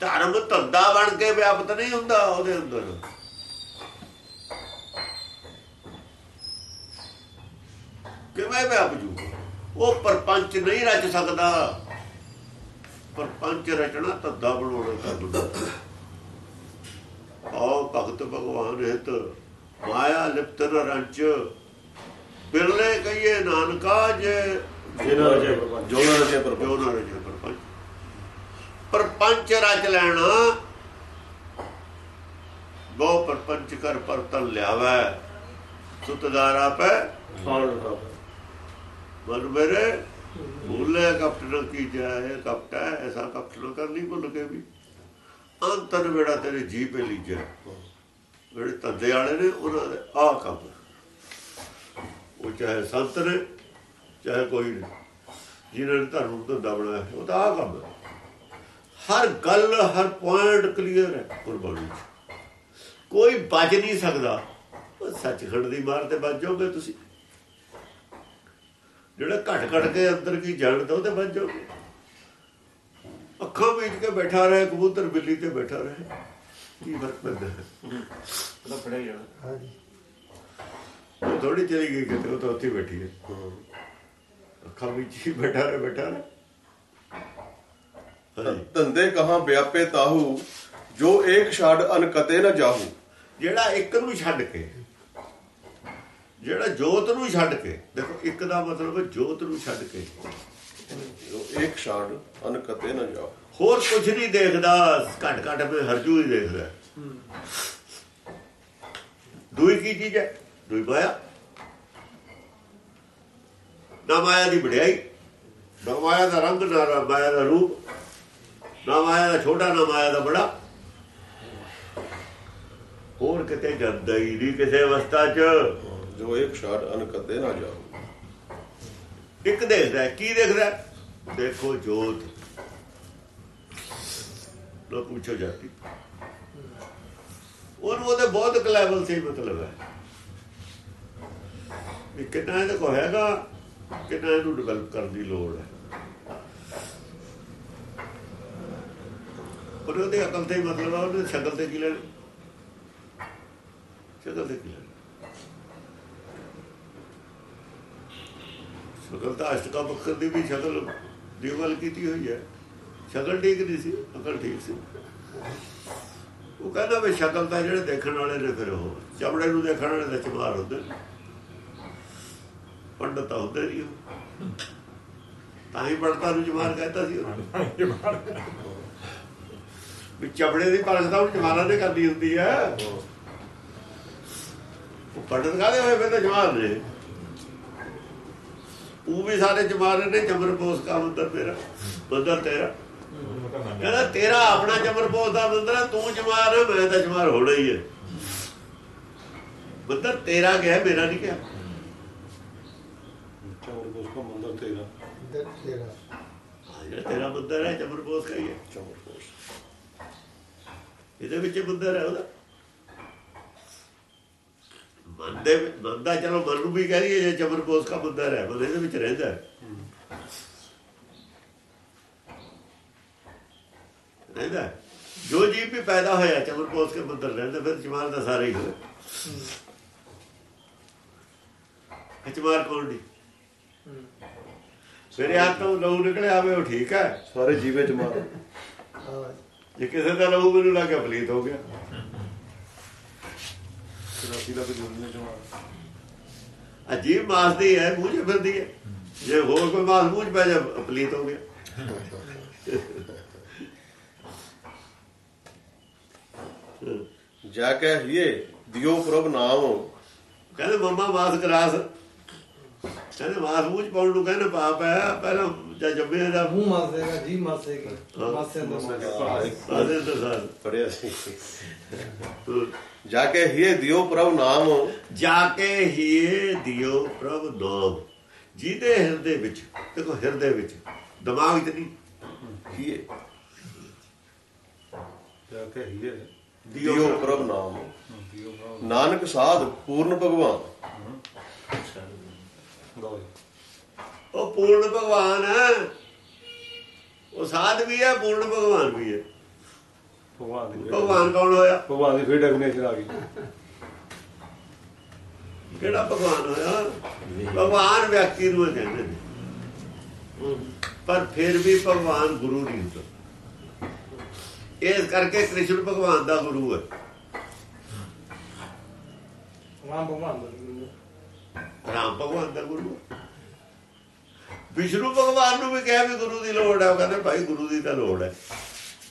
S2: ਧਰਮ ਧੰਦਾ ਬਣ ਕੇ ਵਿਆਪਤ ਨਹੀਂ ਹੁੰਦਾ ਉਹਦੇ ਅੰਦਰ। ਕਿਵੇਂ ਵਿਆਪ ਜੂ? ਉਹ ਪਰਪੰਚ ਨਹੀਂ ਰਚ ਸਕਦਾ। ਪਰਪੰਚ ਰਚਣਾ ਧੰਦਾ ਬਣਾਉਣਾ ਕਰਦਾ ਆਓ ਭਗਤ ਭਗਵਾਨ ਹਿਤ ਮਾਇਆ ਲਿਪਤ ਰੰਚ। ਬਿਰਲੇ ਕਹੀਏ ਨਾਨਕਾ ਜੇ।
S1: ਜਿਹਨਾਂ ਰਜੇ ਪ੍ਰਪੰਚ।
S5: ਜੋ ਨਾ ਰਚੇ ਪ੍ਰਭੂ
S2: ਜੋ ਨਾ ਰਚੇ ਪਰਪੰਚ। ਪਰਪੰਚ ਰਚ ਲੈਣਾ। ਗੋ ਪਰਪੰਚ ਕਰ ਪਰਤਨ ਲਿਆਵੈ। ਸੁਤਦਾਰਾ ਪੈ। ਮਨ ਮੇਰੇ ਭੁੱਲੇ ਕਪਟ ਨ ਕੀ ਜਾਏ ਕਪਟ ਐਸਾ ਕਪਟ ਨ ਕਰਨੀ ਭੁੱਲ ਕੇ ਵੀ। ਅੰਤਨ ਵੇੜਾ ਤੇਰੇ ਜੀ ਪੇ ਲੀਜੇ। ਜਿਹੜੇ ਧੰਦੇ ਵਾਲੇ ਨੇ, ਉਹਨਾਂ ਦੇ ਆਹ ਕੰਮ। ਉਹ ਚਾਹੇ ਸੰਤ ਨੇ, ਚਾਹੇ ਕੋਈ ਨਹੀਂ ਜਿਹਨਾਂ ਨੇ ਧਰਮ ਨੂੰ ਧੰਦਾ ਬਣਾਇਆ ਉਹ ਤਾਂ ਆ ਕੰਮ ਹਰ ਗੱਲ, ਹਰ ਪੁਆਇੰਟ ਕਲੀਅਰ ਹੈ ਗੁਰਬਾਣੀ ਕੋਈ ਬਚ ਨਹੀਂ ਸਕਦਾ। ਉਹ ਸੱਚਖੰਡ ਦੀ ਮਾਰ ਤੇ ਬਚ ਜਾਓਗੇ ਤੁਸੀਂ। ਜਿਹੜਾ ਘਟ ਘਟ ਕੇ ਅੰਦਰ ਕੀ ਜਾਣਦਾ ਉਹ ਤੇ ਬਚ ਜਾਓਗੇ। ਅੱਖਾਂ ਵਿੱਚ ਕੇ ਬੈਠਾ ਰਹੇ, ਕਬੂਤਰ ਬਿੱਲੀ ਤੇ ਬੈਠਾ ਰਹੇ। ਕੀ ਫ਼ਰਕ ਪੈਂਦਾ? ਹੈ
S3: ਉਹਦਾ ਫੜਿਆ ਜਾਣਾ।
S4: ਹਾਂਜੀ।
S2: ਉਹ ਥੋੜੀ ਚਲੀ ਗਈ ਕਿਤੇ ਉਹ ਤਾਂ ਉੱਥੇ ਬੈਠੀ ਹੈ। ਅੱਖਾਂ ਵਿੱਚ ਹੀ ਬੈਠਾ ਰਹੇ ਬੈਠਾ ਰਹੇ।
S5: ਧੰਦੇ ਕਹਾਂ ਵਿਆਪੇ ਤਾਹੂ ਜੋ ਏਕ ਛਾੜ ਅਨ ਕਤੇ ਨ ਜਾਹੂ।
S2: ਜਿਹੜਾ ਇੱਕ ਨੂੰ ਛੱਡ ਕੇ ਜਿਹੜਾ ਜੋਤ ਨੂੰ ਛੱਡ ਕੇ ਦੇਖੋ ਇੱਕ ਦਾ ਮਤਲਬ ਜੋਤ ਨੂੰ ਛੱਡ ਕੇ।
S5: ਜੋ ਏਕ ਛਾੜ ਅਨ ਕਤੇ ਨ ਜਾਹੂ।
S2: ਹੋਰ ਕੁਝ ਨਹੀਂ ਦੇਖਦਾ। ਘਟ ਘਟ ਮੈਂ ਹਰਜੂ ਹੀ ਦੇਖਦਾ। ਦੂਈ ਕੀ ਚੀਜ਼ ਹੈ? ਦੂਈ ਮਾਇਆ। ਨਾ ਮਾਇਆ ਦੀ ਵਡਿਆਈ ਨਾ ਮਾਇਆ ਦਾ ਰੰਗ ਨਾ ਰਾ- ਮਾਇਆ ਦਾ ਰੂਪ ਨਾ ਮਾਇਆ ਦਾ ਛੋਟਾ ਨਾ ਮਾਇਆ ਦਾ ਬੜਾ। ਹੋਰ ਕਿਤੇ ਜਾਂਦਾ ਹੀ ਨਹੀਂ ਕਿਸੇ ਅਵਸਥਾ 'ਚ।
S5: ਜੋ ਏਕ ਛਾੜ ਅਨ ਕਤੇ ਨ ਜਾਹੂ
S2: ਇੱਕ ਦੇਖਦਾ। ਕੀ ਦੇਖਦਾ? ਦੇਖੋ ਜੋਤ। ਲੋ ਪੁੱਛੋ ਜਾਤੀ ਉਹਨੂੰ ਉਹਦੇ ਬਹੁਤ ਲੈਵਲ ਤੇ ਮਤਲਬ ਹੈ। ਵੀ ਕਿੰਨਾ ਇਹਦੇ ਕੋ ਹੈਗਾ, ਕਿੰਨਾ ਇਹਨੂੰ ਡਿਵੈਲਪ ਕਰਨ ਦੀ ਲੋੜ ਹੈ। ਪਰ ਉਹਦੇ ਅਕਲ ਤੇ ਮਤਲਬ ਆ ਉਹਨੇ ਸ਼ਕਲ ਤੇ ਕੀ ਲੈਣ? ਸ਼ਕਲ ਤੇ ਕੀ ਲੈਣ? ਸ਼ਕਲ ਤਾਂ ਅਸ਼ਟਕਾ ਬੱਕਰ ਦੀ ਵੀ ਸ਼ਕਲ ਦੀ ਗੱਲ ਕੀਤੀ ਹੋਈ ਹੈ। ਸ਼ਕਲ ਠੀਕ ਨਹੀਂ ਸੀ, ਅਕਲ ਠੀਕ ਸੀ। ਉਹ ਕਹਿੰਦਾ ਵੀ ਸ਼ਕਲ ਤਾਂ ਜਿਹੜੇ ਦੇਖਣ ਵਾਲੇ ਨੇ ਫਿਰ ਉਹ, ਚਮੜੇ ਨੂੰ ਦੇਖਣ ਵਾਲੇ ਤਾਂ ਚਮਾਰ ਹੁੰਦੇ ਨੇ। ਪੰਡਤ ਤਾਂ ਹੁੰਦੇ ਨਹੀਂ ਉਹ। ਤਾਂ ਹੀ ਪੰਡਤਾਂ ਨੂੰ ਚਮਾਰ ਕਹਿੰਦਾ ਸੀ ਵੀ ਚਮੜੇ ਦੀ ਪਰਖ ਤਾਂ ਉਹ ਚਮਾਰਾਂ ਨੇ ਕਰਦੀ ਹੁੰਦੀ ਹੈ ਉਹ ਪੰਡਤ ਕਾਹਦੇ ਹੋਏ ਫਿਰ ਤਾਂ ਚਮਾਰ ਨੇ। ਉਹ ਵੀ ਸਾਰੇ ਚਮਾਰ ਨੇ ਚਮਰ ਪੋਸ ਕਾ ਮੰਦਰ ਤੇਰਾ ਮੰਦਰ ਤੇਰਾ। ਕਹਿੰਦਾ ਤੇਰਾ ਆਪਣਾ ਚਮਰ ਪੋਸ ਦਾ ਮੰਦਰ ਹੈ ਤੂੰ ਚਮਾਰ ਹੈ ਮੈਂ ਤਾਂ ਚਮਾਰ ਹੋਣਾ ਹੀ ਹੈ। ਮੰਦਰ ਤੇਰਾ ਗਿਆ ਮੇਰਾ ਨਹੀਂ ਗਿਆ।
S6: ਮੰਦਰ ਤੇਰਾ?
S4: ਤੇਰਾ।
S2: ਹਾਂ, ਜਿਹੜਾ ਤੇਰਾ ਮੰਦਰ ਹੈ ਇਹਦੇ ਵਿੱਚ ਹੀ ਮੰਦਰ ਹੈ ਉਹਦਾ। ਮਨ ਦੇ ਮਨ ਦਾ ਚਲੋ ਮਨ ਨੂੰ ਵੀ ਕਹਿ ਲਈਏ ਜੇ ਚਮਨ ਬੋਸ ਦਾ ਮੰਦਰ ਹੈ ਮਨ ਇਹਦੇ ਵਿੱਚ ਰਹਿੰਦਾ ਹੈ। ਰਹਿੰਦਾ। ਜੋ ਜੀਵ ਵੀ ਪੈਦਾ ਹੋਇਆ ਚਮਨ ਬੋਸ ਕੇ ਮੰਦਰ ਰਹਿੰਦਾ ਫਿਰ ਜਮਾਲ ਦਾ ਸਾਰਾ ਹੀ ਹੋਇਆ। ਅਚਮਾਰ ਕੌਣ ਨਹੀਂ ਸਵੇਰੇ ਹੱਥ ਤੋਂ ਲਹੂ ਨਿਕਲਿਆ ਆਵੇ ਉਹ ਠੀਕ ਹੈ।
S1: ਸਾਰੇ ਜੀਵੇ ਚ ਮਾਰ।
S4: ਹਾਂ।
S2: ਜੇ ਕਿਸੇ ਦਾ ਲਹੂ ਮੈਨੂੰ ਲੱਗਿਆ ਪਲੀਤ ਹੋ ਗਿਆ।
S1: ਰਾਤੀ ਦਾ ਕੋਈ ਦੁਨੀਆ ਚ ਮਾਰ
S2: ਅਜੀਬ ਮਾਸ ਦੀ ਹੈ ਮੂੰਹ 'ਚ ਫਿਰਦੀ ਹੈ। ਜੇ ਹੋਰ ਕੋਈ ਮਾਸ ਮੂੰਹ 'ਚ ਪੈ ਜਾ ਪਲੀਤ ਹੋ ਗਿਆ।
S5: ਜਾ ਕੇ ਹੀਏ ਦਿਓ ਪ੍ਰਭ ਨਾਮ।
S2: ਕਹਿੰਦੇ ਮੰਮਾ ਮਾਸ ਗਰਾਸ ਕਹਿੰਦੇ ਮਾਸ ਮੂੰਹ 'ਚ ਪਾਉਣ ਨੂੰ ਕਹਿੰਦੇ ਪਾਪ ਹੈ ਪਹਿਲਾਂ ਜਾਂ ਜੰਮੇ ਦਾ
S4: ਮੂੰਹ ਮਾਸੇਗਾ ਜੀ ਮਾਸੇਗੀ। ਮਾਸੇ ਮਾਸੇਗਾ
S2: ਆਦੇ ਤਾਂ ਸਾਰ
S5: ਪੜਿਆ ਸੀ। ਜਾ ਕੇ ਹੀਏ ਦਿਓ ਪ੍ਰਭ ਨਾਮ।
S2: ਜਾ ਕੇ ਹੀ ਦਿਓ ਪ੍ਰਭ ਨਾਮ। ਜਿਹਦੇ ਹਿਰਦੇ ਵਿੱਚ ਦੇਖੋ ਹਿਰਦੇ ਵਿੱਚ ਦਿਮਾਗ 'ਚ ਨਹੀਂ।
S5: ਹੀਏ।
S1: ਜਾ ਕੇ ਹੀਏ।
S5: ਦਿਓ ਪ੍ਰਭ ਨਾਮ। ਨਾਨਕ ਸਾਧ ਪੂਰਨ ਭਗਵਾਨ।
S2: ਉਹ ਪੂਰਨ ਭਗਵਾਨ ਹੈ। ਉਹ ਸਾਧ ਵੀ ਹੈ ਪੂਰਨ ਭਗਵਾਨ ਵੀ ਹੈ।
S1: ਭਗਵਾਨ
S2: ਕੌਣ ਹੋਇਆ?
S1: ਭਗਵਾਨ ਦੀ ਫਿਰ ਡੈਫੀਨੇਸ਼ਨ ਆ ਗਈ।
S2: ਕਿਹੜਾ ਭਗਵਾਨ ਹੋਇਆ? ਭਗਵਾਨ ਵਿਅਕਤੀ ਨੂੰ ਕਹਿੰਦੇ ਨੇ। ਪਰ ਫਿਰ ਵੀ ਭਗਵਾਨ ਗੁਰੂ ਨਹੀਂ ਹੁੰਦਾ। ਇਸ ਕਰਕੇ ਕ੍ਰਿਸ਼ਨ ਭਗਵਾਨ ਦਾ ਗੁਰੂ ਹੈ।
S4: ਰਾਮ ਭਗਵਾਨ ਦਾ ਗੁਰੂ
S2: ਰਾਮ ਭਗਵਾਨ ਦਾ ਗੁਰੂ ਹੈ। ਵਿਸ਼ਨੂੰ ਭਗਵਾਨ ਨੂੰ ਵੀ ਕਿਹਾ ਵੀ ਗੁਰੂ ਦੀ ਲੋੜ ਹੈ। ਉਹ ਕਹਿੰਦੇ ਭਾਈ ਗੁਰੂ ਦੀ ਤਾਂ ਲੋੜ ਹੈ।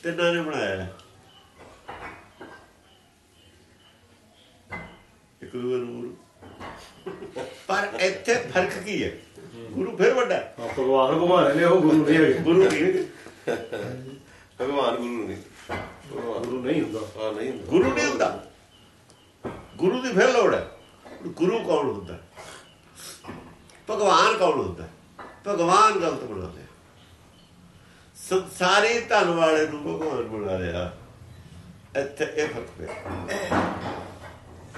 S2: ਤਿੰਨਾਂ ਨੇ ਬਣਾਇਆ ਹੈ। ਇੱਕ ਦੂਜੇ ਨੂੰ ਗੁਰੂ। ਪਰ ਇੱਥੇ ਫ਼ਰਕ ਕੀ ਹੈ? ਗੁਰੂ ਫਿਰ ਵੱਡਾ
S1: ਭਗਵਾਨ ਭਗਵਾਨ ਨੇ ਉਹ ਗੁਰੂ ਨਹੀਂ
S2: ਗੁਰੂ ਨਹੀਂ।
S5: ਭਗਵਾਨ ਗੁਰੂ ਨਹੀਂ
S1: ਗੁਰੂ ਨਹੀਂ ਹੁੰਦਾ।
S5: ਹਾਂ ਨਹੀਂ ਹੁੰਦਾ।
S2: ਗੁਰੂ ਨਹੀਂ ਹੁੰਦਾ। ਗੁਰੂ ਦੀ ਫਿਰ ਲੋੜ ਹੈ। ਗੁਰੂ ਕੌਣ ਹੁੰਦਾ? ਭਗਵਾਨ ਕੌਣ ਹੁੰਦਾ? ਭਗਵਾਨ ਗਲਤ ਬਣਾ ਲਿਆ। ਸੰਸਾਰੀ ਧਨ ਵਾਲੇ ਨੂੰ ਭਗਵਾਨ ਬਣਾ ਲਿਆ। ਇੱਥੇ ਇਹ ਫ਼ਰਕ ਪਿਆ।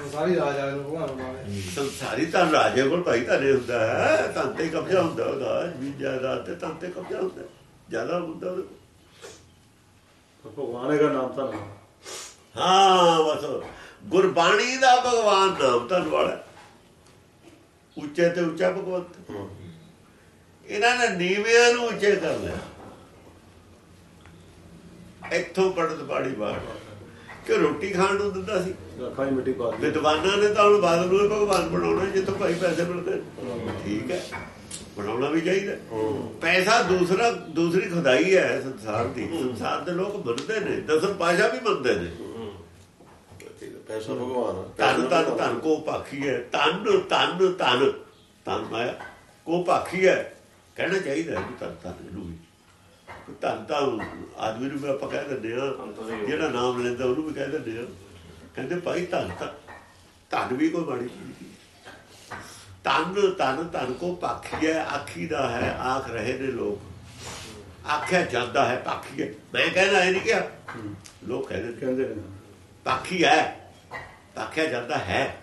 S4: ਉਹ ਸਾਰੀ ਰਾਜ ਨੂੰ ਭਗਵਾਨ
S2: ਸੰਸਾਰੀ ਰਾਜੇ ਕੋਲ ਭਾਈ ਧਨੇ ਹੁੰਦਾ ਹੈ। ਧਨ ਤੇ ਕਬਜ਼ਾ ਹੁੰਦਾ ਉਹਦਾ। ਵੀ ਜਾਇਦਾਦ ਤੇ ਧਨ ਤੇ ਕਬਜ਼ਾ ਹੁੰਦਾ। ਜ਼ਿਆਦਾ ਹੁੰਦਾ ਉਹਦੇ
S1: ਭਗਵਾਨ ਹੈਗਾ ਨਾਮ ਤਾਂ
S2: ਹਾਂ ਬਸ। ਗੁਰਬਾਣੀ ਦਾ ਭਗਵਾਨ ਨਾਮ ਧਨ ਵਾਲਾ ਉੱਚੇ ਤੇ ਉੱਚਾ ਭਗਵੰਤ। ਇਹਨਾਂ ਨੇ ਨੀਵਿਆਂ ਨੂੰ ਉੱਚੇ ਕਰ ਲਿਆ। ਇੱਥੋਂ ਪੜਤ ਪਾੜੀ ਬਾੜ ਕਿ ਰੋਟੀ ਖਾਣ ਨੂੰ ਦਿੰਦਾ ਸੀ।
S1: 'ਚ ਮਿੱਟੀ ਪਾ ਦਿੱਤੀ।
S2: ਵਿਦਵਾਨਾਂ ਨੇ ਤਾਂ ਹੁਣ ਬਾਦਲ ਨੂੰ ਭਗਵਾਨ ਬਣਾਉਣਾ ਜਿੱਥੋਂ ਭਾਈ ਪੈਸੇ ਮਿਲਦੇ। ਠੀਕ ਹੈ। ਬਣਾਉਣਾ ਵੀ ਚਾਹੀਦਾ। ਪੈਸਾ ਦੂਸਰਾ ਦੂਸਰੀ ਖੁਦਾਈ ਹੈ ਸੰਸਾਰ ਦੀ। ਸੰਸਾਰ ਦੇ ਲੋਕ ਮੰਨਦੇ ਨੇ ਦਸਮ ਪਾਸ਼ਾ ਵੀ ਮੰਨਦੇ ਨੇ।
S5: ਪੈਸਾ ਭਗਵਾਨ ਹੈ।
S2: ਤਨ ਤਨ ਤਨ ਕੋ ਭਾਖੀ ਹੈ। ਤਨ ਤਨ ਤਨ ਤਨ ਮਾਇਆ। ਕੋ ਭਾਖੀ ਹੈ। ਕਹਿਣਾ ਚਾਹੀਦਾ ਹੈ ਤਨ ਤਨ ਇਹਨੂੰ ਵੀ। ਤਨ ਤਾਂ ਆਦਮੀ ਨੂੰ ਆਪਾਂ ਕਹਿ ਦਿੰਦੇ ਆ ਜਿਹੜਾ ਨਾਮ ਲੈਂਦਾ ਉਹਨੂੰ ਵੀ ਕਹਿ ਦਿੰਦੇ ਆ ਕਹਿੰਦੇ ਭਾਈ ਤਨ ਤਾਂ ਤਨ ਵੀ ਕੋਈ ਮਾੜੀ ਚੀਜ਼ ਤਨ ਤਨ ਤਨ ਕੋ ਭਾਖੀ ਹੈ ਆਖੀ ਦਾ ਹੈ ਆਖ ਰਹੇ ਨੇ ਲੋਕ। ਆਖਿਆ ਜਾਂਦਾ ਹੈ ਭਾਖੀ ਹੈ ਮੈਂ ਕਹਿੰਦਾ ਇਹ ਨਹੀਂ ਕਿਹਾ। ਲੋਕ ਕਹਿੰਦੇ ਨੇ।
S1: ਕਹਿੰਦੇ ਨੇ।
S2: ਪਾਖੀ ਹੈ। ਆਖਿਆ ਜਾਂਦਾ ਹੈ।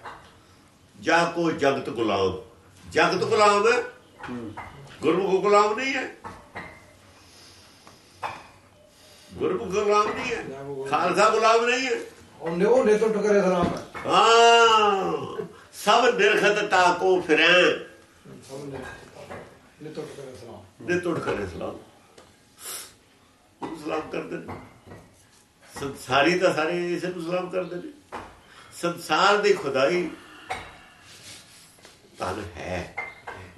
S2: ਜਾ ਕੋ ਜਗਤ ਗੁਲਾਮ। ਜਗਤ ਗੁਲਾਮ ਹੈ। ਗੁਰਮੁਖ ਗੁਲਾਮ ਨਹੀਂ ਹੈ। ਗੁਰਮੁਖ ਗੁਲਾਮ ਨਹੀਂ ਹੈ। ਖਾਲਸਾ ਗੁਲਾਮ ਨਹੀਂ ਹੈ।
S4: ਉਹਨੇ ਉਹ ਨੇ ਤੋਂ ਟਕਰੇ ਸਲਾਮ ਹੈ।
S2: ਹਾਂ। ਸਭ ਨਿਰਖਤ ਤਾ ਕੋ ਫਿਰੈ। ਦੇ ਟੁੱਟ ਕਰੇ ਸਲਾਮ। ਸਲਾਮ ਕਰਦੇ ਨੇ। ਸੰਸਾਰੀ ਤਾਂ ਸਾਰੇ ਇਸੇ ਨੂੰ ਸਲਾਮ ਕਰਦੇ ਨੇ। ਸੰਸਾਰ ਦੀ ਖੁਦਾਈ ਤਨ ਹੈ।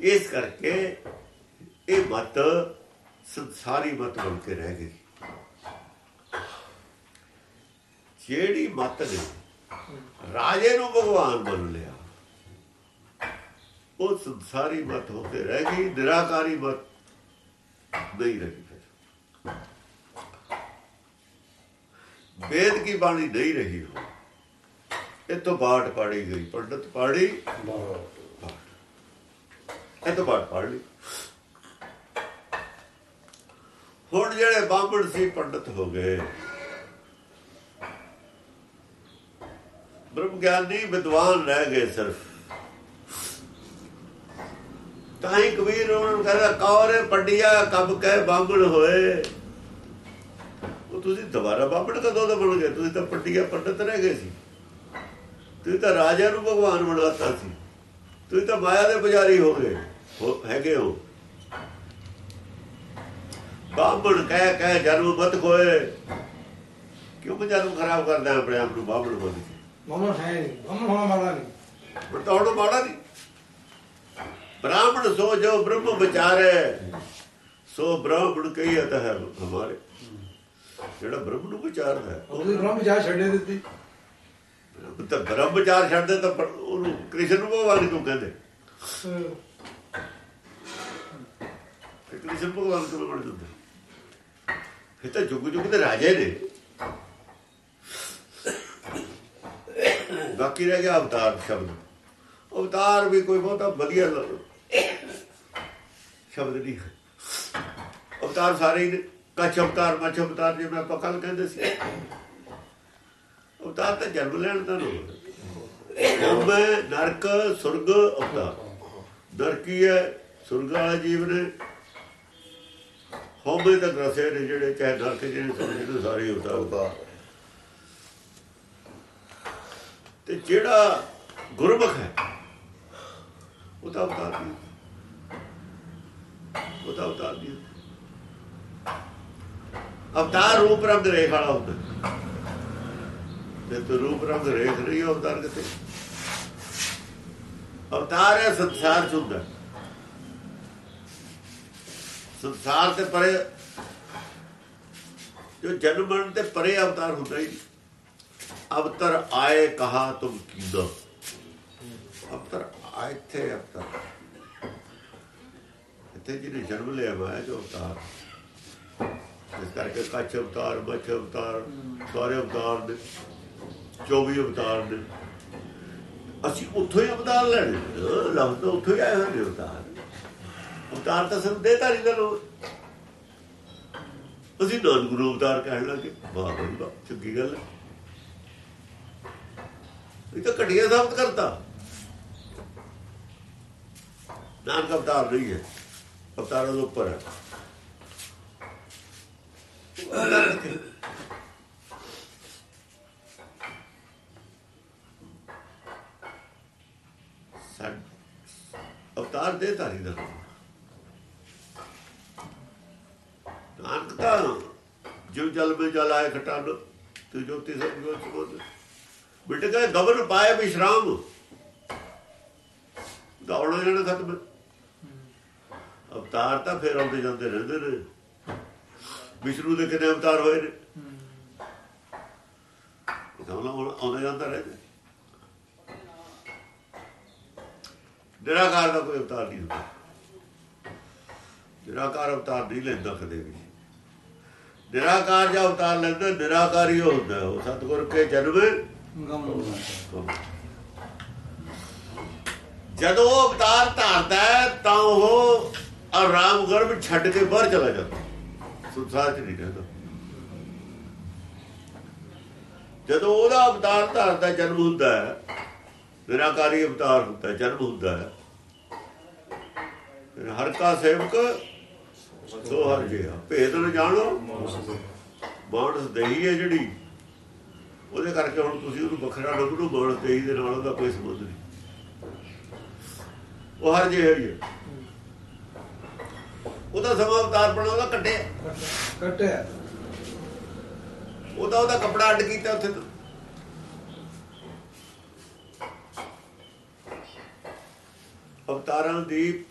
S2: ਇਸ ਕਰਕੇ ਇਹ ਮਤ ਸੰਸਾਰੀ ਮਤ ਬਣ ਕੇ ਰਹਿ ਗਈ। ਜਿਹੜੀ ਮਤ ਨੇ ਰਾਜੇ ਨੂੰ ਭਗਵਾਨ ਮੰਨ ਲਿਆ। ਉਹ ਸੰਸਾਰੀ ਮਤ ਹੋ ਕੇ ਰਹਿ ਗਈ, ਨਿਰਾਕਾਰੀ ਮਤ ਨਹੀਂ ਰਹੀ ਫਿਰ। ਵੇਦ ਕੀ ਬਾਣੀ ਨਹੀਂ ਰਹੀ ਹੋ ਇਹ ਤੋਂ ਬਾਟ ਪਾੜੀ ਗਈ, ਪੰਡਤ ਪਾੜੀ। ਇਹ ਤੋਂ ਬਾਟ ਪਾੜ ਲਈ। ਹੁਣ ਜਿਹੜੇ ਬਾਹਮਣ ਸੀ, ਪੰਡਤ ਹੋ ਗਏ। ਬ੍ਰਹਮ ਗਿਆਨੀ ਵਿਦਵਾਨ ਰਹਿ ਗਏ ਸਿਰਫ। ਤਾਂ ਹੀ ਕਬੀਰ ਉਹਨਾਂ ਨੂੰ ਕਹਿੰਦਾ ਕੌਰੇ ਪੰਡਿਆ ਕਬ ਕਹਿ ਬਾਂਗਣ ਹੋਏ। ਉਹ ਤੁਸੀਂ ਦੁਬਾਰਾ ਬਾਂਗਣ ਕਦੋਂ ਦਾ ਬਣ ਗਏ ਤੁਸੀਂ ਤਾਂ ਪੰਡਿਆ ਪੰਡਤ ਰਹਿ ਗਏ ਸੀ। ਤੁਸੀਂ ਤਾਂ ਰਾਜਾ ਨੂੰ ਭਗਵਾਨ ਬਣਾਤਾ ਸੀ। ਤੁਸੀਂ ਤਾਂ ਮਾਇਆ ਦੇ ਪੁਜਾਰੀ ਹੋ ਗਏ ਹੋ ਹੈਗੇ ਹੋ। ਬਾਬਣ ਕਹਿ ਕਹਿ ਜਨਮ ਮਤ ਕੋਏ ਕਿਉਂ ਜਨਮ ਖਰਾਬ ਕਰਦਾ ਆਪਣੇ ਆਪ ਨੂੰ ਬਾਬਣ ਬੋਲ ਕੇ
S4: ਮਮਨ ਹੈ ਨਹੀਂ। ਮਮਨ ਹੋਣਾ ਮਾੜਾ ਨਹੀਂ।
S2: ਬਤਾਉਣ ਮਾੜਾ ਨਹੀਂ। ਬ੍ਰਾਹਮਣ ਸੋ ਜੋ ਬ੍ਰਹਮ ਵਿਚਾਰੇ ਸੋ ਬ੍ਰਾਹਮਣ ਕਹੀਤ ਹੈ ਹਮਾਰੇ। ਜਿਹੜਾ ਬ੍ਰਹਮ ਨੂੰ ਵਿਚਾਰਦਾ ਹੈ
S4: ਉਹ ਬ੍ਰਹਮ ਵਿਚਾਰ ਛੱਡੇ ਦਿੱਤੀ।
S2: ਤਾਂ ਬ੍ਰਹਮ ਵਿਚਾਰ ਛੱਡਦੇ ਤਾਂ ਉਹਨੂੰ ਕ੍ਰਿਸ਼ਨ ਭਗਵਾਨ ਕਿਉਂ ਕਹਿੰਦੇ? ਕ੍ਰਿਸ਼ਨ ਭਗਵਾਨ ਕਿਉਂ ਬਣ ਜਾਂਦੇ? ਇਹ ਤਾਂ ਜੁਗ ਜੁਗ ਦੇ ਰਾਜੇ ਨੇ। ਬਾਕੀ ਰਹਿ ਗਿਆ ਅਵਤਾਰ ਸ਼ਬਦ। ਅਵਤਾਰ ਵੀ ਕੋਈ ਬਹੁਤਾ ਵਧੀਆ ਸ਼ਬਦ ਨਹੀਂ। ਹੈ ਅਵਤਾਰ ਸਾਰੇ ਹੀ ਕੱਛ ਅਵਤਾਰ ਮੱਛ ਅਵਤਾਰ ਜਿਵੇਂ ਆਪਾਂ ਕੱਲ ਕਹਿੰਦੇ ਸੀ। ਅਵਤਾਰ ਤਾਂ ਜਨਮ ਲੈਣ ਦਾ ਜਨਮ ਹੈ ਨਰਕ ਸੁਰਗ ਅਵਤਾਰ। ਨਰਕੀ ਹੈ ਸੁਰਗ ਵਾਲਾ ਜੀਵ ਨੇ। ਹੋਮੇ ਤੱਕ ਰਸੇ ਨੇ ਜਿਹੜੇ ਚਾਹੇ ਨਰਕ ਜਿਹੜੇ ਸੁਰਗ ਦੇ ਸਾਰੇ ਅਵਤਾਰ
S5: ਅਵਤਾਰ।
S2: ਤੇ ਜਿਹੜਾ ਗੁਰਮੁਖ ਹੈ ਉਹ ਤਾਂ ਅਵਤਾਰ ਨਹੀਂ। ਉਹ ਤਾਂ ਅਵਤਾਰ ਅਵਤਾਰ ਰੂਪ ਰੰਗ ਰੇਖ ਵਾਲਾ ਹੁੰਦਾ। ਤੇ ਤੇ ਰੂਪ ਰੰਗ ਰੇਖ ਨਹੀਂ ਅਵਤਾਰ ਕਿਤੇ। ਅਵਤਾਰ ਹੈ, ਸੰਸਾਰ ਚ ਹੁੰਦਾ। ਸੰਸਾਰ ਤੇ ਪਰੇ, ਜੋ ਜਨਮ ਮਰਨ ਤੇ ਪਰੇ ਅਵਤਾਰ ਹੁੰਦਾ ਹੀ ਅਵਤਾਰ ਆਏ ਕਹਾ ਤੁਮ ਕੀਦੋ। ਅਵਤਰ ਆਏ ਥੇ ਅਵਤਰ। ਇੱਥੇ ਜਿਹਨੇ ਜਨਮ ਲਿਆ ਮੈਂ ਜੋ ਅਵਤਾਰ। ਇਸ ਕਰਕੇ ਕੱਛ ਅਵਤਾਰ, ਮੱਛ ਅਵਤਾਰ, ਸਾਰੇ ਅਵਤਾਰ ਨੇ 24 ਅਵਤਾਰ ਨੇ। ਅਸੀਂ ਉੱਥੋਂ ਹੀ ਅਵਤਾਰ ਲੈਣੇ ਲਫ਼ਜ਼ ਤਾਂ ਉੱਥੋਂ ਹੀ ਆਏ ਹੋਏ ਨੇ ਅਵਤਾਰ। ਅਵਤਾਰ ਤਾਂ ਸਿਰਫ ਦੇਹਧਾਰੀ ਦਾ ਲੋਕ ਅਸੀਂ ਨਾਨਕ ਗੁਰੂ ਅਵਤਾਰ ਕਹਿਣ ਲੱਗੇ। ਵਾਹ ਬਈ ਚੰਗੀ ਗੱਲ ਹੈ। ਇਹ ਤਾਂ ਘਟੀਆ ਸਾਬਤ ਕਰਤਾ। ਨਾਨਕ ਅਵਤਾਰ ਨਹੀਂ ਹੈ। ਅਵਤਾਰਾਂ ਦੇ ਉੱਪਰ ਹੈ ਅਵਤਾਰ ਦੇ ਧਾਰੀ ਦਾ ਨਾਨਕ ਤਾਂ ਜਿਉ ਜਲ ਮੇ ਜਲ ਆਏ ਖਟਾਨ ਤੇ ਜੋਤੀ ਸਭ ਜੋਤ ਸਮੋਦ ਬਿਟ ਗਏ ਗਵਨ ਪਾਏ ਵਿਸ਼ਰਾਮ ਗਾਉਣਾ ਇਹਨਾਂ ਖਤਮ ਅਵਤਾਰ ਤਾਂ ਫੇਰ ਆਉਂਦੇ ਜਾਂਦੇ ਰਹਿੰਦੇ ਨੇ। ਵਿਸ਼ਨੂੰ ਦੇ ਕਿੰਨੇ ਅਵਤਾਰ ਹੋਏ ਨੇ? ਹੁਣ ਆਉਂਦੇ ਜਾਂਦਾ ਰਹਿੰਦੇ। ਨਿਰਾਕਾਰ ਦਾ ਕੋਈ ਅਵਤਾਰ ਨਹੀਂ ਹੁੰਦਾ। ਨਿਰਾਕਾਰ ਅਵਤਾਰ ਨਹੀਂ ਲੈਂਦਾ ਕਦੇ ਵੀ। ਨਿਰਾਕਾਰ ਜਾਂ ਅਵਤਾਰ ਲੈਂਦਾ ਨਿਰਾਕਾਰੀ ਹੁੰਦਾ। ਉਹ ਸਤਿਗੁਰ ਕੇ ਜਨਮ। ਜਦੋਂ ਉਹ ਅਵਤਾਰ ਧਾਰਦਾ ਹੈ, ਤਾਂ ਉਹ ਰਾਮ ਗਰਭ ਛੱਡ ਕੇ ਬਾਹਰ ਚਲਾ ਜਾਂਦਾ ਸੰਸਾਰ 'ਚ ਨਹੀਂ ਰਹਿੰਦਾ। ਜਦੋਂ ਉਹਦਾ ਅਵਤਾਰ ਧਾਰਦਾ ਜਨਮ ਹੁੰਦਾ ਹੈ ਨਿਰਾਕਾਰੀ ਅਵਤਾਰ ਹੁੰਦਾ ਹੈ, ਜਨਮ ਹੁੰਦਾ ਹੈ ਹਰ ਕਾ ਸੇਵਕ ਸੋ ਹਰ ਜਿਹਾ ਭੇਦ ਨੂੰ ਜਾਣੋ। ਬਾਣਸ ਦੇਹੀ ਹੈ ਜਿਹੜੀ। ਉਹਦੇ ਕਰਕੇ ਹੁਣ ਤੁਸੀਂ ਉਹਨੂੰ ਵੱਖਰਾ ਨਾ ਬਣੋ ਮਾਨਸ ਦੇਹੀ ਦੇ ਨਾਲ ਉਹਦਾ ਕੋਈ ਸੰਬੰਧ ਨਹੀਂ। ਉਹ ਹਰ ਜਿਹਾ ਹੀ ਹੈ। ਉਹਦਾ ਸਮਾਂ ਅਵਤਾਰ ਬਣਾ ਉਹਦਾ ਕੱਟਿਆ
S4: ਕੱਟਿਆ
S2: ਉਹਦਾ ਉਹਦਾ ਕਪੜਾ ਅੱਡ ਕੀਤਾ ਉੱਥੇ ਤੋਂ। ਅਵਤਾਰਾਂ ਦੀ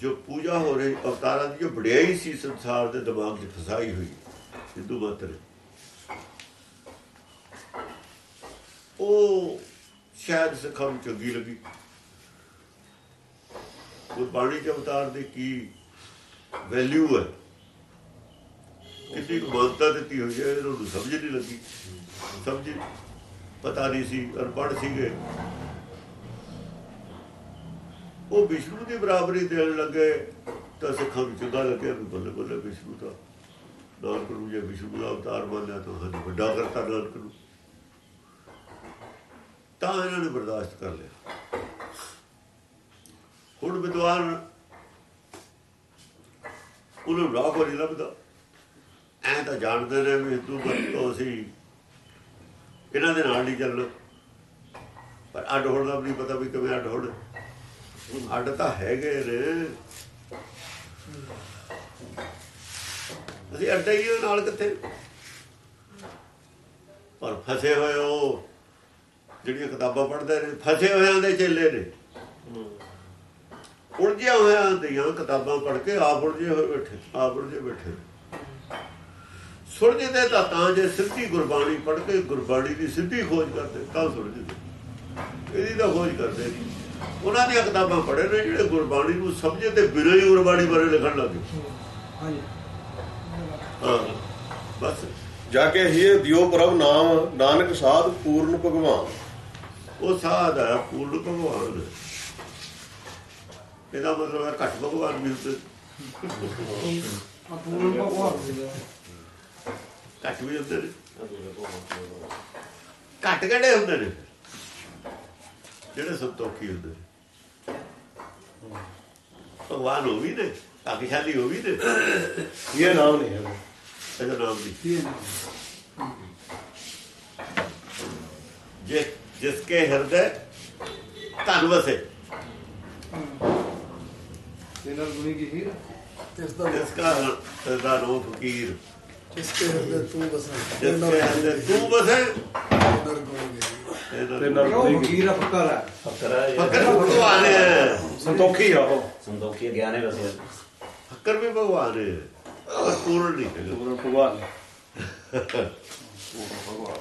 S2: ਜੋ ਪੂਜਾ ਹੋ ਰਹੀ ਅਵਤਾਰਾਂ ਦੀ ਜੋ ਵਡਿਆਈ ਸੀ ਸੰਸਾਰ ਦੇ ਦਿਮਾਗ 'ਚ ਫਸਾਈ ਹੋਈ ਹਿੰਦੂ ਮਤ ਨੇ ਉਹ ਸ਼ਾਇਦ ਸਿੱਖਾਂ ਨੂੰ ਚੰਗੀ ਲੱਗੀ। ਗੁਰਬਾਣੀ ਚ ਅਵਤਾਰ ਦੀ ਕੀ ਵੈਲਿਊ ਹੈ। ਕਿੰਨੀ ਮਾਨਤਾ ਦਿੱਤੀ ਹੋਈ ਹੈ, ਇਹਨਾਂ ਨੂੰ ਸਮਝ ਨਹੀਂ ਲੱਗੀ। ਸਮਝ ਪਤਾ ਨਹੀਂ ਸੀ, ਅਨਪੜ੍ਹ ਸੀਗੇ। ਉਹ ਵਿਸ਼ਨੂੰ ਦੀ ਬਰਾਬਰੀ ਦੇਣ ਲੱਗੇ, ਤਾਂ ਸਿੱਖਾਂ ਨੂੰ ਚੰਗਾ ਲੱਗਿਆ ਵੀ ਬੱਲੇ ਬੱਲੇ ਵਿਸ਼ਨੂੰ ਤਾਂ ਨਾਨਕ ਨੂੰ ਜੇ ਵਿਸ਼ਨੂੰ ਦਾ ਅਵਤਾਰ ਮੰਨਿਆ ਤਾਂ ਹਾਂ ਵੱਡਾ ਕਰਤਾ ਨਾਨਕ ਨੂੰ। ਤਾਂ ਇਹਨਾਂ ਨੇ ਬਰਦਾਸ਼ਤ ਕਰ ਲਿਆ। ਹੁਣ ਵਿਦਵਾਨ ਉਹਨੂੰ ਰਾਹ ਕੋਈ ਨਹੀਂ ਲੱਭਦਾ। ਐ ਤਾਂ ਜਾਣਦੇ ਨੇ ਵੀ ਹਿੰਦੂ ਮਤ ਤੋਂ ਅਸੀਂ ਇਹਨਾਂ ਦੇ ਨਾਲ ਨਹੀਂ ਚੱਲਣਾ। ਪਰ ਅੱਡ ਹੋਣ ਦਾ ਵੀ ਨਹੀਂ ਪਤਾ ਵੀ ਕਿਵੇਂ ਅੱਡ ਹੋਣ। ਅੱਡ ਤਾਂ ਹੈਗੇ ਨੇ। ਅਸੀਂ ਅੱਡੇ ਹੀ, ਨਾਲ ਕਿੱਥੇ? ਪਰ ਫਸੇ ਹੋਏ ਉਹ, ਜਿਹੜੀਆਂ ਕਿਤਾਬਾਂ ਪੜ੍ਹਦੇ ਨੇ, ਫਸੇ ਹੋਇਆਂ ਦੇ ਚੇਲੇ ਨੇ। ਉਲਝਿਆ ਹੋਇਆਂ ਦੀਆਂ ਕਿਤਾਬਾਂ ਪੜ੍ਹ ਕੇ ਆਪ ਉਲਝੇ ਹੋਏ ਬੈਠੇ ਆਪ ਉਲਝੇ ਬੈਠੇ। ਸੁਲਝਦੇ ਤਾਂ ਤਾਂ ਜੇ ਸਿੱਧੀ ਗੁਰਬਾਣੀ ਪੜ੍ਹ ਕੇ ਗੁਰਬਾਣੀ ਦੀ ਸਿੱਧੀ ਖੋਜ ਕਰਦੇ ਤਾਂ ਸੁਲਝਦੇ। ਇਹਦੀ ਤਾਂ ਖੋਜ ਕਰਦੇ। ਉਹਨਾਂ ਦੀਆਂ ਕਿਤਾਬਾਂ ਪੜ੍ਹੇ ਨੇ ਜਿਹੜੇ ਗੁਰਬਾਣੀ ਨੂੰ ਸਮਝੇ ਤੇ ਬਿਨਾਂ ਹੀ ਗੁਰਬਾਣੀ ਬਾਰੇ ਲਿਖਣ ਲੱਗੇ
S4: ਹਾਂਜੀ
S2: ਹਾਂ ਬਸ।
S5: ਜਾ ਕੇ ਹੀ ਦਿਓ ਪ੍ਰਭ ਨਾਮ ਨਾਨਕ ਸਾਧ ਪੂਰਨ ਭਗਵਾਨ।
S2: ਉਹ ਸਾਧ ਹੈ ਪੂਰਨ ਭਗਵਾਨ। ਹੈ। ਇਹਦਾ ਮਤਲਬ ਹੈ ਘੱਟ ਭਗਵਾਨ ਵੀ ਹੁੰਦੇ
S4: ਭਗਵਾਨ
S2: ਘੱਟ ਵੀ ਹੁੰਦੇ ਨੇ। ਘੱਟ ਕਿਹੜੇ ਹੁੰਦੇ ਨੇ? ਜਿਹੜੇ ਸੰਤੋਖੀ ਹੁੰਦੇ ਨੇ। ਭਗਵਾਨ ਉਹ ਵੀ ਨੇ ਭਾਗਸ਼ਾਲੀ ਉਹ ਵੀ ਨੇ।
S1: ਇਹ ਨਾਮ ਨਹੀਂ ਹੈ
S2: ਇਹਦਾ ਨਾਮ ਨਹੀਂ।
S4: ਨਾ
S2: ਜਿਸ ਜਿਸਕੇ ਹਿਰਦੇ ਧਨ ਵਸੇ।
S4: ਇਹਨਾਂ ਗੁਣੀ ਕੀ ਹੀਰ
S6: ਇਸ ਦਾ
S2: ਜਿਸਕਾ ਹਿਰਦਾ ਨੋ ਫਕੀਰ।
S6: ਜਿਸਕੇ ਹਿਰਦੇ ਤੂੰ ਬਸਾ।
S2: ਜਿਸਕੇ ਹਿਰਦੇ ਤੂੰ ਵਸੇ
S6: ਨਰ ਗੋਗੇ
S2: ਇਹਦਾ
S1: ਤੇ ਨਾਲ
S4: ਕਿਉਂ ਫਕੀਰ ਆ ਫਕਰ ਆ?
S3: ਫਕਰ ਹੈ
S2: ਫਕਰ ਭਗਵਾਨ ਹੈ।
S1: ਸੰਤੋਖੀ ਆ ਉਹ।
S3: ਸੰਤੋਖੀ ਗਿਆਨ ਹੈ ਵਸੇ।
S2: ਫਕਰ ਵੀ ਭਗਵਾਨ ਹੈ। ਪਰ ਪੂਰਨ ਨਹੀਂ
S1: ਪੂਰਨ ਭਗਵਾਨ।
S5: ਭਗਵਾਨ।